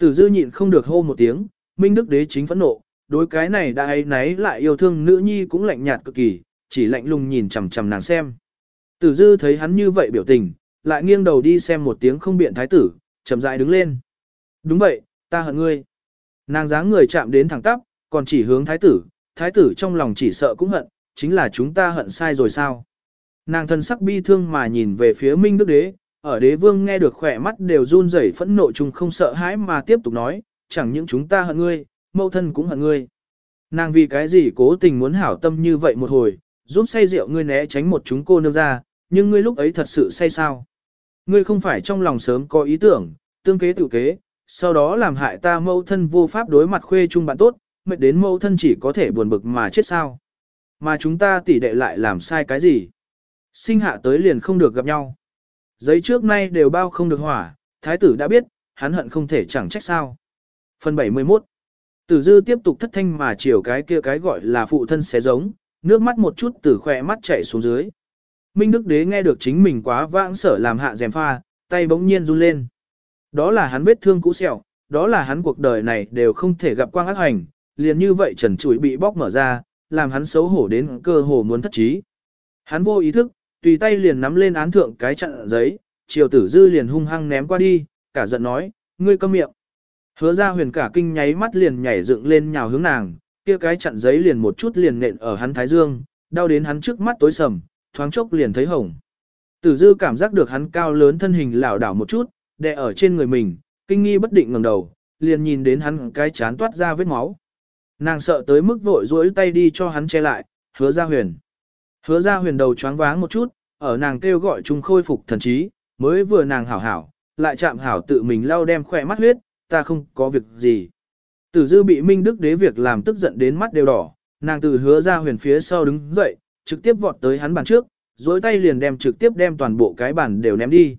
tử dư nhịn không được hô một tiếng, Minh Đức Đế chính phẫn nộ, đối cái này đã ấy nấy lại yêu thương nữ nhi cũng lạnh nhạt cực kỳ, chỉ lạnh lùng nhìn chằm chằm nàng xem. Tử dư thấy hắn như vậy biểu tình, lại nghiêng đầu đi xem một tiếng không biện thái tử, chậm rãi đứng lên. Đúng vậy, ta hận ngươi. Nàng dáng người chạm đến thẳng tắp, còn chỉ hướng thái tử, thái tử trong lòng chỉ sợ cũng hận, chính là chúng ta hận sai rồi sao. Nàng thân sắc bi thương mà nhìn về phía Minh Đức Đế, ở đế vương nghe được khỏe mắt đều run rẩy phẫn nộ chung không sợ hãi mà tiếp tục nói, chẳng những chúng ta hận ngươi, mẫu thân cũng hận ngươi. Nàng vì cái gì cố tình muốn hảo tâm như vậy một hồi, giúp say rượu ngươi né tránh một chúng cô nương ra, nhưng ngươi lúc ấy thật sự say sao. Ngươi không phải trong lòng sớm có ý tưởng, tương kế tự kế, sau đó làm hại ta mẫu thân vô pháp đối mặt khuê chung bạn tốt, mệt đến mẫu thân chỉ có thể buồn bực mà chết sao. Mà chúng ta tỉ đệ lại làm sai cái gì? Sinh hạ tới liền không được gặp nhau. Giấy trước nay đều bao không được hỏa, thái tử đã biết, hắn hận không thể chẳng trách sao. Phần 71 Tử dư tiếp tục thất thanh mà chiều cái kia cái gọi là phụ thân xé giống, nước mắt một chút từ khỏe mắt chảy xuống dưới. Minh Đức Đế nghe được chính mình quá vãng sở làm hạ dèm pha, tay bỗng nhiên run lên. Đó là hắn vết thương cũ sẹo, đó là hắn cuộc đời này đều không thể gặp quang ác hành, liền như vậy trần chuỗi bị bóc mở ra, làm hắn xấu hổ đến cơ hồ muốn thất trí. Hắn vô ý thức, tùy tay liền nắm lên án thượng cái chặn giấy, triều tử dư liền hung hăng ném qua đi, cả giận nói, ngươi câm miệng. Hứa ra huyền cả kinh nháy mắt liền nhảy dựng lên nhào hướng nàng, kia cái chặn giấy liền một chút liền nện ở hắn thái dương, đau đến hắn trước mắt tối sầm, thoáng chốc liền thấy hồng. Tử dư cảm giác được hắn cao lớn thân hình lảo đảo một chút, đè ở trên người mình, kinh nghi bất định ngẩng đầu, liền nhìn đến hắn cái chán toát ra vết máu. Nàng sợ tới mức vội duỗi tay đi cho hắn che lại, hứa ra huyền. Hứa ra huyền đầu choáng váng một chút, ở nàng kêu gọi chúng khôi phục thần trí, mới vừa nàng hảo hảo, lại chạm hảo tự mình lau đem khỏe mắt huyết, ta không có việc gì. Tử dư bị Minh Đức đế việc làm tức giận đến mắt đều đỏ, nàng từ hứa ra huyền phía sau đứng dậy, trực tiếp vọt tới hắn bàn trước, dối tay liền đem trực tiếp đem toàn bộ cái bàn đều ném đi.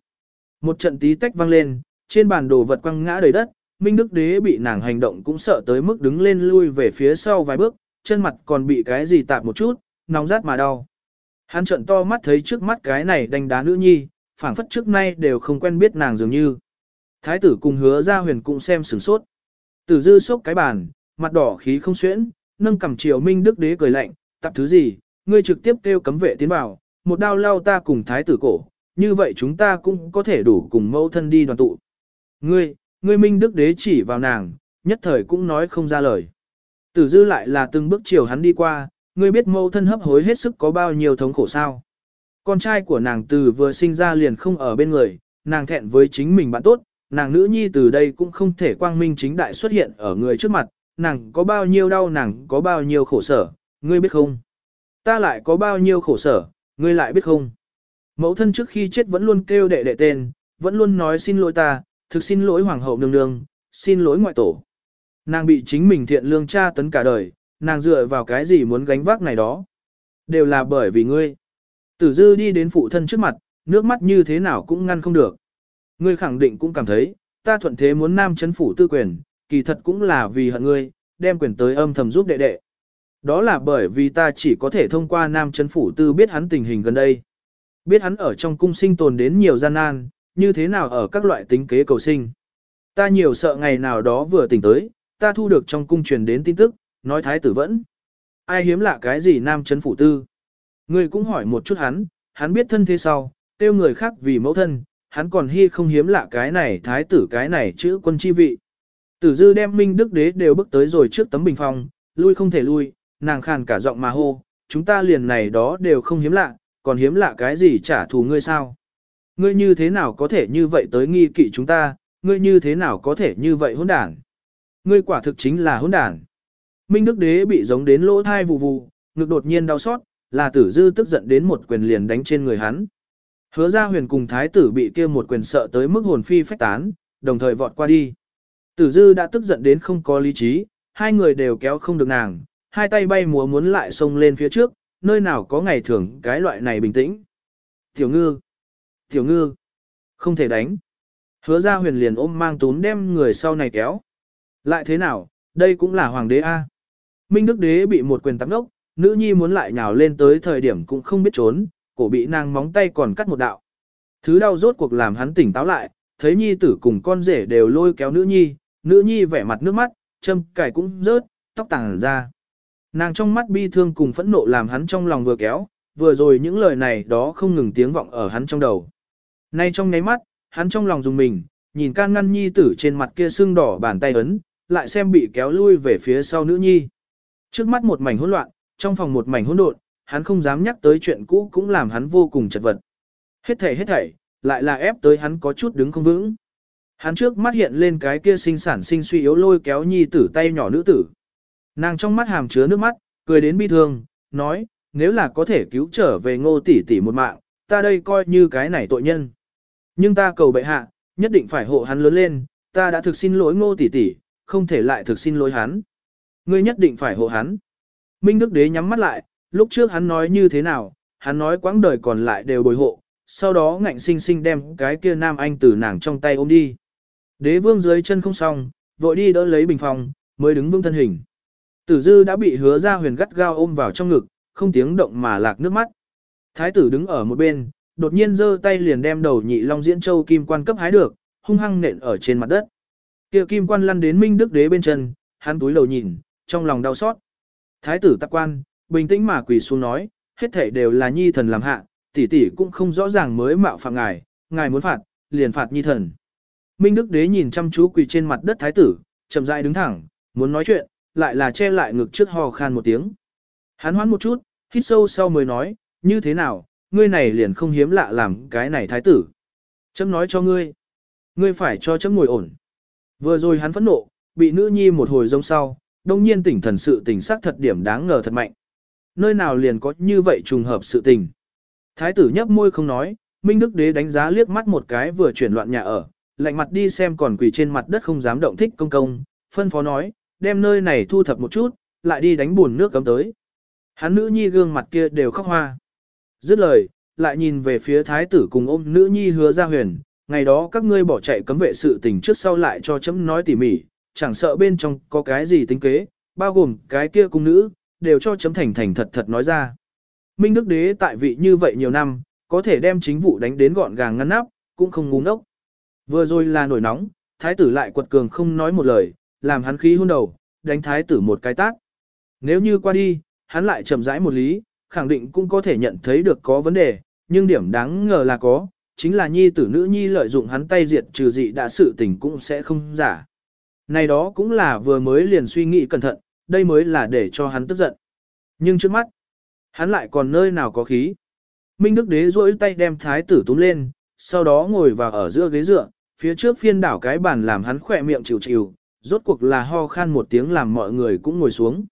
Một trận tí tách vang lên, trên bàn đồ vật quăng ngã đầy đất, Minh Đức đế bị nàng hành động cũng sợ tới mức đứng lên lui về phía sau vài bước, chân mặt còn bị cái gì tạp một chút, nóng rát mà đau. Hắn trận to mắt thấy trước mắt cái này đánh đá nữ nhi, phảng phất trước nay đều không quen biết nàng dường như. Thái tử cùng hứa ra huyền cũng xem sửng sốt. Tử dư sốc cái bàn, mặt đỏ khí không xuyễn, nâng cầm triều minh đức đế cười lạnh, tập thứ gì, ngươi trực tiếp kêu cấm vệ tiến vào, một đao lao ta cùng thái tử cổ, như vậy chúng ta cũng có thể đủ cùng mẫu thân đi đoàn tụ. Ngươi, ngươi minh đức đế chỉ vào nàng, nhất thời cũng nói không ra lời. Tử dư lại là từng bước chiều hắn đi qua, ngươi biết mẫu thân hấp hối hết sức có bao nhiêu thống khổ sao. Con trai của nàng từ vừa sinh ra liền không ở bên người, nàng thẹn với chính mình bạn tốt, nàng nữ nhi từ đây cũng không thể quang minh chính đại xuất hiện ở người trước mặt, nàng có bao nhiêu đau nàng có bao nhiêu khổ sở, ngươi biết không? Ta lại có bao nhiêu khổ sở, ngươi lại biết không? Mẫu thân trước khi chết vẫn luôn kêu đệ đệ tên, vẫn luôn nói xin lỗi ta, thực xin lỗi hoàng hậu nương nương, xin lỗi ngoại tổ. Nàng bị chính mình thiện lương tra tấn cả đời, nàng dựa vào cái gì muốn gánh vác này đó. Đều là bởi vì ngươi. Tử dư đi đến phụ thân trước mặt, nước mắt như thế nào cũng ngăn không được. Ngươi khẳng định cũng cảm thấy, ta thuận thế muốn nam chấn phủ tư quyền, kỳ thật cũng là vì hận ngươi, đem quyền tới âm thầm giúp đệ đệ. Đó là bởi vì ta chỉ có thể thông qua nam chấn phủ tư biết hắn tình hình gần đây. Biết hắn ở trong cung sinh tồn đến nhiều gian nan, như thế nào ở các loại tính kế cầu sinh. Ta nhiều sợ ngày nào đó vừa tỉnh tới, ta thu được trong cung truyền đến tin tức, nói thái tử vẫn. Ai hiếm lạ cái gì nam chấn phủ tư. Ngươi cũng hỏi một chút hắn, hắn biết thân thế sau, tiêu người khác vì mẫu thân, hắn còn hy không hiếm lạ cái này thái tử cái này chữ quân chi vị. Tử dư đem minh đức đế đều bước tới rồi trước tấm bình phong, lui không thể lui, nàng khàn cả giọng mà hô, chúng ta liền này đó đều không hiếm lạ, còn hiếm lạ cái gì trả thù ngươi sao? Ngươi như thế nào có thể như vậy tới nghi kỵ chúng ta, ngươi như thế nào có thể như vậy hỗn đản? Ngươi quả thực chính là hỗn đản. Minh Đức Đế bị giống đến lỗ thai vụ vụ, ngực đột nhiên đau xót, là tử dư tức giận đến một quyền liền đánh trên người hắn. Hứa ra huyền cùng thái tử bị kia một quyền sợ tới mức hồn phi phách tán, đồng thời vọt qua đi. Tử dư đã tức giận đến không có lý trí, hai người đều kéo không được nàng, hai tay bay múa muốn lại xông lên phía trước, nơi nào có ngày thường cái loại này bình tĩnh. Tiểu ngư, tiểu ngư, không thể đánh. Hứa ra huyền liền ôm mang tún đem người sau này kéo. Lại thế nào, đây cũng là hoàng đế A. Minh Đức Đế bị một quyền tắm đốc, nữ nhi muốn lại nhào lên tới thời điểm cũng không biết trốn, cổ bị nàng móng tay còn cắt một đạo. Thứ đau rốt cuộc làm hắn tỉnh táo lại, thấy nhi tử cùng con rể đều lôi kéo nữ nhi, nữ nhi vẻ mặt nước mắt, châm cải cũng rớt, tóc tàng ra. Nàng trong mắt bi thương cùng phẫn nộ làm hắn trong lòng vừa kéo, vừa rồi những lời này đó không ngừng tiếng vọng ở hắn trong đầu. Nay trong nháy mắt, hắn trong lòng dùng mình, nhìn can ngăn nhi tử trên mặt kia sưng đỏ bàn tay ấn, lại xem bị kéo lui về phía sau nữ nhi. Trước mắt một mảnh hỗn loạn, trong phòng một mảnh hỗn độn, hắn không dám nhắc tới chuyện cũ cũng làm hắn vô cùng chật vật. Hết thảy hết thảy, lại là ép tới hắn có chút đứng không vững. Hắn trước mắt hiện lên cái kia sinh sản sinh suy yếu lôi kéo nhi tử tay nhỏ nữ tử. Nàng trong mắt hàm chứa nước mắt, cười đến bi thương, nói, nếu là có thể cứu trở về ngô tỷ tỷ một mạng, ta đây coi như cái này tội nhân. Nhưng ta cầu bệ hạ, nhất định phải hộ hắn lớn lên, ta đã thực xin lỗi ngô tỷ tỷ, không thể lại thực xin lỗi hắn. Ngươi nhất định phải hộ hắn. Minh Đức Đế nhắm mắt lại, lúc trước hắn nói như thế nào, hắn nói quãng đời còn lại đều bồi hộ, sau đó ngạnh sinh sinh đem cái kia nam anh từ nàng trong tay ôm đi. Đế vương dưới chân không xong, vội đi đỡ lấy bình phòng, mới đứng vững thân hình. Tử dư đã bị hứa ra huyền gắt gao ôm vào trong ngực, không tiếng động mà lạc nước mắt. Thái tử đứng ở một bên, đột nhiên giơ tay liền đem đầu nhị long diễn châu kim quan cấp hái được, hung hăng nện ở trên mặt đất. Kia kim quan lăn đến minh đức đế bên chân, hắn túi đầu nhìn, trong lòng đau xót. Thái tử tạc quan, bình tĩnh mà quỳ xuống nói, hết thảy đều là nhi thần làm hạ, tỷ tỷ cũng không rõ ràng mới mạo phạm ngài, ngài muốn phạt, liền phạt nhi thần. Minh Đức Đế nhìn chăm chú quỳ trên mặt đất thái tử, chậm rãi đứng thẳng, muốn nói chuyện, lại là che lại ngực trước ho khan một tiếng. Hắn hoán một chút, hít sâu sau mới nói, như thế nào, ngươi này liền không hiếm lạ làm cái này thái tử. Chấm nói cho ngươi, ngươi phải cho chấm ngồi ổn. Vừa rồi hắn phẫn nộ, bị nữ nhi một hồi rông sau, đông nhiên tỉnh thần sự tình xác thật điểm đáng ngờ thật mạnh. Nơi nào liền có như vậy trùng hợp sự tình. Thái tử nhấp môi không nói, Minh Đức Đế đánh giá liếc mắt một cái vừa chuyển loạn nhà ở, lạnh mặt đi xem còn quỳ trên mặt đất không dám động thích công công, phân phó nói, đem nơi này thu thập một chút, lại đi đánh buồn nước cấm tới. Hắn nữ nhi gương mặt kia đều khóc hoa. Dứt lời, lại nhìn về phía thái tử cùng ôm nữ nhi hứa ra huyền, ngày đó các ngươi bỏ chạy cấm vệ sự tình trước sau lại cho chấm nói tỉ mỉ, chẳng sợ bên trong có cái gì tính kế, bao gồm cái kia cung nữ, đều cho chấm thành thành thật thật nói ra. Minh Đức Đế tại vị như vậy nhiều năm, có thể đem chính vụ đánh đến gọn gàng ngăn nắp, cũng không ngu ngốc. Vừa rồi là nổi nóng, thái tử lại quật cường không nói một lời, làm hắn khí hôn đầu, đánh thái tử một cái tác. Nếu như qua đi, hắn lại chậm rãi một lý, khẳng định cũng có thể nhận thấy được có vấn đề, nhưng điểm đáng ngờ là có, chính là nhi tử nữ nhi lợi dụng hắn tay diệt trừ dị đã sự tình cũng sẽ không giả. Này đó cũng là vừa mới liền suy nghĩ cẩn thận, đây mới là để cho hắn tức giận. Nhưng trước mắt, hắn lại còn nơi nào có khí. Minh Đức Đế duỗi tay đem thái tử túm lên, sau đó ngồi vào ở giữa ghế dựa, phía trước phiên đảo cái bàn làm hắn khỏe miệng chịu chịu, rốt cuộc là ho khan một tiếng làm mọi người cũng ngồi xuống.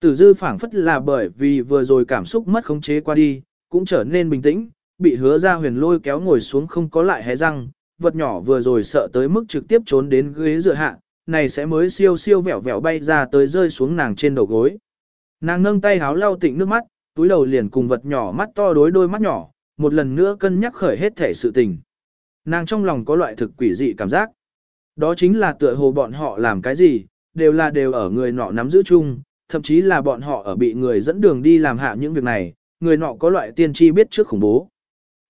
Tử dư phảng phất là bởi vì vừa rồi cảm xúc mất khống chế qua đi, cũng trở nên bình tĩnh, bị hứa ra huyền lôi kéo ngồi xuống không có lại hé răng, vật nhỏ vừa rồi sợ tới mức trực tiếp trốn đến ghế dựa hạ, này sẽ mới siêu siêu vẹo vẹo bay ra tới rơi xuống nàng trên đầu gối. Nàng nâng tay háo lau tịnh nước mắt, túi đầu liền cùng vật nhỏ mắt to đối đôi mắt nhỏ, một lần nữa cân nhắc khởi hết thể sự tình. Nàng trong lòng có loại thực quỷ dị cảm giác. Đó chính là tựa hồ bọn họ làm cái gì, đều là đều ở người nọ nắm giữ chung, thậm chí là bọn họ ở bị người dẫn đường đi làm hạ những việc này, người nọ có loại tiên tri biết trước khủng bố.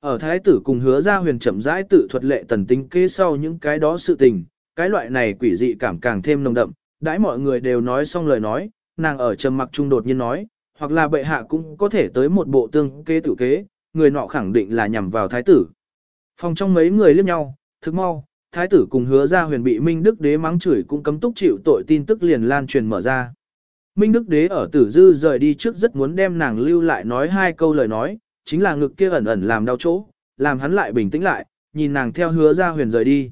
Ở thái tử cùng hứa ra huyền chậm rãi tự thuật lệ tần tính kế sau những cái đó sự tình, cái loại này quỷ dị cảm càng thêm nồng đậm, đãi mọi người đều nói xong lời nói, nàng ở trầm mặc trung đột nhiên nói, hoặc là bệ hạ cũng có thể tới một bộ tương kế tử kế, người nọ khẳng định là nhằm vào thái tử. Phòng trong mấy người liếc nhau, thức mau, thái tử cùng hứa ra huyền bị Minh Đức Đế mắng chửi cũng cấm túc chịu tội tin tức liền lan truyền mở ra. Minh Đức Đế ở tử dư rời đi trước rất muốn đem nàng lưu lại nói hai câu lời nói, chính là ngực kia ẩn ẩn làm đau chỗ, làm hắn lại bình tĩnh lại, nhìn nàng theo hứa ra huyền rời đi.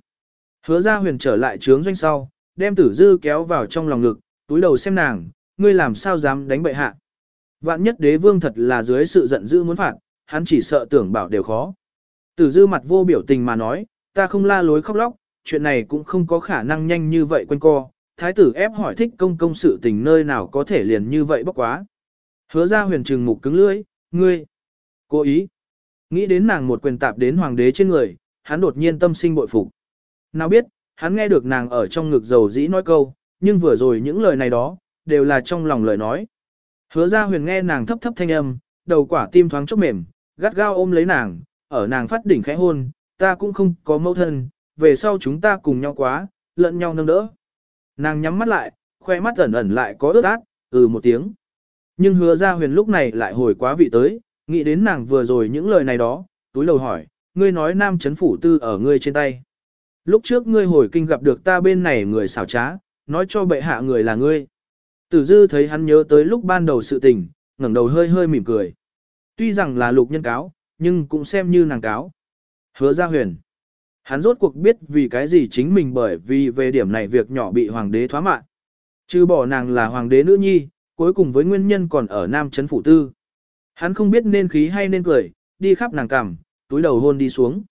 Hứa ra huyền trở lại trướng doanh sau, đem tử dư kéo vào trong lòng ngực, túi đầu xem nàng, ngươi làm sao dám đánh bệ hạ. Vạn nhất đế vương thật là dưới sự giận dữ muốn phạt, hắn chỉ sợ tưởng bảo đều khó. Tử dư mặt vô biểu tình mà nói, ta không la lối khóc lóc, chuyện này cũng không có khả năng nhanh như vậy quanh co. Thái tử ép hỏi thích công công sự tình nơi nào có thể liền như vậy bốc quá. Hứa ra huyền trừng mục cứng lưỡi, ngươi, cố ý. Nghĩ đến nàng một quyền tạp đến hoàng đế trên người, hắn đột nhiên tâm sinh bội phục. Nào biết, hắn nghe được nàng ở trong ngực dầu dĩ nói câu, nhưng vừa rồi những lời này đó, đều là trong lòng lời nói. Hứa ra huyền nghe nàng thấp thấp thanh âm, đầu quả tim thoáng chốc mềm, gắt gao ôm lấy nàng, ở nàng phát đỉnh khẽ hôn, ta cũng không có mâu thân, về sau chúng ta cùng nhau quá, lẫn nhau nâng đỡ. Nàng nhắm mắt lại, khoe mắt ẩn ẩn lại có ướt át, ừ một tiếng. Nhưng hứa ra huyền lúc này lại hồi quá vị tới, nghĩ đến nàng vừa rồi những lời này đó, túi lầu hỏi, ngươi nói nam chấn phủ tư ở ngươi trên tay. Lúc trước ngươi hồi kinh gặp được ta bên này người xảo trá, nói cho bệ hạ người là ngươi. Tử dư thấy hắn nhớ tới lúc ban đầu sự tình, ngẩng đầu hơi hơi mỉm cười. Tuy rằng là lục nhân cáo, nhưng cũng xem như nàng cáo. Hứa ra huyền. Hắn rốt cuộc biết vì cái gì chính mình bởi vì về điểm này việc nhỏ bị hoàng đế thoá mạng. Chứ bỏ nàng là hoàng đế nữ nhi, cuối cùng với nguyên nhân còn ở nam chấn phủ tư. Hắn không biết nên khí hay nên cười, đi khắp nàng cằm, túi đầu hôn đi xuống.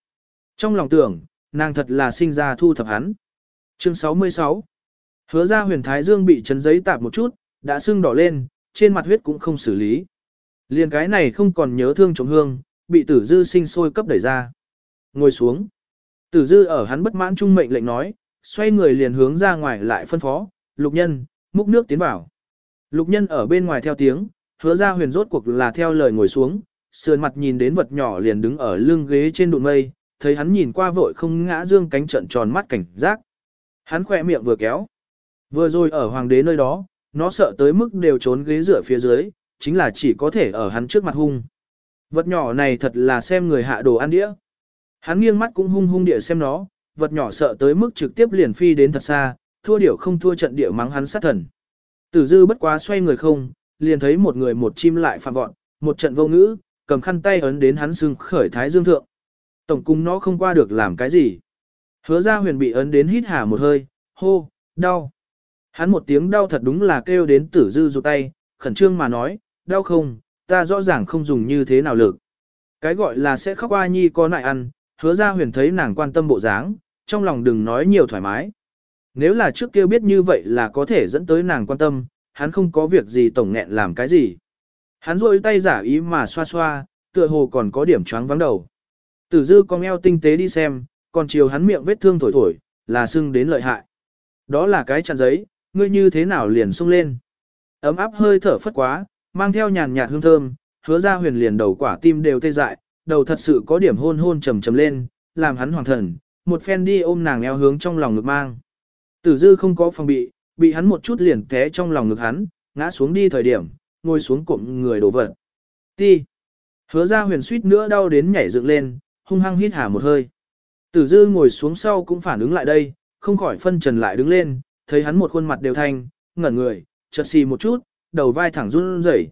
Trong lòng tưởng, nàng thật là sinh ra thu thập hắn. Chương 66 Hứa ra huyền thái dương bị chấn giấy tạp một chút, đã sưng đỏ lên, trên mặt huyết cũng không xử lý. Liền cái này không còn nhớ thương trọng hương, bị tử dư sinh sôi cấp đẩy ra. Ngồi xuống. Tử dư ở hắn bất mãn trung mệnh lệnh nói, xoay người liền hướng ra ngoài lại phân phó, lục nhân, múc nước tiến vào. Lục nhân ở bên ngoài theo tiếng, hứa ra huyền rốt cuộc là theo lời ngồi xuống, sườn mặt nhìn đến vật nhỏ liền đứng ở lưng ghế trên đụn mây, thấy hắn nhìn qua vội không ngã dương cánh trận tròn mắt cảnh giác. Hắn khỏe miệng vừa kéo. Vừa rồi ở hoàng đế nơi đó, nó sợ tới mức đều trốn ghế rửa phía dưới, chính là chỉ có thể ở hắn trước mặt hung. Vật nhỏ này thật là xem người hạ đồ ăn đĩa. Hắn nghiêng mắt cũng hung hung địa xem nó, vật nhỏ sợ tới mức trực tiếp liền phi đến thật xa, thua điểu không thua trận địa mắng hắn sát thần. Tử dư bất quá xoay người không, liền thấy một người một chim lại phạm vọn, một trận vô ngữ, cầm khăn tay ấn đến hắn xương khởi thái dương thượng. Tổng cung nó không qua được làm cái gì. Hứa ra huyền bị ấn đến hít hà một hơi, hô, đau. Hắn một tiếng đau thật đúng là kêu đến tử dư rụt tay, khẩn trương mà nói, đau không, ta rõ ràng không dùng như thế nào lực. Cái gọi là sẽ khóc ai nhi có nại ăn, hứa ra huyền thấy nàng quan tâm bộ dáng, trong lòng đừng nói nhiều thoải mái. Nếu là trước kia biết như vậy là có thể dẫn tới nàng quan tâm, hắn không có việc gì tổng nghẹn làm cái gì. Hắn rôi tay giả ý mà xoa xoa, tựa hồ còn có điểm choáng vắng đầu. Tử dư con eo tinh tế đi xem, còn chiều hắn miệng vết thương thổi thổi, là sưng đến lợi hại. Đó là cái chặn giấy, ngươi như thế nào liền sung lên. Ấm áp hơi thở phất quá, mang theo nhàn nhạt hương thơm, hứa ra huyền liền đầu quả tim đều tê dại, đầu thật sự có điểm hôn hôn trầm trầm lên, làm hắn hoàng thần, một phen đi ôm nàng eo hướng trong lòng ngực mang. Tử dư không có phòng bị, bị hắn một chút liền té trong lòng ngực hắn, ngã xuống đi thời điểm, ngồi xuống cụm người đổ vật. Ti. Hứa ra huyền suýt nữa đau đến nhảy dựng lên, hung hăng hít hà một hơi. Tử dư ngồi xuống sau cũng phản ứng lại đây, không khỏi phân trần lại đứng lên, thấy hắn một khuôn mặt đều thanh, ngẩn người, chật xì một chút, đầu vai thẳng run rẩy.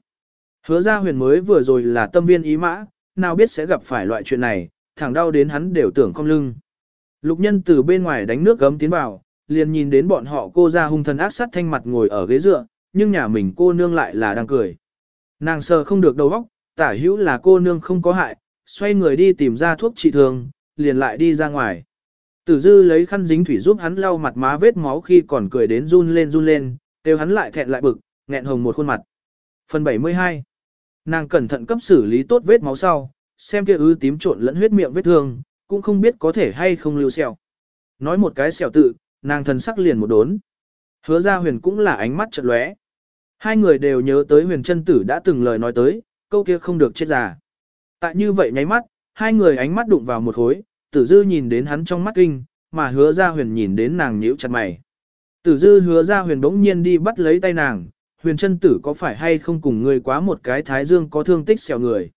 Hứa ra huyền mới vừa rồi là tâm viên ý mã, nào biết sẽ gặp phải loại chuyện này, thẳng đau đến hắn đều tưởng cong lưng. Lục nhân từ bên ngoài đánh nước gấm tiến vào, liền nhìn đến bọn họ cô ra hung thần ác sát thanh mặt ngồi ở ghế dựa, nhưng nhà mình cô nương lại là đang cười. Nàng sờ không được đầu óc, tả hữu là cô nương không có hại, xoay người đi tìm ra thuốc trị thương, liền lại đi ra ngoài. Tử dư lấy khăn dính thủy giúp hắn lau mặt má vết máu khi còn cười đến run lên run lên, kêu hắn lại thẹn lại bực, nghẹn hồng một khuôn mặt. Phần 72 Nàng cẩn thận cấp xử lý tốt vết máu sau, xem kia ứ tím trộn lẫn huyết miệng vết thương, cũng không biết có thể hay không lưu sẹo. Nói một cái sẹo tự, nàng thần sắc liền một đốn. Hứa ra huyền cũng là ánh mắt chợt lóe. Hai người đều nhớ tới huyền chân tử đã từng lời nói tới, câu kia không được chết già. Tại như vậy nháy mắt, hai người ánh mắt đụng vào một khối, tử dư nhìn đến hắn trong mắt kinh, mà hứa ra huyền nhìn đến nàng nhíu chặt mày. Tử dư hứa ra huyền bỗng nhiên đi bắt lấy tay nàng, huyền chân tử có phải hay không cùng người quá một cái thái dương có thương tích xèo người.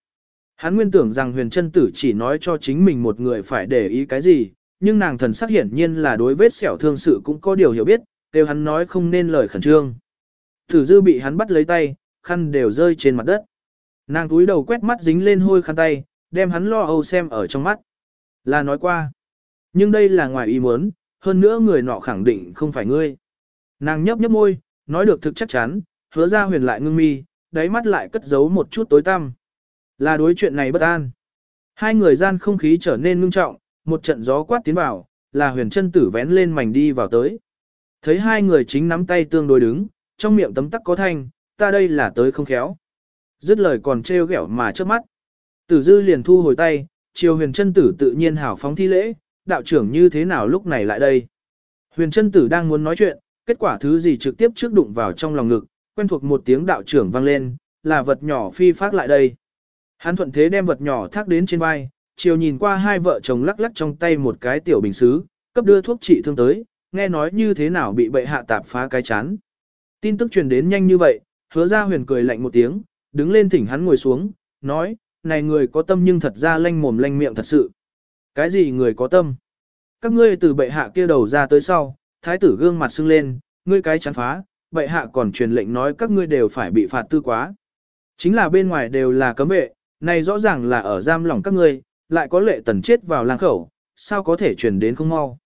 Hắn nguyên tưởng rằng huyền chân tử chỉ nói cho chính mình một người phải để ý cái gì, nhưng nàng thần sắc hiển nhiên là đối vết sẹo thương sự cũng có điều hiểu biết, đều hắn nói không nên lời khẩn trương. Tử dư bị hắn bắt lấy tay, khăn đều rơi trên mặt đất. Nàng túi đầu quét mắt dính lên hôi khăn tay, đem hắn lo âu xem ở trong mắt. Là nói qua. Nhưng đây là ngoài ý muốn, hơn nữa người nọ khẳng định không phải ngươi. Nàng nhấp nhấp môi, nói được thực chắc chắn, hứa ra huyền lại ngưng mi, đáy mắt lại cất giấu một chút tối tăm. Là đối chuyện này bất an. Hai người gian không khí trở nên ngưng trọng, một trận gió quát tiến vào, là huyền chân tử vén lên mảnh đi vào tới. Thấy hai người chính nắm tay tương đối đứng, trong miệng tấm tắc có thanh, ta đây là tới không khéo. Dứt lời còn trêu ghẹo mà trước mắt. Tử dư liền thu hồi tay, chiều huyền chân tử tự nhiên hảo phóng thi lễ, đạo trưởng như thế nào lúc này lại đây. Huyền chân tử đang muốn nói chuyện, kết quả thứ gì trực tiếp trước đụng vào trong lòng ngực, quen thuộc một tiếng đạo trưởng vang lên, là vật nhỏ phi phát lại đây. Hắn thuận thế đem vật nhỏ thác đến trên vai, chiều nhìn qua hai vợ chồng lắc lắc trong tay một cái tiểu bình xứ, cấp đưa thuốc trị thương tới, nghe nói như thế nào bị bệ hạ tạp phá cái chán. Tin tức truyền đến nhanh như vậy, hứa ra huyền cười lạnh một tiếng, đứng lên thỉnh hắn ngồi xuống, nói, này người có tâm nhưng thật ra lanh mồm lanh miệng thật sự. Cái gì người có tâm? Các ngươi từ bệ hạ kia đầu ra tới sau, thái tử gương mặt sưng lên, ngươi cái chán phá, bệ hạ còn truyền lệnh nói các ngươi đều phải bị phạt tư quá. Chính là bên ngoài đều là cấm vệ, này rõ ràng là ở giam lỏng các ngươi, lại có lệ tần chết vào lang khẩu, sao có thể truyền đến không mau.